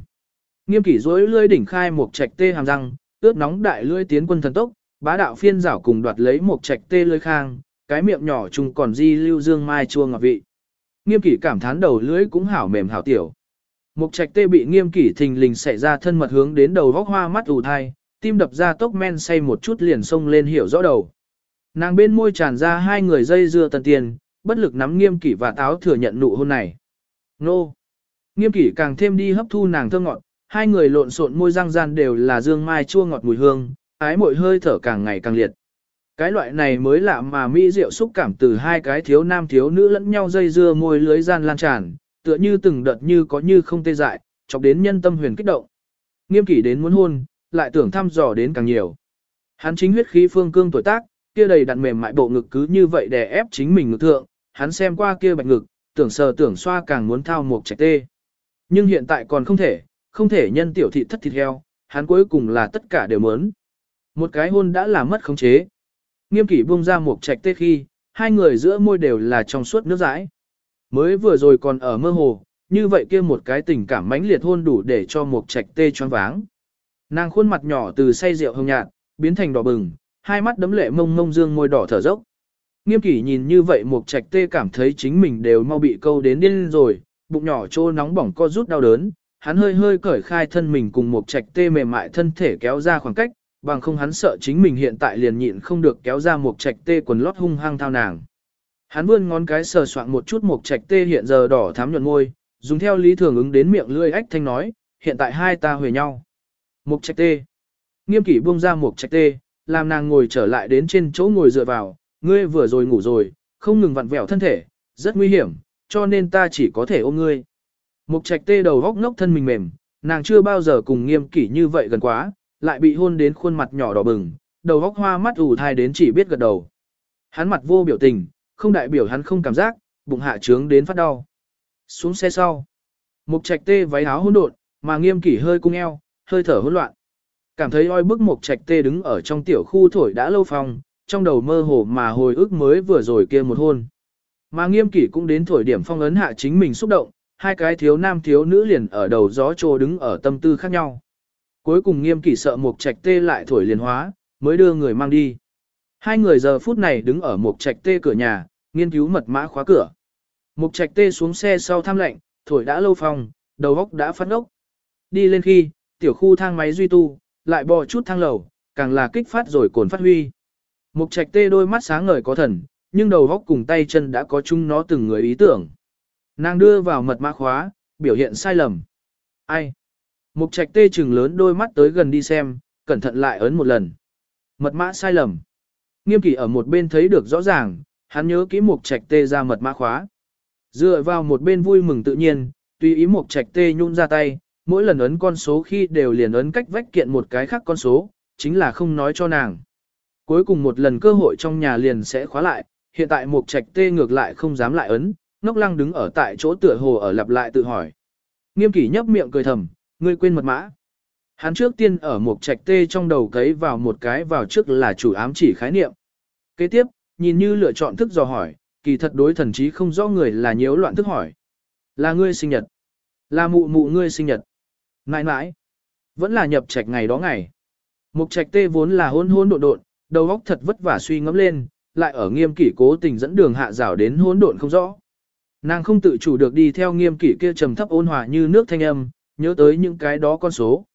S1: Nghiêm kỷ rối lưỡi đỉnh khai một trạch tê hàm răng, ướt nóng đại lưỡi tiến quân thần tốc, bá đạo phiên rảo cùng đoạt lấy một trạch tê lưỡi khang, cái miệng nhỏ chung còn di lưu dương mai chua ngọt vị. Nghiêm kỷ cảm thán đầu lưỡi cũng hảo mềm hảo tiểu. Mục trạch tê bị nghiêm kỷ thình lình xảy ra thân mật hướng đến đầu góc hoa mắt ù thai, tim đập ra tốc men say một chút liền xông lên hiểu rõ đầu. Nàng bên môi tràn ra hai người dây dưa tần tiền, bất lực nắm nghiêm kỷ và táo thừa nhận nụ hôn này. Nô! Nghiêm kỷ càng thêm đi hấp thu nàng thơ ngọt, hai người lộn xộn môi răng gian đều là dương mai chua ngọt mùi hương, ái mội hơi thở càng ngày càng liệt. Cái loại này mới lạ mà mỹ diệu xúc cảm từ hai cái thiếu nam thiếu nữ lẫn nhau dây dưa môi lưới gian lan tràn, tựa như từng đợt như có như không tê dại, chọc đến nhân tâm huyền kích động. Nghiêm kỷ đến muốn hôn, lại tưởng thăm dò đến càng nhiều. Hắn chính huyết khí phương cương tuổi tác, kia đầy đặn mềm mại bộ ngực cứ như vậy đè ép chính mình ngực thượng, hắn xem qua kia bạch ngực, tưởng sờ tưởng xoa càng muốn thao một trạch tê. Nhưng hiện tại còn không thể, không thể nhân tiểu thị thất thịt heo, hắn cuối cùng là tất cả đều muốn. Một cái hôn đã làm mất khống chế. Nghiêm kỷ buông ra một trạch tê khi, hai người giữa môi đều là trong suốt nước dãi. Mới vừa rồi còn ở mơ hồ, như vậy kia một cái tình cảm mãnh liệt hôn đủ để cho một trạch tê choáng váng. Nàng khuôn mặt nhỏ từ say rượu hồng nhạt, biến thành đỏ bừng, hai mắt đấm lệ mông mông dương môi đỏ thở dốc. Nghiêm kỷ nhìn như vậy một trạch tê cảm thấy chính mình đều mau bị câu đến điên rồi, bụng nhỏ trô nóng bỏng co rút đau đớn, hắn hơi hơi cởi khai thân mình cùng một trạch tê mềm mại thân thể kéo ra khoảng cách, bằng không hắn sợ chính mình hiện tại liền nhịn không được kéo ra một trạch tê quần lót hung hăng thao nàng. Hắn vươn ngón cái sờ soạn một chút mộc trạch tê hiện giờ đỏ thắm nhuận môi, dùng theo lý thường ứng đến miệng lưỡi ách thanh nói, hiện tại hai ta huề nhau. Mộc trạch tê. Nghiêm kỷ buông ra mộc trạch tê, làm nàng ngồi trở lại đến trên chỗ ngồi dựa vào, ngươi vừa rồi ngủ rồi, không ngừng vặn vẹo thân thể, rất nguy hiểm, cho nên ta chỉ có thể ôm ngươi. Mục trạch tê đầu góc ngốc thân mình mềm, nàng chưa bao giờ cùng nghiêm kỷ như vậy gần quá, lại bị hôn đến khuôn mặt nhỏ đỏ bừng, đầu góc hoa mắt ủ thai đến chỉ biết gật đầu. Hắn mặt vô biểu tình, không đại biểu hắn không cảm giác, bụng hạ trướng đến phát đau. Xuống xe sau. Mục trạch tê váy áo hỗn độn, mà nghiêm kỷ hơi cung eo, hơi thở hỗn loạn. Cảm thấy oi bức mục trạch tê đứng ở trong tiểu khu thổi đã lâu phòng, trong đầu mơ hồ mà hồi ức mới vừa rồi kia một hôn. Mà nghiêm kỷ cũng đến thổi điểm phong ấn hạ chính mình xúc động, hai cái thiếu nam thiếu nữ liền ở đầu gió trô đứng ở tâm tư khác nhau. Cuối cùng nghiêm kỷ sợ mục trạch tê lại thổi liền hóa, mới đưa người mang đi. Hai người giờ phút này đứng ở một trạch tê cửa nhà, nghiên cứu mật mã khóa cửa. Một trạch tê xuống xe sau thăm lệnh, thổi đã lâu phòng, đầu góc đã phát ốc. Đi lên khi, tiểu khu thang máy duy tu, lại bò chút thang lầu, càng là kích phát rồi cồn phát huy. Mục trạch tê đôi mắt sáng ngời có thần, nhưng đầu góc cùng tay chân đã có chung nó từng người ý tưởng. Nàng đưa vào mật mã khóa, biểu hiện sai lầm. Ai? Mục trạch tê chừng lớn đôi mắt tới gần đi xem, cẩn thận lại ấn một lần. Mật mã sai lầm. Nghiêm kỷ ở một bên thấy được rõ ràng, hắn nhớ kỹ mục trạch tê ra mật mã khóa. Dựa vào một bên vui mừng tự nhiên, tùy ý mục trạch tê nhún ra tay, mỗi lần ấn con số khi đều liền ấn cách vách kiện một cái khác con số, chính là không nói cho nàng. Cuối cùng một lần cơ hội trong nhà liền sẽ khóa lại, hiện tại mục trạch tê ngược lại không dám lại ấn, ngốc lăng đứng ở tại chỗ tựa hồ ở lặp lại tự hỏi. Nghiêm kỷ nhấp miệng cười thầm, ngươi quên mật mã. Hắn trước tiên ở một trạch tê trong đầu cấy vào một cái vào trước là chủ ám chỉ khái niệm. Kế tiếp, nhìn như lựa chọn thức dò hỏi, kỳ thật đối thần trí không rõ người là nhiễu loạn thức hỏi. Là ngươi sinh nhật. Là mụ mụ ngươi sinh nhật. Nãi nãi. Vẫn là nhập trạch ngày đó ngày. Mục trạch tê vốn là hôn hôn độn độn, đầu óc thật vất vả suy ngẫm lên, lại ở nghiêm kỷ cố tình dẫn đường hạ rào đến hỗn độn không rõ. Nàng không tự chủ được đi theo nghiêm kỷ kia trầm thấp ôn hòa như nước thanh âm, nhớ tới những cái đó con số.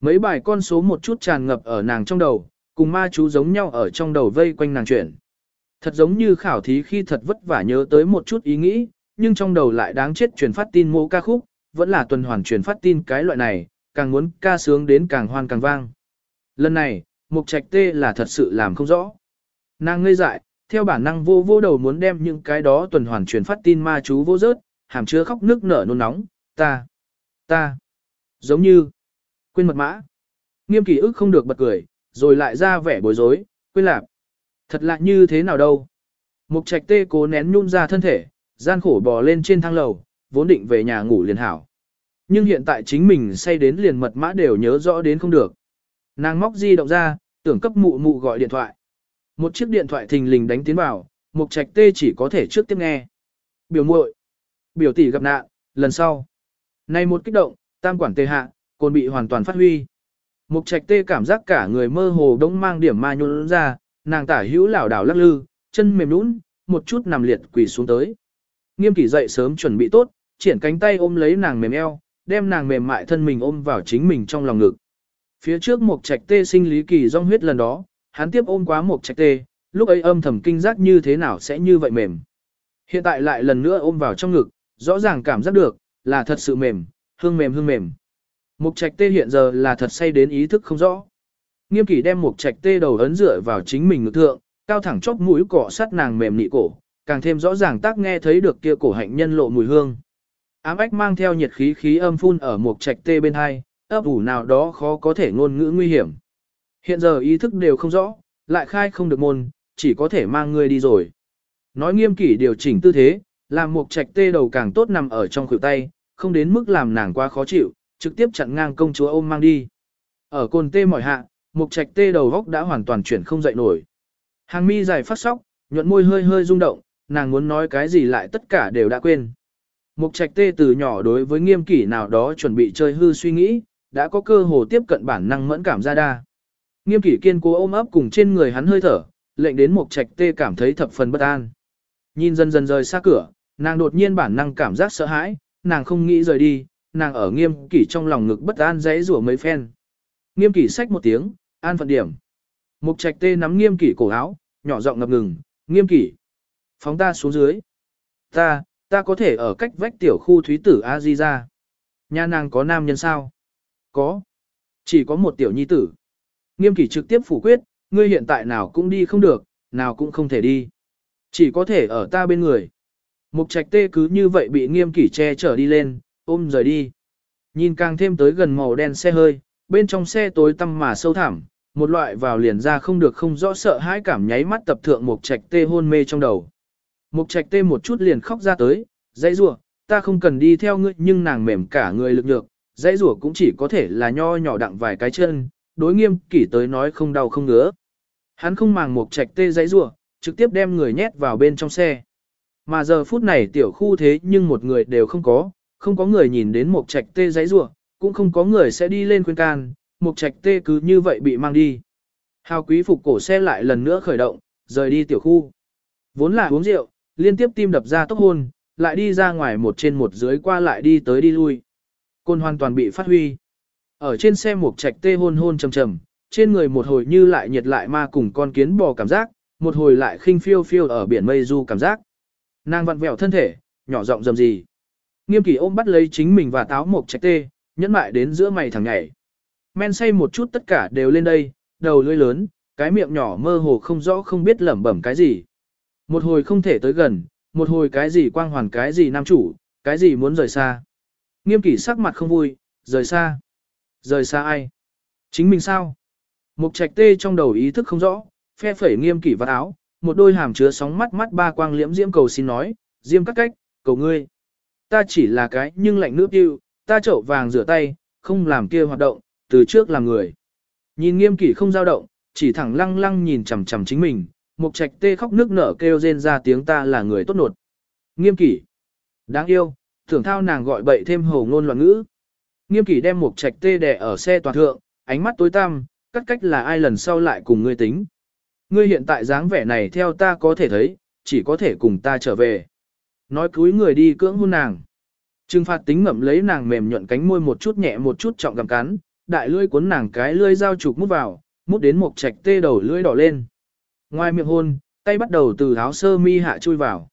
S1: Mấy bài con số một chút tràn ngập ở nàng trong đầu, cùng ma chú giống nhau ở trong đầu vây quanh nàng chuyển. Thật giống như khảo thí khi thật vất vả nhớ tới một chút ý nghĩ, nhưng trong đầu lại đáng chết truyền phát tin mô ca khúc, vẫn là tuần hoàn truyền phát tin cái loại này, càng muốn ca sướng đến càng hoan càng vang. Lần này, mục trạch tê là thật sự làm không rõ. Nàng ngây dại, theo bản năng vô vô đầu muốn đem những cái đó tuần hoàn truyền phát tin ma chú vô rớt, hàm chứa khóc nước nở nôn nóng, ta, ta, giống như, quên mật mã. Nghiêm kỷ ức không được bật cười, rồi lại ra vẻ bối rối, quên lạp. Thật lạ như thế nào đâu. Mục trạch tê cố nén nhun ra thân thể, gian khổ bò lên trên thang lầu, vốn định về nhà ngủ liền hảo. Nhưng hiện tại chính mình say đến liền mật mã đều nhớ rõ đến không được. Nàng móc di động ra, tưởng cấp mụ mụ gọi điện thoại. Một chiếc điện thoại thình lình đánh tiến vào, mục trạch tê chỉ có thể trước tiếp nghe. Biểu muội, biểu tỷ gặp nạn, lần sau. Này một kích động, tam quản tê hạ, còn bị hoàn toàn phát huy. Mục trạch tê cảm giác cả người mơ hồ đống mang điểm ma nhún ra, nàng tả hữu lảo đảo lắc lư, chân mềm nũng, một chút nằm liệt quỳ xuống tới. Nghiêm kỷ dậy sớm chuẩn bị tốt, triển cánh tay ôm lấy nàng mềm eo, đem nàng mềm mại thân mình ôm vào chính mình trong lòng ngực. Phía trước một trạch tê sinh lý kỳ rong huyết lần đó, hắn tiếp ôm quá một trạch tê, lúc ấy âm thầm kinh giác như thế nào sẽ như vậy mềm. Hiện tại lại lần nữa ôm vào trong ngực, rõ ràng cảm giác được, là thật sự mềm, hương mềm hương mềm. Mục trạch tê hiện giờ là thật say đến ý thức không rõ. Nghiêm kỷ đem mục trạch tê đầu ấn dựa vào chính mình ngực thượng, cao thẳng chóp mũi cọ sát nàng mềm nị cổ, càng thêm rõ ràng tác nghe thấy được kia cổ hạnh nhân lộ mùi hương. Ám ách mang theo nhiệt khí khí âm phun ở mục trạch tê bên hai, ấp ủ nào đó khó có thể ngôn ngữ nguy hiểm. Hiện giờ ý thức đều không rõ, lại khai không được môn, chỉ có thể mang người đi rồi. Nói nghiêm kỷ điều chỉnh tư thế, làm mục trạch tê đầu càng tốt nằm ở trong khuỷu tay, không đến mức làm nàng quá khó chịu, trực tiếp chặn ngang công chúa ôm mang đi. Ở cồn tê mỏi hạ, mục trạch tê đầu góc đã hoàn toàn chuyển không dậy nổi. Hàng mi dài phát sóc, nhuận môi hơi hơi rung động, nàng muốn nói cái gì lại tất cả đều đã quên. Mục trạch tê từ nhỏ đối với nghiêm kỷ nào đó chuẩn bị chơi hư suy nghĩ, đã có cơ hồ tiếp cận bản năng mẫn cảm ra đa. Nghiêm kỷ kiên cố ôm ấp cùng trên người hắn hơi thở, lệnh đến mục trạch tê cảm thấy thập phần bất an. Nhìn dần dần rời xa cửa, nàng đột nhiên bản năng cảm giác sợ hãi, nàng không nghĩ rời đi, nàng ở nghiêm kỷ trong lòng ngực bất an dãy rủa mấy phen. Nghiêm kỷ sách một tiếng, an phận điểm. Mục trạch tê nắm nghiêm kỷ cổ áo, nhỏ giọng ngập ngừng, nghiêm kỷ. Phóng ta xuống dưới. Ta, ta có thể ở cách vách tiểu khu thúy tử A Di ra. Nhà nàng có nam nhân sao? Có. Chỉ có một tiểu nhi tử. Nghiêm kỷ trực tiếp phủ quyết, ngươi hiện tại nào cũng đi không được, nào cũng không thể đi. Chỉ có thể ở ta bên người. Mục trạch tê cứ như vậy bị nghiêm kỷ che chở đi lên, ôm rời đi. Nhìn càng thêm tới gần màu đen xe hơi, bên trong xe tối tăm mà sâu thẳm, một loại vào liền ra không được không rõ sợ hãi cảm nháy mắt tập thượng mục trạch tê hôn mê trong đầu. Mục trạch tê một chút liền khóc ra tới, dãy rủa ta không cần đi theo ngươi nhưng nàng mềm cả người lực nhược, dãy rủa cũng chỉ có thể là nho nhỏ đặng vài cái chân, đối nghiêm kỷ tới nói không đau không ngứa. Hắn không màng mục trạch tê dãy rủa trực tiếp đem người nhét vào bên trong xe. Mà giờ phút này tiểu khu thế nhưng một người đều không có, không có người nhìn đến một trạch tê dãy rủa cũng không có người sẽ đi lên khuyên can, một trạch tê cứ như vậy bị mang đi. Hào quý phục cổ xe lại lần nữa khởi động, rời đi tiểu khu. Vốn là uống rượu, liên tiếp tim đập ra tốc hôn, lại đi ra ngoài một trên một dưới qua lại đi tới đi lui. Côn hoàn toàn bị phát huy. Ở trên xe một trạch tê hôn hôn trầm trầm, trên người một hồi như lại nhiệt lại ma cùng con kiến bò cảm giác, một hồi lại khinh phiêu phiêu ở biển mây du cảm giác. Nàng vặn vẹo thân thể, nhỏ giọng dầm gì. Nghiêm kỷ ôm bắt lấy chính mình và táo một trạch tê, nhẫn mại đến giữa mày thằng nhảy. Men say một chút tất cả đều lên đây, đầu lưỡi lớn, cái miệng nhỏ mơ hồ không rõ không biết lẩm bẩm cái gì. Một hồi không thể tới gần, một hồi cái gì quang hoàn cái gì nam chủ, cái gì muốn rời xa. Nghiêm kỷ sắc mặt không vui, rời xa. Rời xa ai? Chính mình sao? Mục trạch tê trong đầu ý thức không rõ, phe phẩy nghiêm kỷ vạt áo, một đôi hàm chứa sóng mắt mắt ba quang liễm diễm cầu xin nói, diêm các cách, cầu ngươi. Ta chỉ là cái nhưng lạnh nước yêu, ta chậu vàng rửa tay, không làm kia hoạt động, từ trước làm người. Nhìn nghiêm kỷ không dao động, chỉ thẳng lăng lăng nhìn chằm chằm chính mình, mục trạch tê khóc nước nở kêu rên ra tiếng ta là người tốt nột. Nghiêm kỷ. Đáng yêu, thưởng thao nàng gọi bậy thêm hồ ngôn loạn ngữ. Nghiêm kỷ đem mục trạch tê đè ở xe toàn thượng, ánh mắt tối tăm, cắt cách là ai lần sau lại cùng ngươi tính. Ngươi hiện tại dáng vẻ này theo ta có thể thấy, chỉ có thể cùng ta trở về. Nói cúi người đi cưỡng hôn nàng. Trừng phạt tính ngậm lấy nàng mềm nhuận cánh môi một chút nhẹ một chút trọng gặm cắn, đại lưỡi cuốn nàng cái lưỡi dao chụp mút vào, mút đến một trạch tê đầu lưỡi đỏ lên. Ngoài miệng hôn, tay bắt đầu từ áo sơ mi hạ chui vào.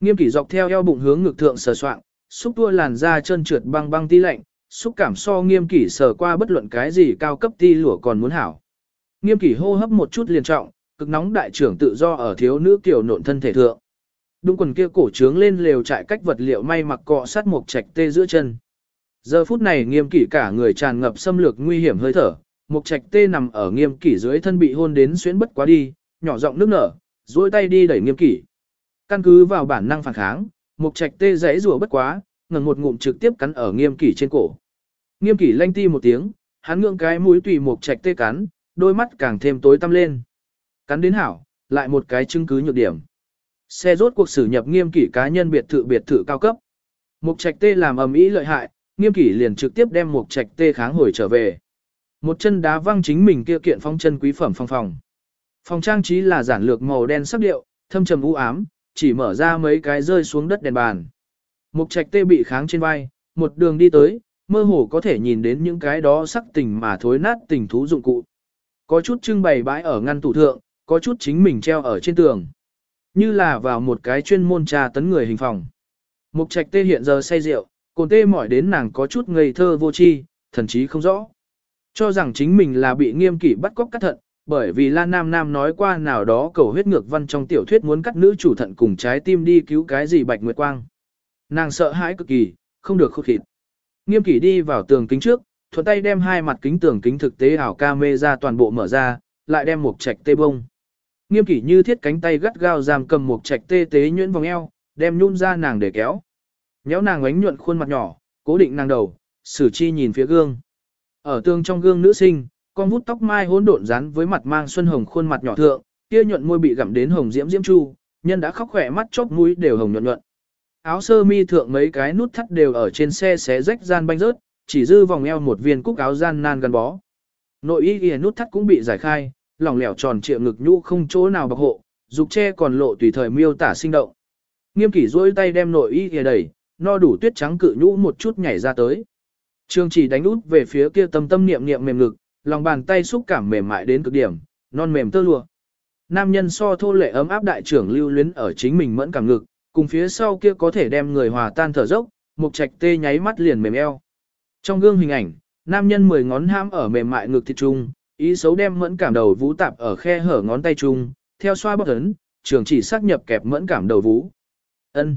S1: Nghiêm kỷ dọc theo eo bụng hướng ngực thượng sờ soạng, xúc tua làn da chân trượt băng băng ti lạnh, xúc cảm so nghiêm kỷ sờ qua bất luận cái gì cao cấp ti lửa còn muốn hảo. Nghiêm kỷ hô hấp một chút liền trọng, cực nóng đại trưởng tự do ở thiếu nữ kiểu nộn thân thể thượng. Đúng quần kia cổ trướng lên lều trại cách vật liệu may mặc cọ sát một trạch tê giữa chân. Giờ phút này nghiêm kỷ cả người tràn ngập xâm lược nguy hiểm hơi thở, một trạch tê nằm ở nghiêm kỷ dưới thân bị hôn đến xuyến bất quá đi, nhỏ giọng nước nở, duỗi tay đi đẩy nghiêm kỷ. Căn cứ vào bản năng phản kháng, một trạch tê giãy rùa bất quá, ngẩng một ngụm trực tiếp cắn ở nghiêm kỷ trên cổ. Nghiêm kỷ lanh ti một tiếng, hắn ngượng cái mũi tùy một trạch tê cắn, đôi mắt càng thêm tối tăm lên. Cắn đến hảo, lại một cái chứng cứ nhược điểm. Xe rốt cuộc xử nhập nghiêm kỷ cá nhân biệt thự biệt thự cao cấp. Mục trạch tê làm ầm ĩ lợi hại, nghiêm kỷ liền trực tiếp đem mục trạch tê kháng hồi trở về. Một chân đá văng chính mình kia kiện phong chân quý phẩm phong phòng. Phòng trang trí là giản lược màu đen sắc điệu, thâm trầm u ám, chỉ mở ra mấy cái rơi xuống đất đèn bàn. Mục trạch tê bị kháng trên vai, một đường đi tới, mơ hồ có thể nhìn đến những cái đó sắc tình mà thối nát tình thú dụng cụ. Có chút trưng bày bãi ở ngăn tủ thượng, có chút chính mình treo ở trên tường. Như là vào một cái chuyên môn trà tấn người hình phòng. Mục trạch tê hiện giờ say rượu, cồn tê mỏi đến nàng có chút ngây thơ vô tri, thần chí không rõ. Cho rằng chính mình là bị nghiêm kỷ bắt cóc cắt thận, bởi vì Lan Nam Nam nói qua nào đó cầu huyết ngược văn trong tiểu thuyết muốn cắt nữ chủ thận cùng trái tim đi cứu cái gì bạch nguyệt quang. Nàng sợ hãi cực kỳ, không được khốt khịt. Nghiêm kỷ đi vào tường kính trước, thuận tay đem hai mặt kính tường kính thực tế ảo ca mê ra toàn bộ mở ra, lại đem một trạch tê bông. Nghiêm kỷ như thiết cánh tay gắt gao giam cầm một trạch tê tế nhuyễn vòng eo, đem nhún ra nàng để kéo. Nhéo nàng ánh nhuận khuôn mặt nhỏ, cố định nàng đầu, sử chi nhìn phía gương. Ở tương trong gương nữ sinh, con vút tóc mai hỗn độn rắn với mặt mang xuân hồng khuôn mặt nhỏ thượng, kia nhuận môi bị gặm đến hồng diễm diễm chu, nhân đã khóc khỏe mắt chóp mũi đều hồng nhuận nhuận. Áo sơ mi thượng mấy cái nút thắt đều ở trên xe xé rách gian banh rớt, chỉ dư vòng eo một viên cúc áo gian nan gắn bó. Nội y ghi nút thắt cũng bị giải khai, lỏng lẻo tròn trịa ngực nhũ không chỗ nào bọc hộ, dục che còn lộ tùy thời miêu tả sinh động. Nghiêm kỷ duỗi tay đem nội y kia đẩy, no đủ tuyết trắng cự nhũ một chút nhảy ra tới. Trương chỉ đánh út về phía kia tâm tâm niệm niệm mềm ngực, lòng bàn tay xúc cảm mềm mại đến cực điểm, non mềm tơ lụa. Nam nhân so thô lệ ấm áp đại trưởng lưu luyến ở chính mình mẫn cảm ngực, cùng phía sau kia có thể đem người hòa tan thở dốc, mục trạch tê nháy mắt liền mềm eo. Trong gương hình ảnh, nam nhân mười ngón ham ở mềm mại ngực thịt trung, ý xấu đem mẫn cảm đầu vũ tạp ở khe hở ngón tay trung, theo xoa bóp ấn, trường chỉ xác nhập kẹp mẫn cảm đầu vũ. Ân.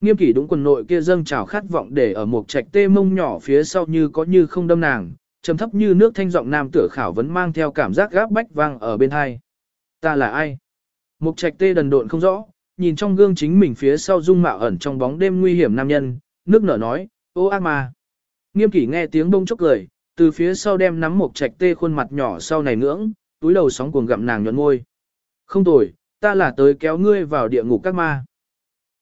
S1: Nghiêm kỷ đúng quần nội kia dâng trào khát vọng để ở một trạch tê mông nhỏ phía sau như có như không đâm nàng, trầm thấp như nước thanh giọng nam tựa khảo vẫn mang theo cảm giác gáp bách vang ở bên hai. Ta là ai? Mục trạch tê đần độn không rõ, nhìn trong gương chính mình phía sau dung mạo ẩn trong bóng đêm nguy hiểm nam nhân, nước nở nói, ô ác ma. Nghiêm kỷ nghe tiếng bông chốc cười, từ phía sau đem nắm một trạch tê khuôn mặt nhỏ sau này ngưỡng, túi đầu sóng cuồng gặm nàng nhuận môi. Không tồi, ta là tới kéo ngươi vào địa ngục các ma.